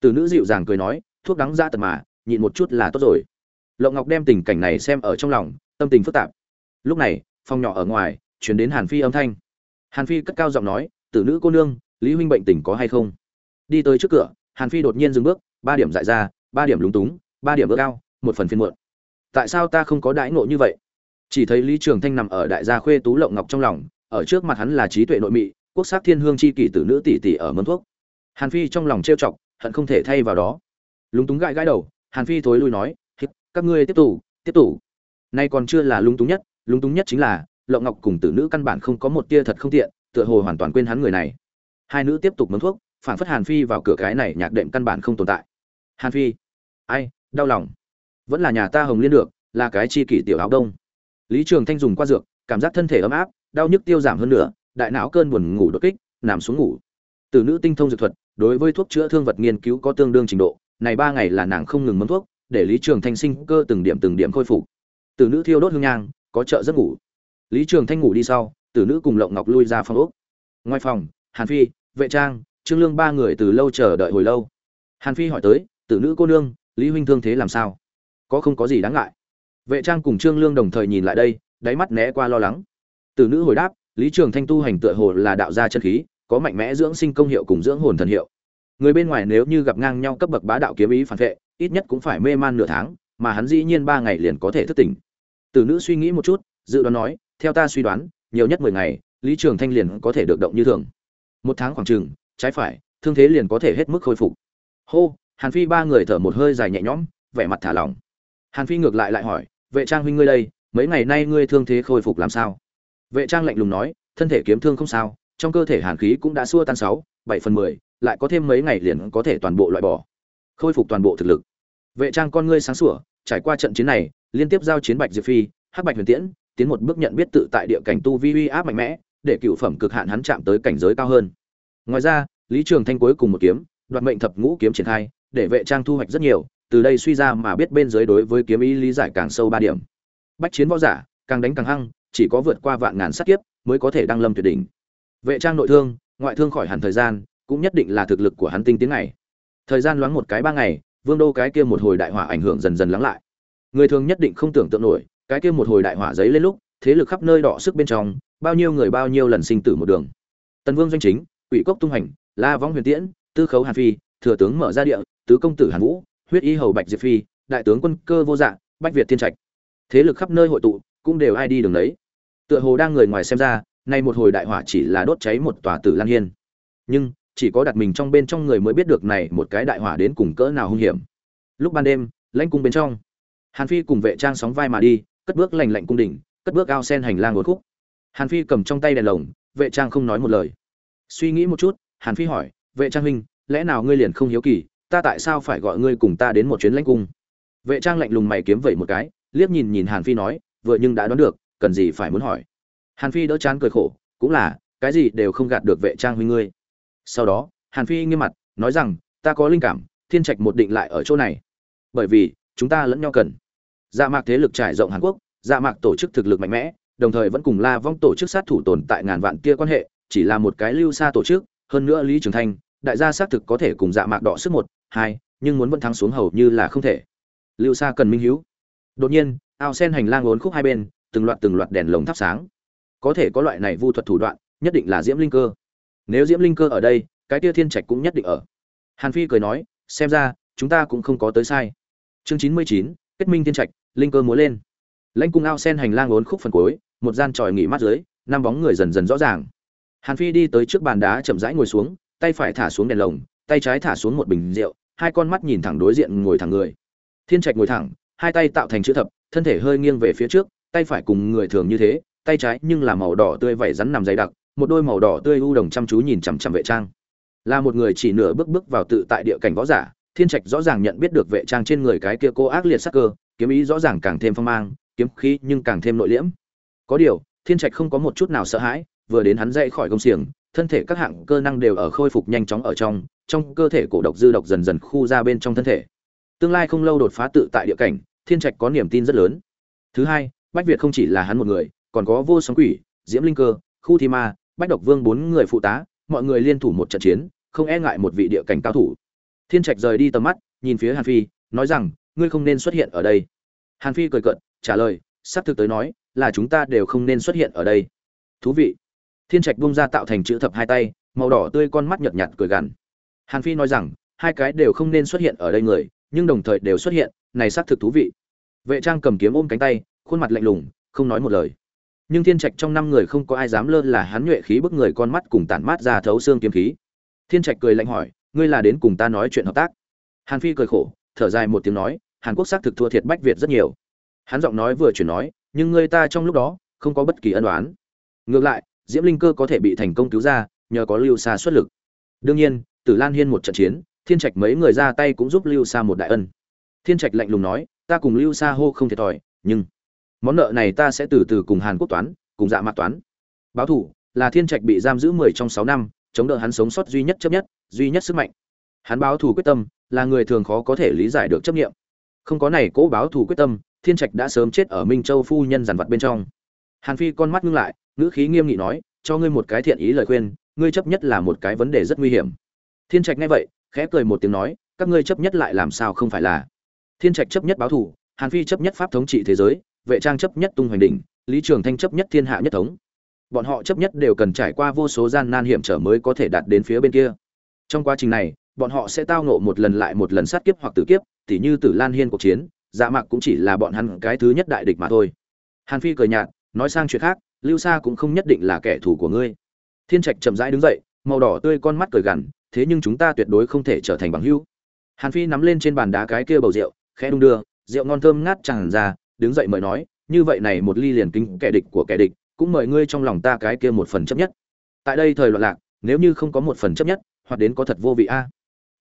Tử nữ dịu dàng cười nói, thuốc đắng ra tật mà, nhịn một chút là tốt rồi. Lộng ngọc đem tình cảnh này xem ở trong lòng, tâm tình phức tạp lúc này, phòng nhỏ ở ngoài chuyển đến hàn phi âm thanh. Hàn phi cất cao giọng nói, tử nữ cô nương, lý huynh bệnh tình có hay không? Đi tới trước cửa, hàn phi đột nhiên dừng bước, ba điểm dại ra, ba điểm lúng túng, ba điểm ước cao một phần phiên muộn. Tại sao ta không có đãi ngộ như vậy? Chỉ thấy lý trường thanh nằm ở đại gia khuê tú lộng ngọc trong lòng, ở trước mặt hắn là trí tuệ nội mị, quốc sắc thiên hương chi kỷ tử nữ tỷ tỷ ở mâm thuốc. Hàn phi trong lòng trêu chọc, hận không thể thay vào đó. Lúng túng gãi gãi đầu, hàn phi thối lui nói các ngươi tiếp tục tiếp tục. Nay còn chưa là lúng túng nhất lúng túng nhất chính là, lộng ngọc cùng tử nữ căn bản không có một tia thật không tiện, tựa hồ hoàn toàn quên hắn người này. Hai nữ tiếp tục mấm thuốc, phản phất hàn phi vào cửa cái này nhạc đệm căn bản không tồn tại. Hàn phi, ai, đau lòng. Vẫn là nhà ta hồng liên được, là cái chi kỷ tiểu áo đông. Lý trường thanh dùng qua dược, cảm giác thân thể ấm áp, đau nhức tiêu giảm hơn nữa, đại não cơn buồn ngủ đột kích, nằm xuống ngủ. Từ nữ tinh thông dược thuật, đối với thuốc chữa thương vật nghiên cứu có tương đương trình độ, này ba ngày là nàng không ngừng mâm thuốc, để lý trường thanh sinh cơ từng điểm từng điểm khôi phục. Từ nữ thiêu đốt hương nhang có trợ giấc ngủ. Lý trường thanh ngủ đi sau Tử nữ cùng lộng ngọc lui ra phòng úc ngoài phòng, hàn phi, vệ trang, trương lương ba người từ lâu chờ đợi hồi lâu. Hàn phi hỏi tới, tử nữ cô nương, lý huynh thương thế làm sao? Có không có gì đáng ngại? Vệ trang cùng trương lương đồng thời nhìn lại đây, đáy mắt né qua lo lắng. Tử nữ hồi đáp, lý trường thanh tu hành tựa hồ là đạo gia chân khí, có mạnh mẽ dưỡng sinh công hiệu cùng dưỡng hồn thần hiệu. Người bên ngoài nếu như gặp ngang nhau cấp bậc bá đạo kiếm ý phản vệ, ít nhất cũng phải mê man nửa tháng, mà hắn dĩ nhiên ba ngày liền có thể thức tỉnh tử nữ suy nghĩ một chút, dự đoán nói, theo ta suy đoán, nhiều nhất mười ngày, lý trường thanh liền có thể được động như thường. Một tháng khoảng chừng, trái phải, thương thế liền có thể hết mức khôi phục. Hô, hàn phi ba người thở một hơi dài nhẹ nhõm, vẻ mặt thả lỏng. Hàn phi ngược lại lại hỏi, vệ trang huynh ngươi đây, mấy ngày nay ngươi thương thế khôi phục làm sao? Vệ trang lạnh lùng nói, thân thể kiếm thương không sao, trong cơ thể hàn khí cũng đã xua tan sáu, bảy phần mười, lại có thêm mấy ngày liền có thể toàn bộ loại bỏ, khôi phục toàn bộ thực lực. Vệ trang con ngươi sáng sủa, trải qua trận chiến này liên tiếp giao chiến bạch diệp phi, hắc bạch huyền tiễn, tiến một bước nhận biết tự tại địa cảnh tu vi uy áp mạnh mẽ, để cựu phẩm cực hạn hắn chạm tới cảnh giới cao hơn. Ngoài ra, lý trường thanh cuối cùng một kiếm, đoạt mệnh thập ngũ kiếm triển khai, để vệ trang thu hoạch rất nhiều, từ đây suy ra mà biết bên dưới đối với kiếm ý lý giải càng sâu ba điểm. Bách chiến võ giả, càng đánh càng hăng, chỉ có vượt qua vạn ngàn sát kiếp mới có thể đăng lâm tuyệt đỉnh. Vệ trang nội thương, ngoại thương khỏi hẳn thời gian, cũng nhất định là thực lực của hắn tinh tiến này thời gian loáng một cái ba ngày, vương đô cái kia một hồi đại hỏa ảnh hưởng dần dần lắng lại người thường nhất định không tưởng tượng nổi, cái kia một hồi đại hỏa giấy lên lúc, thế lực khắp nơi đỏ sức bên trong, bao nhiêu người bao nhiêu lần sinh tử một đường. Tần vương doanh chính, quỷ cốc tung hành, la võng huyền tiễn, tư khấu hàn phi, thừa tướng mở ra địa, tứ công tử hàn vũ, huyết y hầu bạch diệp phi, đại tướng quân cơ vô dạng bách việt thiên trạch. Thế lực khắp nơi hội tụ, cũng đều ai đi đường đấy. Tựa hồ đang người ngoài xem ra, nay một hồi đại hỏa chỉ là đốt cháy một tòa tử lan hiên. Nhưng, chỉ có đặt mình trong bên trong người mới biết được này một cái đại hỏa đến cùng cỡ nào hung hiểm. Lúc ban đêm, lãnh cung bên trong hàn phi cùng vệ trang sóng vai mà đi, cất bước lành lạnh cung đỉnh, cất bước ao sen hành lang ngột khúc. Hàn phi cầm trong tay đèn lồng, vệ trang không nói một lời. Suy nghĩ một chút, hàn phi hỏi, vệ trang huynh, lẽ nào ngươi liền không hiếu kỳ, ta tại sao phải gọi ngươi cùng ta đến một chuyến lãnh cung? Vệ trang lạnh lùng mày kiếm vẩy một cái, liếc nhìn nhìn hàn phi nói, vừa nhưng đã đoán được, cần gì phải muốn hỏi? Hàn phi đỡ chán cười khổ, cũng là, cái gì đều không gạt được vệ trang huynh ngươi. Sau đó, hàn phi nghiêm mặt, nói rằng, ta có linh cảm, thiên trạch một định lại ở chỗ này. Bởi vì, chúng ta lẫn nhau cần dạ mạc thế lực trải rộng hàn quốc dạ mạc tổ chức thực lực mạnh mẽ, đồng thời vẫn cùng la vong tổ chức sát thủ tồn tại ngàn vạn kia quan hệ, chỉ là một cái lưu xa tổ chức, hơn nữa lý trường thanh, đại gia xác thực có thể cùng dạ mạc đọ sức một, hai, nhưng muốn vẫn thắng xuống hầu như là không thể. Lưu xa cần minh hiếu. Đột nhiên, ao sen hành lang ốn khúc hai bên, từng loạt từng loạt đèn lồng thắp sáng. Có thể có loại này vu thuật thủ đoạn, nhất định là diễm linh cơ. Nếu diễm linh cơ ở đây, cái tia thiên trạch cũng nhất định ở. Hàn phi cười nói, xem ra, chúng ta cũng không có tới sai. Chương chín mươi chín, kết minh thiên trạch linh cơ múa lên. Lãnh cung ao sen hành lang ốn khúc phần cuối, một gian tròi nghỉ mát dưới, năm bóng người dần dần rõ ràng. Hàn phi đi tới trước bàn đá chậm rãi ngồi xuống, tay phải thả xuống đèn lồng, tay trái thả xuống một bình rượu, hai con mắt nhìn thẳng đối diện ngồi thẳng người. Thiên trạch ngồi thẳng, hai tay tạo thành chữ thập, thân thể hơi nghiêng về phía trước, tay phải cùng người thường như thế, tay trái nhưng là màu đỏ tươi vảy rắn nằm dày đặc, một đôi màu đỏ tươi u đồng chăm chú nhìn chằm chằm vệ trang. Là một người chỉ nửa bước bước vào tự tại địa cảnh võ giả, thiên trạch rõ ràng nhận biết được vệ trang trên người cái kia cô ác liệt sắc cơ kiếm ý rõ ràng càng thêm phong mang, kiếm khí nhưng càng thêm nội liễm. Có điều, thiên trạch không có một chút nào sợ hãi, vừa đến hắn dậy khỏi công xiềng, thân thể các hạng cơ năng đều ở khôi phục nhanh chóng ở trong trong cơ thể cổ độc dư độc dần dần khu ra bên trong thân thể. Tương lai không lâu đột phá tự tại địa cảnh, thiên trạch có niềm tin rất lớn. Thứ hai, bách việt không chỉ là hắn một người, còn có vô sóng quỷ, diễm linh cơ, khu thi ma, bách độc vương bốn người phụ tá, mọi người liên thủ một trận chiến, không e ngại một vị địa cảnh cao thủ. Thiên trạch rời đi tầm mắt, nhìn phía hàn phi, nói rằng ngươi không nên xuất hiện ở đây. Hàn phi cười cợt, trả lời sắp thực tới nói, là chúng ta đều không nên xuất hiện ở đây. Thú vị. Thiên trạch bung ra tạo thành chữ thập hai tay, màu đỏ tươi con mắt nhợt nhạt cười gằn. Hàn phi nói rằng, hai cái đều không nên xuất hiện ở đây người, nhưng đồng thời đều xuất hiện, này xác thực thú vị. Vệ trang cầm kiếm ôm cánh tay, khuôn mặt lạnh lùng, không nói một lời. Nhưng thiên trạch trong năm người không có ai dám lơ là hắn nhuệ khí bức người con mắt cùng tản mát ra thấu xương kiếm khí. Thiên trạch cười lạnh hỏi, ngươi là đến cùng ta nói chuyện hợp tác? Hàn phi cười khổ, thở dài một tiếng nói hàn quốc xác thực thua thiệt bách việt rất nhiều. Hắn giọng nói vừa chuyển nói, nhưng ngươi ta trong lúc đó không có bất kỳ ân oán. Ngược lại, diễm linh cơ có thể bị thành công cứu ra, nhờ có lưu Sa xuất lực. Đương nhiên, tử lan hiên một trận chiến, thiên trạch mấy người ra tay cũng giúp lưu Sa một đại ân. Thiên trạch lạnh lùng nói, ta cùng lưu Sa hô không thiệt thòi, nhưng món nợ này ta sẽ từ từ cùng hàn quốc toán, cùng dạ mạc toán. Báo thủ, là thiên trạch bị giam giữ mười trong sáu năm, chống đỡ hắn sống sót duy nhất chấp nhất, duy nhất sức mạnh. Hắn báo thù quyết tâm, là người thường khó có thể lý giải được chấp niệm không có này, cố báo thù quyết tâm, thiên trạch đã sớm chết ở minh châu phu nhân giàn vật bên trong. Hàn phi con mắt ngưng lại, ngữ khí nghiêm nghị nói, cho ngươi một cái thiện ý lời khuyên, ngươi chấp nhất là một cái vấn đề rất nguy hiểm. Thiên trạch nghe vậy, khẽ cười một tiếng nói, các ngươi chấp nhất lại làm sao không phải là? Thiên trạch chấp nhất báo thù, hàn phi chấp nhất pháp thống trị thế giới, vệ trang chấp nhất tung hoành đỉnh, lý trường thanh chấp nhất thiên hạ nhất thống. Bọn họ chấp nhất đều cần trải qua vô số gian nan hiểm trở mới có thể đạt đến phía bên kia. Trong quá trình này bọn họ sẽ tao ngộ một lần lại một lần sát kiếp hoặc tử kiếp, tỉ như tử lan hiên cuộc chiến dạ mạc cũng chỉ là bọn hắn cái thứ nhất đại địch mà thôi. Hàn phi cười nhạt, nói sang chuyện khác, lưu sa cũng không nhất định là kẻ thù của ngươi. Thiên trạch chậm rãi đứng dậy, màu đỏ tươi con mắt cười gằn, thế nhưng chúng ta tuyệt đối không thể trở thành bằng hữu. Hàn phi nắm lên trên bàn đá cái kia bầu rượu, khẽ đung đưa, rượu ngon thơm ngát tràn ra, đứng dậy mời nói, như vậy này một ly liền kính kẻ địch của kẻ địch, cũng mời ngươi trong lòng ta cái kia một phần chấp nhất. Tại đây thời loạn lạc, nếu như không có một phần chấp nhất, hoặc đến có thật vô vị a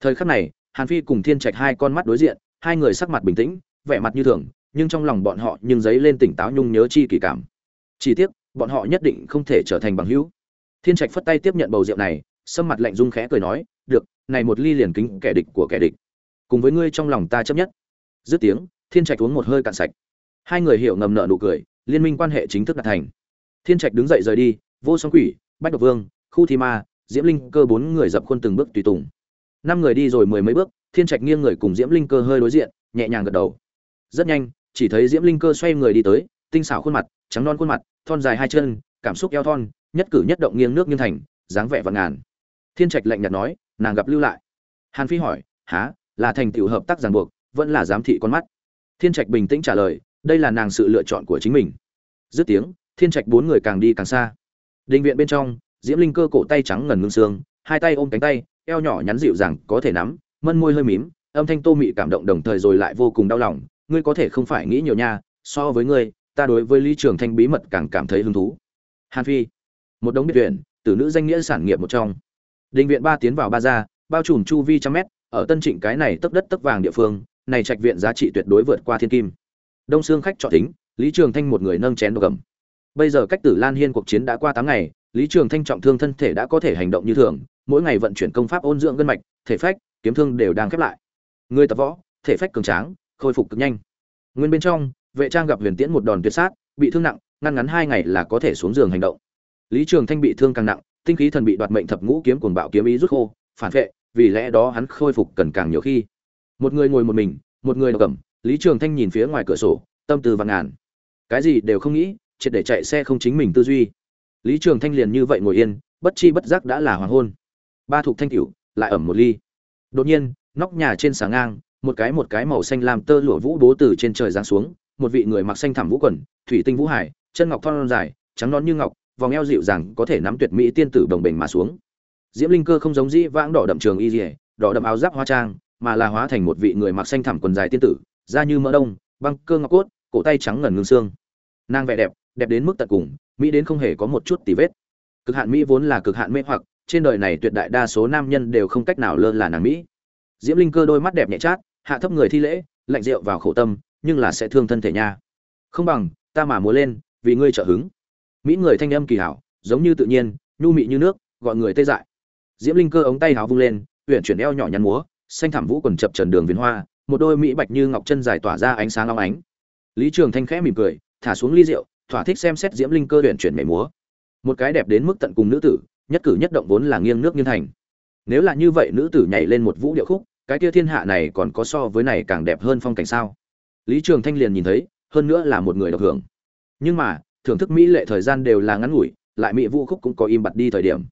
thời khắc này, hàn phi cùng thiên trạch hai con mắt đối diện, hai người sắc mặt bình tĩnh, vẻ mặt như thường, nhưng trong lòng bọn họ nhưng dấy lên tỉnh táo nhung nhớ chi kỳ cảm. Chỉ tiếc, bọn họ nhất định không thể trở thành bằng hữu. Thiên trạch phất tay tiếp nhận bầu rượu này, sâm mặt lạnh rung khẽ cười nói, được, này một ly liền kính kẻ địch của kẻ địch. Cùng với ngươi trong lòng ta chấp nhất. Dứt tiếng, thiên trạch uống một hơi cạn sạch. Hai người hiểu ngầm nợ nụ cười, liên minh quan hệ chính thức đạt thành. Thiên trạch đứng dậy rời đi, vô song quỷ, bách độc vương, khu thi ma, diễm linh cơ bốn người dập khuôn từng bước tùy tùng năm người đi rồi mười mấy bước, thiên trạch nghiêng người cùng diễm linh cơ hơi đối diện, nhẹ nhàng gật đầu. Rất nhanh, chỉ thấy diễm linh cơ xoay người đi tới, tinh xảo khuôn mặt, trắng non khuôn mặt, thon dài hai chân, cảm xúc eo thon, nhất cử nhất động nghiêng nước nghiêng thành, dáng vẻ vạn ngàn. Thiên trạch lạnh nhạt nói, nàng gặp lưu lại. Hàn phi hỏi há là thành tựu hợp tác ràng buộc, vẫn là giám thị con mắt? Thiên trạch bình tĩnh trả lời, đây là nàng sự lựa chọn của chính mình. Dứt tiếng, thiên trạch bốn người càng đi càng xa. Định viện bên trong, diễm linh cơ cổ tay trắng ngần ngưng xương, hai tay ôm cánh tay eo nhỏ nhắn dịu dàng có thể nắm mân môi hơi mím âm thanh tô mị cảm động đồng thời rồi lại vô cùng đau lòng. Ngươi có thể không phải nghĩ nhiều nha so với ngươi ta đối với lý trường thanh bí mật càng cảm thấy hứng thú. Hàn phi một đống biệt viện, tử nữ danh nghĩa sản nghiệp một trong. Định viện ba tiến vào ba gia, bao trùm chu vi trăm mét ở tân trịnh cái này tấp đất tấp vàng địa phương này trạch viện giá trị tuyệt đối vượt qua thiên kim. Đông xương khách chọn tính lý trường thanh một người nâng chén đồ gầm. Bây giờ cách tử lan hiên cuộc chiến đã qua tám ngày lý trường thanh trọng thương thân thể đã có thể hành động như thường mỗi ngày vận chuyển công pháp ôn dưỡng gân mạch, thể phách, kiếm thương đều đang khép lại. Người tập võ, thể phách cường tráng, khôi phục cực nhanh. Nguyên bên trong, vệ trang gặp huyền tiễn một đòn tuyệt sát, bị thương nặng, ngăn ngắn hai ngày là có thể xuống giường hành động. Lý trường thanh bị thương càng nặng, tinh khí thần bị đoạt mệnh thập ngũ kiếm cuồng bạo kiếm ý rút khô, phản vệ, vì lẽ đó hắn khôi phục cần càng nhiều khi. Một người ngồi một mình, một người đọc cẩm lý trường thanh nhìn phía ngoài cửa sổ, tâm tư vàng ngàn. Cái gì đều không nghĩ, triệt để chạy xe không chính mình tư duy. Lý trường thanh liền như vậy ngồi yên, bất chi bất giác đã là hoàng hôn ba thục thanh cửu, lại ẩm một ly. Đột nhiên, nóc nhà trên sáng ngang, một cái một cái màu xanh làm tơ lụa vũ bố từ trên trời giáng xuống, một vị người mặc xanh thẳm vũ quần, thủy tinh vũ hải, chân ngọc thon dài, trắng nón như ngọc, vòng eo dịu dàng có thể nắm tuyệt mỹ tiên tử đồng bình mà xuống. Diễm linh cơ không giống dĩ vãng đỏ đậm trường y dỉa đỏ đậm áo giáp hoa trang, mà là hóa thành một vị người mặc xanh thẳm quần dài tiên tử, da như mỡ đông, băng cơ ngọc cốt, cổ tay trắng ngần ngưng xương. Nàng vẻ đẹp đẹp đến mức tận cùng, mỹ đến không hề có một chút tì vết. Cực hạn mỹ vốn là cực hạn mê hoặc trên đời này tuyệt đại đa số nam nhân đều không cách nào lơ là nàng mỹ. Diễm linh cơ đôi mắt đẹp nhẹ chát, hạ thấp người thi lễ, lạnh rượu vào khổ tâm, nhưng là sẽ thương thân thể nha. Không bằng, ta mà múa lên, vì ngươi trợ hứng. Mỹ người thanh âm kỳ hảo, giống như tự nhiên, nhu mị như nước, gọi người tê dại. Diễm linh cơ ống tay háo vung lên huyện chuyển eo nhỏ nhắn múa, xanh thảm vũ quần chập trần đường viền hoa, một đôi mỹ bạch như ngọc chân dài tỏa ra ánh sáng long ánh. Lý trường thanh khẽ mỉm cười, thả xuống ly rượu, thỏa thích xem xét diễm linh cơ huyện chuyển mẻ múa. Một cái đẹp đến mức tận cùng nữ tử nhất cử nhất động vốn là nghiêng nước nghiêng thành. Nếu là như vậy nữ tử nhảy lên một vũ điệu khúc, cái kia thiên hạ này còn có so với này càng đẹp hơn phong cảnh sao? Lý trường thanh liền nhìn thấy, hơn nữa là một người độc hưởng. Nhưng mà, thưởng thức mỹ lệ thời gian đều là ngắn ngủi, lại mỹ vũ khúc cũng có im bặt đi thời điểm.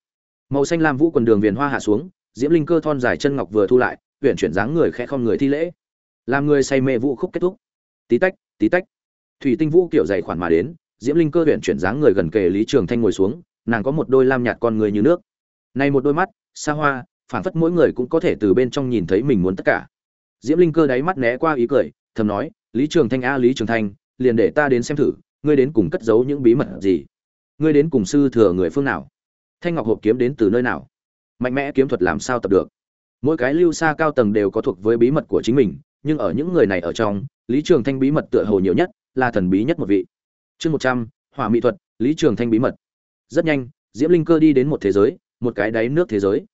Màu xanh lam vũ quần đường viền hoa hạ xuống, diễm linh cơ thon dài chân ngọc vừa thu lại huyện chuyển dáng người khẽ không người thi lễ. Làm người say mê vũ khúc kết thúc. Tí tách tí tách. Thủy tinh vũ kiểu dày khoản mà đến, diễm linh cơ huyện chuyển dáng người gần kề lý trường thanh ngồi xuống nàng có một đôi lam nhạt con người như nước. Này một đôi mắt, xa hoa phản phất mỗi người cũng có thể từ bên trong nhìn thấy mình muốn tất cả. Diễm linh cơ đáy mắt né qua ý cười, thầm nói, lý trường thanh a, lý trường thanh, liền để ta đến xem thử, ngươi đến cùng cất giấu những bí mật gì? Ngươi đến cùng sư thừa người phương nào? Thanh ngọc hộp kiếm đến từ nơi nào? Mạnh mẽ kiếm thuật làm sao tập được? Mỗi cái lưu xa cao tầng đều có thuộc với bí mật của chính mình, nhưng ở những người này ở trong, lý trường thanh bí mật tựa hồ nhiều nhất, là thần bí nhất một vị. Chương một trăm, hỏa mỹ thuật, lý trường thanh bí mật rất nhanh, diễm linh cơ đi đến một thế giới, một cái đáy nước thế giới.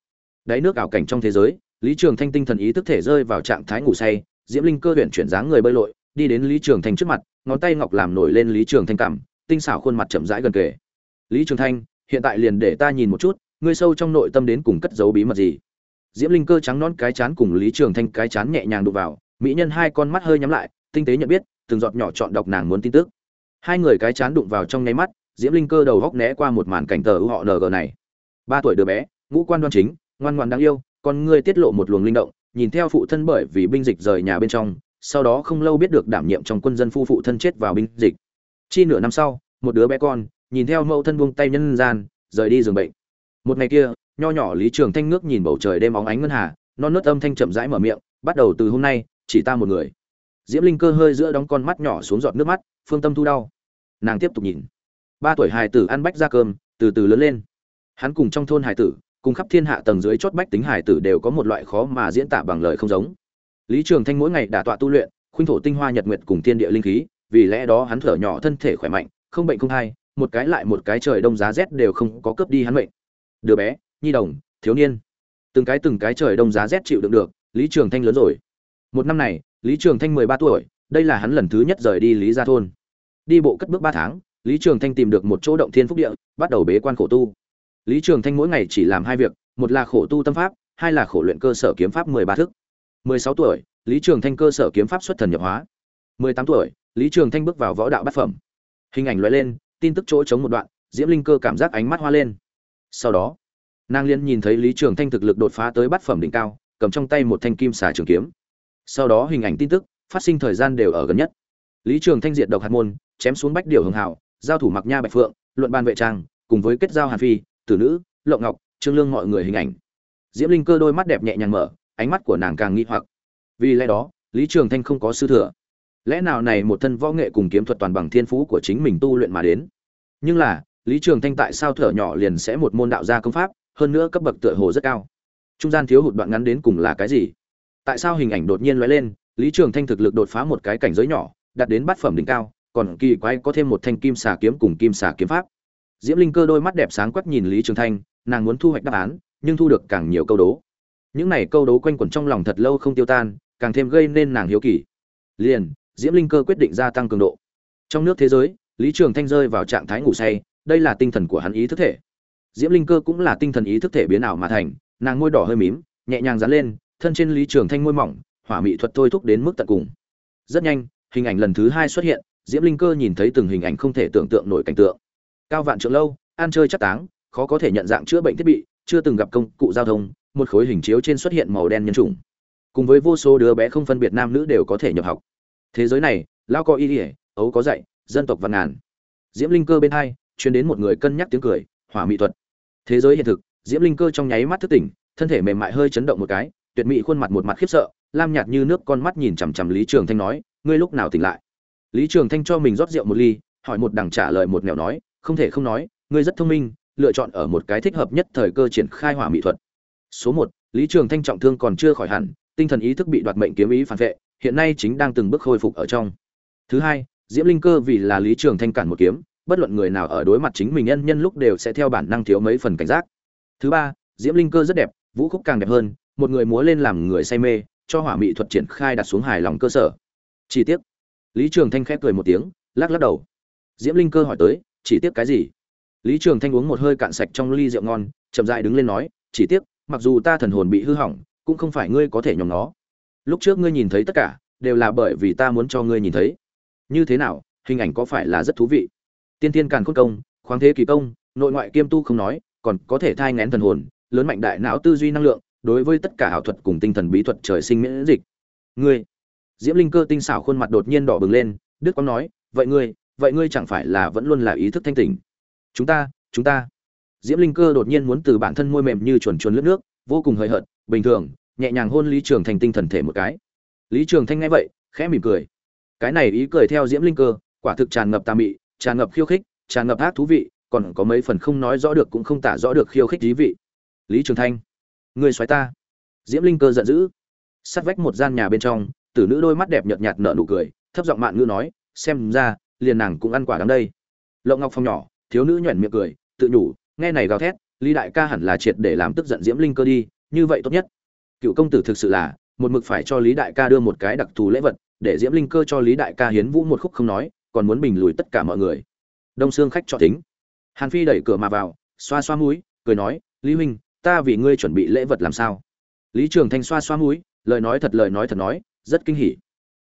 Đáy nước ảo cảnh trong thế giới, lý trường thanh tinh thần ý thức thể rơi vào trạng thái ngủ say, diễm linh cơ huyện chuyển dáng người bơi lội, đi đến lý trường thanh trước mặt, ngón tay ngọc làm nổi lên lý trường thanh cảm, tinh xảo khuôn mặt chậm rãi gần kề. Lý trường thanh, hiện tại liền để ta nhìn một chút, ngươi sâu trong nội tâm đến cùng cất giấu bí mật gì? Diễm linh cơ trắng non cái chán cùng lý trường thanh cái chán nhẹ nhàng đụng vào, mỹ nhân hai con mắt hơi nhắm lại, tinh tế nhận biết, từng giọt nhỏ chọn đọc nàng muốn tin tức. Hai người cái chán đụng vào trong nháy mắt diễm linh cơ đầu góc né qua một màn cảnh tờ họ ng này. Ba tuổi đứa bé, ngũ quan đoan chính, ngoan ngoan đáng yêu, con ngươi tiết lộ một luồng linh động, nhìn theo phụ thân bởi vì binh dịch rời nhà bên trong, sau đó không lâu biết được đảm nhiệm trong quân dân phu phụ thân chết vào binh dịch. Chi nửa năm sau, một đứa bé con, nhìn theo mẫu thân buông tay nhân gian, rời đi giường bệnh. Một ngày kia, nho nhỏ lý trường thanh ngước nhìn bầu trời đêm óng ánh ngân hà, non nớt âm thanh chậm rãi mở miệng, bắt đầu từ hôm nay, chỉ ta một người. Diễm linh cơ hơi giữa đóng con mắt nhỏ xuống giọt nước mắt, phương tâm thu đau. Nàng tiếp tục nhìn ba tuổi hài tử ăn bách ra cơm, từ từ lớn lên. Hắn cùng trong thôn hài tử, cùng khắp thiên hạ tầng dưới chót bách tính hài tử đều có một loại khó mà diễn tả bằng lời không giống. Lý trường thanh mỗi ngày đả tọa tu luyện, khuynh thổ tinh hoa nhật nguyệt cùng thiên địa linh khí, vì lẽ đó hắn thở nhỏ thân thể khỏe mạnh, không bệnh không hay một cái lại một cái trời đông giá rét đều không có cướp đi hắn mệnh. Đứa bé, nhi đồng, thiếu niên. Từng cái từng cái trời đông giá rét chịu đựng được, lý trường thanh lớn rồi. Một năm này, lý trường thanh mười ba tuổi, đây là hắn lần thứ nhất rời đi lý gia thôn. Đi bộ cất bước ba tháng lý trường thanh tìm được một chỗ động thiên phúc địa, bắt đầu bế quan khổ tu. Lý trường thanh mỗi ngày chỉ làm hai việc, một là khổ tu tâm pháp, hai là khổ luyện cơ sở kiếm pháp mười ba thức. Mười sáu tuổi, lý trường thanh cơ sở kiếm pháp xuất thần nhập hóa. Mười tám tuổi, lý trường thanh bước vào võ đạo bát phẩm. Hình ảnh lóe lên, tin tức chỗ chống một đoạn, diễm linh cơ cảm giác ánh mắt hoa lên. Sau đó, nàng liên nhìn thấy lý trường thanh thực lực đột phá tới bát phẩm đỉnh cao, cầm trong tay một thanh kim xà trường kiếm. Sau đó hình ảnh tin tức, phát sinh thời gian đều ở gần nhất. Lý trường thanh diệt độc hạt môn, chém xuống bách điều hường hảo giao thủ mặc nha bạch phượng, luận ban vệ trang, cùng với kết giao hàn phi, tử nữ, lộng ngọc, trương lương mọi người hình ảnh. Diễm linh cơ đôi mắt đẹp nhẹ nhàng mở, ánh mắt của nàng càng nghi hoặc. Vì lẽ đó, lý trường thanh không có sư thừa. Lẽ nào này một thân võ nghệ cùng kiếm thuật toàn bằng thiên phú của chính mình tu luyện mà đến? Nhưng là, lý trường thanh tại sao thở nhỏ liền sẽ một môn đạo gia công pháp, hơn nữa cấp bậc tựa hồ rất cao? Trung gian thiếu hụt đoạn ngắn đến cùng là cái gì? Tại sao hình ảnh đột nhiên lóe lên, lý trường thanh thực lực đột phá một cái cảnh giới nhỏ, đạt đến bát phẩm đỉnh cao còn kỳ quái có thêm một thanh kim xà kiếm cùng kim xà kiếm pháp. Diễm linh cơ đôi mắt đẹp sáng quắc nhìn lý trường thanh, nàng muốn thu hoạch đáp án, nhưng thu được càng nhiều câu đố. Những này câu đố quanh quẩn trong lòng thật lâu không tiêu tan, càng thêm gây nên nàng hiếu kỳ. Liền, diễm linh cơ quyết định gia tăng cường độ. Trong nước thế giới, lý trường thanh rơi vào trạng thái ngủ say, đây là tinh thần của hắn ý thức thể. Diễm linh cơ cũng là tinh thần ý thức thể biến ảo mà thành, nàng môi đỏ hơi mím, nhẹ nhàng dán lên, thân trên lý trường thanh môi mỏng, hỏa mỹ thuật thôi thúc đến mức tận cùng. Rất nhanh, hình ảnh lần thứ hai xuất hiện diễm linh cơ nhìn thấy từng hình ảnh không thể tưởng tượng nổi cảnh tượng. Cao vạn trượng lâu, ăn chơi chắc táng, khó có thể nhận dạng chữa bệnh thiết bị, chưa từng gặp công cụ giao thông, một khối hình chiếu trên xuất hiện màu đen nhân chủng. Cùng với vô số đứa bé không phân biệt nam nữ đều có thể nhập học. Thế giới này, lao có y ỉa ấu có dạy, dân tộc văn ngàn. Diễm linh cơ bên hai chuyến đến một người cân nhắc tiếng cười, hỏa mỹ thuật. Thế giới hiện thực, diễm linh cơ trong nháy mắt thức tỉnh, thân thể mềm mại hơi chấn động một cái, tuyệt mỹ khuôn mặt một mặt khiếp sợ, lam nhạt như nước con mắt nhìn chằm chằm lý trường thanh nói, ngươi lúc nào tỉnh lại? Lý trường thanh cho mình rót rượu một ly, hỏi một đằng trả lời một nẻo nói, không thể không nói, ngươi rất thông minh, lựa chọn ở một cái thích hợp nhất thời cơ triển khai hỏa mỹ thuật. Số một, lý trường thanh trọng thương còn chưa khỏi hẳn, tinh thần ý thức bị đoạt mệnh kiếm ý phản vệ, hiện nay chính đang từng bước khôi phục ở trong. Thứ hai, diễm linh cơ vì là lý trường thanh cản một kiếm, bất luận người nào ở đối mặt chính mình nhân nhân lúc đều sẽ theo bản năng thiếu mấy phần cảnh giác. Thứ ba, diễm linh cơ rất đẹp, vũ khúc càng đẹp hơn, một người múa lên làm người say mê, cho hỏa mỹ thuật triển khai đặt xuống hài lòng cơ sở. Chi tiết lý trường thanh khép cười một tiếng, lắc lắc đầu. Diễm linh cơ hỏi tới, chỉ tiếc cái gì? Lý trường thanh uống một hơi cạn sạch trong ly rượu ngon, chậm dại đứng lên nói, chỉ tiếc, mặc dù ta thần hồn bị hư hỏng, cũng không phải ngươi có thể nhòm nó. Lúc trước ngươi nhìn thấy tất cả, đều là bởi vì ta muốn cho ngươi nhìn thấy. Như thế nào, hình ảnh có phải là rất thú vị? Tiên tiên càn khôn công, khoáng thế kỳ công, nội ngoại kiêm tu không nói, còn có thể thai ngén thần hồn, lớn mạnh đại não tư duy năng lượng, đối với tất cả ảo thuật cùng tinh thần bí thuật trời sinh miễn dịch. Ngươi diễm linh cơ tinh xảo khuôn mặt đột nhiên đỏ bừng lên, đức quang nói, vậy ngươi vậy ngươi chẳng phải là vẫn luôn là ý thức thanh tỉnh? Chúng ta chúng ta. Diễm linh cơ đột nhiên muốn từ bản thân môi mềm như chuồn chuồn lướt nước, vô cùng hời hợt, bình thường, nhẹ nhàng hôn lý trường thành tinh thần thể một cái. Lý trường thanh nghe vậy, khẽ mỉm cười. Cái này ý cười theo diễm linh cơ, quả thực tràn ngập tà mị, tràn ngập khiêu khích, tràn ngập ác thú vị, còn có mấy phần không nói rõ được cũng không tả rõ được khiêu khích thí vị. Lý trường thanh người xoáy ta. Diễm linh cơ giận dữ. Sát vách một gian nhà bên trong tử nữ đôi mắt đẹp nhợt nhạt nở nụ cười, thấp giọng mạn ngữ nói, xem ra, liền nàng cũng ăn quả đắng đây. Lộng ngọc phong nhỏ, thiếu nữ nhoẻn miệng cười, tự nhủ, nghe này gào thét, lý đại ca hẳn là triệt để làm tức giận diễm linh cơ đi, như vậy tốt nhất. Cựu công tử thực sự là, một mực phải cho lý đại ca đưa một cái đặc thù lễ vật, để diễm linh cơ cho lý đại ca hiến vũ một khúc không nói, còn muốn bình lùi tất cả mọi người. Đông xương khách cho tính hàn phi đẩy cửa mà vào, xoa xoa mũi, cười nói, lý huynh, ta vì ngươi chuẩn bị lễ vật làm sao? Lý trường thanh xoa xoa mũi, lời nói thật lời nói thật nói rất kinh hỉ.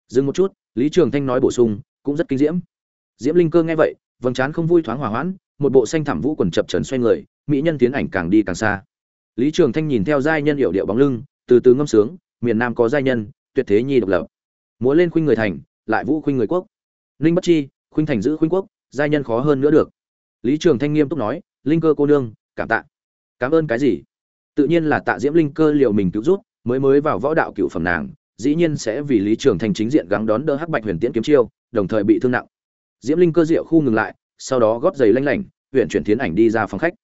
Dừng một chút, lý trường thanh nói bổ sung, cũng rất kinh diễm. Diễm linh cơ nghe vậy, vầng trán không vui thoáng hòa hoãn, một bộ xanh thảm vũ quần chập trần xoay người, mỹ nhân tiến ảnh càng đi càng xa. Lý trường thanh nhìn theo giai nhân hiệu điệu bóng lưng, từ từ ngâm sướng, miền nam có giai nhân, tuyệt thế nhi độc lập. Múa lên khuynh người thành, lại vũ khuynh người quốc. Linh bất chi, khuynh thành giữ khuynh quốc, giai nhân khó hơn nữa được. Lý trường thanh nghiêm túc nói, linh cơ cô nương, cảm tạ. Cảm ơn cái gì? Tự nhiên là tạ diễm linh cơ liệu mình cứu rút mới mới vào võ đạo cựu phẩm nàng dĩ nhiên sẽ vì lý trường thành chính diện gắng đón đỡ hắc bạch huyền tiễn kiếm chiêu, đồng thời bị thương nặng. Diễm linh cơ diệu khu ngừng lại, sau đó gót giày lanh lảnh huyện chuyển tiến ảnh đi ra phòng khách.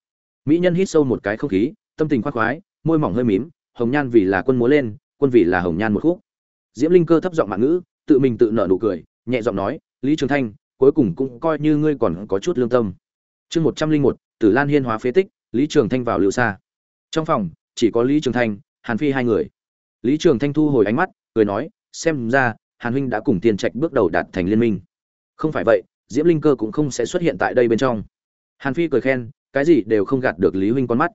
Mỹ nhân hít sâu một cái không khí, tâm tình khoác khoái, môi mỏng hơi mím, hồng nhan vì là quân múa lên, quân vì là hồng nhan một khúc. Diễm linh cơ thấp giọng mạng ngữ, tự mình tự nở nụ cười, nhẹ giọng nói, lý trường thanh, cuối cùng cũng coi như ngươi còn có chút lương tâm. Chương một trăm linh một, tử lan hiên hóa phế tích, lý trường thanh vào lưu xa trong phòng, chỉ có lý trường thanh, hàn phi hai người. Lý trường thanh thu hồi ánh mắt cười nói xem ra hàn huynh đã cùng tiên trạch bước đầu đạt thành liên minh. Không phải vậy diễm linh cơ cũng không sẽ xuất hiện tại đây bên trong. Hàn phi cười khen cái gì đều không gạt được lý huynh con mắt.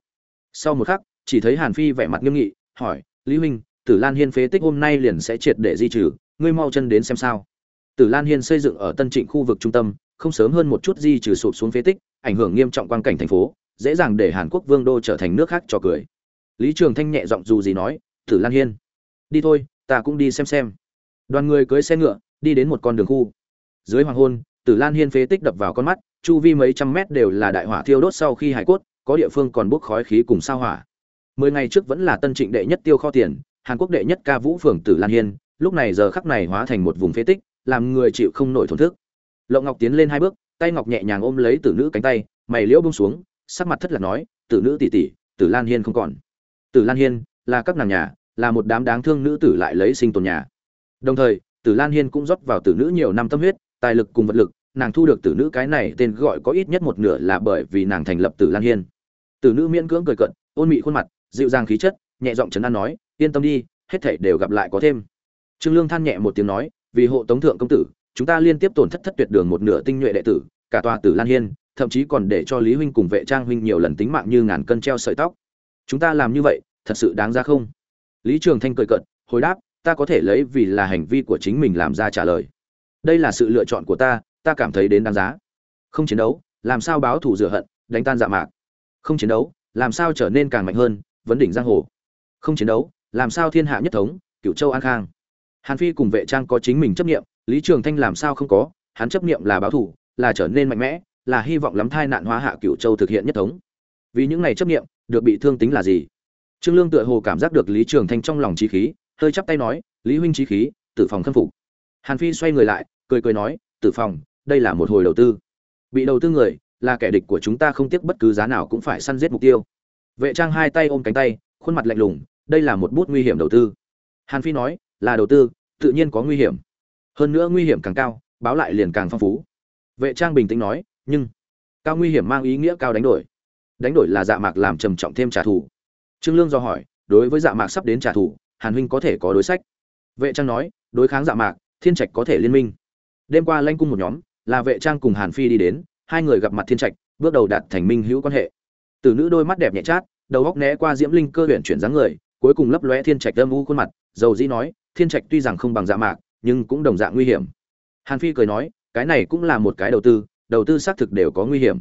Sau một khắc chỉ thấy hàn phi vẻ mặt nghiêm nghị hỏi lý huynh tử lan hiên phế tích hôm nay liền sẽ triệt để di trừ ngươi mau chân đến xem sao. Tử Lan Hiên xây dựng ở Tân Trịnh khu vực trung tâm, không sớm hơn một chút di trừ sụp xuống phế tích, ảnh hưởng nghiêm trọng quang cảnh thành phố, dễ dàng để Hàn Quốc vương đô trở thành nước khác trò cười. Lý Trường Thanh nhẹ giọng dù gì nói, "Tử Lan Hiên, đi thôi, ta cũng đi xem xem." Đoàn người cưỡi xe ngựa, đi đến một con đường khu. Dưới hoàng hôn, Tử Lan Hiên phế tích đập vào con mắt, chu vi mấy trăm mét đều là đại hỏa thiêu đốt sau khi hải cốt, có địa phương còn bốc khói khí cùng sao hỏa. Mười ngày trước vẫn là Tân Trịnh đệ nhất tiêu kho tiền, Hàn Quốc đệ nhất ca vũ phường Tử Lan Hiên, lúc này giờ khắc này hóa thành một vùng phế tích, làm người chịu không nổi thổn thức. Lộng Ngọc tiến lên hai bước, tay ngọc nhẹ nhàng ôm lấy tử nữ cánh tay, mày liễu buông xuống, sắc mặt thất lạc nói, "Tử nữ tỷ tỷ, Tử Lan Hiên không còn." Tử Lan Hiên là các nàng nhà, là một đám đáng thương nữ tử lại lấy sinh tồn nhà. Đồng thời, Tử Lan Hiên cũng rót vào tử nữ nhiều năm tâm huyết, tài lực cùng vật lực, nàng thu được tử nữ cái này tên gọi có ít nhất một nửa là bởi vì nàng thành lập Tử Lan Hiên. Tử nữ miễn cưỡng cười cận, ôn mị khuôn mặt, dịu dàng khí chất, nhẹ giọng trấn an nói, "Yên tâm đi, hết thảy đều gặp lại có thêm." Trương Lương than nhẹ một tiếng nói, "Vì hộ tống thượng công tử, chúng ta liên tiếp tổn thất thất tuyệt đường một nửa tinh nhuệ đệ tử, cả tòa Tử Lan Hiên, thậm chí còn để cho Lý huynh cùng vệ trang huynh nhiều lần tính mạng như ngàn cân treo sợi tóc. Chúng ta làm như vậy, thật sự đáng ra không?" Lý Trường Thanh cười cợt, hồi đáp, "Ta có thể lấy vì là hành vi của chính mình làm ra trả lời. Đây là sự lựa chọn của ta, ta cảm thấy đến đáng giá. Không chiến đấu, làm sao báo thù rửa hận, đánh tan dạ mạc. Không chiến đấu, làm sao trở nên càng mạnh hơn, vấn đỉnh giang hồ. Không chiến đấu, làm sao thiên hạ nhất thống, cửu châu an khang hàn phi cùng vệ trang có chính mình chấp nghiệm lý trường thanh làm sao không có hắn chấp nghiệm là báo thù, là trở nên mạnh mẽ là hy vọng lắm thai nạn hóa hạ cửu châu thực hiện nhất thống vì những này chấp nghiệm được bị thương tính là gì trương lương tựa hồ cảm giác được lý trường thanh trong lòng trí khí, hơi chắp tay nói, lý huynh trí khí, tử phòng khâm phục. Hàn phi xoay người lại, cười cười nói, tử phòng, đây là một hồi đầu tư. Bị đầu tư người, là kẻ địch của chúng ta không tiếc bất cứ giá nào cũng phải săn giết mục tiêu. Vệ trang hai tay ôm cánh tay, khuôn mặt lạnh lùng, đây là một bút nguy hiểm đầu tư. Hàn phi nói, là đầu tư, tự nhiên có nguy hiểm. Hơn nữa nguy hiểm càng cao, báo lại liền càng phong phú. Vệ trang bình tĩnh nói, nhưng cao nguy hiểm mang ý nghĩa cao đánh đổi. Đánh đổi là dạ mạc làm trầm trọng thêm trả thù trương lương do hỏi, đối với dạ mạc sắp đến trả thù, hàn huynh có thể có đối sách? Vệ trang nói, đối kháng dạ mạc, thiên trạch có thể liên minh. Đêm qua lanh cung một nhóm, là vệ trang cùng hàn phi đi đến, hai người gặp mặt thiên trạch, bước đầu đạt thành minh hữu quan hệ. Từ nữ đôi mắt đẹp nhẹ chát, đầu góc né qua diễm linh cơ huyện chuyển dáng người, cuối cùng lấp lóe thiên trạch âm u khuôn mặt, dầu dĩ nói, thiên trạch tuy rằng không bằng dạ mạc, nhưng cũng đồng dạng nguy hiểm. Hàn phi cười nói, cái này cũng là một cái đầu tư đầu tư xác thực đều có nguy hiểm.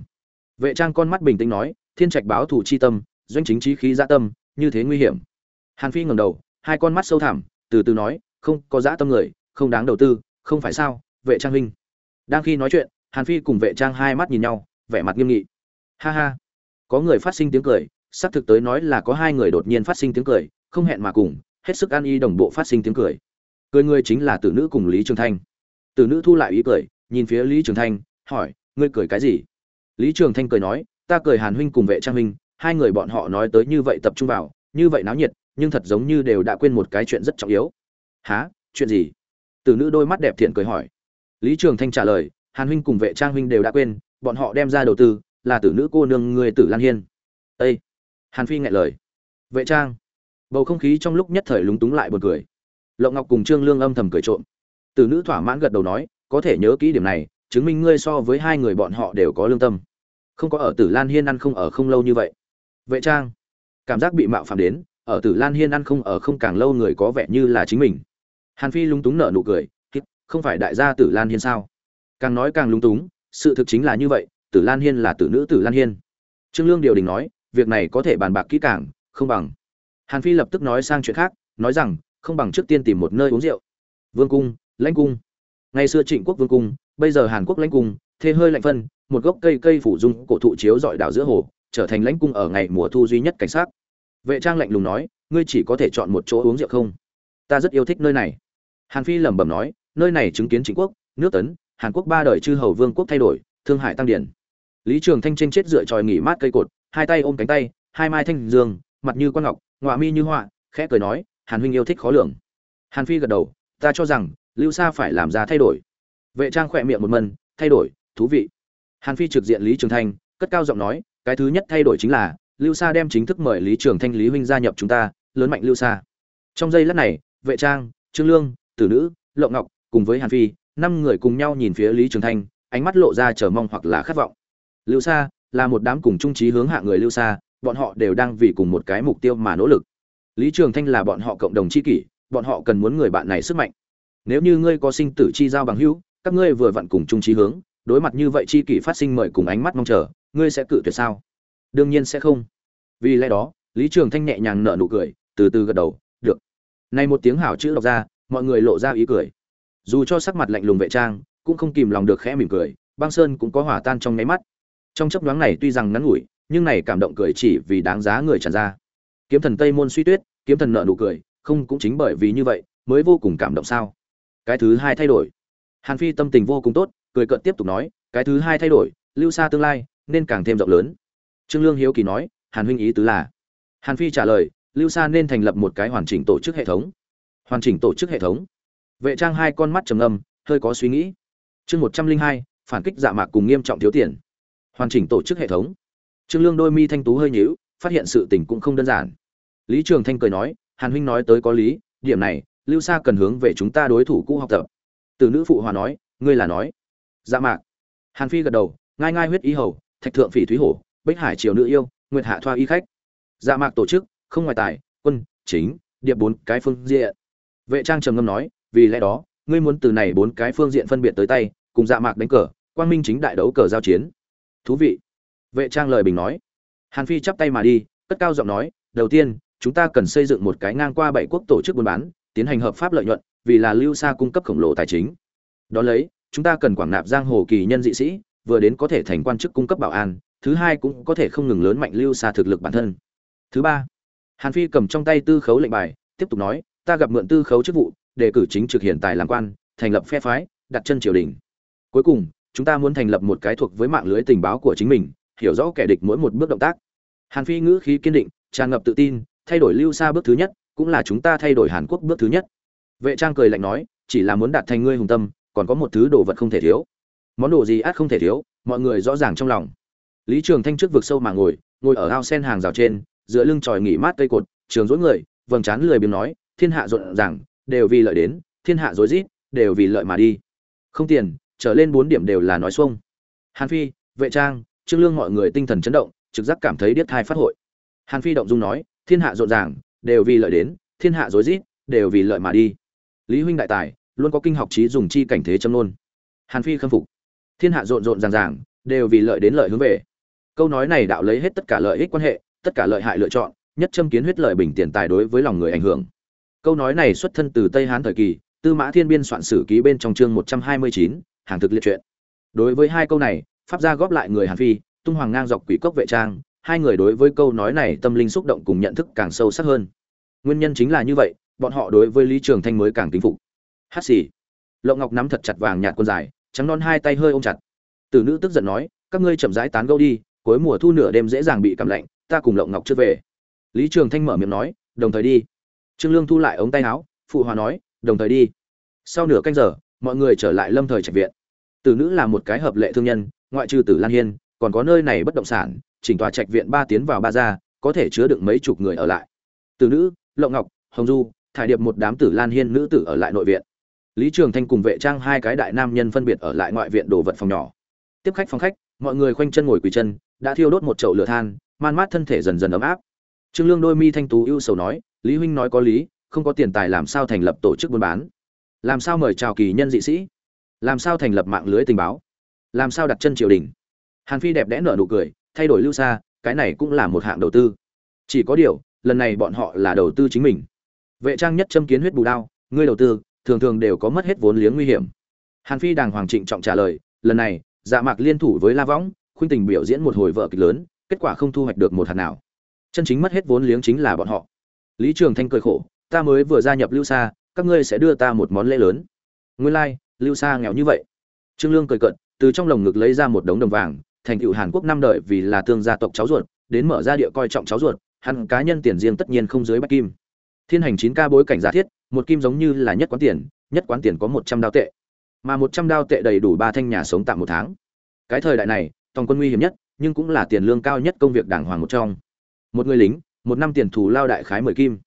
Vệ trang con mắt bình tĩnh nói, thiên trạch báo thủ chi tâm doanh chính trí khí dạ tâm, như thế nguy hiểm. Hàn phi ngẩng đầu, hai con mắt sâu thẳm, từ từ nói, không, có dã tâm người, không đáng đầu tư, không phải sao, vệ trang huynh. Đang khi nói chuyện, hàn phi cùng vệ trang hai mắt nhìn nhau, vẻ mặt nghiêm nghị. Ha ha. Có người phát sinh tiếng cười, xác thực tới nói là có hai người đột nhiên phát sinh tiếng cười, không hẹn mà cùng, hết sức an y đồng bộ phát sinh tiếng cười. Cười người chính là tử nữ cùng lý trường thanh. Tử nữ thu lại ý cười, nhìn phía lý trường thanh, hỏi, ngươi cười cái gì? Lý trường thanh cười nói, ta cười hàn huynh cùng vệ trang huynh hai người bọn họ nói tới như vậy tập trung vào, như vậy náo nhiệt, nhưng thật giống như đều đã quên một cái chuyện rất trọng yếu. Há chuyện gì? Tử nữ đôi mắt đẹp thiện cười hỏi. Lý trường thanh trả lời, hàn huynh cùng vệ trang huynh đều đã quên, bọn họ đem ra đầu tư là tử nữ cô nương người tử lan hiên. Ây hàn phi ngại lời. Vệ trang. Bầu không khí trong lúc nhất thời lúng túng lại bật cười. Lộng ngọc cùng trương lương âm thầm cười trộm. Tử nữ thỏa mãn gật đầu nói, có thể nhớ kỹ điểm này, chứng minh ngươi so với hai người bọn họ đều có lương tâm. Không có ở tử lan hiên ăn không ở không lâu như vậy vệ trang. Cảm giác bị mạo phạm đến, ở tử lan hiên ăn không ở không càng lâu người có vẻ như là chính mình. Hàn phi lúng túng nở nụ cười không phải đại gia tử lan hiên sao? Càng nói càng lúng túng, sự thực chính là như vậy, tử lan hiên là tử nữ tử lan hiên. Trương lương điều đình nói, việc này có thể bàn bạc kỹ càng, không bằng. Hàn phi lập tức nói sang chuyện khác, nói rằng, không bằng trước tiên tìm một nơi uống rượu. Vương cung, lãnh cung. Ngày xưa trịnh quốc vương cung, bây giờ hàn quốc lãnh cung, thê hơi lạnh phân, một gốc cây cây phủ dung cổ thụ chiếu dọi đảo giữa hồ trở thành lãnh cung ở ngày mùa thu duy nhất cảnh sát. Vệ trang lạnh lùng nói, ngươi chỉ có thể chọn một chỗ uống rượu không? Ta rất yêu thích nơi này. Hàn phi lẩm bẩm nói, nơi này chứng kiến chính quốc, nước tấn, hàn quốc ba đời chư hầu vương quốc thay đổi, thương hại tăng điển. Lý trường thanh trên chết dựa tròi nghỉ mát cây cột, hai tay ôm cánh tay, hai mai thanh dương, mặt như quan ngọc, ngọa mi như họa, khẽ cười nói, hàn huynh yêu thích khó lường. Hàn phi gật đầu, ta cho rằng, lưu sa phải làm ra thay đổi. Vệ trang khỏe miệng một mần, thay đổi, thú vị. Hàn phi trực diện lý trường thanh, cất cao giọng nói cái thứ nhất thay đổi chính là, lưu sa đem chính thức mời lý trường thanh, lý huynh gia nhập chúng ta, lớn mạnh lưu sa. Trong giây lát này, vệ trang, trương lương, tử nữ, lộng ngọc cùng với hàn phi, năm người cùng nhau nhìn phía lý trường thanh, ánh mắt lộ ra chờ mong hoặc là khát vọng. Lưu sa là một đám cùng trung trí hướng hạ người lưu sa, bọn họ đều đang vì cùng một cái mục tiêu mà nỗ lực. Lý trường thanh là bọn họ cộng đồng chi kỷ, bọn họ cần muốn người bạn này sức mạnh. Nếu như ngươi có sinh tử chi giao bằng hữu, các ngươi vừa vặn cùng chung trí hướng, đối mặt như vậy chi kỷ phát sinh mời cùng ánh mắt mong chờ ngươi sẽ cự tuyệt sao? Đương nhiên sẽ không. Vì lẽ đó, lý trường thanh nhẹ nhàng nở nụ cười, từ từ gật đầu, được. Nay một tiếng hảo chữ đọc ra, mọi người lộ ra ý cười. Dù cho sắc mặt lạnh lùng vệ trang, cũng không kìm lòng được khẽ mỉm cười, băng sơn cũng có hỏa tan trong nháy mắt. Trong chấp nhoáng này tuy rằng ngắn ngủi, nhưng này cảm động cười chỉ vì đáng giá người tràn ra. Kiếm thần tây môn suy tuyết, kiếm thần nợ nụ cười, không cũng chính bởi vì như vậy, mới vô cùng cảm động sao? Cái thứ hai thay đổi. Hàn phi tâm tình vô cùng tốt, cười cợt tiếp tục nói, cái thứ hai thay đổi, lưu xa tương lai nên càng thêm rộng lớn. Trương lương hiếu kỳ nói, hàn huynh ý tứ là, hàn phi trả lời, lưu Sa nên thành lập một cái hoàn chỉnh tổ chức hệ thống. Hoàn chỉnh tổ chức hệ thống. Vệ trang hai con mắt trầm ngâm, hơi có suy nghĩ. Chương một trăm linh hai, phản kích dạ mạc cùng nghiêm trọng thiếu tiền. Hoàn chỉnh tổ chức hệ thống. Trương lương đôi mi thanh tú hơi nhíu, phát hiện sự tình cũng không đơn giản. Lý trường thanh cười nói, hàn huynh nói tới có lý, điểm này, lưu sa cần hướng về chúng ta đối thủ cũ học tập. Từ nữ phụ hòa nói, ngươi là nói. Dạ mạc. Hàn phi gật đầu, ngai ngai huyết ý hầu thạch thượng phỉ thúy hổ, bích hải triều nữ yêu, nguyệt hạ thoa y khách. Dạ mạc tổ chức, không ngoài tài, quân, chính, điệp bốn cái phương diện. Vệ trang trầm ngâm nói, vì lẽ đó, ngươi muốn từ này bốn cái phương diện phân biệt tới tay, cùng dạ mạc đánh cờ, quang minh chính đại đấu cờ giao chiến. Thú vị. Vệ trang lời bình nói. Hàn phi chắp tay mà đi, cất cao giọng nói, đầu tiên, chúng ta cần xây dựng một cái ngang qua bảy quốc tổ chức buôn bán, tiến hành hợp pháp lợi nhuận, vì là lưu xa cung cấp khổng lồ tài chính. Đó lấy, chúng ta cần quảng nạp giang hồ kỳ nhân dị sĩ vừa đến có thể thành quan chức cung cấp bảo an, thứ hai cũng có thể không ngừng lớn mạnh lưu xa thực lực bản thân. Thứ ba, hàn phi cầm trong tay tư khấu lệnh bài, tiếp tục nói, ta gặp mượn tư khấu chức vụ để cử chính trực hiện tài làm quan, thành lập phe phái, đặt chân triều đình. Cuối cùng, chúng ta muốn thành lập một cái thuộc với mạng lưới tình báo của chính mình, hiểu rõ kẻ địch mỗi một bước động tác. Hàn phi ngữ khí kiên định, tràn ngập tự tin, thay đổi lưu xa bước thứ nhất, cũng là chúng ta thay đổi hàn quốc bước thứ nhất. Vệ trang cười lạnh nói, chỉ là muốn đạt thành ngươi hùng tâm, còn có một thứ đồ vật không thể thiếu món đồ gì át không thể thiếu, mọi người rõ ràng trong lòng. Lý trường thanh trước vực sâu mà ngồi ngồi ở ao sen hàng rào trên giữa lưng tròi nghỉ mát cây cột, trường dối người, vầng trán lười biếng nói, thiên hạ rộn ràng, đều vì lợi đến, thiên hạ rối rít, đều vì lợi mà đi. Không tiền, trở lên bốn điểm đều là nói xuông. Hàn phi, vệ trang, trương lương mọi người tinh thần chấn động, trực giác cảm thấy điếc thai phát hội. Hàn phi động dung nói, thiên hạ rộn ràng, đều vì lợi đến, thiên hạ rối rít, đều vì lợi mà đi. Lý huynh đại tài, luôn có kinh học trí dùng chi cảnh thế châm nôn hàn phi khâm phục thiên hạ rộn rộn ràng ràng, đều vì lợi đến lợi hướng về. Câu nói này đạo lấy hết tất cả lợi ích quan hệ, tất cả lợi hại lựa chọn, nhất châm kiến huyết lợi bình tiền tài đối với lòng người ảnh hưởng. Câu nói này xuất thân từ tây hán thời kỳ, tư mã thiên biên soạn sử ký bên trong chương một trăm hai mươi chín, hàng thực liệt truyện. Đối với hai câu này, pháp gia góp lại người hàn phi, tung hoàng ngang dọc quỷ cốc vệ trang, hai người đối với câu nói này tâm linh xúc động cùng nhận thức càng sâu sắc hơn. Nguyên nhân chính là như vậy, bọn họ đối với lý trường thanh mới càng kính phục. Hát xì. Lộng ngọc nắm thật chặt vàng nhạt quân dài trắng non hai tay hơi ôm chặt. Tử nữ tức giận nói, các ngươi chậm rãi tán gẫu đi, cuối mùa thu nửa đêm dễ dàng bị cảm lạnh, ta cùng lộng ngọc chưa về. Lý trường thanh mở miệng nói, đồng thời đi. Trương lương thu lại ống tay áo, phụ hòa nói, đồng thời đi. Sau nửa canh giờ, mọi người trở lại lâm thời trạch viện. Tử nữ là một cái hợp lệ thương nhân, ngoại trừ tử lan hiên, còn có nơi này bất động sản, chỉnh tòa trạch viện ba tiến vào ba ra có thể chứa được mấy chục người ở lại. Tử nữ, lộng ngọc, hồng du, thải điệp một đám tử lan hiên nữ tử ở lại nội viện lý trường thanh cùng vệ trang hai cái đại nam nhân phân biệt ở lại ngoại viện đồ vật phòng nhỏ. Tiếp khách phòng khách, mọi người khoanh chân ngồi quỳ chân, đã thiêu đốt một chậu lửa than, man mát thân thể dần dần ấm áp. Trương lương đôi mi thanh tú ưu sầu nói, lý huynh nói có lý, không có tiền tài làm sao thành lập tổ chức buôn bán? Làm sao mời chào kỳ nhân dị sĩ? Làm sao thành lập mạng lưới tình báo? Làm sao đặt chân triều đình? Hàn phi đẹp đẽ nở nụ cười, thay đổi lưu xa, cái này cũng là một hạng đầu tư. Chỉ có điều, lần này bọn họ là đầu tư chính mình. Vệ trang nhất châm kiến huyết bù đao, ngươi đầu tư thường thường đều có mất hết vốn liếng nguy hiểm. Hàn phi đàng hoàng trịnh trọng trả lời lần này dạ mạc liên thủ với la võng khuynh tình biểu diễn một hồi vợ kịch lớn kết quả không thu hoạch được một hạt nào. Chân chính mất hết vốn liếng chính là bọn họ. Lý trường thanh cười khổ ta mới vừa gia nhập lưu sa các ngươi sẽ đưa ta một món lễ lớn. Nguyên lai、like, lưu sa nghèo như vậy. Trương lương cười cận từ trong lồng ngực lấy ra một đống đồng vàng thành tựu hàn quốc năm đời vì là tương gia tộc cháu ruột đến mở ra địa coi trọng cháu ruột hắn cá nhân tiền riêng tất nhiên không dưới bách kim. Thiên hành chín ca bối cảnh giả thiết một kim giống như là nhất quán tiền, nhất quán tiền có một trăm đao tệ. Mà một trăm đao tệ đầy đủ ba thanh nhà sống tạm một tháng. Cái thời đại này, tòng quân nguy hiểm nhất, nhưng cũng là tiền lương cao nhất công việc đảng hoàng một trong. Một người lính, một năm tiền thù lao đại khái mười kim.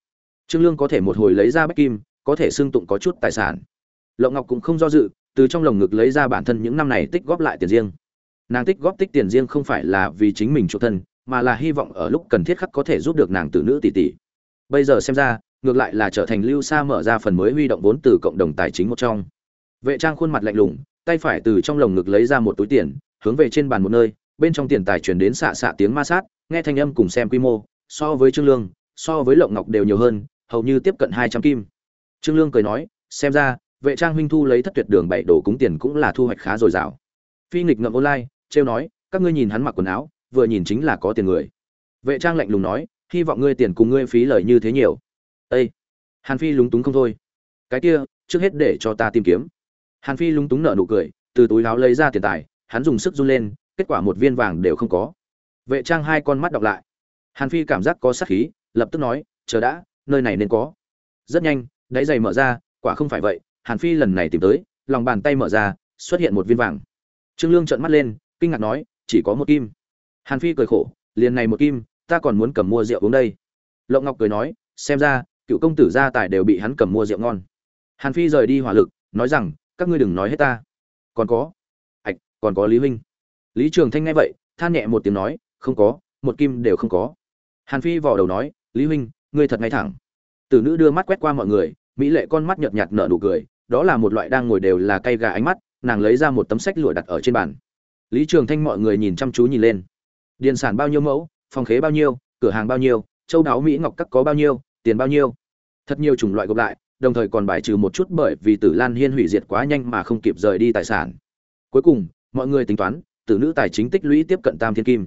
Trương lương có thể một hồi lấy ra bách kim, có thể xương tụng có chút tài sản. Lộng ngọc cũng không do dự, từ trong lồng ngực lấy ra bản thân những năm này tích góp lại tiền riêng. Nàng tích góp tích tiền riêng không phải là vì chính mình chủ thân, mà là hy vọng ở lúc cần thiết khắc có thể giúp được nàng tử nữ tỷ tỷ. Bây giờ xem ra ngược lại là trở thành lưu sa mở ra phần mới huy động vốn từ cộng đồng tài chính một trong. Vệ trang khuôn mặt lạnh lùng, tay phải từ trong lồng ngực lấy ra một túi tiền, hướng về trên bàn một nơi, bên trong tiền tài chuyển đến xạ xạ tiếng ma sát, nghe thanh âm cùng xem quy mô, so với trương lương, so với lộng ngọc đều nhiều hơn, hầu như tiếp cận hai trăm kim. Trương lương cười nói, xem ra, vệ trang huynh thu lấy thất tuyệt đường bảy đồ cúng tiền cũng là thu hoạch khá dồi dào. Phi nghịch ngậm online, trêu nói, các ngươi nhìn hắn mặc quần áo, vừa nhìn chính là có tiền người. Vệ trang lạnh lùng nói, hy vọng ngươi tiền cùng ngươi phí lời như thế nhiều ê, hàn phi lúng túng không thôi. Cái kia trước hết để cho ta tìm kiếm. Hàn phi lúng túng nở nụ cười từ túi áo lấy ra tiền tài hắn dùng sức run lên kết quả một viên vàng đều không có. Vệ trang hai con mắt đọc lại. Hàn phi cảm giác có sát khí lập tức nói chờ đã nơi này nên có. Rất nhanh đáy giày mở ra quả không phải vậy hàn phi lần này tìm tới lòng bàn tay mở ra xuất hiện một viên vàng. Trương lương trợn mắt lên kinh ngạc nói chỉ có một kim. Hàn phi cười khổ liền này một kim ta còn muốn cầm mua rượu uống đây. Lộng ngọc cười nói xem ra cựu công tử gia tài đều bị hắn cầm mua rượu ngon. Hàn phi rời đi hỏa lực, nói rằng, các ngươi đừng nói hết ta. Còn có. Ạch, còn có lý huynh. Lý trường thanh nghe vậy, than nhẹ một tiếng nói, không có, một kim đều không có. Hàn phi vò đầu nói, lý huynh, ngươi thật ngay thẳng. Tử nữ đưa mắt quét qua mọi người, mỹ lệ con mắt nhợt nhạt nở nụ cười, đó là một loại đang ngồi đều là cay gà ánh mắt, nàng lấy ra một tấm sách lụa đặt ở trên bàn. Lý trường thanh mọi người nhìn chăm chú nhìn lên. Điền sản bao nhiêu mẫu, phòng khế bao nhiêu, cửa hàng bao nhiêu, châu đáo mỹ ngọc các có bao nhiêu tiền bao nhiêu. Thật nhiều chủng loại gộp lại, đồng thời còn bài trừ một chút bởi vì tử lan hiên hủy diệt quá nhanh mà không kịp rời đi tài sản. Cuối cùng, mọi người tính toán, tử nữ tài chính tích lũy tiếp cận tam thiên kim.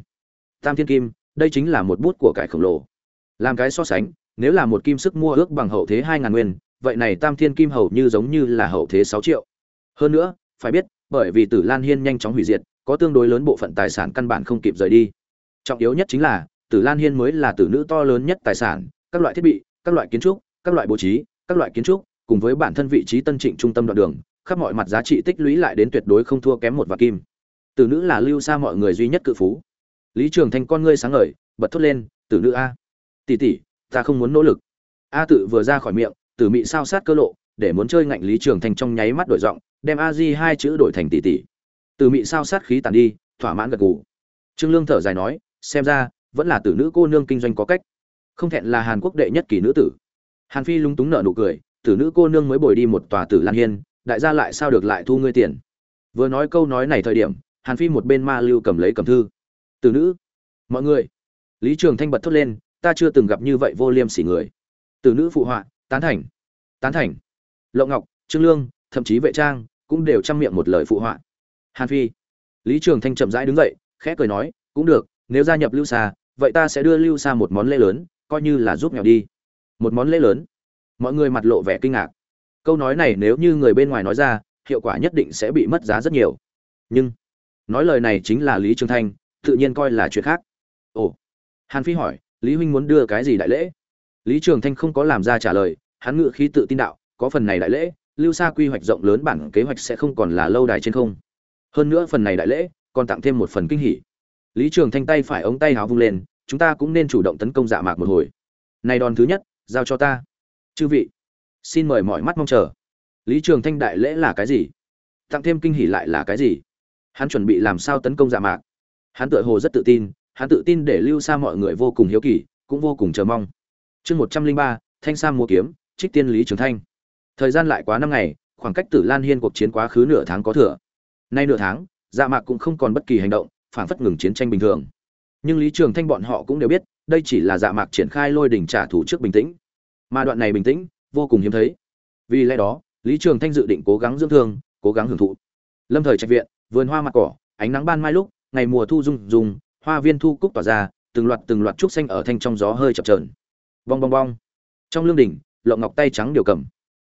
Tam thiên kim, đây chính là một bút của cải khổng lồ. Làm cái so sánh, nếu là một kim sức mua ước bằng hậu thế hai ngàn nguyên, vậy này tam thiên kim hầu như giống như là hậu thế sáu triệu. Hơn nữa, phải biết, bởi vì tử lan hiên nhanh chóng hủy diệt, có tương đối lớn bộ phận tài sản căn bản không kịp rời đi. Trọng yếu nhất chính là, tử lan hiên mới là tử nữ to lớn nhất tài sản các loại thiết bị, các loại kiến trúc, các loại bố trí, các loại kiến trúc, cùng với bản thân vị trí tân trịnh trung tâm đoạn đường, khắp mọi mặt giá trị tích lũy lại đến tuyệt đối không thua kém một vạn kim. Tử nữ là lưu xa mọi người duy nhất cự phú. Lý trường thanh con ngươi sáng ngời, bật thốt lên, tử nữ a, tỷ tỷ, ta không muốn nỗ lực. A tự vừa ra khỏi miệng, tử mị sao sát cơ lộ, để muốn chơi ngạnh lý trường thanh trong nháy mắt đổi giọng, đem a di hai chữ đổi thành tỷ tỷ. Tử mị sao sát khí tàn đi, thỏa mãn gật gù. Trương lương thở dài nói, xem ra, vẫn là tử nữ cô nương kinh doanh có cách không thẹn là hàn quốc đệ nhất kỳ nữ tử. Hàn phi lúng túng nở nụ cười, tử nữ cô nương mới bồi đi một tòa tử lan hiên, đại gia lại sao được lại thu ngươi tiền? Vừa nói câu nói này thời điểm, hàn phi một bên ma lưu cầm lấy cầm thư. Tử nữ, mọi người, lý trường thanh bật thốt lên, ta chưa từng gặp như vậy vô liêm sỉ người. Tử nữ phụ họa, tán thành tán thành. Lộng ngọc, trương lương, thậm chí vệ trang cũng đều chăm miệng một lời phụ họa. Hàn phi, lý trường thanh chậm rãi đứng dậy, khẽ cười nói, cũng được, nếu gia nhập lưu xa vậy ta sẽ đưa lưu xa một món lễ lớn coi như là giúp nghèo đi. Một món lễ lớn. Mọi người mặt lộ vẻ kinh ngạc. Câu nói này nếu như người bên ngoài nói ra, hiệu quả nhất định sẽ bị mất giá rất nhiều. Nhưng, nói lời này chính là lý trường thanh, tự nhiên coi là chuyện khác. Ồ, hàn phi hỏi, lý huynh muốn đưa cái gì đại lễ? Lý trường thanh không có làm ra trả lời, hắn ngự khí tự tin đạo, có phần này đại lễ, lưu xa quy hoạch rộng lớn bản kế hoạch sẽ không còn là lâu đài trên không. Hơn nữa phần này đại lễ, còn tặng thêm một phần kinh hỉ. Lý trường thanh tay phải ống tay háo vung lên chúng ta cũng nên chủ động tấn công dạ mạc một hồi. Này đòn thứ nhất, giao cho ta. Chư vị, xin mời mọi mắt mong chờ. Lý trường thanh đại lễ là cái gì? Tặng thêm kinh hỉ lại là cái gì? Hắn chuẩn bị làm sao tấn công dạ mạc? Hắn tựa hồ rất tự tin, hắn tự tin để lưu xa mọi người vô cùng hiếu kỳ, cũng vô cùng chờ mong. Chương một trăm linh ba, thanh sa mua kiếm, trích tiên lý trường thanh. Thời gian lại quá năm ngày, khoảng cách tử lan hiên cuộc chiến quá khứ nửa tháng có thừa. Nay nửa tháng dạ mạc cũng không còn bất kỳ hành động phản phất ngừng chiến tranh bình thường nhưng lý trường thanh bọn họ cũng đều biết, đây chỉ là dạ mạc triển khai lôi đỉnh trả thù trước bình tĩnh. Mà đoạn này bình tĩnh, vô cùng hiếm thấy. Vì lẽ đó, lý trường thanh dự định cố gắng dưỡng thương, cố gắng hưởng thụ. Lâm thời trạch viện, vườn hoa mặt cỏ, ánh nắng ban mai lúc, ngày mùa thu rung rung, hoa viên thu cúc tỏa ra, từng loạt từng loạt trúc xanh ở thanh trong gió hơi chập trờn bong bong bong. Trong lương đỉnh, lộng ngọc tay trắng điều cầm.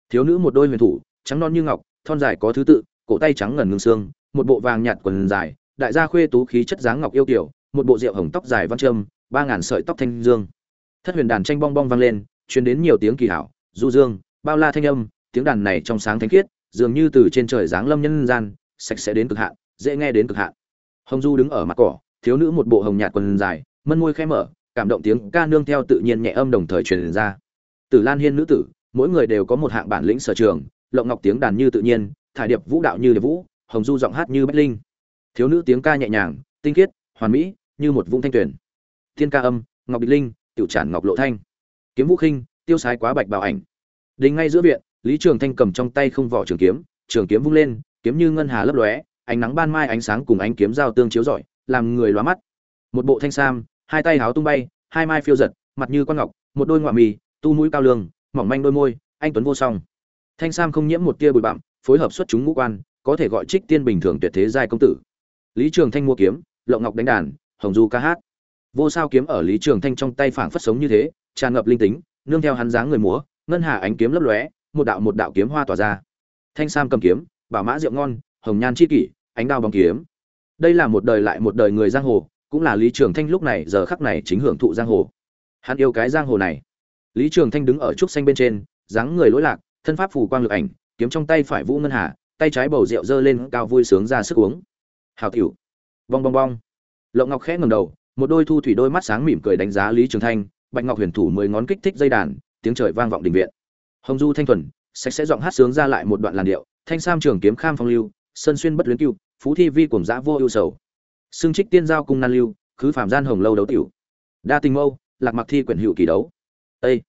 Thiếu nữ một đôi huyền thủ, trắng non như ngọc, thon dài có thứ tự, cổ tay trắng ngần ngưng xương, một bộ vàng nhạt quần dài, đại gia khuê tú khí chất dáng ngọc yêu kiểu một bộ rượu hồng tóc dài văn trâm ba ngàn sợi tóc thanh dương. Thất huyền đàn tranh bong bong vang lên, truyền đến nhiều tiếng kỳ hảo, du dương, bao la thanh âm, tiếng đàn này trong sáng thánh khiết, dường như từ trên trời giáng lâm nhân gian, sạch sẽ đến cực hạn, dễ nghe đến cực hạn. Hồng du đứng ở mặt cỏ, thiếu nữ một bộ hồng nhạt quần dài, mân môi khẽ mở, cảm động tiếng ca nương theo tự nhiên nhẹ âm đồng thời truyền ra. Tử lan hiên nữ tử, mỗi người đều có một hạng bản lĩnh sở trường, lộng ngọc tiếng đàn như tự nhiên, thải điệp vũ đạo như điệp vũ, hồng du giọng hát như bách linh. Thiếu nữ tiếng ca nhẹ nhàng, tinh khiết hoàn mỹ, như một vũng thanh tuyển thiên ca âm, ngọc Bích linh, tiểu tràn ngọc lộ thanh. Kiếm vũ khinh, tiêu sái quá bạch bảo ảnh. Đình ngay giữa viện, lý trường thanh cầm trong tay không vỏ trường kiếm trường kiếm vung lên, kiếm như ngân hà lấp lóe, ánh nắng ban mai ánh sáng cùng ánh kiếm giao tương chiếu rọi, làm người lóa mắt. Một bộ thanh sam, hai tay háo tung bay, hai mai phiêu giật, mặt như con ngọc, một đôi ngoạ mì, tu mũi cao lương, mỏng manh đôi môi, anh tuấn vô song. Thanh sam không nhiễm một tia bụi bặm, phối hợp xuất chúng ngũ quan, có thể gọi trích tiên bình thường tuyệt thế giai công tử. Lý trường thanh mua kiếm lộng ngọc đánh đàn, hồng du ca hát. Vô sao kiếm ở lý trường thanh trong tay phảng phất sống như thế, tràn ngập linh tính, nương theo hắn dáng người múa, ngân hà ánh kiếm lấp lóe, một đạo một đạo kiếm hoa tỏa ra. Thanh sam cầm kiếm, bảo mã rượu ngon, hồng nhan chi kỷ, ánh đao bóng kiếm. Đây là một đời lại một đời người giang hồ, cũng là lý trường thanh lúc này giờ khắc này chính hưởng thụ giang hồ. Hắn yêu cái giang hồ này. Lý trường thanh đứng ở trúc xanh bên trên, dáng người lỗi lạc, thân pháp phù quang lực ảnh, kiếm trong tay phải vũ ngân hà, tay trái bầu rượu dơ lên, cao vui sướng ra sức uống. Hào tiểu bong bong bong. Lộng ngọc khẽ ngẩng đầu một đôi thu thủy đôi mắt sáng mỉm cười đánh giá lý trường thanh bạch ngọc huyền thủ mười ngón kích thích dây đàn tiếng trời vang vọng đình viện. Hồng du thanh thuần sạch sẽ giọng hát sướng ra lại một đoạn làn điệu thanh sam trường kiếm kham phong lưu sơn xuyên bất luyến cưu phú thi vi cuồng dã vô ưu sầu. Sương trích tiên giao cung nan lưu cứ phạm gian hồng lâu đấu tiểu. Đa tình mâu lạc mặc thi quyển hữu kỳ đấu. Ê,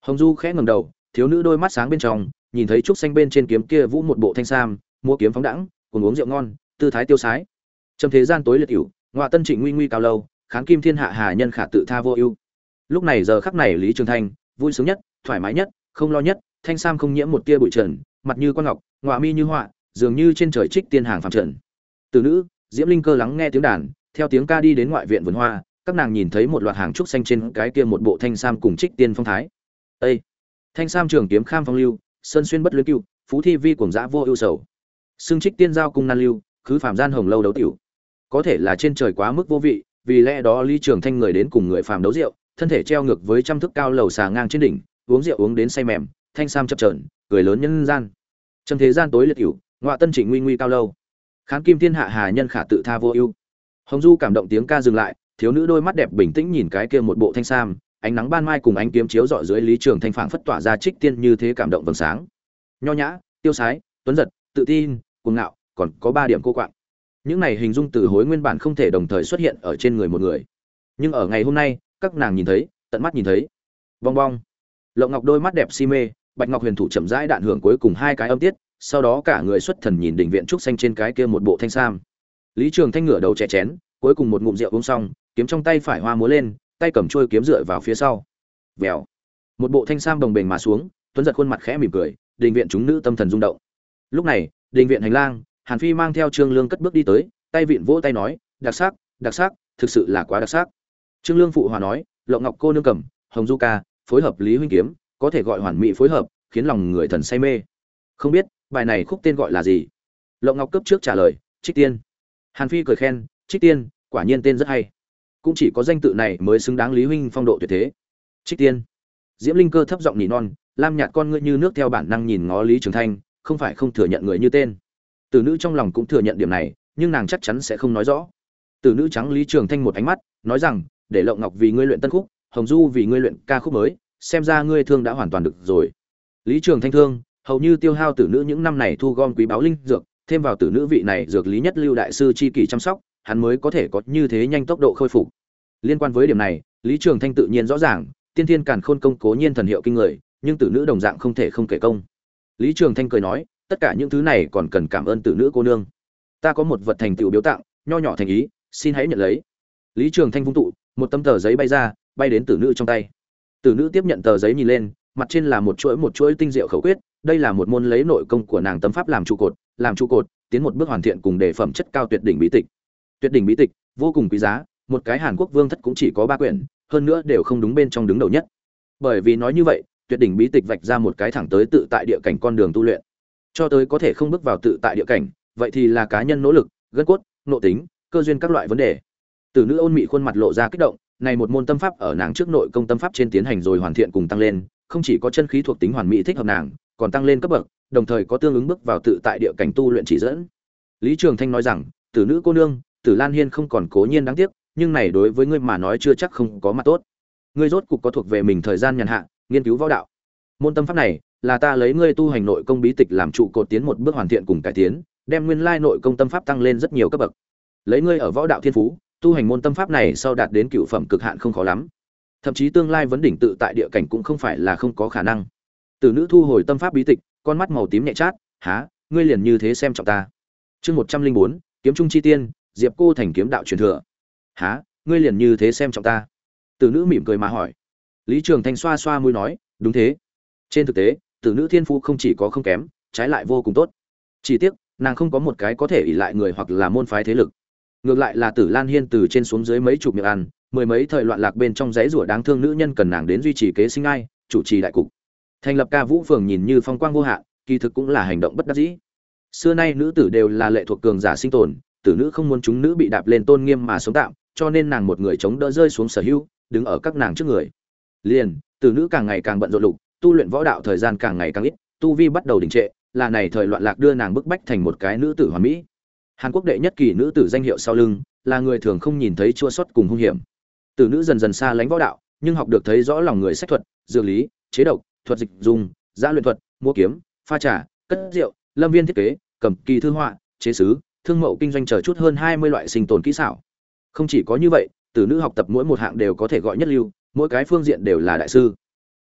hồng du khẽ ngẩng đầu thiếu nữ đôi mắt sáng bên trong nhìn thấy trúc xanh bên trên kiếm kia vũ một bộ thanh sam mua kiếm phóng đẳng cùng uống rượu ngon tư thái tiêu sái trong thế gian tối liệt cửu ngoại tân trịnh nguy nguy cao lâu, kháng kim thiên hạ hà nhân khả tự tha vô ưu. Lúc này giờ khắc này lý trường thanh, vui sướng nhất, thoải mái nhất, không lo nhất, thanh sam không nhiễm một tia bụi trần, mặt như quan ngọc ngoạ mi như họa, dường như trên trời trích tiên hàng phàm trần. Từ nữ, diễm linh cơ lắng nghe tiếng đàn, theo tiếng ca đi đến ngoại viện vườn hoa, các nàng nhìn thấy một loạt hàng trúc xanh trên cái kia một bộ thanh sam cùng trích tiên phong thái. Ê! thanh sam trường kiếm kham phong lưu, sơn xuyên bất luyến cựu, phú thi vi cuồng dã vô ưu sầu. Xương trích tiên giao cung nan lưu cứ phạm gian hồng lâu đấu tiểu có thể là trên trời quá mức vô vị, vì lẽ đó lý trường thanh người đến cùng người phàm đấu rượu, thân thể treo ngược với trăm thước cao lầu xà ngang trên đỉnh, uống rượu uống đến say mềm, thanh sam chập trờn cười lớn nhân gian. Trong thế gian tối liệt cửu ngoại tân trịnh nguy nguy cao lâu. Khán kim thiên hạ hà nhân khả tự tha vô ưu. Hồng du cảm động tiếng ca dừng lại, thiếu nữ đôi mắt đẹp bình tĩnh nhìn cái kia một bộ thanh sam, ánh nắng ban mai cùng ánh kiếm chiếu rọi dưới lý trường thanh phảng phất tỏa ra trích tiên như thế cảm động vầng sáng. Nho nhã, tiêu sái, tuấn giật, tự tin, cuồng ngạo, còn có ba điểm cô quạng những này hình dung từ hối nguyên bản không thể đồng thời xuất hiện ở trên người một người. Nhưng ở ngày hôm nay, các nàng nhìn thấy, tận mắt nhìn thấy. Bong bong. Lộng ngọc đôi mắt đẹp si mê, bạch ngọc huyền thủ chậm rãi đạn hưởng cuối cùng hai cái âm tiết, sau đó cả người xuất thần nhìn đỉnh viện trúc xanh trên cái kia một bộ thanh sam. Lý trường thanh ngửa đầu chè chén, cuối cùng một ngụm rượu uống xong, kiếm trong tay phải hoa múa lên, tay cầm trôi kiếm dựa vào phía sau. Vèo. Một bộ thanh sam đồng bền mà xuống, tuấn giật khuôn mặt khẽ mỉm cười đình viện chúng nữ tâm thần rung động. Lúc này đình viện hành lang hàn phi mang theo trương lương cất bước đi tới, tay vịn vỗ tay nói, đặc sắc đặc sắc, thực sự là quá đặc sắc. Trương lương phụ hòa nói, lộng ngọc cô nương cầm, hồng du ca, phối hợp lý huynh kiếm, có thể gọi hoàn mỹ phối hợp, khiến lòng người thần say mê. Không biết, bài này khúc tên gọi là gì? Lộng ngọc cấp trước trả lời, trích tiên. Hàn phi cười khen, trích tiên, quả nhiên tên rất hay. Cũng chỉ có danh tự này mới xứng đáng lý huynh phong độ tuyệt thế. Trích tiên. Diễm linh cơ thấp giọng nỉ non, lam nhạt con ngươi như nước theo bản năng nhìn ngó lý trường thanh, không phải không thừa nhận người như tên. Tử nữ trong lòng cũng thừa nhận điểm này, nhưng nàng chắc chắn sẽ không nói rõ. Tử nữ trắng lý trường thanh một ánh mắt, nói rằng, để lộng ngọc vì ngươi luyện tân khúc, hồng du vì ngươi luyện ca khúc mới, xem ra ngươi thương đã hoàn toàn được rồi. Lý trường thanh thương, hầu như tiêu hao tử nữ những năm này thu gom quý báo linh dược, thêm vào tử nữ vị này dược lý nhất lưu đại sư chi kỷ chăm sóc, hắn mới có thể có như thế nhanh tốc độ khôi phục. Liên quan với điểm này, lý trường thanh tự nhiên rõ ràng, tiên thiên càn khôn công cố nhiên thần hiệu kinh người, nhưng tử nữ đồng dạng không thể không kể công. Lý trường thanh cười nói tất cả những thứ này còn cần cảm ơn tử nữ cô nương. Ta có một vật thành tựu biếu tặng, nho nhỏ thành ý, xin hãy nhận lấy. Lý trường thanh vung tụ, một tấm tờ giấy bay ra, bay đến tử nữ trong tay. Tử nữ tiếp nhận tờ giấy nhìn lên, mặt trên là một chuỗi một chuỗi tinh diệu khẩu quyết, đây là một môn lấy nội công của nàng tâm pháp làm trụ cột, làm trụ cột, tiến một bước hoàn thiện cùng đề phẩm chất cao tuyệt đỉnh bí tịch. Tuyệt đỉnh bí tịch, vô cùng quý giá, một cái hàn quốc vương thất cũng chỉ có ba quyển, hơn nữa đều không đúng bên trong đứng đầu nhất. Bởi vì nói như vậy, tuyệt đỉnh bí tịch vạch ra một cái thẳng tới tự tại địa cảnh con đường tu luyện cho tới có thể không bước vào tự tại địa cảnh, vậy thì là cá nhân nỗ lực, gân cốt, nội tính, cơ duyên các loại vấn đề. Từ nữ ôn mị khuôn mặt lộ ra kích động, này một môn tâm pháp ở nàng trước nội công tâm pháp trên tiến hành rồi hoàn thiện cùng tăng lên, không chỉ có chân khí thuộc tính hoàn mỹ thích hợp nàng, còn tăng lên cấp bậc, đồng thời có tương ứng bước vào tự tại địa cảnh tu luyện chỉ dẫn. Lý trường thanh nói rằng, tử nữ cô nương, tử lan hiên không còn cố nhiên đáng tiếc, nhưng này đối với ngươi mà nói chưa chắc không có mặt tốt. Ngươi rốt cục có thuộc về mình thời gian nhàn hạ, nghiên cứu võ đạo. Môn tâm pháp này là ta lấy ngươi tu hành nội công bí tịch làm trụ cột tiến một bước hoàn thiện cùng cải tiến, đem nguyên lai nội công tâm pháp tăng lên rất nhiều cấp bậc. Lấy ngươi ở võ đạo thiên phú, tu hành môn tâm pháp này sau đạt đến cựu phẩm cực hạn không khó lắm. Thậm chí tương lai vấn đỉnh tự tại địa cảnh cũng không phải là không có khả năng. Tử nữ thu hồi tâm pháp bí tịch, con mắt màu tím nhẹ chát há ngươi liền như thế xem trọng ta? Chương một trăm linh bốn, kiếm trung chi tiên, diệp cô thành kiếm đạo truyền thừa. Há ngươi liền như thế xem trọng ta? Tử nữ mỉm cười mà hỏi. Lý trường thanh xoa xoa mũi nói, đúng thế. Trên thực tế tử nữ thiên phú không chỉ có không kém, trái lại vô cùng tốt. Chỉ tiếc, nàng không có một cái có thể ỉ lại người hoặc là môn phái thế lực. Ngược lại là tử lan hiên từ trên xuống dưới mấy chục miệng ăn, mười mấy thời loạn lạc bên trong giấy rủa đáng thương nữ nhân cần nàng đến duy trì kế sinh ai, chủ trì đại cục. Thành lập ca vũ phường nhìn như phong quang vô hạn, kỳ thực cũng là hành động bất đắc dĩ. Xưa nay nữ tử đều là lệ thuộc cường giả sinh tồn, tử nữ không muốn chúng nữ bị đạp lên tôn nghiêm mà sống tạm, cho nên nàng một người chống đỡ rơi xuống sở hữu, đứng ở các nàng trước người. Liền, tử nữ càng ngày càng bận rộn lục tu luyện võ đạo thời gian càng ngày càng ít, tu vi bắt đầu đình trệ, là này thời loạn lạc đưa nàng bức bách thành một cái nữ tử hoàn mỹ. Hàn quốc đệ nhất kỳ nữ tử danh hiệu sau lưng, là người thường không nhìn thấy chua xuất cùng hung hiểm. Tử nữ dần dần xa lánh võ đạo, nhưng học được thấy rõ lòng người sách thuật, dược lý, chế độc, thuật dịch dùng gia luyện thuật, mua kiếm, pha trà, cất rượu, lâm viên thiết kế, cầm kỳ thư họa, chế sứ, thương mậu kinh doanh chờ chút hơn hai mươi loại sinh tồn kỹ xảo. Không chỉ có như vậy tử nữ học tập mỗi một hạng đều có thể gọi nhất lưu, mỗi cái phương diện đều là đại sư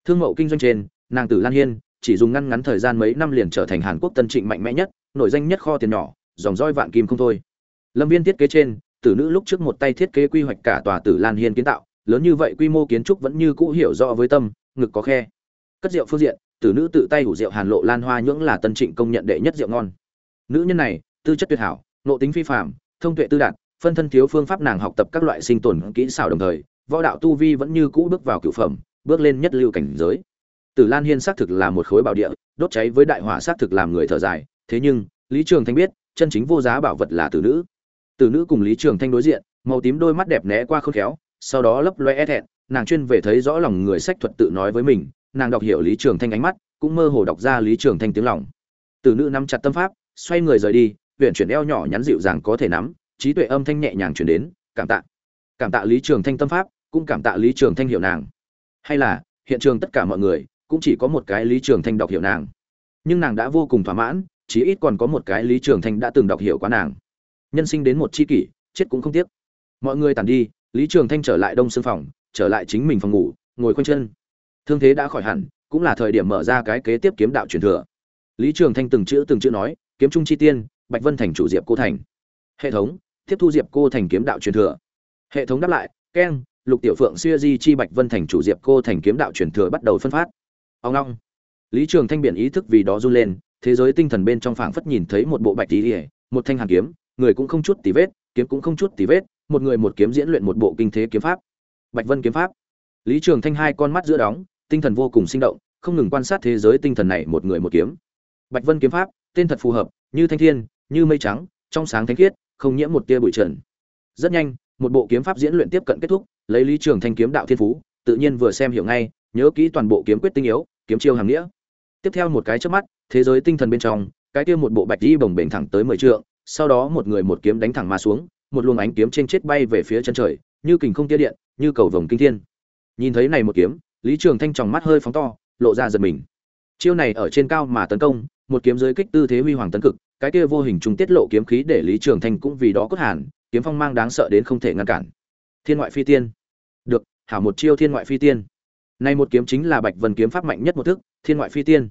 thương mậu kinh doanh trên, nàng tử lan hiên chỉ dùng ngăn ngắn thời gian mấy năm liền trở thành hàn quốc tân trịnh mạnh mẽ nhất, nổi danh nhất kho tiền nhỏ, dòng roi vạn kim không thôi. Lâm viên thiết kế trên, tử nữ lúc trước một tay thiết kế quy hoạch cả tòa tử lan hiên kiến tạo, lớn như vậy quy mô kiến trúc vẫn như cũ hiểu rõ với tâm, ngực có khe. Cất rượu phương diện, tử nữ tự tay ủ rượu hàn lộ lan hoa nhưỡng là tân trịnh công nhận đệ nhất rượu ngon. Nữ nhân này, tư chất tuyệt hảo nộ tính phi phạm thông tuệ tư đạt phân thân thiếu phương pháp nàng học tập các loại sinh tồn kỹ xảo đồng thời, võ đạo tu vi vẫn như cũ bước vào cựu phẩm bước lên nhất lưu cảnh giới. Tử lan hiên xác thực là một khối bảo địa, đốt cháy với đại hỏa xác thực làm người thở dài, thế nhưng, lý trường thanh biết, chân chính vô giá bảo vật là tử nữ. Tử nữ cùng lý trường thanh đối diện, màu tím đôi mắt đẹp né qua khôn khéo, sau đó lấp loe e thẹn, nàng chuyên về thấy rõ lòng người sách thuật tự nói với mình, nàng đọc hiểu lý trường thanh ánh mắt, cũng mơ hồ đọc ra lý trường thanh tiếng lòng. Tử nữ nắm chặt tâm pháp, xoay người rời đi huyện chuyển eo nhỏ nhắn dịu dàng có thể nắm, trí tuệ âm thanh nhẹ nhàng chuyển đến, cảm tạ. Cảm tạ lý trường thanh tâm pháp, cũng cảm tạ lý trường thanh hiểu nàng hay là, hiện trường tất cả mọi người cũng chỉ có một cái lý trường thanh đọc hiểu nàng. Nhưng nàng đã vô cùng thỏa mãn, chí ít còn có một cái lý trường thanh đã từng đọc hiểu quá nàng. Nhân sinh đến một chi kỷ, chết cũng không tiếc. Mọi người tàn đi, lý trường thanh trở lại đông xương phòng, trở lại chính mình phòng ngủ, ngồi khoanh chân. Thương thế đã khỏi hẳn, cũng là thời điểm mở ra cái kế tiếp kiếm đạo truyền thừa. Lý trường thanh từng chữ từng chữ nói, kiếm trung chi tiên, bạch vân thành chủ diệp cô thành. Hệ thống, tiếp thu diệp cô thành kiếm đạo truyền thừa. Hệ thống đáp lại, keng lục tiểu phượng xuya di chi bạch vân thành chủ diệp cô thành kiếm đạo truyền thừa bắt đầu phân phát. Ông long lý trường thanh biển ý thức vì đó run lên, thế giới tinh thần bên trong phảng phất nhìn thấy một bộ bạch tí ỉa một thanh hàn kiếm, người cũng không chút tì vết, kiếm cũng không chút tì vết, một người một kiếm diễn luyện một bộ kinh thế kiếm pháp. Bạch vân kiếm pháp. Lý trường thanh hai con mắt giữa đóng, tinh thần vô cùng sinh động, không ngừng quan sát thế giới tinh thần này một người một kiếm. Bạch vân kiếm pháp, tên thật phù hợp, như thanh thiên, như mây trắng, trong sáng thánh khiết, không nhiễm một tia bụi trần. Rất nhanh một bộ kiếm pháp diễn luyện tiếp cận kết thúc, lấy lý trường thanh kiếm đạo thiên phú, tự nhiên vừa xem hiểu ngay, nhớ kỹ toàn bộ kiếm quyết tinh yếu, kiếm chiêu hàng nghĩa. Tiếp theo một cái chớp mắt, thế giới tinh thần bên trong, cái kia một bộ bạch di bồng bềnh thẳng tới mười trượng, sau đó một người một kiếm đánh thẳng mà xuống, một luồng ánh kiếm trên chết bay về phía chân trời, như kình không tia điện, như cầu vồng kinh thiên. Nhìn thấy này một kiếm, lý trường thanh tròng mắt hơi phóng to, lộ ra giật mình. Chiêu này ở trên cao mà tấn công, một kiếm dưới kích tư thế huy hoàng tấn cực, cái kia vô hình trung tiết lộ kiếm khí để lý trường thanh cũng vì đó cốt hàn kiếm phong mang đáng sợ đến không thể ngăn cản. Thiên ngoại phi tiên. Được, hảo một chiêu thiên ngoại phi tiên. Nay một kiếm chính là bạch vân kiếm pháp mạnh nhất một thức, thiên ngoại phi tiên.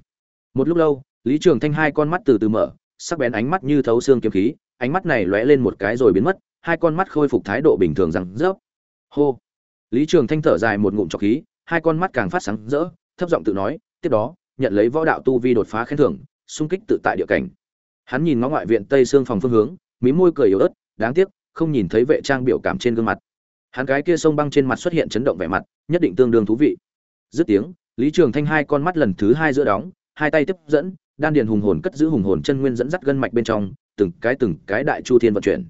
Một lúc lâu, lý trường thanh hai con mắt từ từ mở, sắc bén ánh mắt như thấu xương kiếm khí, ánh mắt này lóe lên một cái rồi biến mất, hai con mắt khôi phục thái độ bình thường rằng rớp. Hô. Lý trường thanh thở dài một ngụm trọc khí, hai con mắt càng phát sáng rỡ, thấp giọng tự nói, tiếp đó, nhận lấy võ đạo tu vi đột phá khen thưởng, xung kích tự tại địa cảnh. Hắn nhìn ngó ngoại viện tây xương phòng phương hướng, mí môi cười yếu ớt, đáng tiếc không nhìn thấy vệ trang biểu cảm trên gương mặt. Hắn cái kia sông băng trên mặt xuất hiện chấn động vẻ mặt, nhất định tương đương thú vị. Dứt tiếng, lý trường thanh hai con mắt lần thứ hai giữa đóng, hai tay tiếp dẫn, đan điền hùng hồn cất giữ hùng hồn chân nguyên dẫn dắt gân mạch bên trong, từng cái từng cái đại chu thiên vận chuyển.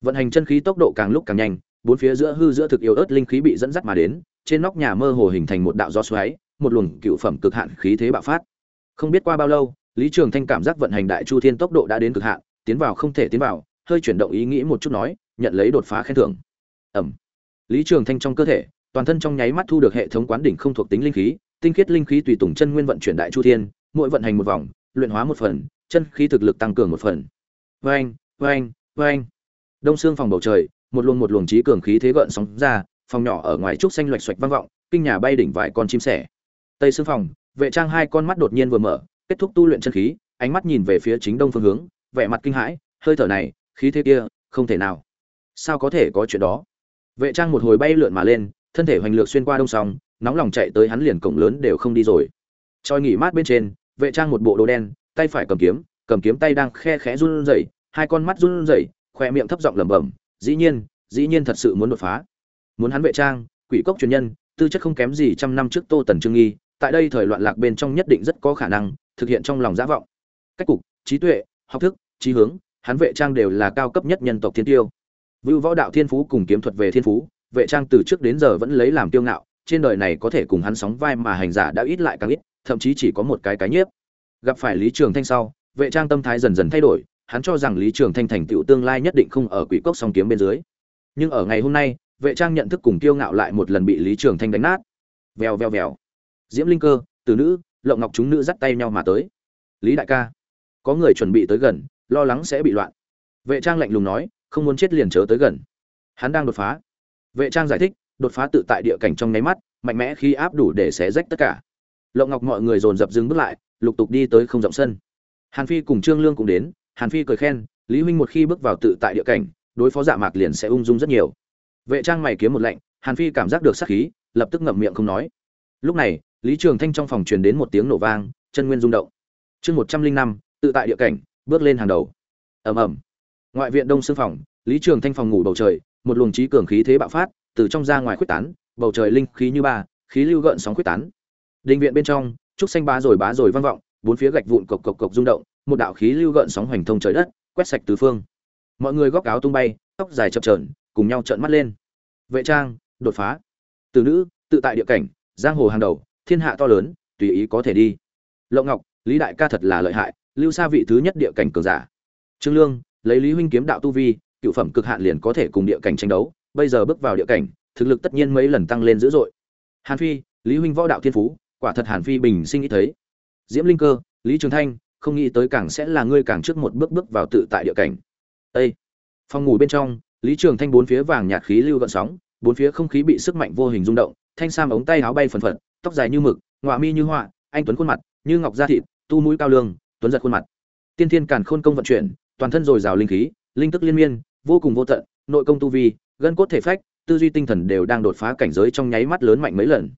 Vận hành chân khí tốc độ càng lúc càng nhanh, bốn phía giữa hư giữa thực yếu ớt linh khí bị dẫn dắt mà đến, trên nóc nhà mơ hồ hình thành một đạo gió xoáy, một luồng cựu phẩm cực hạn khí thế bạo phát. Không biết qua bao lâu, lý trường thanh cảm giác vận hành đại chu thiên tốc độ đã đến cực hạn, tiến vào không thể tiến vào hơi chuyển động ý nghĩ một chút nói, nhận lấy đột phá khen thưởng. Ẩm. Lý trường thanh trong cơ thể, toàn thân trong nháy mắt thu được hệ thống quán đỉnh không thuộc tính linh khí, tinh khiết linh khí tùy tùng chân nguyên vận chuyển đại chu thiên, mỗi vận hành một vòng, luyện hóa một phần, chân khí thực lực tăng cường một phần. Vang vang vang đông xương phòng bầu trời, một luồng một luồng trí cường khí thế gợn sóng ra, phòng nhỏ ở ngoài trúc xanh loạch xoạch vang vọng, kinh nhà bay đỉnh vài con chim sẻ. Tây xương phòng, vệ trang hai con mắt đột nhiên vừa mở, kết thúc tu luyện chân khí, ánh mắt nhìn về phía chính đông phương hướng, vẻ mặt kinh hãi, hơi thở này khí thế kia không thể nào. Sao có thể có chuyện đó? Vệ trang một hồi bay lượn mà lên thân thể hoành lược xuyên qua đông sòng, nóng lòng chạy tới hắn liền cổng lớn đều không đi rồi. Tròi nghỉ mát bên trên vệ trang một bộ đồ đen tay phải cầm kiếm cầm kiếm tay đang khe khẽ run rẩy hai con mắt run rẩy khoe miệng thấp giọng lẩm bẩm dĩ nhiên dĩ nhiên thật sự muốn đột phá. Muốn hắn vệ trang quỷ cốc truyền nhân tư chất không kém gì trăm năm trước tô tần trương nghi tại đây thời loạn lạc bên trong nhất định rất có khả năng thực hiện trong lòng giả vọng. Cách cục trí tuệ học thức trí hướng hắn vệ trang đều là cao cấp nhất nhân tộc thiên tiêu. Vưu võ đạo thiên phú cùng kiếm thuật về thiên phú, vệ trang từ trước đến giờ vẫn lấy làm tiêu ngạo, trên đời này có thể cùng hắn sóng vai mà hành giả đã ít lại càng ít, thậm chí chỉ có một cái cái nhiếp. Gặp phải lý trường thanh sau, vệ trang tâm thái dần dần thay đổi, hắn cho rằng lý trường thanh thành tựu tương lai nhất định không ở quỷ cốc song kiếm bên dưới. Nhưng ở ngày hôm nay, vệ trang nhận thức cùng kiêu ngạo lại một lần bị lý trường thanh đánh nát. Vèo vèo vèo. Diễm linh cơ, từ nữ, lộng ngọc chúng nữ dắt tay nhau mà tới. Lý đại ca, có người chuẩn bị tới gần lo lắng sẽ bị loạn. Vệ trang lạnh lùng nói, không muốn chết liền chớ tới gần. Hắn đang đột phá. Vệ trang giải thích, đột phá tự tại địa cảnh trong nháy mắt, mạnh mẽ khi áp đủ để xé rách tất cả. Lộng ngọc mọi người dồn dập dừng bước lại, lục tục đi tới không rộng sân. Hàn phi cùng trương lương cũng đến, hàn phi cười khen, lý huynh một khi bước vào tự tại địa cảnh, đối phó dạ mạc liền sẽ ung dung rất nhiều. Vệ trang mày kiếm một lệnh hàn phi cảm giác được sát khí, lập tức ngậm miệng không nói. Lúc này, lý trường thanh trong phòng truyền đến một tiếng nổ vang, chân nguyên rung động. Chương một trăm linh năm, tự tại địa cảnh bước lên hàng đầu. Ầm ầm. Ngoại viện đông xương phòng, lý trường thanh phòng ngủ bầu trời, một luồng trí cường khí thế bạo phát, từ trong ra ngoài khuếch tán, bầu trời linh khí như ba, khí lưu gợn sóng khuếch tán. Đình viện bên trong, trúc xanh bá rồi bá rồi vang vọng, bốn phía gạch vụn cộc cộc cộc rung động, một đạo khí lưu gợn sóng hoành thông trời đất, quét sạch tứ phương. Mọi người góc áo tung bay, tóc dài chập trờn cùng nhau trợn mắt lên. Vệ trang, đột phá. Từ nữ, tự tại địa cảnh, giang hồ hàng đầu, thiên hạ to lớn, tùy ý có thể đi. Lộng ngọc, lý đại ca thật là lợi hại lưu xa vị thứ nhất địa cảnh cường giả. Trương lương, lấy lý huynh kiếm đạo tu vi, cựu phẩm cực hạn liền có thể cùng địa cảnh tranh đấu, bây giờ bước vào địa cảnh, thực lực tất nhiên mấy lần tăng lên dữ dội. Hàn phi, lý huynh võ đạo thiên phú, quả thật hàn phi bình sinh nghĩ thấy. Diễm linh cơ, lý trường thanh, không nghĩ tới càng sẽ là ngươi càng trước một bước bước vào tự tại địa cảnh. Ê! phòng ngủ bên trong, lý trường thanh bốn phía vàng nhạt khí lưu gợn sóng, bốn phía không khí bị sức mạnh vô hình rung động, thanh sam ống tay áo bay phần phật, tóc dài như mực, ngọa mi như họa, anh tuấn khuôn mặt, như ngọc da thịt, tu mũi cao lương tuấn giật khuôn mặt. Tiên thiên càn khôn công vận chuyển, toàn thân dồi dào linh khí, linh tức liên miên, vô cùng vô tận, nội công tu vi, gân cốt thể phách, tư duy tinh thần đều đang đột phá cảnh giới trong nháy mắt lớn mạnh mấy lần.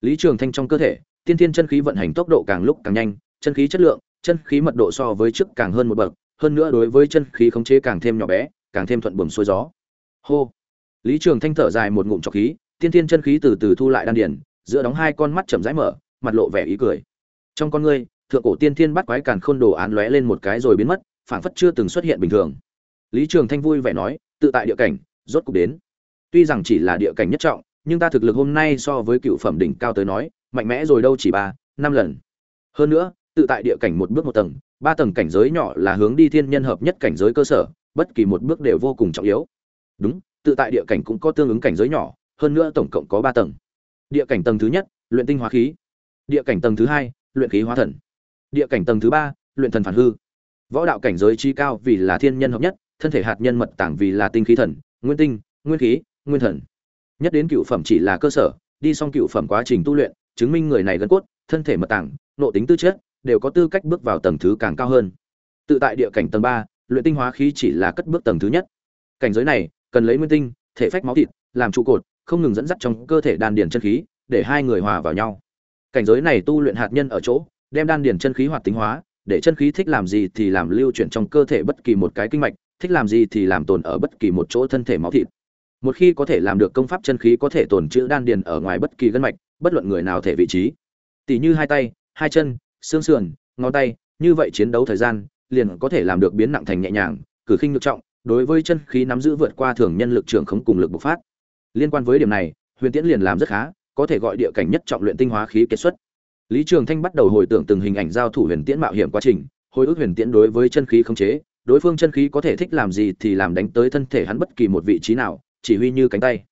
Lý trường thanh trong cơ thể, tiên thiên chân khí vận hành tốc độ càng lúc càng nhanh, chân khí chất lượng, chân khí mật độ so với trước càng hơn một bậc, hơn nữa đối với chân khí khống chế càng thêm nhỏ bé, càng thêm thuận buồm xuôi gió. Hô. Lý trường thanh thở dài một ngụm trọc khí, tiên thiên chân khí từ từ thu lại đan điền, giữa đóng hai con mắt chậm rãi mở, mặt lộ vẻ ý cười. Trong con ngươi thượng cổ tiên thiên bắt quái càn khôn đồ án lóe lên một cái rồi biến mất, phảng phất chưa từng xuất hiện bình thường. Lý trường thanh vui vẻ nói, tự tại địa cảnh, rốt cục đến. Tuy rằng chỉ là địa cảnh nhất trọng, nhưng ta thực lực hôm nay so với cựu phẩm đỉnh cao tới nói, mạnh mẽ rồi đâu chỉ ba, năm lần. Hơn nữa, tự tại địa cảnh một bước một tầng, ba tầng cảnh giới nhỏ là hướng đi thiên nhân hợp nhất cảnh giới cơ sở, bất kỳ một bước đều vô cùng trọng yếu. Đúng, tự tại địa cảnh cũng có tương ứng cảnh giới nhỏ, hơn nữa tổng cộng có ba tầng. Địa cảnh tầng thứ nhất, luyện tinh hóa khí. Địa cảnh tầng thứ hai, luyện khí hóa thần địa cảnh tầng thứ ba, luyện thần phản hư. Võ đạo cảnh giới chi cao vì là thiên nhân hợp nhất, thân thể hạt nhân mật tảng vì là tinh khí thần, nguyên tinh, nguyên khí, nguyên thần. Nhất đến cựu phẩm chỉ là cơ sở, đi xong cựu phẩm quá trình tu luyện, chứng minh người này gân cốt, thân thể mật tảng nộ tính tư chất, đều có tư cách bước vào tầng thứ càng cao hơn. Tự tại địa cảnh tầng ba, luyện tinh hóa khí chỉ là cất bước tầng thứ nhất. Cảnh giới này, cần lấy nguyên tinh, thể phách máu thịt, làm trụ cột, không ngừng dẫn dắt trong cơ thể đan điền chân khí, để hai người hòa vào nhau. Cảnh giới này tu luyện hạt nhân ở chỗ đem đan điền chân khí hoạt tính hóa, để chân khí thích làm gì thì làm lưu chuyển trong cơ thể bất kỳ một cái kinh mạch, thích làm gì thì làm tồn ở bất kỳ một chỗ thân thể máu thịt. Một khi có thể làm được công pháp chân khí có thể tồn trữ đan điền ở ngoài bất kỳ gân mạch, bất luận người nào thể vị trí. Tỷ như hai tay, hai chân, xương sườn, ngón tay, như vậy chiến đấu thời gian liền có thể làm được biến nặng thành nhẹ nhàng, cử khinh lực trọng, đối với chân khí nắm giữ vượt qua thường nhân lực trưởng khống cùng lực bộc phát. Liên quan với điểm này, huyền tiễn liền làm rất khá, có thể gọi địa cảnh nhất trọng luyện tinh hóa khí kết xuất lý trường thanh bắt đầu hồi tưởng từng hình ảnh giao thủ huyền tiễn mạo hiểm quá trình hồi ức huyền tiễn đối với chân khí khống chế đối phương chân khí có thể thích làm gì thì làm đánh tới thân thể hắn bất kỳ một vị trí nào chỉ huy như cánh tay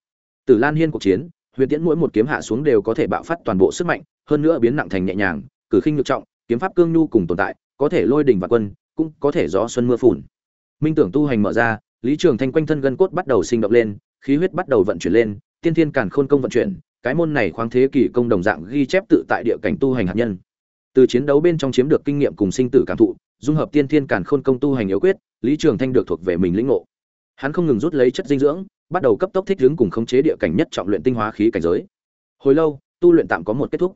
Từ Lan Hiên cuộc chiến, huyền tiễn mỗi một kiếm hạ xuống đều có thể bạo phát toàn bộ sức mạnh, hơn nữa biến nặng thành nhẹ nhàng, cử khinh lực trọng, kiếm pháp cương nhu cùng tồn tại, có thể lôi đỉnh và quân, cũng có thể gió xuân mưa phùn. Minh tưởng tu hành mở ra, Lý Trường Thanh quanh thân gân cốt bắt đầu sinh động lên, khí huyết bắt đầu vận chuyển lên, tiên thiên càn khôn công vận chuyển, cái môn này khoáng thế kỷ công đồng dạng ghi chép tự tại địa cảnh tu hành hạt nhân. Từ chiến đấu bên trong chiếm được kinh nghiệm cùng sinh tử cảm thụ, dung hợp tiên thiên càn khôn công tu hành yếu quyết, lý trường thanh được thuộc về mình lĩnh ngộ. Hắn không ngừng rút lấy chất dinh dưỡng, bắt đầu cấp tốc thích ứng cùng khống chế địa cảnh nhất trọng luyện tinh hóa khí cảnh giới. Hồi lâu, tu luyện tạm có một kết thúc.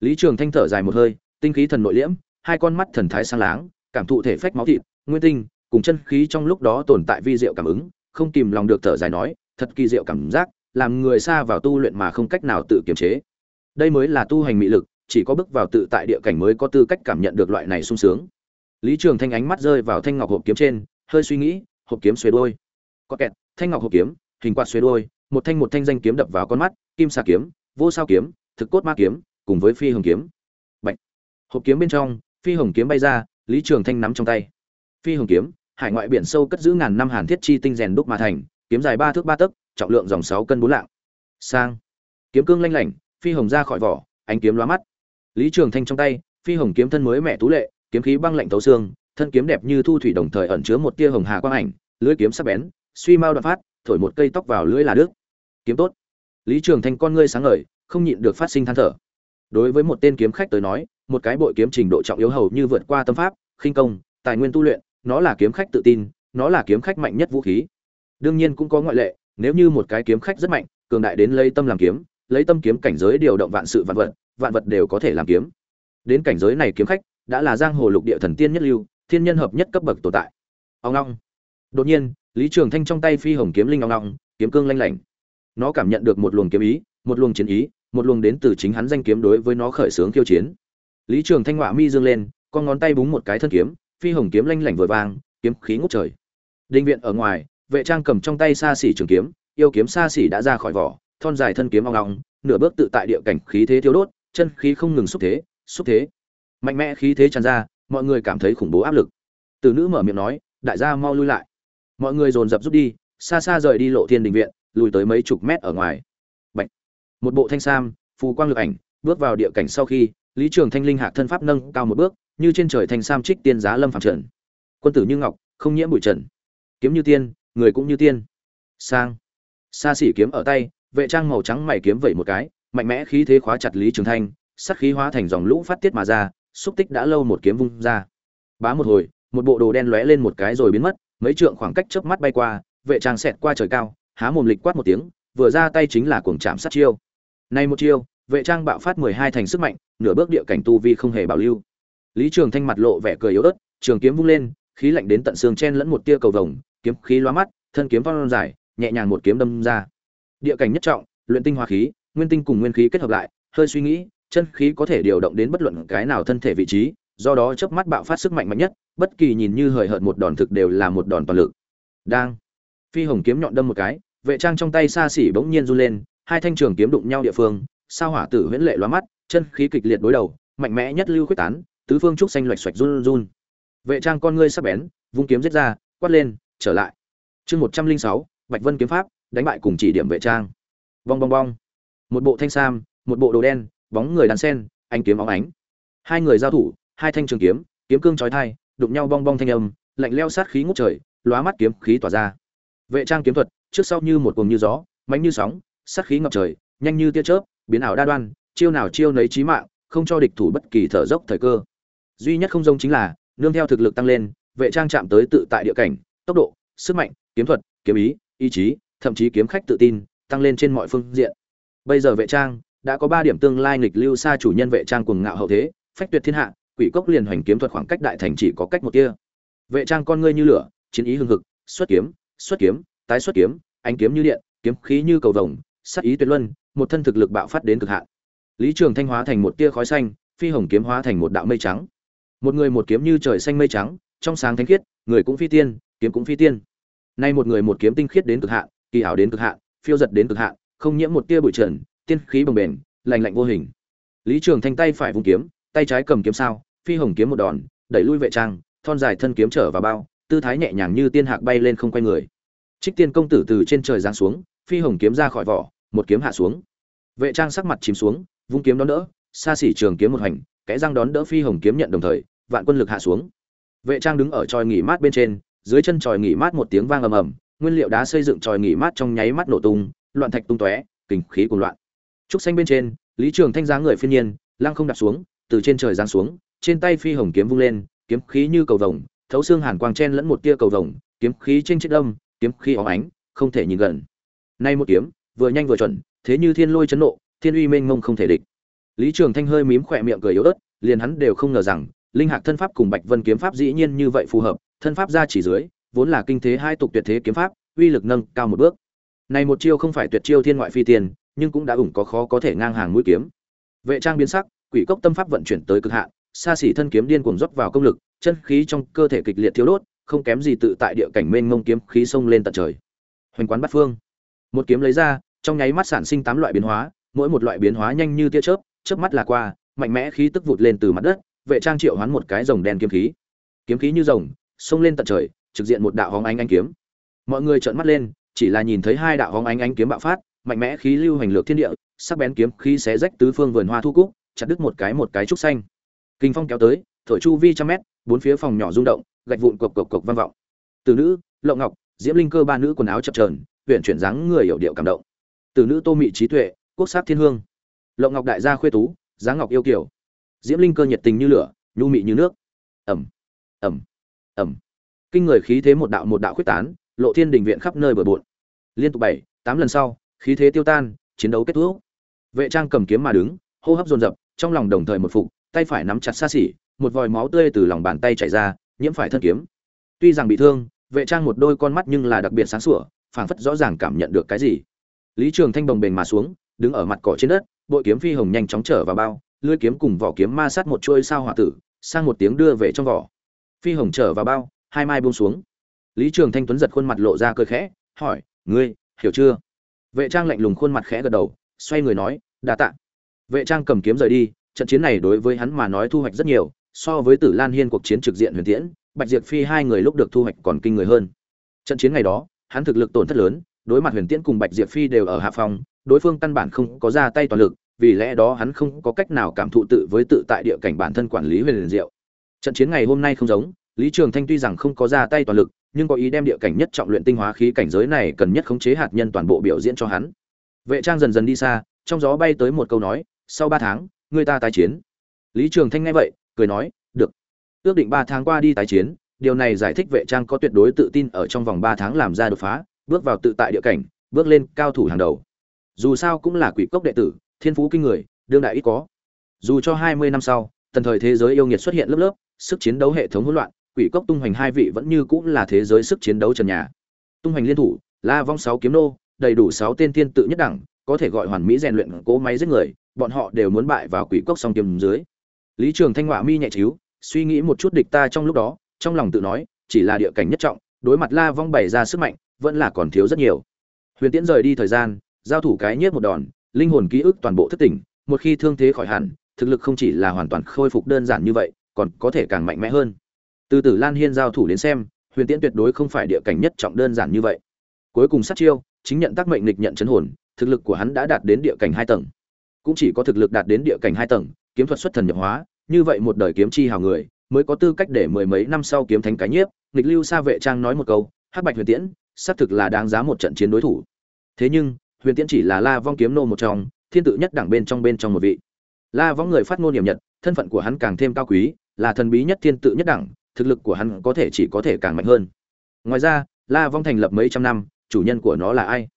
Lý trường thanh thở dài một hơi, tinh khí thần nội liễm, hai con mắt thần thái sang láng, cảm thụ thể phách máu thịt, nguyên tinh, cùng chân khí trong lúc đó tồn tại vi diệu cảm ứng, không kìm lòng được thở dài nói, thật kỳ diệu cảm giác làm người xa vào tu luyện mà không cách nào tự kiềm chế. Đây mới là tu hành mị lực, chỉ có bước vào tự tại địa cảnh mới có tư cách cảm nhận được loại này sung sướng. Lý trường thanh ánh mắt rơi vào thanh ngọc hộp kiếm trên, hơi suy nghĩ, hộp kiếm xuề đôi. Có kẹt, thanh ngọc hộp kiếm, hình quạt xuề đôi, một thanh một thanh danh kiếm đập vào con mắt, kim xà kiếm, vô sao kiếm, thực cốt ma kiếm, cùng với phi hồng kiếm. Bạch. hộp kiếm bên trong, phi hồng kiếm bay ra, lý trường thanh nắm trong tay. Phi hồng kiếm, hải ngoại biển sâu cất giữ ngàn năm hàn thiết chi tinh rèn đúc mà thành, kiếm dài ba thước ba tấc trọng lượng dòng sáu cân bốn lạng. Sang. Kiếm cương lanh lảnh, phi hồng ra khỏi vỏ, ánh kiếm lóa mắt. Lý trường thanh trong tay, phi hồng kiếm thân mới mẹ tú lệ, kiếm khí băng lạnh tấu xương, thân kiếm đẹp như thu thủy đồng thời ẩn chứa một tia hồng hà quang ảnh, lưỡi kiếm sắc bén, suy mau đoạn phát, thổi một cây tóc vào lưỡi là đứt. Kiếm tốt. Lý trường thanh con ngươi sáng ngời, không nhịn được phát sinh than thở. Đối với một tên kiếm khách tới nói, một cái bội kiếm trình độ trọng yếu hầu như vượt qua tâm pháp, khinh công, tài nguyên tu luyện, nó là kiếm khách tự tin, nó là kiếm khách mạnh nhất vũ khí. Đương nhiên cũng có ngoại lệ nếu như một cái kiếm khách rất mạnh, cường đại đến lấy tâm làm kiếm, lấy tâm kiếm cảnh giới điều động vạn sự vạn vật vạn vật đều có thể làm kiếm. Đến cảnh giới này kiếm khách, đã là giang hồ lục địa thần tiên nhất lưu, thiên nhân hợp nhất cấp bậc tồn tại. Ông long đột nhiên, lý trường thanh trong tay phi hồng kiếm linh ông long kiếm cương lanh lảnh. Nó cảm nhận được một luồng kiếm ý, một luồng chiến ý, một luồng đến từ chính hắn danh kiếm đối với nó khởi xướng khiêu chiến. Lý trường thanh họa mi dương lên, con ngón tay búng một cái thân kiếm, phi hồng kiếm lanh lảnh vừa vang, kiếm khí ngút trời. Đinh viện ở ngoài vệ trang cầm trong tay xa xỉ trường kiếm, yêu kiếm xa xỉ đã ra khỏi vỏ, thon dài thân kiếm oong long nửa bước tự tại địa cảnh khí thế thiếu đốt, chân khí không ngừng xúc thế xúc thế. Mạnh mẽ khí thế tràn ra, mọi người cảm thấy khủng bố áp lực. Từ nữ mở miệng nói, đại gia mau lui lại. Mọi người dồn dập rút đi, xa xa rời đi lộ thiên đình viện, lùi tới mấy chục mét ở ngoài. Bạch. một bộ thanh sam, phù quang lực ảnh, bước vào địa cảnh sau khi, lý trường thanh linh hạ thân pháp nâng cao một bước, như trên trời thanh sam trích tiên giá lâm phàm trần. Quân tử như ngọc, không nhiễm bụi trần. Kiếm như tiên người cũng như tiên. Sang. Xa xỉ kiếm ở tay, vệ trang màu trắng mày kiếm vẩy một cái, mạnh mẽ khí thế khóa chặt lý trường thanh sắc khí hóa thành dòng lũ phát tiết mà ra, xúc tích đã lâu một kiếm vung ra. Bá một hồi, một bộ đồ đen lóe lên một cái rồi biến mất, mấy trượng khoảng cách chớp mắt bay qua, vệ trang xẹt qua trời cao, há mồm lịch quát một tiếng, vừa ra tay chính là cuồng chạm sát chiêu. Nay một chiêu, vệ trang bạo phát mười hai thành sức mạnh, nửa bước địa cảnh tu vi không hề bảo lưu. Lý trường thanh mặt lộ vẻ cười yếu ớt, trường kiếm vung lên, khí lạnh đến tận xương chen lẫn một tia cầu vồng kiếm khí lóa mắt, thân kiếm vung dài, nhẹ nhàng một kiếm đâm ra. Địa cảnh nhất trọng, luyện tinh hóa khí, nguyên tinh cùng nguyên khí kết hợp lại, hơi suy nghĩ, chân khí có thể điều động đến bất luận cái nào thân thể vị trí, do đó chớp mắt bạo phát sức mạnh mạnh nhất, bất kỳ nhìn như hời hợt một đòn thực đều là một đòn toàn lực. Đang, phi hồng kiếm nhọn đâm một cái, vệ trang trong tay xa xỉ bỗng nhiên run lên, hai thanh trường kiếm đụng nhau địa phương, sao hỏa tử huyễn lệ lóa mắt, chân khí kịch liệt đối đầu, mạnh mẽ nhất lưu khuyết tán, tứ phương trúc xanh loạch xoạch run run. Vệ trang con ngươi sắc bén, vung kiếm giết ra, quát lên trở lại. Chương một trăm linh sáu, bạch vân kiếm pháp, đánh bại cùng chỉ điểm vệ trang. Bong bong bong. Một bộ thanh sam, một bộ đồ đen, bóng người đàn sen anh kiếm óng ánh. Hai người giao thủ, hai thanh trường kiếm kiếm cương trói thai đụng nhau bong bong thanh âm, lạnh leo sát khí ngút trời, lóa mắt kiếm khí tỏa ra. Vệ trang kiếm thuật, trước sau như một cuồng như gió, mạnh như sóng, sát khí ngập trời, nhanh như tia chớp, biến ảo đa đoan, chiêu nào chiêu nấy chí mạng, không cho địch thủ bất kỳ thở dốc thời cơ. Duy nhất không giống chính là, nương theo thực lực tăng lên, vệ trang chạm tới tự tại địa cảnh tốc độ, sức mạnh, kiếm thuật, kiếm ý ý chí, thậm chí kiếm khách tự tin, tăng lên trên mọi phương diện. Bây giờ vệ trang đã có ba điểm tương lai nghịch lưu xa chủ nhân vệ trang cuồng ngạo hậu thế, phách tuyệt thiên hạ, quỷ cốc liền hoành kiếm thuật khoảng cách đại thành chỉ có cách một tia. Vệ trang con ngươi như lửa, chiến ý hưng hực, xuất kiếm xuất kiếm, tái xuất kiếm, ánh kiếm như điện, kiếm khí như cầu vồng, sát ý tuyệt luân, một thân thực lực bạo phát đến cực hạn. Lý trường thanh hóa thành một tia khói xanh, phi hồng kiếm hóa thành một đạo mây trắng. Một người một kiếm như trời xanh mây trắng, trong sáng thánh khiết, người cũng phi tiên kiếm cũng phi tiên. Nay một người một kiếm tinh khiết đến cực hạn, kỳ hảo đến cực hạn, phiêu giật đến cực hạn, không nhiễm một tia bụi trần, tiên khí bồng bềnh lành lạnh vô hình. Lý trường thanh tay phải vùng kiếm, tay trái cầm kiếm sao, phi hồng kiếm một đòn, đẩy lui vệ trang, thon dài thân kiếm trở vào bao, tư thái nhẹ nhàng như tiên hạc bay lên không quay người. Trích tiên công tử từ trên trời giáng xuống, phi hồng kiếm ra khỏi vỏ, một kiếm hạ xuống. Vệ trang sắc mặt chìm xuống, vung kiếm đón đỡ, xa xỉ trường kiếm một hành, kẽ răng đón đỡ phi hồng kiếm nhận đồng thời, vạn quân lực hạ xuống. Vệ trang đứng ở tròi nghỉ mát bên trên dưới chân tròi nghỉ mát một tiếng vang ầm ầm, nguyên liệu đá xây dựng tròi nghỉ mát trong nháy mắt nổ tung, loạn thạch tung tóe kình khí cuồng loạn. Trúc xanh bên trên, lý trường thanh dáng người phiên nhiên, lăng không đặt xuống, từ trên trời giáng xuống, trên tay phi hồng kiếm vung lên, kiếm khí như cầu vồng, thấu xương hàn quang chen lẫn một tia cầu vồng, kiếm khí trên chiếc đông kiếm khí óng ánh, không thể nhìn gần. Nay một kiếm, vừa nhanh vừa chuẩn, thế như thiên lôi chấn nộ, thiên uy mênh mông không thể địch. Lý trường thanh hơi mím khóe miệng cười yếu ớt, liền hắn đều không ngờ rằng, linh hạc thân pháp cùng bạch vân kiếm pháp dĩ nhiên như vậy phù hợp thân pháp ra chỉ dưới, vốn là kinh thế hai tục tuyệt thế kiếm pháp, uy lực nâng cao một bước. Này một chiêu không phải tuyệt chiêu thiên ngoại phi tiền, nhưng cũng đã ủng có khó có thể ngang hàng mũi kiếm. Vệ trang biến sắc, quỷ cốc tâm pháp vận chuyển tới cực hạn, xa xỉ thân kiếm điên cuồng dốc vào công lực, chân khí trong cơ thể kịch liệt thiếu đốt, không kém gì tự tại địa cảnh mênh mông kiếm khí xông lên tận trời. Hoành quán bắt phương. Một kiếm lấy ra, trong nháy mắt sản sinh tám loại biến hóa, mỗi một loại biến hóa nhanh như tia chớp chớp mắt là qua, mạnh mẽ khí tức vụt lên từ mặt đất, vệ trang triệu hoán một cái rồng đen kiếm khí. Kiếm khí như rồng xông lên tận trời, trực diện một đạo hóng ánh ánh kiếm. Mọi người trợn mắt lên, chỉ là nhìn thấy hai đạo hóng ánh ánh kiếm bạo phát, mạnh mẽ khí lưu hành lược thiên địa, sắc bén kiếm khí xé rách tứ phương vườn hoa thu cúc, chặt đứt một cái một cái trúc xanh. Kinh phong kéo tới, thổi chu vi trăm mét, bốn phía phòng nhỏ rung động, gạch vụn cộc cộc cộc vang vọng. Từ nữ lộng ngọc, diễm linh cơ ba nữ quần áo chập trờn huyện chuyển dáng người hiểu điệu cảm động. Từ nữ tô mị trí tuệ, quốc sắc thiên hương. Lộng ngọc đại gia khuê tú, dáng ngọc yêu kiều. Diễm linh cơ nhiệt tình như lửa, nhu mị như nước. Ẩm ẩm ẩm. Kinh người khí thế một đạo một đạo khuyết tán, lộ thiên đình viện khắp nơi bừa bộn. Liên tục bảy, tám lần sau, khí thế tiêu tan, chiến đấu kết thúc. Vệ trang cầm kiếm mà đứng, hô hấp dồn dập, trong lòng đồng thời một phục, tay phải nắm chặt xa xỉ, một vòi máu tươi từ lòng bàn tay chảy ra, nhiễm phải thân kiếm. Tuy rằng bị thương, vệ trang một đôi con mắt nhưng là đặc biệt sáng sủa, phảng phất rõ ràng cảm nhận được cái gì. Lý trường thanh bồng bềnh mà xuống, đứng ở mặt cỏ trên đất, bội kiếm phi hồng nhanh chóng trở vào bao, lưỡi kiếm cùng vỏ kiếm ma sát một chuôi sao hỏa tử, sang một tiếng đưa về trong vỏ phi hồng trở vào bao, hai mai buông xuống. Lý trường thanh tuấn giật khuôn mặt lộ ra cười khẽ, hỏi, ngươi, hiểu chưa? Vệ trang lạnh lùng khuôn mặt khẽ gật đầu, xoay người nói, đa ạ vệ trang cầm kiếm rời đi, trận chiến này đối với hắn mà nói thu hoạch rất nhiều, so với tử lan hiên cuộc chiến trực diện huyền tiễn, bạch diệp phi hai người lúc được thu hoạch còn kinh người hơn. Trận chiến ngày đó, hắn thực lực tổn thất lớn, đối mặt huyền tiễn cùng bạch diệp phi đều ở hạ phòng, đối phương căn bản không có ra tay toàn lực, vì lẽ đó hắn không có cách nào cảm thụ tự với tự tại địa cảnh bản thân quản lý huyền diệu trận chiến ngày hôm nay không giống, lý trường thanh tuy rằng không có ra tay toàn lực, nhưng có ý đem địa cảnh nhất trọng luyện tinh hóa khí cảnh giới này cần nhất khống chế hạt nhân toàn bộ biểu diễn cho hắn. Vệ trang dần dần đi xa, trong gió bay tới một câu nói, sau ba tháng, người ta tái chiến. Lý trường thanh nghe vậy, cười nói, được. Ước định ba tháng qua đi tái chiến, điều này giải thích vệ trang có tuyệt đối tự tin ở trong vòng ba tháng làm ra đột phá, bước vào tự tại địa cảnh, bước lên cao thủ hàng đầu. Dù sao cũng là quỷ cốc đệ tử, thiên phú kinh người, đương đại ít có. Dù cho hai mươi năm sau, tần thời thế giới yêu nghiệt xuất hiện lớp lớp sức chiến đấu hệ thống hỗn loạn, quỷ cốc tung hoành hai vị vẫn như cũng là thế giới sức chiến đấu trần nhà. Tung hoành liên thủ, la vong sáu kiếm nô, đầy đủ sáu tên tiên tự nhất đẳng, có thể gọi hoàn mỹ rèn luyện cố máy giết người, bọn họ đều muốn bại vào quỷ cốc song kiếm dưới. Lý trường thanh ngọa mi nhẹ chiếu suy nghĩ một chút địch ta trong lúc đó, trong lòng tự nói, chỉ là địa cảnh nhất trọng, đối mặt la vong bày ra sức mạnh, vẫn là còn thiếu rất nhiều. Huyền tiễn rời đi thời gian, giao thủ cái nhiếp một đòn, linh hồn ký ức toàn bộ thất tỉnh, một khi thương thế khỏi hẳn, thực lực không chỉ là hoàn toàn khôi phục đơn giản như vậy còn có thể càng mạnh mẽ hơn. Từ từ lan hiên giao thủ đến xem, huyền tiễn tuyệt đối không phải địa cảnh nhất trọng đơn giản như vậy. Cuối cùng sát chiêu, chính nhận tác mệnh nghịch nhận chấn hồn, thực lực của hắn đã đạt đến địa cảnh hai tầng. Cũng chỉ có thực lực đạt đến địa cảnh hai tầng, kiếm thuật xuất thần nhập hóa, như vậy một đời kiếm chi hào người, mới có tư cách để mười mấy năm sau kiếm thánh cái nhiếp. Nghịch lưu sa vệ trang nói một câu, hắc bạch huyền tiễn, xác thực là đáng giá một trận chiến đối thủ. Thế nhưng, huyền tiễn chỉ là la vong kiếm nô một trong, thiên tự nhất đẳng bên trong bên trong một vị. La vong người phát ngôn niệm nhật, thân phận của hắn càng thêm cao quý là thần bí nhất thiên tự nhất đẳng, thực lực của hắn có thể chỉ có thể càng mạnh hơn. Ngoài ra, la vong thành lập mấy trăm năm, chủ nhân của nó là ai?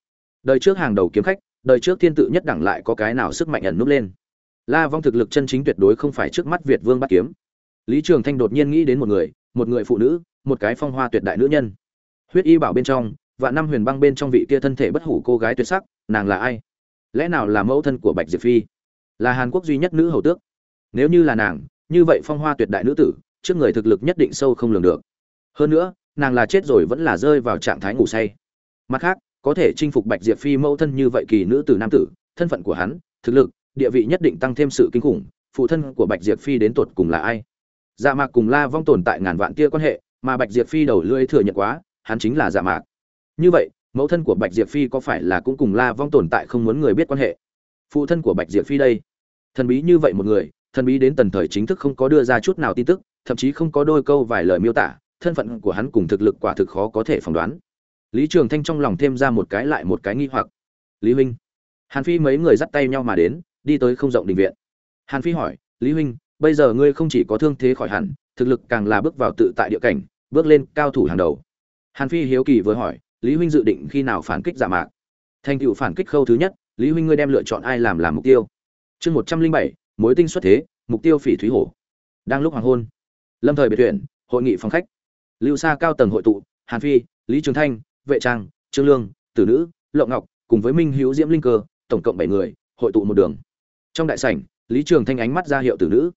Đời trước hàng đầu kiếm khách, đời trước thiên tự nhất đẳng lại có cái nào sức mạnh ẩn núp lên? La vong thực lực chân chính tuyệt đối không phải trước mắt việt vương bắt kiếm. Lý trường thanh đột nhiên nghĩ đến một người một người phụ nữ, một cái phong hoa tuyệt đại nữ nhân. Huyết y bảo bên trong và năm huyền băng bên trong vị kia thân thể bất hủ cô gái tuyệt sắc, nàng là ai? Lẽ nào là mẫu thân của bạch diệp phi? Là hàn quốc duy nhất nữ hầu tước? Nếu như là nàng như vậy phong hoa tuyệt đại nữ tử, trước người thực lực nhất định sâu không lường được. Hơn nữa, nàng là chết rồi vẫn là rơi vào trạng thái ngủ say. Mặt khác, có thể chinh phục bạch diệp phi mẫu thân như vậy kỳ nữ tử nam tử, thân phận của hắn, thực lực, địa vị nhất định tăng thêm sự kinh khủng, phụ thân của bạch diệp phi đến tột cùng là ai? Dạ mạc cùng la vong tồn tại ngàn vạn kia quan hệ, mà bạch diệp phi đầu lưỡi thừa nhận quá, hắn chính là dạ mạc. Như vậy, mẫu thân của bạch diệp phi có phải là cũng cùng la vong tồn tại không muốn người biết quan hệ? Phụ thân của bạch diệp phi đây. Thần bí như vậy một người thần bí đến tần thời chính thức không có đưa ra chút nào tin tức, thậm chí không có đôi câu vài lời miêu tả, thân phận của hắn cùng thực lực quả thực khó có thể phỏng đoán. Lý trường thanh trong lòng thêm ra một cái lại một cái nghi hoặc. Lý huynh. Hàn phi mấy người dắt tay nhau mà đến, đi tới không rộng đình viện. Hàn phi hỏi, lý huynh, bây giờ ngươi không chỉ có thương thế khỏi hẳn, thực lực càng là bước vào tự tại địa cảnh, bước lên cao thủ hàng đầu. Hàn phi hiếu kỳ vừa hỏi, lý huynh dự định khi nào phản kích giả mạc? Thành tựu phản kích khâu thứ nhất, lý huynh ngươi đem lựa chọn ai làm làm mục tiêu? Chương một trăm linh bảy mối tinh xuất thế, mục tiêu phỉ thúy hổ. Đang lúc hoàng hôn, lâm thời biệt tuyển hội nghị phòng khách. Lưu xa cao tầng hội tụ, hàn phi, lý trường thanh, vệ trang, trương lương, tử nữ lộ ngọc cùng với minh hữu diễm linh cơ, tổng cộng bảy người, hội tụ một đường. Trong đại sảnh, lý trường thanh ánh mắt ra hiệu tử nữ.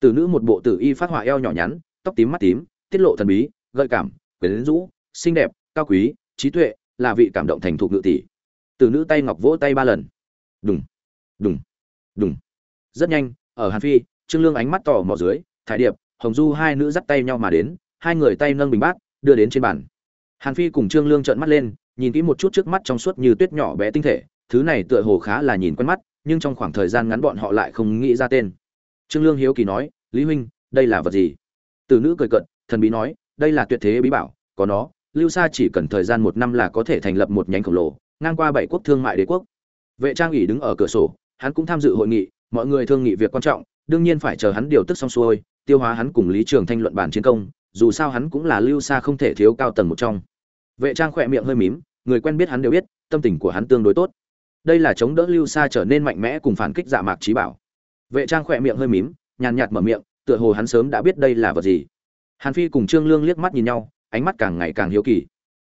Tử nữ một bộ tử y phát họa eo nhỏ nhắn, tóc tím mắt tím, tiết lộ thần bí, gợi cảm, quyến rũ, xinh đẹp, cao quý, trí tuệ, là vị cảm động thành thục ngự tỷ. Tử nữ tay ngọc vỗ tay ba lần. Đùng đùng đùng rất nhanh, ở hàn phi, trương lương ánh mắt tỏ mò dưới, thải điệp, hồng du hai nữ dắt tay nhau mà đến, hai người tay nâng bình bát, đưa đến trên bàn. Hàn phi cùng trương lương trợn mắt lên, nhìn kỹ một chút trước mắt trong suốt như tuyết nhỏ bé tinh thể, thứ này tựa hồ khá là nhìn quen mắt, nhưng trong khoảng thời gian ngắn bọn họ lại không nghĩ ra tên. Trương lương hiếu kỳ nói, lý huynh, đây là vật gì? Từ nữ cười cận thần bí nói, đây là tuyệt thế bí bảo, có nó, lưu sa chỉ cần thời gian một năm là có thể thành lập một nhánh khổng lồ, ngang qua bảy quốc thương mại đế quốc. Vệ trang ủy đứng ở cửa sổ, hắn cũng tham dự hội nghị mọi người thương nghị việc quan trọng, đương nhiên phải chờ hắn điều tức xong xuôi, tiêu hóa hắn cùng lý trường thanh luận bản chiến công, dù sao hắn cũng là lưu xa không thể thiếu cao tầng một trong. Vệ trang khỏe miệng hơi mím, người quen biết hắn đều biết, tâm tình của hắn tương đối tốt. Đây là chống đỡ lưu xa trở nên mạnh mẽ cùng phản kích dạ mạc trí bảo. Vệ trang khỏe miệng hơi mím, nhàn nhạt mở miệng, tựa hồ hắn sớm đã biết đây là vật gì. Hàn phi cùng trương lương liếc mắt nhìn nhau, ánh mắt càng ngày càng hiếu kỳ.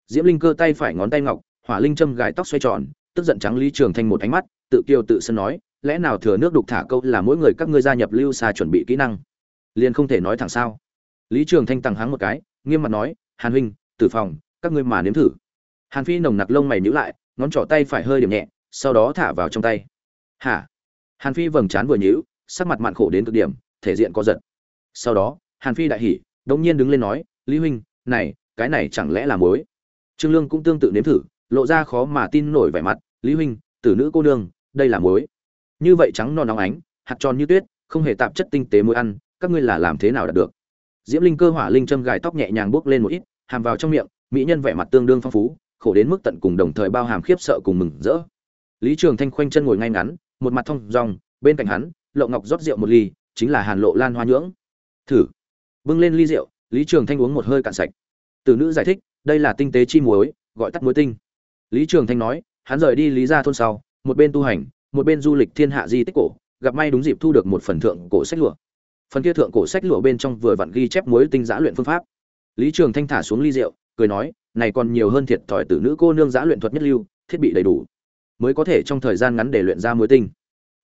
Diễm linh cơ tay phải ngón tay ngọc, hỏa linh châm gài tóc xoay tròn, tức giận trắng lý trường thanh một ánh mắt, tự kiêu tự sân nói lẽ nào thừa nước đục thả câu là mỗi người các ngươi gia nhập lưu xa chuẩn bị kỹ năng? Liền không thể nói thẳng sao? Lý trường thanh tăng hắng một cái, nghiêm mặt nói, hàn huynh, tử phòng, các ngươi mà nếm thử. Hàn phi nồng nặc lông mày nhíu lại, ngón trỏ tay phải hơi điểm nhẹ, sau đó thả vào trong tay. Hả? Hàn phi vầng trán vừa nhíu, sắc mặt mặn khổ đến cực điểm, thể diện có giật. Sau đó, hàn phi đại hỉ, đống nhiên đứng lên nói, lý huynh, này, cái này chẳng lẽ là mối trương lương cũng tương tự nếm thử, lộ ra khó mà tin nổi vẻ mặt, lý huynh, tử nữ cô nương, đây là muối như vậy trắng non nóng ánh, hạt tròn như tuyết, không hề tạp chất tinh tế muối ăn, các ngươi là làm thế nào đạt được? Diễm linh cơ hỏa linh châm gài tóc nhẹ nhàng buốc lên một ít, hàm vào trong miệng, mỹ nhân vẻ mặt tương đương phong phú, khổ đến mức tận cùng đồng thời bao hàm khiếp sợ cùng mừng rỡ. Lý trường thanh khoanh chân ngồi ngay ngắn, một mặt thông dong, bên cạnh hắn lộ ngọc rót rượu một ly, chính là hàn lộ lan hoa nhưỡng. Thử. Bưng lên ly rượu, lý trường thanh uống một hơi cạn sạch. Từ nữ giải thích, đây là tinh tế chi muối, gọi tắt muối tinh. Lý trường thanh nói, hắn rời đi lý gia thôn sau, một bên tu hành một bên du lịch thiên hạ di tích cổ, gặp may đúng dịp thu được một phần thượng cổ sách lụa. Phần kia thượng cổ sách lụa bên trong vừa vặn ghi chép muối tinh giã luyện phương pháp. Lý trường thanh thả xuống ly rượu, cười nói, này còn nhiều hơn thiệt thòi tử nữ cô nương giã luyện thuật nhất lưu, thiết bị đầy đủ, mới có thể trong thời gian ngắn để luyện ra muối tinh.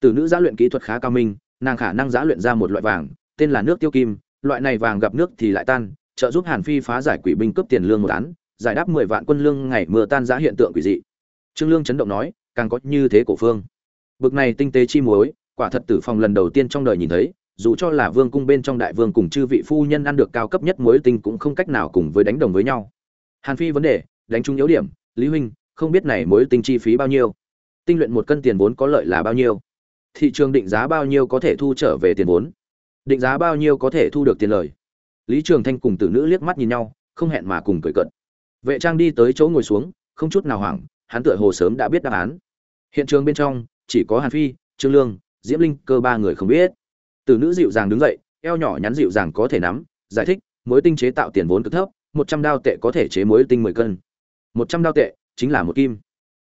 Tử nữ giã luyện kỹ thuật khá cao minh, nàng khả năng giã luyện ra một loại vàng, tên là nước tiêu kim, loại này vàng gặp nước thì lại tan, trợ giúp hàn phi phá giải quỷ binh cướp tiền lương một án, giải đáp mười vạn quân lương ngày mưa tan giã hiện tượng quỷ dị. Trương lương chấn động nói, càng có như thế cổ phương bực này tinh tế chi muối, quả thật tử phòng lần đầu tiên trong đời nhìn thấy, dù cho là vương cung bên trong đại vương cùng chư vị phu nhân ăn được cao cấp nhất muối tinh cũng không cách nào cùng với đánh đồng với nhau. Hàn phi vấn đề, đánh trúng yếu điểm, lý huynh, không biết này muối tinh chi phí bao nhiêu? Tinh luyện một cân tiền vốn có lợi là bao nhiêu? Thị trường định giá bao nhiêu có thể thu trở về tiền vốn? Định giá bao nhiêu có thể thu được tiền lời? Lý trường thanh cùng tử nữ liếc mắt nhìn nhau, không hẹn mà cùng cười cợt. Vệ trang đi tới chỗ ngồi xuống, không chút nào hoảng, hắn tựa hồ sớm đã biết đáp án. Hiện trường bên trong chỉ có hàn phi, trương lương, diễm linh, cơ ba người không biết. Từ nữ dịu dàng đứng dậy, eo nhỏ nhắn dịu dàng có thể nắm, giải thích, mối tinh chế tạo tiền vốn cực thấp, một trăm đao tệ có thể chế mối tinh mười cân. Một trăm đao tệ chính là một kim.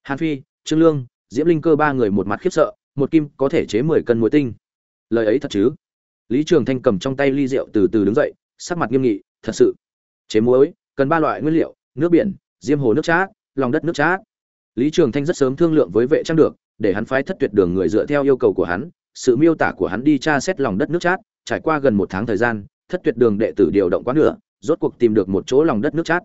Hàn phi, trương lương, diễm linh cơ ba người một mặt khiếp sợ, một kim có thể chế mười cân mối tinh. Lời ấy thật chứ? Lý trường thanh cầm trong tay ly rượu từ từ đứng dậy, sắc mặt nghiêm nghị, thật sự. Chế muối, cần ba loại nguyên liệu, nước biển, diêm hồ nước chát, lòng đất nước chát. Lý trường thanh rất sớm thương lượng với vệ trang được để hắn phái thất tuyệt đường người dựa theo yêu cầu của hắn, sự miêu tả của hắn đi tra xét lòng đất nước chát, trải qua gần một tháng thời gian, thất tuyệt đường đệ tử điều động quá nửa, rốt cuộc tìm được một chỗ lòng đất nước chát.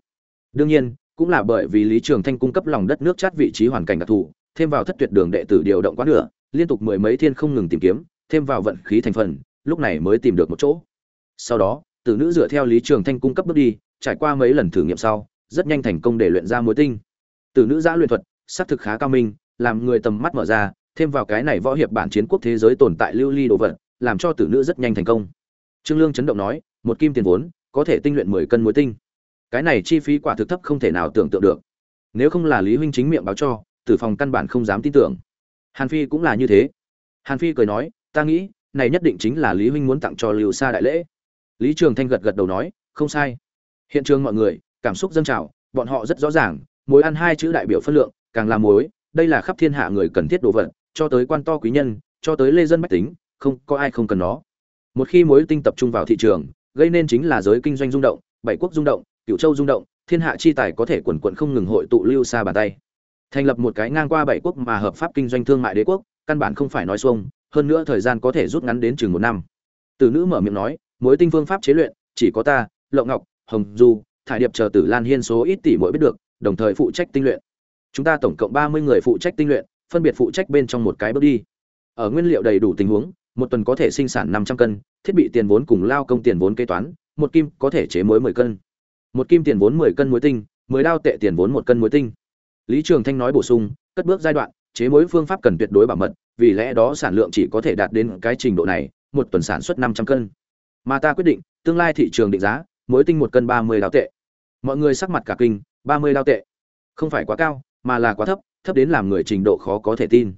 Đương nhiên, cũng là bởi vì lý trường thanh cung cấp lòng đất nước chát vị trí hoàn cảnh đặc thù, thêm vào thất tuyệt đường đệ tử điều động quá nửa, liên tục mười mấy thiên không ngừng tìm kiếm, thêm vào vận khí thành phần, lúc này mới tìm được một chỗ. Sau đó, tử nữ dựa theo lý trường thanh cung cấp bước đi, trải qua mấy lần thử nghiệm sau, rất nhanh thành công để luyện ra muối tinh. Tử nữ giã luyện thuật, xác thực khá cao minh làm người tầm mắt mở ra, thêm vào cái này võ hiệp bản chiến quốc thế giới tồn tại lưu ly đồ vật, làm cho tử nữ rất nhanh thành công. Trương lương chấn động nói, một kim tiền vốn, có thể tinh luyện mười cân muối tinh. Cái này chi phí quả thực thấp không thể nào tưởng tượng được. Nếu không là lý huynh chính miệng báo cho, tử phòng căn bản không dám tin tưởng. Hàn phi cũng là như thế. Hàn phi cười nói, ta nghĩ, này nhất định chính là lý huynh muốn tặng cho lưu sa đại lễ. Lý trường thanh gật gật đầu nói, không sai. Hiện trường mọi người, cảm xúc dâng trào, bọn họ rất rõ ràng mối ăn hai chữ đại biểu phân lượng, càng là mối đây là khắp thiên hạ người cần thiết đồ vật, cho tới quan to quý nhân, cho tới lê dân bách tính, không, có ai không cần nó. Một khi mối tinh tập trung vào thị trường, gây nên chính là giới kinh doanh rung động, bảy quốc rung động cựu châu rung động, thiên hạ chi tài có thể quần quần không ngừng hội tụ lưu xa bàn tay. Thành lập một cái ngang qua bảy quốc mà hợp pháp kinh doanh thương mại đế quốc, căn bản không phải nói xuông, hơn nữa thời gian có thể rút ngắn đến chừng một năm. Từ nữ mở miệng nói, mối tinh phương pháp chế luyện, chỉ có ta, lộng ngọc, hồng du, thải điệp chờ tử lan hiên số ít tỷ mỗi biết được, đồng thời phụ trách tinh luyện chúng ta tổng cộng ba mươi người phụ trách tinh luyện, phân biệt phụ trách bên trong một cái bước đi. Ở nguyên liệu đầy đủ tình huống, một tuần có thể sinh sản năm trăm cân, thiết bị tiền vốn cùng lao công tiền vốn kế toán, một kim có thể chế muối mười cân. Một kim tiền vốn mười cân muối tinh, mười đao tệ tiền vốn một cân muối tinh. Lý trường thanh nói bổ sung, cất bước giai đoạn, chế muối phương pháp cần tuyệt đối bảo mật, vì lẽ đó sản lượng chỉ có thể đạt đến cái trình độ này, một tuần sản xuất năm trăm cân. Mà ta quyết định, tương lai thị trường định giá, muối tinh một cân ba mươi đao tệ. Mọi người sắc mặt cả kinh, ba mươi đao tệ. Không phải quá cao mà là quá thấp thấp đến làm người trình độ khó có thể tin.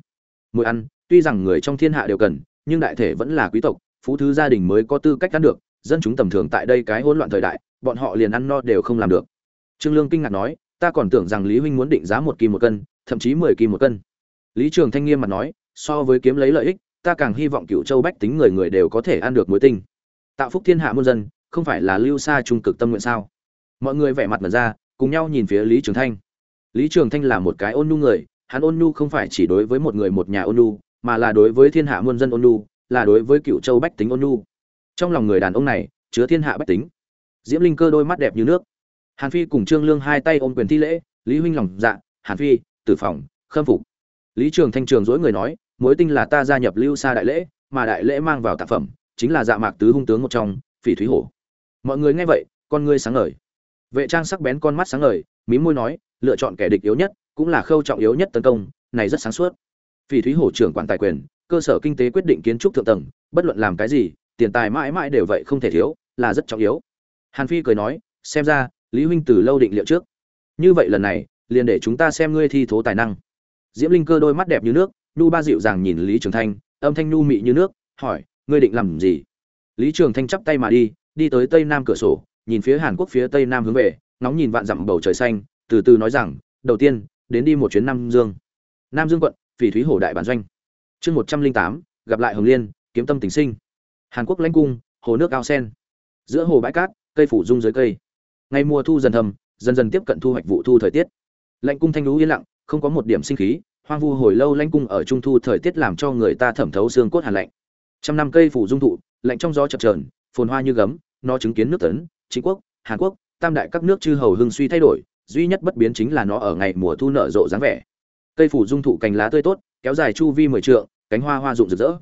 Muối ăn, tuy rằng người trong thiên hạ đều cần, nhưng đại thể vẫn là quý tộc, phú thứ gia đình mới có tư cách ăn được, dân chúng tầm thường tại đây cái hỗn loạn thời đại, bọn họ liền ăn no đều không làm được. Trương lương kinh ngạc nói, ta còn tưởng rằng lý huynh muốn định giá một kim một cân, thậm chí mười kim một cân. Lý trường thanh nghiêm mặt nói, so với kiếm lấy lợi ích, ta càng hy vọng cựu châu bách tính người người đều có thể ăn được muối tinh tạo phúc thiên hạ muôn dân, không phải là lưu xa trung cực tâm nguyện sao? Mọi người vẻ mặt mở ra, cùng nhau nhìn phía lý trường thanh lý trường thanh là một cái ôn nhu người, hắn ôn nhu không phải chỉ đối với một người một nhà ôn nhu, mà là đối với thiên hạ muôn dân ôn nhu, là đối với cựu châu bách tính ôn nhu. Trong lòng người đàn ông này, chứa thiên hạ bách tính. Diễm linh cơ đôi mắt đẹp như nước. Hàn phi cùng trương lương hai tay ôm quyền thi lễ, lý huynh lòng dạ hàn phi, tử phòng, khâm phục. Lý trường thanh trường dỗi người nói, mối tinh là ta gia nhập lưu Sa đại lễ, mà đại lễ mang vào tác phẩm, chính là dạ mạc tứ hung tướng một trong, phỉ thúy hổ. Mọi người nghe vậy, con ngươi sáng ngời. Vệ trang sắc bén con mắt sáng ngời, mím môi nói lựa chọn kẻ địch yếu nhất, cũng là khâu trọng yếu nhất tấn công, này rất sáng suốt. Phỉ thúy hổ trưởng quản tài quyền, cơ sở kinh tế quyết định kiến trúc thượng tầng, bất luận làm cái gì, tiền tài mãi mãi đều vậy không thể thiếu, là rất trọng yếu. Hàn phi cười nói, xem ra, lý huynh từ lâu định liệu trước. Như vậy lần này, liền để chúng ta xem ngươi thi thố tài năng. Diễm linh cơ đôi mắt đẹp như nước, nhu ba dịu dàng nhìn lý trường thanh, âm thanh nhu mị như nước, hỏi, ngươi định làm gì? Lý trường thanh chắp tay mà đi đi tới tây nam cửa sổ, nhìn phía hàn quốc phía tây nam hướng về, ngóng nhìn vạn dặm bầu trời xanh từ từ nói rằng, đầu tiên, đến đi một chuyến nam dương. Nam dương quận, phỉ thúy Hồ đại bản doanh. Chương một trăm linh tám, gặp lại hồng liên, kiếm tâm tình sinh. Hàn quốc lãnh cung, hồ nước ao sen. Giữa hồ bãi cát, cây phủ dung dưới cây. Ngày mùa thu dần thầm, dần dần tiếp cận thu hoạch vụ thu thời tiết. Lãnh cung thanh lũ yên lặng, không có một điểm sinh khí, hoang vu hồi lâu lãnh cung ở trung thu thời tiết làm cho người ta thẩm thấu xương cốt hàn lạnh. Trăm năm cây phủ dung thụ, lạnh trong gió chập trờn phồn hoa như gấm, nó chứng kiến nước tấn chính quốc, hàn quốc, tam đại các nước chư hầu hưng suy thay đổi duy nhất bất biến chính là nó ở ngày mùa thu nở rộ dáng vẻ. Cây phủ dung thụ cành lá tươi tốt, kéo dài chu vi mười trượng, cánh hoa hoa rụng rực rỡ.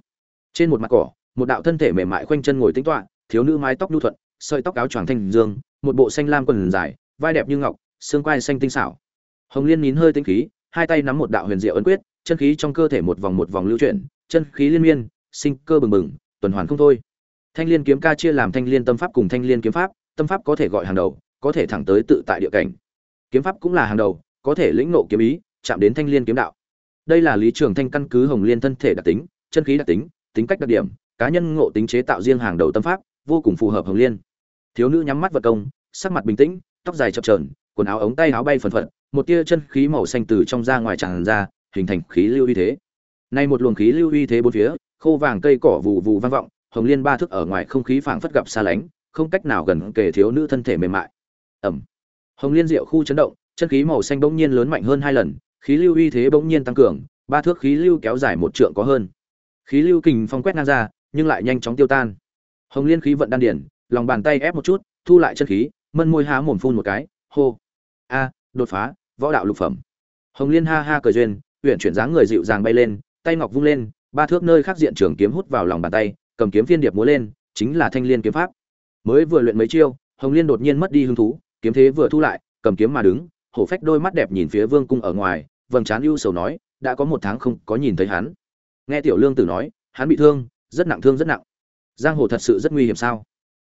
Trên một mặt cỏ, một đạo thân thể mềm mại khoanh chân ngồi tính toạ thiếu nữ mái tóc nhu thuận, sợi tóc áo choàng thanh dương, một bộ xanh lam quần dài, vai đẹp như ngọc, xương quai xanh tinh xảo. Hồng liên nín hơi tinh khí, hai tay nắm một đạo huyền diệu ấn quyết, chân khí trong cơ thể một vòng một vòng lưu chuyển, chân khí liên miên, sinh cơ bừng bừng, tuần hoàn không thôi. Thanh liên kiếm ca chia làm thanh liên tâm pháp cùng thanh liên kiếm pháp, tâm pháp có thể gọi hàng đầu, có thể thẳng tới tự tại địa cảnh kiếm pháp cũng là hàng đầu, có thể lĩnh nộ kiếm ý, chạm đến thanh liên kiếm đạo. Đây là lý trường thanh căn cứ hồng liên thân thể đặc tính, chân khí đặc tính tính cách đặc điểm, cá nhân ngộ tính chế tạo riêng hàng đầu tâm pháp, vô cùng phù hợp hồng liên. Thiếu nữ nhắm mắt vật công, sắc mặt bình tĩnh, tóc dài chập trờn quần áo ống tay áo bay phần phật, một tia chân khí màu xanh từ trong ra ngoài tràn ra, hình thành khí lưu uy thế. Nay một luồng khí lưu uy thế bốn phía, khô vàng cây cỏ vụ vụ vang vọng, hồng liên ba thước ở ngoài không khí phảng phất gặp xa lánh, không cách nào gần kề thiếu nữ thân thể mềm mại. Ẩm hồng liên diệu khu chấn động, chân khí màu xanh bỗng nhiên lớn mạnh hơn hai lần, khí lưu uy thế bỗng nhiên tăng cường, ba thước khí lưu kéo dài một trượng có hơn. Khí lưu kình phong quét ngang ra, nhưng lại nhanh chóng tiêu tan. Hồng liên khí vận đan điển, lòng bàn tay ép một chút, thu lại chân khí, mân môi há mồm phun một cái, hô. A, đột phá, võ đạo lục phẩm. Hồng liên ha ha cười duyên, uyển chuyển dáng người dịu dàng bay lên, tay ngọc vung lên, ba thước nơi khác diện trường kiếm hút vào lòng bàn tay, cầm kiếm phiên điệp múa lên, chính là thanh liên kiếm pháp. Mới vừa luyện mấy chiêu, hồng liên đột nhiên mất đi hứng thú kiếm thế vừa thu lại, cầm kiếm mà đứng, hổ phách đôi mắt đẹp nhìn phía vương cung ở ngoài, vầng trán ưu sầu nói, đã có một tháng không có nhìn thấy hắn. Nghe tiểu lương tử nói, hắn bị thương, rất nặng, thương rất nặng. Giang hồ thật sự rất nguy hiểm sao?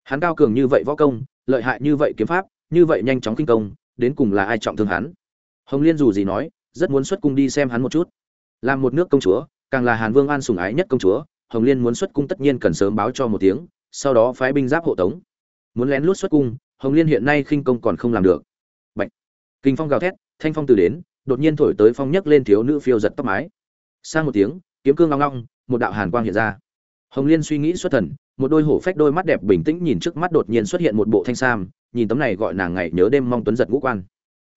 Hắn cao cường như vậy võ công, lợi hại như vậy kiếm pháp, như vậy nhanh chóng kinh công, đến cùng là ai trọng thương hắn? Hồng liên dù gì nói, rất muốn xuất cung đi xem hắn một chút. Làm một nước công chúa, càng là hàn vương an sủng ái nhất công chúa. Hồng liên muốn xuất cung tất nhiên cần sớm báo cho một tiếng, sau đó phái binh giáp hộ tống. Muốn lén lút xuất cung hồng liên hiện nay khinh công còn không làm được. Bạch. kinh phong gào thét, thanh phong từ đến, đột nhiên thổi tới phong nhấc lên thiếu nữ phiêu giật tóc mái. Sang một tiếng, kiếm cương long long một đạo hàn quang hiện ra. Hồng liên suy nghĩ xuất thần, một đôi hổ phách đôi mắt đẹp bình tĩnh nhìn trước mắt đột nhiên xuất hiện một bộ thanh sam, nhìn tấm này gọi nàng ngày nhớ đêm mong tuấn giật ngũ quan.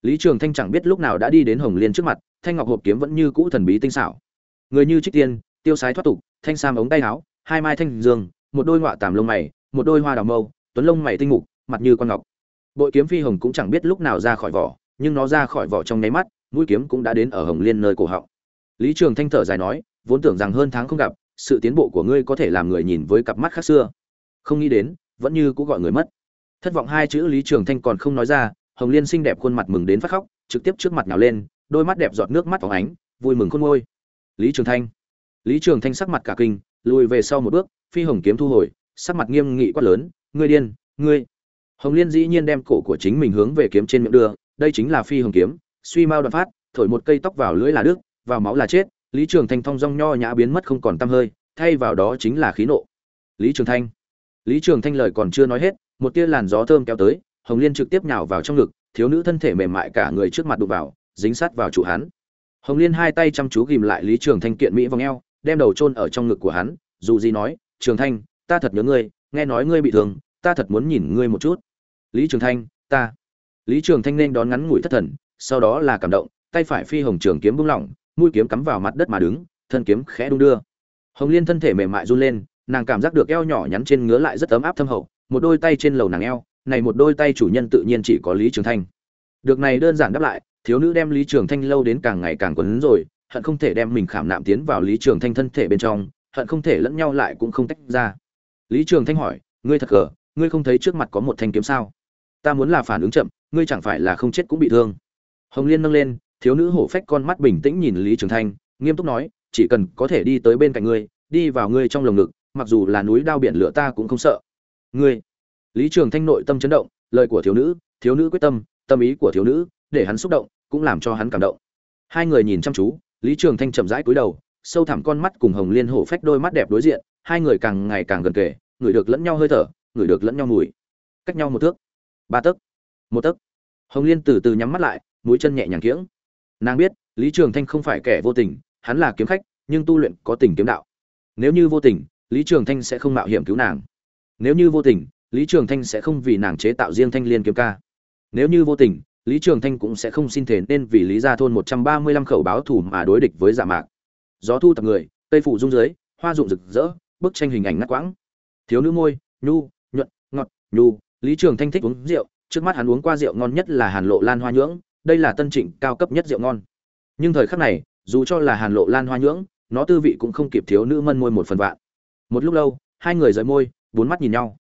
Lý trường thanh chẳng biết lúc nào đã đi đến hồng liên trước mặt, thanh ngọc hộp kiếm vẫn như cũ thần bí tinh xảo. Người như trích tiên, tiêu sái thoát tục, thanh sam ống tay áo, hai mai thanh dương, một đôi ngọa tằm lông mày, một đôi hoa đào mâu, tuấn lông mày tinh mục mặt như con ngọc. Bội kiếm phi hồng cũng chẳng biết lúc nào ra khỏi vỏ, nhưng nó ra khỏi vỏ trong nháy mắt, mũi kiếm cũng đã đến ở hồng liên nơi cổ họng. Lý trường thanh thở dài nói, vốn tưởng rằng hơn tháng không gặp, sự tiến bộ của ngươi có thể làm người nhìn với cặp mắt khác xưa. Không nghĩ đến, vẫn như cũng gọi người mất. Thất vọng hai chữ lý trường thanh còn không nói ra, hồng liên xinh đẹp khuôn mặt mừng đến phát khóc, trực tiếp trước mặt nào lên, đôi mắt đẹp giọt nước mắt phóng ánh, vui mừng khôn ngôi lý trường thanh. Lý trường thanh sắc mặt cả kinh, lùi về sau một bước, phi hồng kiếm thu hồi, sắc mặt nghiêm nghị quát lớn, ngươi điên, ngươi hồng liên dĩ nhiên đem cổ của chính mình hướng về kiếm trên miệng đưa, đây chính là phi hồng kiếm, suy mau đoạn phát, thổi một cây tóc vào lưỡi là đức vào máu là chết, lý trường thanh thong dong nho nhã biến mất không còn tăm hơi, thay vào đó chính là khí nộ. Lý trường thanh. Lý trường thanh lời còn chưa nói hết, một tia làn gió thơm kéo tới, hồng liên trực tiếp nhào vào trong ngực, thiếu nữ thân thể mềm mại cả người trước mặt đụng vào, dính sát vào chủ hắn. Hồng liên hai tay chăm chú ghìm lại lý trường thanh kiện mỹ vòng eo, đem đầu chôn ở trong ngực của hắn, dù gì nói, trường thanh, ta thật nhớ ngươi, nghe nói ngươi bị thương ta thật muốn nhìn ngươi một chút. Lý trường thanh, ta. Lý trường thanh nên đón ngắn ngủi thất thần, sau đó là cảm động, tay phải phi hồng trường kiếm bung lỏng, mũi kiếm cắm vào mặt đất mà đứng, thân kiếm khẽ đung đưa. Hồng liên thân thể mềm mại run lên, nàng cảm giác được eo nhỏ nhắn trên ngứa lại rất ấm áp thâm hậu, một đôi tay trên lầu nàng eo, này một đôi tay chủ nhân tự nhiên chỉ có lý trường thanh. Được này đơn giản đáp lại, thiếu nữ đem lý trường thanh lâu đến càng ngày càng quấn rồi, hận không thể đem mình khảm nạm tiến vào lý trường thanh thân thể bên trong, hận không thể lẫn nhau lại cũng không tách ra. Lý trường thanh hỏi, ngươi thật gờ ngươi không thấy trước mặt có một thanh kiếm sao? Ta muốn là phản ứng chậm, ngươi chẳng phải là không chết cũng bị thương. Hồng liên nâng lên, thiếu nữ hổ phách con mắt bình tĩnh nhìn lý trường thanh, nghiêm túc nói, chỉ cần có thể đi tới bên cạnh ngươi, đi vào ngươi trong lồng ngực, mặc dù là núi đao biển lửa ta cũng không sợ. Ngươi. Lý trường thanh nội tâm chấn động, lời của thiếu nữ thiếu nữ quyết tâm tâm ý của thiếu nữ, để hắn xúc động, cũng làm cho hắn cảm động. Hai người nhìn chăm chú, lý trường thanh chậm rãi cúi đầu, sâu thẳm con mắt cùng hồng liên hổ phách đôi mắt đẹp đối diện, hai người càng ngày càng gần kề, ngửi được lẫn nhau hơi thở ngửi được lẫn nhau mùi. Cách nhau một thước. Ba tấc. Một tấc. Hồng liên từ từ nhắm mắt lại, mũi chân nhẹ nhàng kiễng. Nàng biết, lý trường thanh không phải kẻ vô tình, hắn là kiếm khách, nhưng tu luyện có tình kiếm đạo. Nếu như vô tình, lý trường thanh sẽ không mạo hiểm cứu nàng. Nếu như vô tình, lý trường thanh sẽ không vì nàng chế tạo riêng thanh liên kiếm ca. Nếu như vô tình, lý trường thanh cũng sẽ không xin thể nên vì lý gia thôn một trăm ba mươi lăm khẩu báo thù mà đối địch với giả mạc. Gió thu tập người, cây phủ rung dưới, hoa rụng rực rỡ, bức tranh hình ảnh ngắt quãng. Thiếu nữ môi, nhu nhu, lý trường thanh thích uống rượu, trước mắt hắn uống qua rượu ngon nhất là hàn lộ lan hoa nhưỡng, đây là tân trịnh cao cấp nhất rượu ngon. Nhưng thời khắc này, dù cho là hàn lộ lan hoa nhưỡng, nó tư vị cũng không kịp thiếu nữ mân môi một phần vạn. Một lúc lâu, hai người rời môi, bốn mắt nhìn nhau.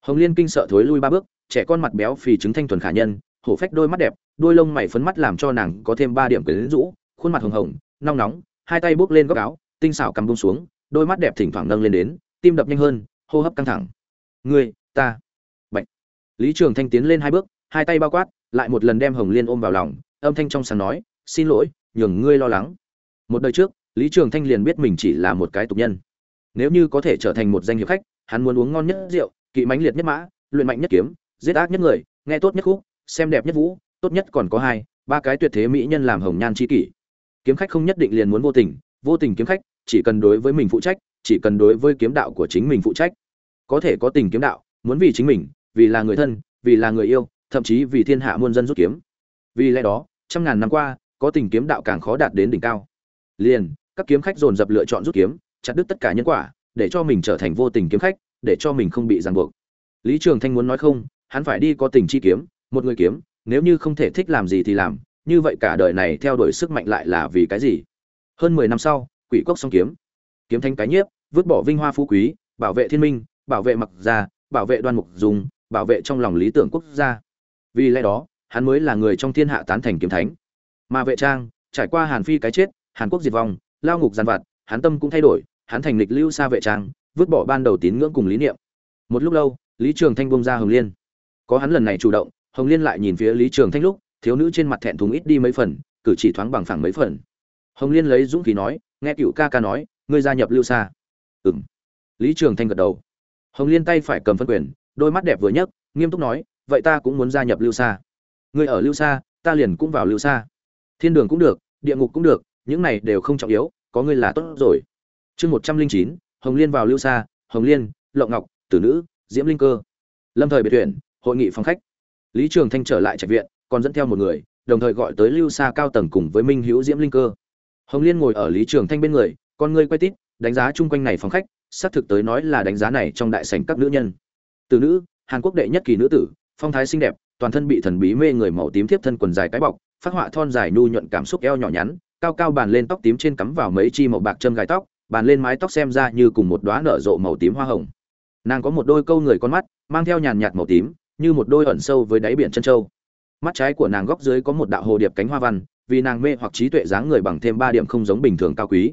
Hồng liên kinh sợ thối lui ba bước, trẻ con mặt béo phì trứng thanh thuần khả nhân, hổ phách đôi mắt đẹp, đôi lông mày phấn mắt làm cho nàng có thêm ba điểm quyến rũ, khuôn mặt hồng hồng, nong nóng, hai tay bốc lên góc áo, tinh xảo cầm bông xuống, đôi mắt đẹp thỉnh thoảng nâng lên đến, tim đập nhanh hơn, hô hấp căng thẳng. Ngươi, ta lý trường thanh tiến lên hai bước, hai tay bao quát, lại một lần đem hồng liên ôm vào lòng, âm thanh trong sáng nói, xin lỗi, nhường ngươi lo lắng. Một đời trước, lý trường thanh liền biết mình chỉ là một cái tục nhân. Nếu như có thể trở thành một danh hiệp khách, hắn muốn uống ngon nhất rượu, kỵ mãnh liệt nhất mã, luyện mạnh nhất kiếm, giết ác nhất người, nghe tốt nhất khúc, xem đẹp nhất vũ, tốt nhất còn có hai, ba cái tuyệt thế mỹ nhân làm hồng nhan chi kỷ. Kiếm khách không nhất định liền muốn vô tình vô tình kiếm khách, chỉ cần đối với mình phụ trách, chỉ cần đối với kiếm đạo của chính mình phụ trách. Có thể có tình kiếm đạo, muốn vì chính mình vì là người thân, vì là người yêu, thậm chí vì thiên hạ muôn dân rút kiếm. Vì lẽ đó, trăm ngàn năm qua, có tình kiếm đạo càng khó đạt đến đỉnh cao. Liền, các kiếm khách dồn dập lựa chọn rút kiếm, chặt đứt tất cả nhân quả, để cho mình trở thành vô tình kiếm khách, để cho mình không bị ràng buộc. Lý trường thanh muốn nói không, hắn phải đi có tình chi kiếm, một người kiếm, nếu như không thể thích làm gì thì làm, như vậy cả đời này theo đuổi sức mạnh lại là vì cái gì? Hơn mười năm sau, quỷ cốc song kiếm. Kiếm thanh cái nhiếp, vứt bỏ vinh hoa phú quý, bảo vệ thiên minh, bảo vệ mặc gia, bảo vệ đoan mục dùng bảo vệ trong lòng lý tưởng quốc gia. Vì lẽ đó, hắn mới là người trong thiên hạ tán thành kiếm thánh. Mà vệ trang, trải qua hàn phi cái chết, hàn quốc diệt vong, lao ngục giàn vặt, hắn tâm cũng thay đổi, hắn thành lịch lưu xa vệ trang, vứt bỏ ban đầu tín ngưỡng cùng lý niệm. Một lúc lâu, lý trường thanh bông ra hồng liên. Có hắn lần này chủ động, hồng liên lại nhìn phía lý trường thanh lúc, thiếu nữ trên mặt thẹn thùng ít đi mấy phần, cử chỉ thoáng bằng phẳng mấy phần. Hồng liên lấy dũng khí nói, nghe cựu ca ca nói, ngươi gia nhập lưu xa ừm. Lý trường thanh gật đầu. Hồng liên tay phải cầm phân quyền đôi mắt đẹp vừa nhấc, nghiêm túc nói, vậy ta cũng muốn gia nhập lưu xa ngươi ở lưu xa ta liền cũng vào lưu xa thiên đường cũng được, địa ngục cũng được, những này đều không trọng yếu, có ngươi là tốt rồi. Chương một trăm linh chín, hồng liên vào lưu xa hồng liên, lộng ngọc, tử nữ, diễm linh cơ. Lâm thời biệt tuyển hội nghị phòng khách. Lý trường thanh trở lại trạch viện, còn dẫn theo một người, đồng thời gọi tới lưu xa cao tầng cùng với minh hữu diễm linh cơ. Hồng liên ngồi ở lý trường thanh bên người, con ngươi quay tít, đánh giá chung quanh này phòng khách, xác thực tới nói là đánh giá này trong đại sảnh các nữ nhân từ nữ, hàn quốc đệ nhất kỳ nữ tử, phong thái xinh đẹp, toàn thân bị thần bí mê người màu tím tiếp thân quần dài cái bọc, phát họa thon dài nhu nhuận cảm xúc eo nhỏ nhắn, cao cao bàn lên tóc tím trên cắm vào mấy chi màu bạc châm gài tóc, bàn lên mái tóc xem ra như cùng một đóa nở rộ màu tím hoa hồng. Nàng có một đôi câu người con mắt, mang theo nhàn nhạt màu tím, như một đôi ẩn sâu với đáy biển chân châu. Mắt trái của nàng góc dưới có một đạo hồ điệp cánh hoa văn, vì nàng mê hoặc trí tuệ dáng người bằng thêm ba điểm không giống bình thường cao quý.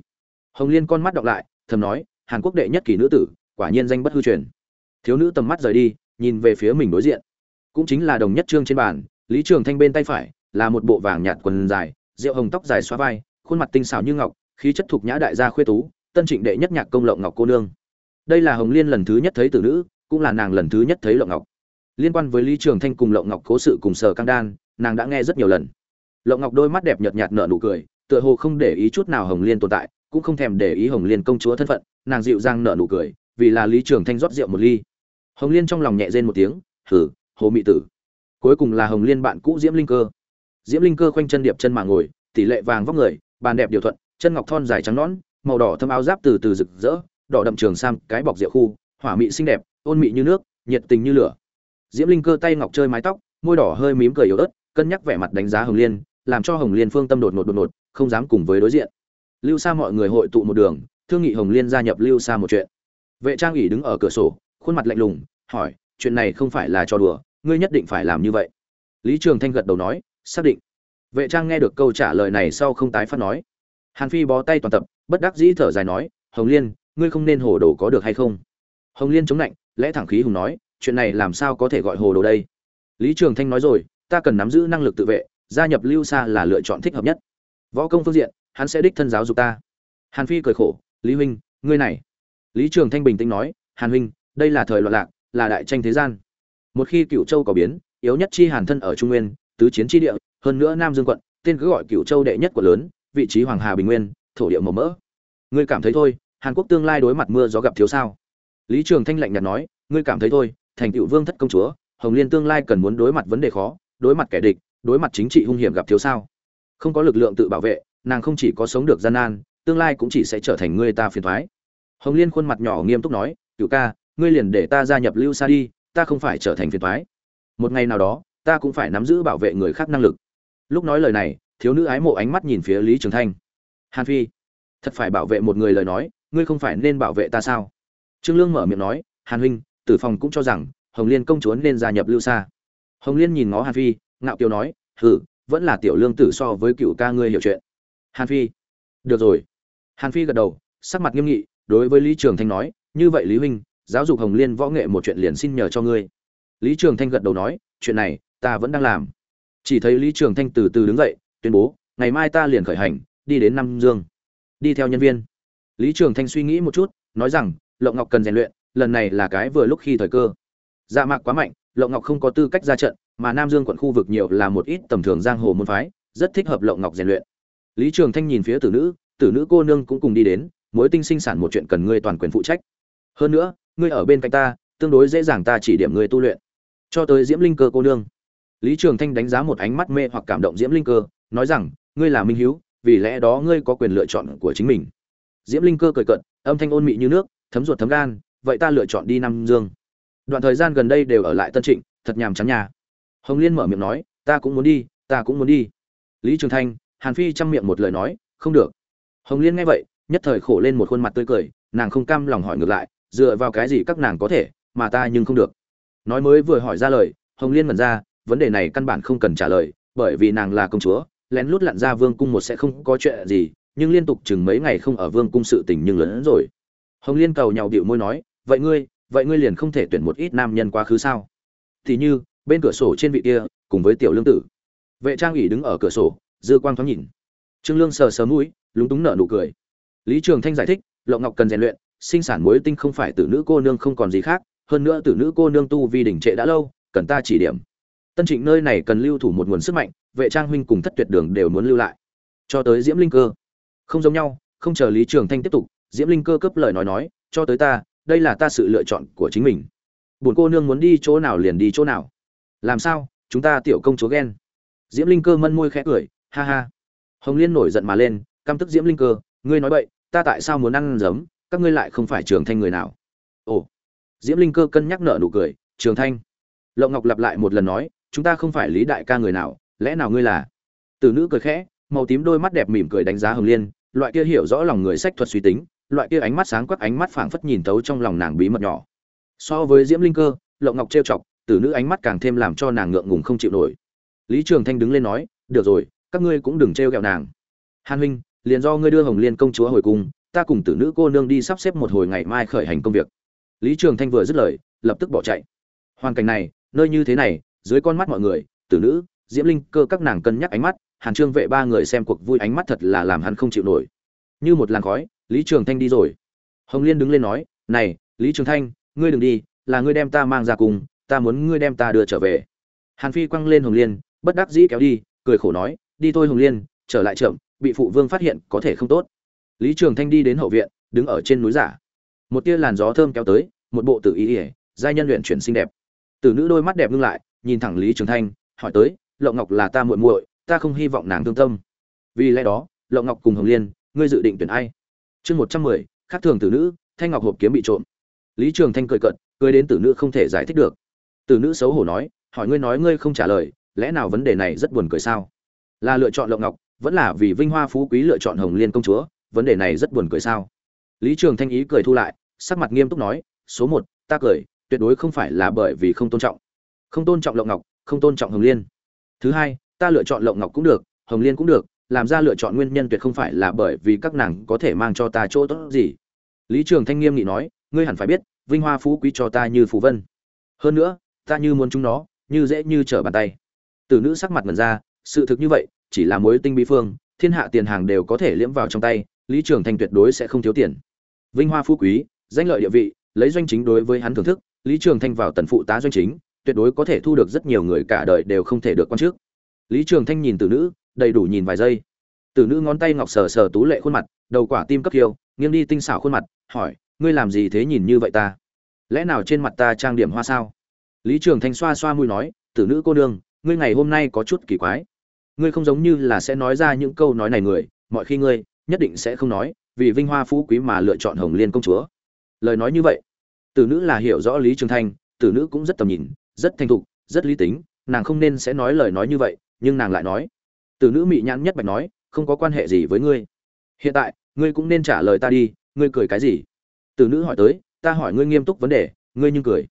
Hồng liên con mắt đọc lại, thầm nói, hàn quốc đệ nhất kỳ nữ tử, quả nhiên danh bất hư truyền thiếu nữ tầm mắt rời đi, nhìn về phía mình đối diện. Cũng chính là đồng nhất trương trên bàn, lý trường thanh bên tay phải là một bộ vàng nhạt quần dài, rượu hồng tóc dài xóa vai, khuôn mặt tinh xảo như ngọc, khí chất thục nhã đại gia khuê tú, tân trịnh đệ nhất nhạc công lộng ngọc cô nương. Đây là hồng liên lần thứ nhất thấy tử nữ, cũng là nàng lần thứ nhất thấy lộng ngọc. Liên quan với lý trường thanh cùng lộng ngọc cố sự cùng sở căng đan, nàng đã nghe rất nhiều lần. Lộng ngọc đôi mắt đẹp nhợt nhạt nở nụ cười, tựa hồ không để ý chút nào hồng liên tồn tại, cũng không thèm để ý hồng liên công chúa thân phận, nàng dịu dàng nở nụ cười, vì là lý trường thanh rót rượu một ly hồng liên trong lòng nhẹ rên một tiếng, hử, hồ mị tử. Cuối cùng là hồng liên bạn cũ diễm linh cơ. Diễm linh cơ khoanh chân điệp chân mà ngồi, tỷ lệ vàng vóc người, bàn đẹp điều thuận, chân ngọc thon dài trắng nõn, màu đỏ thâm áo giáp từ từ rực rỡ, đỏ đậm trường sam, cái bọc rượu khu, hỏa mị xinh đẹp, ôn mị như nước, nhiệt tình như lửa. Diễm linh cơ tay ngọc chơi mái tóc, môi đỏ hơi mím cười yếu ớt, cân nhắc vẻ mặt đánh giá hồng liên, làm cho hồng liên phương tâm đột ngột đột ngột, không dám cùng với đối diện. Lưu xa mọi người hội tụ một đường, thương nghị hồng liên gia nhập lưu xa một chuyện. Vệ trang ủy đứng ở cửa sổ khuôn mặt lạnh lùng, hỏi, chuyện này không phải là trò đùa, ngươi nhất định phải làm như vậy. Lý trường thanh gật đầu nói, xác định. Vệ trang nghe được câu trả lời này sau không tái phát nói. Hàn phi bó tay toàn tập, bất đắc dĩ thở dài nói, hồng liên, ngươi không nên hồ đồ có được hay không? Hồng liên chống lạnh lẽ thẳng khí hùng nói, chuyện này làm sao có thể gọi hồ đồ đây? Lý trường thanh nói rồi, ta cần nắm giữ năng lực tự vệ, gia nhập lưu xa là lựa chọn thích hợp nhất. Võ công phương diện, hắn sẽ đích thân giáo dục ta. Hàn phi cười khổ, lý huynh, ngươi này. Lý trường thanh bình tĩnh nói, hàn huynh đây là thời loạn lạc, là đại tranh thế gian. Một khi cựu châu có biến, yếu nhất chi hàn thân ở trung nguyên, tứ chiến chi địa, hơn nữa nam dương quận, tên cứ gọi cựu châu đệ nhất của lớn, vị trí hoàng hà bình nguyên, thổ địa màu mỡ. Ngươi cảm thấy thôi, hàn quốc tương lai đối mặt mưa gió gặp thiếu sao? Lý trường thanh lạnh nhạt nói, ngươi cảm thấy thôi, thành cựu vương thất công chúa, hồng liên tương lai cần muốn đối mặt vấn đề khó, đối mặt kẻ địch, đối mặt chính trị hung hiểm gặp thiếu sao? Không có lực lượng tự bảo vệ, nàng không chỉ có sống được gian nan, tương lai cũng chỉ sẽ trở thành ngươi ta phiền thoái. Hồng liên khuôn mặt nhỏ nghiêm túc nói cựu ca ngươi liền để ta gia nhập lưu sa đi, ta không phải trở thành phiền thoái một ngày nào đó, ta cũng phải nắm giữ bảo vệ người khác năng lực. Lúc nói lời này, thiếu nữ ái mộ ánh mắt nhìn phía lý trường thanh. Hàn phi, thật phải bảo vệ một người lời nói, ngươi không phải nên bảo vệ ta sao? Trương lương mở miệng nói, hàn huynh, tử phòng cũng cho rằng, hồng liên công chúa nên gia nhập lưu sa. Hồng liên nhìn ngó hàn phi, ngạo kiều nói, hừ, vẫn là tiểu lương tử so với cựu ca ngươi hiểu chuyện. Hàn phi, được rồi. Hàn phi gật đầu, sắc mặt nghiêm nghị, đối với lý trường thanh nói, như vậy lý huynh giáo dục hồng liên võ nghệ một chuyện liền xin nhờ cho ngươi. Lý trường thanh gật đầu nói, chuyện này, ta vẫn đang làm. Chỉ thấy lý trường thanh từ từ đứng dậy, tuyên bố, ngày mai ta liền khởi hành, đi đến nam dương. Đi theo nhân viên. Lý trường thanh suy nghĩ một chút, nói rằng, lộng ngọc cần rèn luyện, lần này là cái vừa lúc khi thời cơ. Dạ mạc quá mạnh, lộng ngọc không có tư cách ra trận, mà nam dương quận khu vực nhiều là một ít tầm thường giang hồ môn phái, rất thích hợp lộng ngọc rèn luyện. Lý trường thanh nhìn phía tử nữ tử nữ cô nương cũng cùng đi đến, mối tinh sinh sản một chuyện cần ngươi toàn quyền phụ trách. Hơn nữa ngươi ở bên cạnh ta, tương đối dễ dàng ta chỉ điểm ngươi tu luyện. Cho tới diễm linh cơ cô nương. Lý trường thanh đánh giá một ánh mắt mê hoặc cảm động diễm linh cơ, nói rằng, ngươi là minh hiếu, vì lẽ đó ngươi có quyền lựa chọn của chính mình. Diễm linh cơ cười cận âm thanh ôn mị như nước, thấm ruột thấm gan, vậy ta lựa chọn đi nam dương. Đoạn thời gian gần đây đều ở lại tân trịnh, thật nhàm chán nhà. Hồng liên mở miệng nói, ta cũng muốn đi, ta cũng muốn đi. Lý trường thanh, hàn phi chăm miệng một lời nói, không được. Hồng liên nghe vậy, nhất thời khổ lên một khuôn mặt tươi cười, nàng không cam lòng hỏi ngược lại dựa vào cái gì các nàng có thể, mà ta nhưng không được. Nói mới vừa hỏi ra lời, hồng liên mần ra, vấn đề này căn bản không cần trả lời, bởi vì nàng là công chúa, lén lút lặn ra vương cung một sẽ không có chuyện gì, nhưng liên tục chừng mấy ngày không ở vương cung sự tình nhưng lớn hơn rồi. Hồng liên cầu nhào điệu môi nói, vậy ngươi vậy ngươi liền không thể tuyển một ít nam nhân quá khứ sao? Thì như, bên cửa sổ trên vị kia, cùng với tiểu lương tử. Vệ trang ủy đứng ở cửa sổ, dư quang thoáng nhìn. Trương lương sờ sờ mũi, lúng túng nở nụ cười. Lý trường thanh giải thích, lộng ngọc cần rèn luyện sinh sản muối tinh không phải tử nữ cô nương không còn gì khác, hơn nữa tử nữ cô nương tu vi đỉnh trệ đã lâu, cần ta chỉ điểm. Tân trịnh nơi này cần lưu thủ một nguồn sức mạnh, vệ trang huynh cùng thất tuyệt đường đều muốn lưu lại. Cho tới diễm linh cơ. Không giống nhau, không chờ lý trường thanh tiếp tục, diễm linh cơ cấp lời nói nói, cho tới ta, đây là ta sự lựa chọn của chính mình. Buồn cô nương muốn đi chỗ nào liền đi chỗ nào. Làm sao, chúng ta tiểu công chúa ghen. Diễm linh cơ mân môi khẽ cười, ha ha. Hồng liên nổi giận mà lên, căm tức diễm linh cơ, ngươi nói vậy ta tại sao muốn ăn giấm? Các ngươi lại không phải trường thanh người nào. Ồ, diễm linh cơ cân nhắc nợ nụ cười, trường thanh. Lộng ngọc lặp lại một lần nói, chúng ta không phải lý đại ca người nào, lẽ nào ngươi là? Từ nữ cười khẽ, màu tím đôi mắt đẹp mỉm cười đánh giá hồng liên, loại kia hiểu rõ lòng người sách thuật suy tính, loại kia ánh mắt sáng quắc ánh mắt phảng phất nhìn tấu trong lòng nàng bí mật nhỏ. So với diễm linh cơ, lộng ngọc trêu chọc, tử nữ ánh mắt càng thêm làm cho nàng ngượng ngùng không chịu nổi. Lý trường thanh đứng lên nói, được rồi, các ngươi cũng đừng trêu ghẹo nàng. Hàn huynh, liền do ngươi đưa hồng liên công chúa hồi cung ta cùng tử nữ cô nương đi sắp xếp một hồi ngày mai khởi hành công việc. Lý trường thanh vừa dứt lời, lập tức bỏ chạy. Hoàn cảnh này, nơi như thế này, dưới con mắt mọi người, tử nữ, diễm linh, cơ các nàng cân nhắc ánh mắt, hàn trương vệ ba người xem cuộc vui ánh mắt thật là làm hắn không chịu nổi. Như một làn khói, lý trường thanh đi rồi. Hồng liên đứng lên nói, này, lý trường thanh, ngươi đừng đi, là ngươi đem ta mang ra cùng, ta muốn ngươi đem ta đưa trở về. Hàn phi quăng lên hồng liên, bất đắc dĩ kéo đi, cười khổ nói, đi thôi hồng liên, trở lại chậm, bị phụ vương phát hiện có thể không tốt lý trường thanh đi đến hậu viện, đứng ở trên núi giả. Một tia làn gió thơm kéo tới, một bộ tử ý ỉa giai nhân luyện chuyển xinh đẹp. Tử nữ đôi mắt đẹp ngưng lại, nhìn thẳng lý trường thanh, hỏi tới Lộng ngọc là ta muội muội, ta không hy vọng nàng thương tâm. Vì lẽ đó Lộng ngọc cùng hồng liên, ngươi dự định tuyển ai? Chương một trăm mười, khác thường tử nữ, thanh ngọc hộp kiếm bị trộm. Lý trường thanh cười cận cười đến tử nữ không thể giải thích được. Tử nữ xấu hổ nói, hỏi ngươi nói ngươi không trả lời, lẽ nào vấn đề này rất buồn cười sao? Là lựa chọn lộng ngọc, vẫn là vì vinh hoa phú quý lựa chọn hồng liên công chúa vấn đề này rất buồn cười sao? Lý trường thanh ý cười thu lại, sắc mặt nghiêm túc nói, số một, ta cười, tuyệt đối không phải là bởi vì không tôn trọng. Không tôn trọng lộng ngọc, không tôn trọng hồng liên. Thứ hai, ta lựa chọn lộng ngọc cũng được, hồng liên cũng được, làm ra lựa chọn nguyên nhân tuyệt không phải là bởi vì các nàng có thể mang cho ta chỗ tốt gì. Lý trường thanh nghiêm nghị nói, ngươi hẳn phải biết, vinh hoa phú quý cho ta như phú vân. Hơn nữa, ta như muốn chúng nó, như dễ như trở bàn tay. Từ nữ sắc mặt ngần ra, sự thực như vậy, chỉ là mối tinh bí phương, thiên hạ tiền hàng đều có thể liễm vào trong tay lý trường thanh tuyệt đối sẽ không thiếu tiền. Vinh hoa phú quý, danh lợi địa vị, lấy doanh chính đối với hắn thưởng thức, lý trường thanh vào tần phụ tá doanh chính, tuyệt đối có thể thu được rất nhiều người cả đời đều không thể được quan trước. Lý trường thanh nhìn tử nữ, đầy đủ nhìn vài giây. Tử nữ ngón tay ngọc sờ sờ tú lệ khuôn mặt, đầu quả tim cấp kiêu nghiêng đi tinh xảo khuôn mặt, hỏi, ngươi làm gì thế nhìn như vậy ta? Lẽ nào trên mặt ta trang điểm hoa sao? Lý trường thanh xoa xoa mũi nói, tử nữ cô nương, ngươi ngày hôm nay có chút kỳ quái. Ngươi không giống như là sẽ nói ra những câu nói này người, mọi khi ngươi nhất định sẽ không nói, vì vinh hoa phú quý mà lựa chọn hồng liên công chúa. Lời nói như vậy, tử nữ là hiểu rõ lý trường thanh, tử nữ cũng rất tầm nhìn, rất thanh thục, rất lý tính, nàng không nên sẽ nói lời nói như vậy, nhưng nàng lại nói, tử nữ mị nhãn nhất bạch nói, không có quan hệ gì với ngươi. Hiện tại, ngươi cũng nên trả lời ta đi, ngươi cười cái gì? Tử nữ hỏi tới, ta hỏi ngươi nghiêm túc vấn đề, ngươi nhưng cười.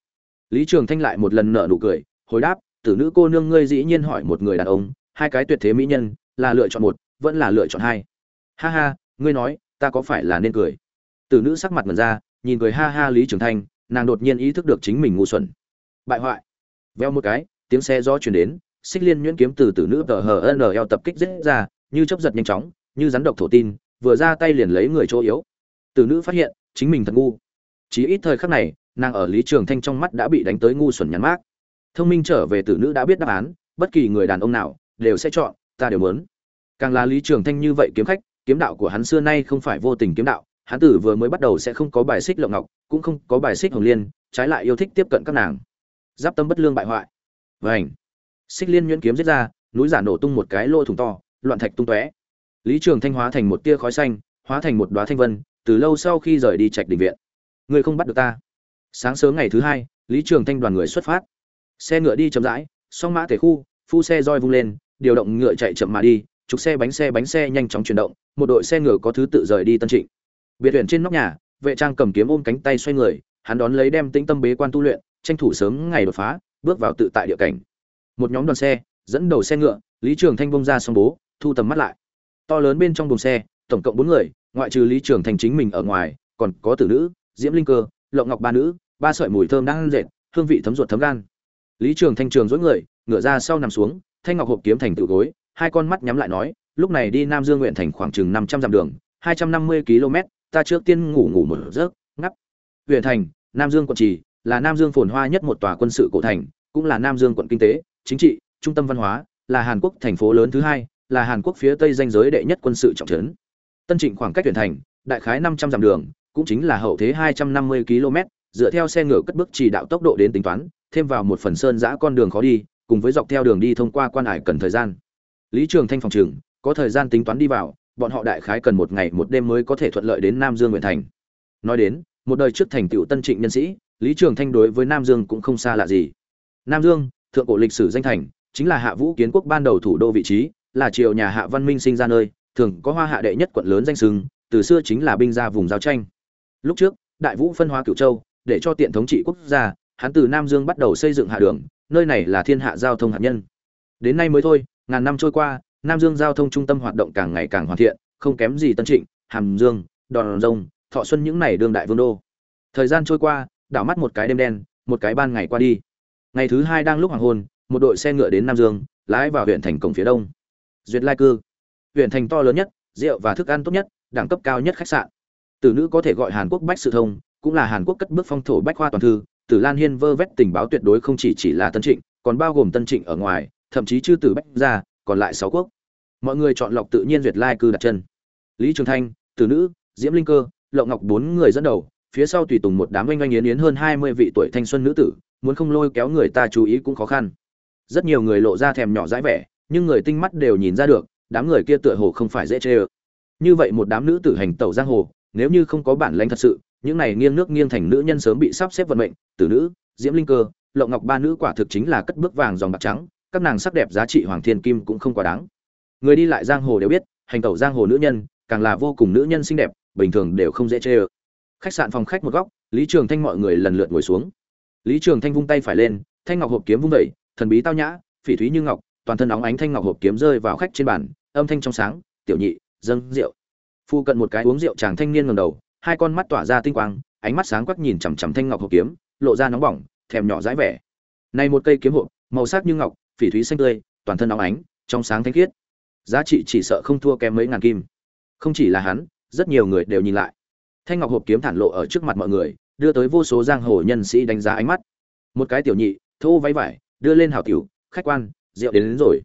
Lý trường thanh lại một lần nở nụ cười, hồi đáp, tử nữ cô nương ngươi dĩ nhiên hỏi một người đàn ông, hai cái tuyệt thế mỹ nhân, là lựa chọn một, vẫn là lựa chọn hai ha ha, ngươi nói, ta có phải là nên cười? Tử nữ sắc mặt mật ra, nhìn cười ha ha lý trường thanh, nàng đột nhiên ý thức được chính mình ngu xuẩn. Bại hoại. Veo một cái, tiếng xe gió chuyển đến, xích liên nhuyễn kiếm từ tử nữ tờ hờ n eo tập kích dễ ra, như chấp giật nhanh chóng, như rắn độc thổ tin, vừa ra tay liền lấy người chỗ yếu. Tử nữ phát hiện, chính mình thật ngu. Chỉ ít thời khắc này, nàng ở lý trường thanh trong mắt đã bị đánh tới ngu xuẩn nhắn mát thông minh trở về tử nữ đã biết đáp án, bất kỳ người đàn ông nào, đều sẽ chọn, ta đều muốn. Càng là lý trường thanh như vậy kiếm khách kiếm đạo của hắn xưa nay không phải vô tình kiếm đạo, hắn tử vừa mới bắt đầu sẽ không có bài xích lộng ngọc, cũng không có bài xích hồng liên, trái lại yêu thích tiếp cận các nàng. Giáp tâm bất lương bại hoại. Vành. xích liên nhuyễn kiếm giết ra, núi giả nổ tung một cái lỗ thủng to, loạn thạch tung tóe. Lý trường thanh hóa thành một tia khói xanh, hóa thành một đóa thanh vân, từ lâu sau khi rời đi trạch đình viện. Người không bắt được ta. Sáng sớm ngày thứ hai, lý trường thanh đoàn người xuất phát. Xe ngựa đi chậm rãi, song mã thể khu, phu xe roi vung lên, điều động ngựa chạy chậm mà đi, trục xe bánh xe bánh xe nhanh chóng chuyển động một đội xe ngựa có thứ tự rời đi tân trịnh. Biệt huyện trên nóc nhà, vệ trang cầm kiếm ôm cánh tay xoay người, hắn đón lấy đem tĩnh tâm bế quan tu luyện, tranh thủ sớm ngày đột phá, bước vào tự tại địa cảnh. Một nhóm đoàn xe, dẫn đầu xe ngựa, lý trường thanh bông ra xong bố, thu tầm mắt lại. To lớn bên trong buồng xe, tổng cộng bốn người, ngoại trừ lý trường thanh chính mình ở ngoài, còn có tử nữ, diễm linh cơ, lộng ngọc ba nữ, ba sợi mùi thơm đang dệt, hương vị thấm ruột thấm gan. Lý trường thanh trường dối người ngựa ra sau nằm xuống, thanh ngọc hộp kiếm thành tự gối, hai con mắt nhắm lại nói lúc này đi nam dương nguyện thành khoảng chừng năm trăm dặm đường, hai trăm năm mươi km, ta trước tiên ngủ ngủ một giấc, ngắp. Huyện thành, nam dương quận trì, là nam dương phồn hoa nhất một tòa quân sự cổ thành, cũng là nam dương quận kinh tế, chính trị, trung tâm văn hóa, là hàn quốc thành phố lớn thứ hai, là hàn quốc phía tây danh giới đệ nhất quân sự trọng trấn. Tân trịnh khoảng cách huyện thành, đại khái năm trăm dặm đường, cũng chính là hậu thế hai trăm năm mươi km, dựa theo xe ngựa cất bước chỉ đạo tốc độ đến tính toán, thêm vào một phần sơn dã con đường khó đi, cùng với dọc theo đường đi thông qua quan hải cần thời gian. Lý trường thanh phòng trường có thời gian tính toán đi vào, bọn họ đại khái cần một ngày một đêm mới có thể thuận lợi đến nam dương nguyện thành. Nói đến, một đời trước thành tựu tân trịnh nhân sĩ, lý trường thanh đối với nam dương cũng không xa lạ gì. Nam dương, thượng cổ lịch sử danh thành, chính là hạ vũ kiến quốc ban đầu thủ đô vị trí, là triều nhà hạ văn minh sinh ra nơi, thường có hoa hạ đệ nhất quận lớn danh sừng từ xưa chính là binh ra vùng giao tranh. Lúc trước, đại vũ phân hóa cửu châu, để cho tiện thống trị quốc gia, hắn từ nam dương bắt đầu xây dựng hạ đường, nơi này là thiên hạ giao thông hạt nhân. Đến nay mới thôi, ngàn năm trôi qua nam dương giao thông trung tâm hoạt động càng ngày càng hoàn thiện không kém gì tân trịnh hàm dương đòn Rồng, thọ xuân những này đương đại vương đô. Thời gian trôi qua đảo mắt một cái đêm đen một cái ban ngày qua đi. Ngày thứ hai đang lúc hoàng hôn một đội xe ngựa đến nam dương lái vào huyện thành cổng phía đông. Duyệt lai cư. Huyện thành to lớn nhất rượu và thức ăn tốt nhất đẳng cấp cao nhất khách sạn. Tử nữ có thể gọi hàn quốc bách sự thông cũng là hàn quốc cất bước phong thổ bách khoa toàn thư. Tử lan hiên vơ vét tình báo tuyệt đối không chỉ chỉ là tân trịnh còn bao gồm tân trịnh ở ngoài thậm chí chư tử bách ra còn lại sáu quốc mọi người chọn lọc tự nhiên duyệt lai cư đặt chân. Lý trường thanh, tử nữ, diễm linh cơ, lậu ngọc bốn người dẫn đầu, phía sau tùy tùng một đám oanh oanh yến yến hơn hai mươi vị tuổi thanh xuân nữ tử, muốn không lôi kéo người ta chú ý cũng khó khăn. Rất nhiều người lộ ra thèm nhỏ dãi vẻ, nhưng người tinh mắt đều nhìn ra được, đám người kia tựa hồ không phải dễ chê ơ. Như vậy một đám nữ tử hành tẩu giang hồ, nếu như không có bản lanh thật sự, những này nghiêng nước nghiêng thành nữ nhân sớm bị sắp xếp vận mệnh, tử nữ, diễm linh cơ, Lậu ngọc ba nữ quả thực chính là cất bước vàng dòng bạc trắng, các nàng sắc đẹp giá trị hoàng thiên kim cũng không quá đáng người đi lại giang hồ đều biết, hành tẩu giang hồ nữ nhân, càng là vô cùng nữ nhân xinh đẹp, bình thường đều không dễ chê ơ. Khách sạn phòng khách một góc, lý trường thanh mọi người lần lượt ngồi xuống. Lý trường thanh vung tay phải lên, thanh ngọc hộp kiếm vung vẩy thần bí tao nhã, phỉ thúy như ngọc, toàn thân óng ánh thanh ngọc hộp kiếm rơi vào khách trên bàn, âm thanh trong sáng, tiểu nhị, dâng rượu. Phu cận một cái uống rượu chàng thanh niên ngầm đầu, hai con mắt tỏa ra tinh quang, ánh mắt sáng quắc nhìn chằm chằm thanh ngọc hộp kiếm, lộ ra nóng bỏng, thèm nhỏ dãi vẻ. Này một cây kiếm hộp, màu sắc như ngọc, phỉ thúy xanh tươi, toàn thân óng ánh, trong sáng thanh khiết giá trị chỉ sợ không thua kém mấy ngàn kim. Không chỉ là hắn rất nhiều người đều nhìn lại. Thanh ngọc hộp kiếm thản lộ ở trước mặt mọi người đưa tới vô số giang hồ nhân sĩ đánh giá ánh mắt. Một cái tiểu nhị thô váy vải đưa lên hào tiểu khách quan rượu đến, đến rồi.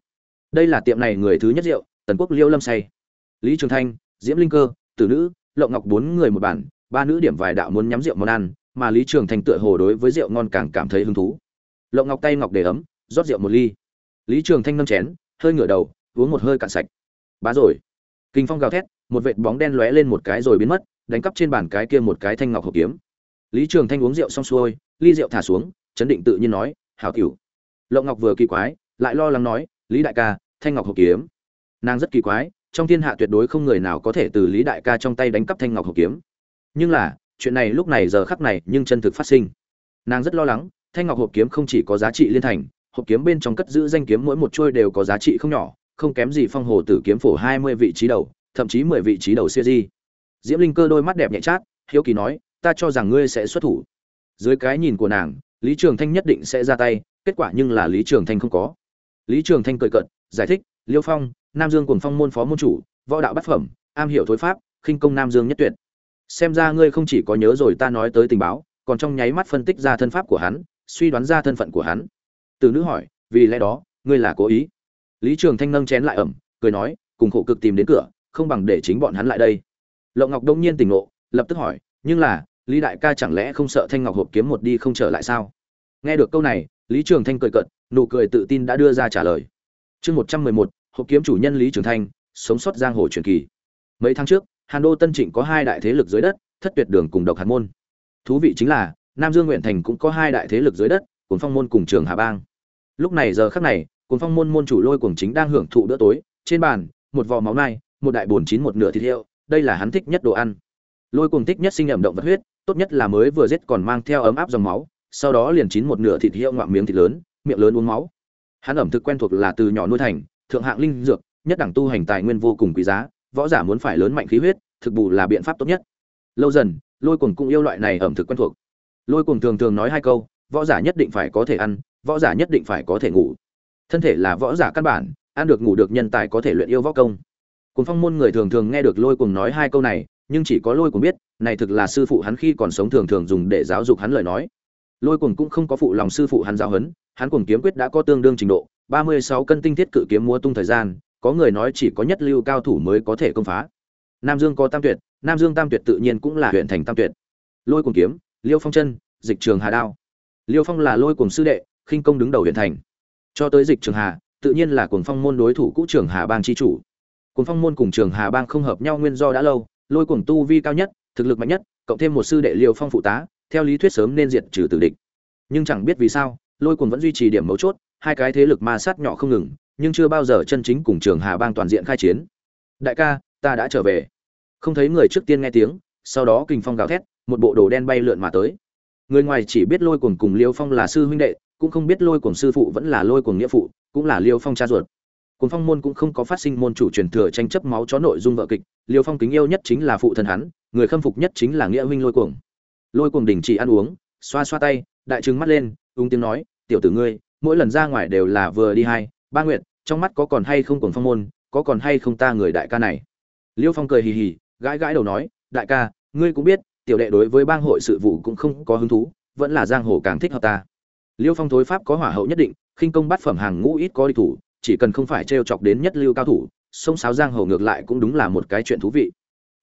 Đây là tiệm này người thứ nhất rượu tần quốc liêu lâm say. Lý trường thanh diễm linh cơ tử nữ lộng ngọc bốn người một bản ba nữ điểm vài đạo muốn nhắm rượu món ăn mà lý trường thanh tựa hồ đối với rượu ngon càng cảm thấy hứng thú. Lộng ngọc tay ngọc để ấm rót rượu một ly. Lý trường thanh nâng chén hơi ngửa đầu uống một hơi cạn sạch. Bá rồi. Kinh phong gào thét, một vệt bóng đen lóe lên một cái rồi biến mất, đánh cắp trên bàn cái kia một cái thanh ngọc hộp kiếm. Lý trường thanh uống rượu xong xuôi, ly rượu thả xuống, chấn định tự nhiên nói, hảo cửu. Lộng ngọc vừa kỳ quái, lại lo lắng nói, lý đại ca, thanh ngọc hộp kiếm. Nàng rất kỳ quái, trong thiên hạ tuyệt đối không người nào có thể từ lý đại ca trong tay đánh cắp thanh ngọc hộp kiếm. Nhưng là, chuyện này lúc này giờ khắc này nhưng chân thực phát sinh. Nàng rất lo lắng, thanh ngọc hộp kiếm không chỉ có giá trị liên thành, hộp kiếm bên trong cất giữ danh kiếm mỗi một chuôi đều có giá trị không nhỏ không kém gì phong hồ tử kiếm phổ hai mươi vị trí đầu, thậm chí mười vị trí đầu siêu di. Diễm linh cơ đôi mắt đẹp nhẹ chát, hiếu kỳ nói, ta cho rằng ngươi sẽ xuất thủ. Dưới cái nhìn của nàng, lý trường thanh nhất định sẽ ra tay, kết quả nhưng là lý trường thanh không có. Lý trường thanh cười cận giải thích, liêu phong, nam dương cùng phong môn phó môn chủ, võ đạo bát phẩm, am hiểu thối pháp, khinh công nam dương nhất tuyệt. Xem ra ngươi không chỉ có nhớ rồi ta nói tới tình báo, còn trong nháy mắt phân tích ra thân pháp của hắn, suy đoán ra thân phận của hắn. Từ nữ hỏi, vì lẽ đó, ngươi là cố ý? Lý trường thanh nâng chén lại ẩm, cười nói, cùng khổ cực tìm đến cửa, không bằng để chính bọn hắn lại đây. Lộng ngọc đông nhiên tỉnh ngộ, lập tức hỏi, nhưng là, lý đại ca chẳng lẽ không sợ thanh ngọc hộp kiếm một đi không trở lại sao? Nghe được câu này, lý trường thanh cười cận nụ cười tự tin đã đưa ra trả lời. Chương một trăm mười một, hộp kiếm chủ nhân lý trường thanh, sống sót giang hồ truyền kỳ. Mấy tháng trước, hàn đô tân trịnh có hai đại thế lực dưới đất, thất tuyệt đường cùng độc hạt môn. Thú vị chính là, nam dương nguyện thành cũng có hai đại thế lực dưới đất, cuốn phong môn cùng trường hà bang. Lúc này giờ khắc này cuốn phong môn môn chủ lôi cuồng chính đang hưởng thụ bữa tối, trên bàn, một vò máu nai, một đại bồn chín một nửa thịt hiệu, đây là hắn thích nhất đồ ăn. Lôi cuồng thích nhất sinh nhậm động vật huyết, tốt nhất là mới vừa giết còn mang theo ấm áp dòng máu, sau đó liền chín một nửa thịt hiệu ngoạm miếng thịt lớn, miệng lớn uống máu. Hắn ẩm thực quen thuộc là từ nhỏ nuôi thành, thượng hạng linh dược, nhất đẳng tu hành tài nguyên vô cùng quý giá, võ giả muốn phải lớn mạnh khí huyết, thực bù là biện pháp tốt nhất. Lâu dần, lôi cuồng cũng yêu loại này ẩm thực quen thuộc. Lôi cuồng thường thường nói hai câu, võ giả nhất định phải có thể ăn, võ giả nhất định phải có thể ngủ thân thể là võ giả căn bản, ăn được ngủ được nhân tài có thể luyện yêu võ công. Cùng phong môn người thường thường nghe được lôi cùng nói hai câu này, nhưng chỉ có lôi cùng biết, này thực là sư phụ hắn khi còn sống thường thường dùng để giáo dục hắn lời nói. Lôi cùng cũng không có phụ lòng sư phụ hắn giáo huấn, hắn cùng kiếm quyết đã có tương đương trình độ, ba mươi sáu cân tinh thiết cự kiếm múa tung thời gian, có người nói chỉ có nhất lưu cao thủ mới có thể công phá. Nam dương có tam tuyệt, nam dương tam tuyệt tự nhiên cũng là huyện thành tam tuyệt. Lôi cùng kiếm, liêu phong chân, dịch trường hà đao. Liêu phong là lôi cùng sư đệ, khinh công đứng đầu huyện thành cho tới dịch trường hà, tự nhiên là cuồng phong môn đối thủ cũ trường hà bang chi chủ. Cuồng phong môn cùng trường hà bang không hợp nhau nguyên do đã lâu, lôi cuồng tu vi cao nhất, thực lực mạnh nhất, cộng thêm một sư đệ liêu phong phụ tá, theo lý thuyết sớm nên diệt trừ tử địch. Nhưng chẳng biết vì sao, lôi cuồng vẫn duy trì điểm mấu chốt, hai cái thế lực ma sát nhỏ không ngừng, nhưng chưa bao giờ chân chính cùng trường hà bang toàn diện khai chiến. Đại ca, ta đã trở về. Không thấy người trước tiên nghe tiếng, sau đó kình phong gào thét, một bộ đồ đen bay lượn mà tới. Người ngoài chỉ biết lôi cuồng cùng liêu phong là sư huynh đệ cũng không biết lôi cuồng sư phụ vẫn là lôi cuồng nghĩa phụ, cũng là liêu phong cha ruột. Cuồng phong môn cũng không có phát sinh môn chủ truyền thừa tranh chấp máu chó nội dung vợ kịch, liêu phong kính yêu nhất chính là phụ thân hắn, người khâm phục nhất chính là nghĩa huynh lôi cuồng. Lôi cuồng đình chỉ ăn uống, xoa xoa tay, đại trừng mắt lên, ung tiếng nói, tiểu tử ngươi, mỗi lần ra ngoài đều là vừa đi hai, ba nguyện trong mắt có còn hay không cuồng phong môn, có còn hay không ta người đại ca này? Liêu phong cười hì hì, gãi gãi đầu nói, đại ca, ngươi cũng biết, tiểu đệ đối với bang hội sự vụ cũng không có hứng thú, vẫn là giang hồ càng thích hợp ta liêu phong thối pháp có hỏa hậu nhất định, khinh công bát phẩm hàng ngũ ít có địch thủ, chỉ cần không phải t chọc đến nhất lưu cao thủ, sông sáo giang hồ ngược lại cũng đúng là một cái chuyện thú vị.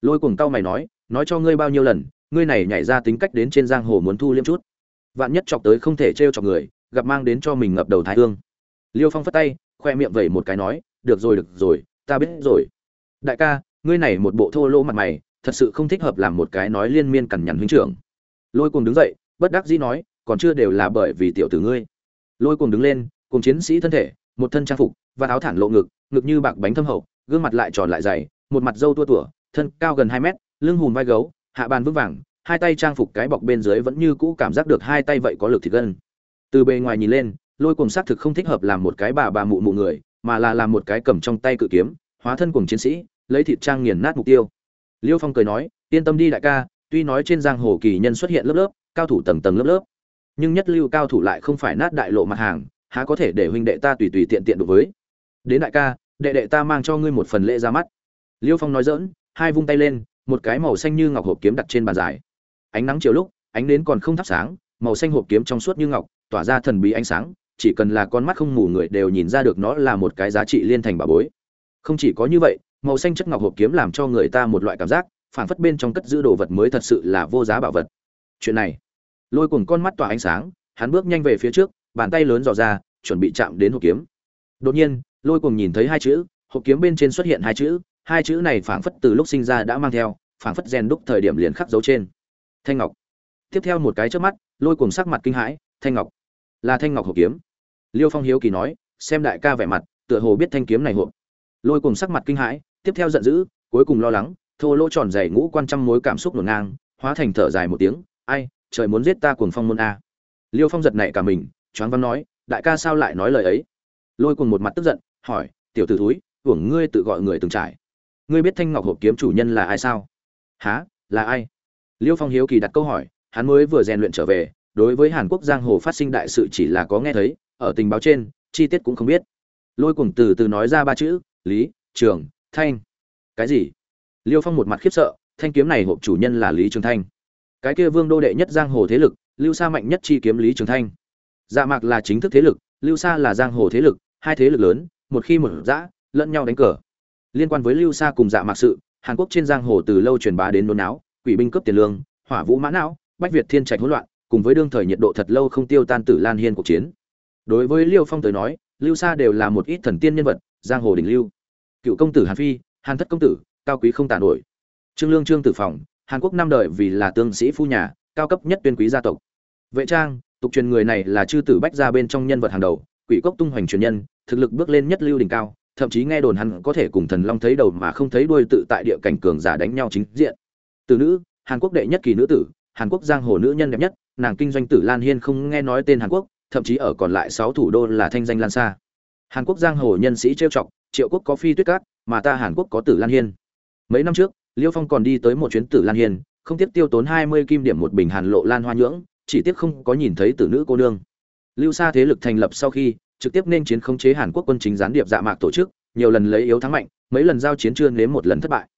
Lôi cuồng cao mày nói nói cho ngươi bao nhiêu lần, ngươi này nhảy ra tính cách đến trên giang hồ muốn thu liêm chút. Vạn nhất chọc tới không thể t chọc người, gặp mang đến cho mình ngập đầu thái hương. Liêu phong phất tay, khoe miệng vẩy một cái nói, được rồi được rồi, ta biết rồi. Đại ca, ngươi này một bộ thô lỗ mặt mày, thật sự không thích hợp làm một cái nói liên miên cằn nhằn huynh trưởng. Lôi cuồng đứng dậy, bất đắc dĩ nói còn chưa đều là bởi vì tiểu tử ngươi. Lôi cùng đứng lên cùng chiến sĩ thân thể, một thân trang phục, và áo thản lộ ngực ngực như bạc bánh thâm hậu, gương mặt lại tròn lại dày, một mặt râu tua tủa, thân cao gần hai mét, lưng hùm vai gấu, hạ bàn vững vàng, hai tay trang phục cái bọc bên dưới vẫn như cũ cảm giác được hai tay vậy có lực thịt gân. Từ bề ngoài nhìn lên, lôi cùng xác thực không thích hợp làm một cái bà bà mụ mụ người, mà là làm một cái cầm trong tay cự kiếm, hóa thân cùng chiến sĩ, lấy thịt trang nghiền nát mục tiêu. Liêu phong cười nói, yên tâm đi đại ca, tuy nói trên giang hồ kỳ nhân xuất hiện lớp lớp, cao thủ tầng tầng lớp lớp nhưng nhất lưu cao thủ lại không phải nát đại lộ mặt hàng, há có thể để huynh đệ ta tùy tùy tiện tiện đối với? Đến đại ca, đệ đệ ta mang cho ngươi một phần lễ ra mắt. Liêu phong nói dỡn hai vung tay lên, một cái màu xanh như ngọc hộp kiếm đặt trên bàn dài. Ánh nắng chiều lúc, ánh đến còn không thắp sáng, màu xanh hộp kiếm trong suốt như ngọc, tỏa ra thần bí ánh sáng, chỉ cần là con mắt không mù người đều nhìn ra được nó là một cái giá trị liên thành bảo bối. Không chỉ có như vậy, màu xanh chất ngọc hộp kiếm làm cho người ta một loại cảm giác phản phất bên trong cất giữ đồ vật mới thật sự là vô giá bảo vật. Chuyện này lôi cùng con mắt tỏa ánh sáng, hắn bước nhanh về phía trước, bàn tay lớn dò ra, chuẩn bị chạm đến hộp kiếm. Đột nhiên, lôi cùng nhìn thấy hai chữ, hộp kiếm bên trên xuất hiện hai chữ hai chữ này phảng phất từ lúc sinh ra đã mang theo, phảng phất rèn đúc thời điểm liền khắc dấu trên. Thanh ngọc. Tiếp theo một cái trước mắt, lôi cùng sắc mặt kinh hãi, thanh ngọc, là thanh ngọc hộp kiếm. Liêu phong hiếu kỳ nói, xem đại ca vẻ mặt, tựa hồ biết thanh kiếm này hộp. Lôi cùng sắc mặt kinh hãi, tiếp theo giận dữ, cuối cùng lo lắng, thô lỗ tròn dày ngũ quan trăm mối cảm xúc nổ ngang, hóa thành thở dài một tiếng, ai trời muốn giết ta cuồng phong môn a. Liêu phong giật nảy cả mình, choáng văn nói, đại ca sao lại nói lời ấy? Lôi cùng một mặt tức giận, hỏi, tiểu t ử thúi, hưởng ngươi tự gọi người từng trải. Ngươi biết thanh ngọc hộp kiếm chủ nhân là ai sao? Há là ai? Liêu phong hiếu kỳ đặt câu hỏi, hắn mới vừa rèn luyện trở về, đối với hàn quốc giang hồ phát sinh đại sự chỉ là có nghe thấy, ở tình báo trên, chi tiết cũng không biết. Lôi cùng từ từ nói ra ba chữ, lý, trường, thanh. Cái gì? Liêu phong một mặt khiếp sợ, thanh kiếm này hộp chủ nhân là lý trường thanh cái kia vương đô đệ nhất giang hồ thế lực, lưu sa mạnh nhất chi kiếm lý trường thanh. Dạ mạc là chính thức thế lực, lưu sa là giang hồ thế lực, hai thế lực lớn, một khi một dã, lẫn nhau đánh cờ. Liên quan với lưu sa cùng dạ mạc sự, hàn quốc trên giang hồ từ lâu truyền bá đến nôn não quỷ binh cướp tiền lương, hỏa vũ mã não, bách việt thiên trạch hỗn loạn, cùng với đương thời nhiệt độ thật lâu không tiêu tan tử lan hiên cuộc chiến. Đối với liêu phong tới nói, lưu sa đều là một ít thần tiên nhân vật, giang hồ đỉnh lưu. Cựu công tử hàn phi, hàn thất công tử, cao quý không tàn nổi. Trương lương trương tử phòng hàn quốc năm đời vì là tương sĩ phu nhà, cao cấp nhất tuyên quý gia tộc. Vệ trang, tục truyền người này là chư tử bách gia bên trong nhân vật hàng đầu, quỷ cốc tung hoành truyền nhân, thực lực bước lên nhất lưu đỉnh cao, thậm chí nghe đồn hắn có thể cùng thần long thấy đầu mà không thấy đuôi tự tại địa cảnh cường giả đánh nhau chính diện. Từ nữ, hàn quốc đệ nhất kỳ nữ tử, hàn quốc giang hồ nữ nhân đẹp nhất, nàng kinh doanh tử lan hiên không nghe nói tên hàn quốc, thậm chí ở còn lại sáu thủ đô là thanh danh lan xa hàn quốc giang hồ nhân sĩ trêu chọc, triệu quốc có phi tuyết cát, mà ta hàn quốc có tử lan hiên. Mấy năm trước liêu phong còn đi tới một chuyến tử lan hiên, không tiếc tiêu tốn hai mươi kim điểm một bình hàn lộ lan hoa nhưỡng, chỉ tiếc không có nhìn thấy tử nữ cô nương. Lưu sa thế lực thành lập sau khi, trực tiếp nên chiến khống chế hàn quốc quân chính gián điệp dạ mạc tổ chức, nhiều lần lấy yếu thắng mạnh, mấy lần giao chiến chưa nếm một lần thất bại.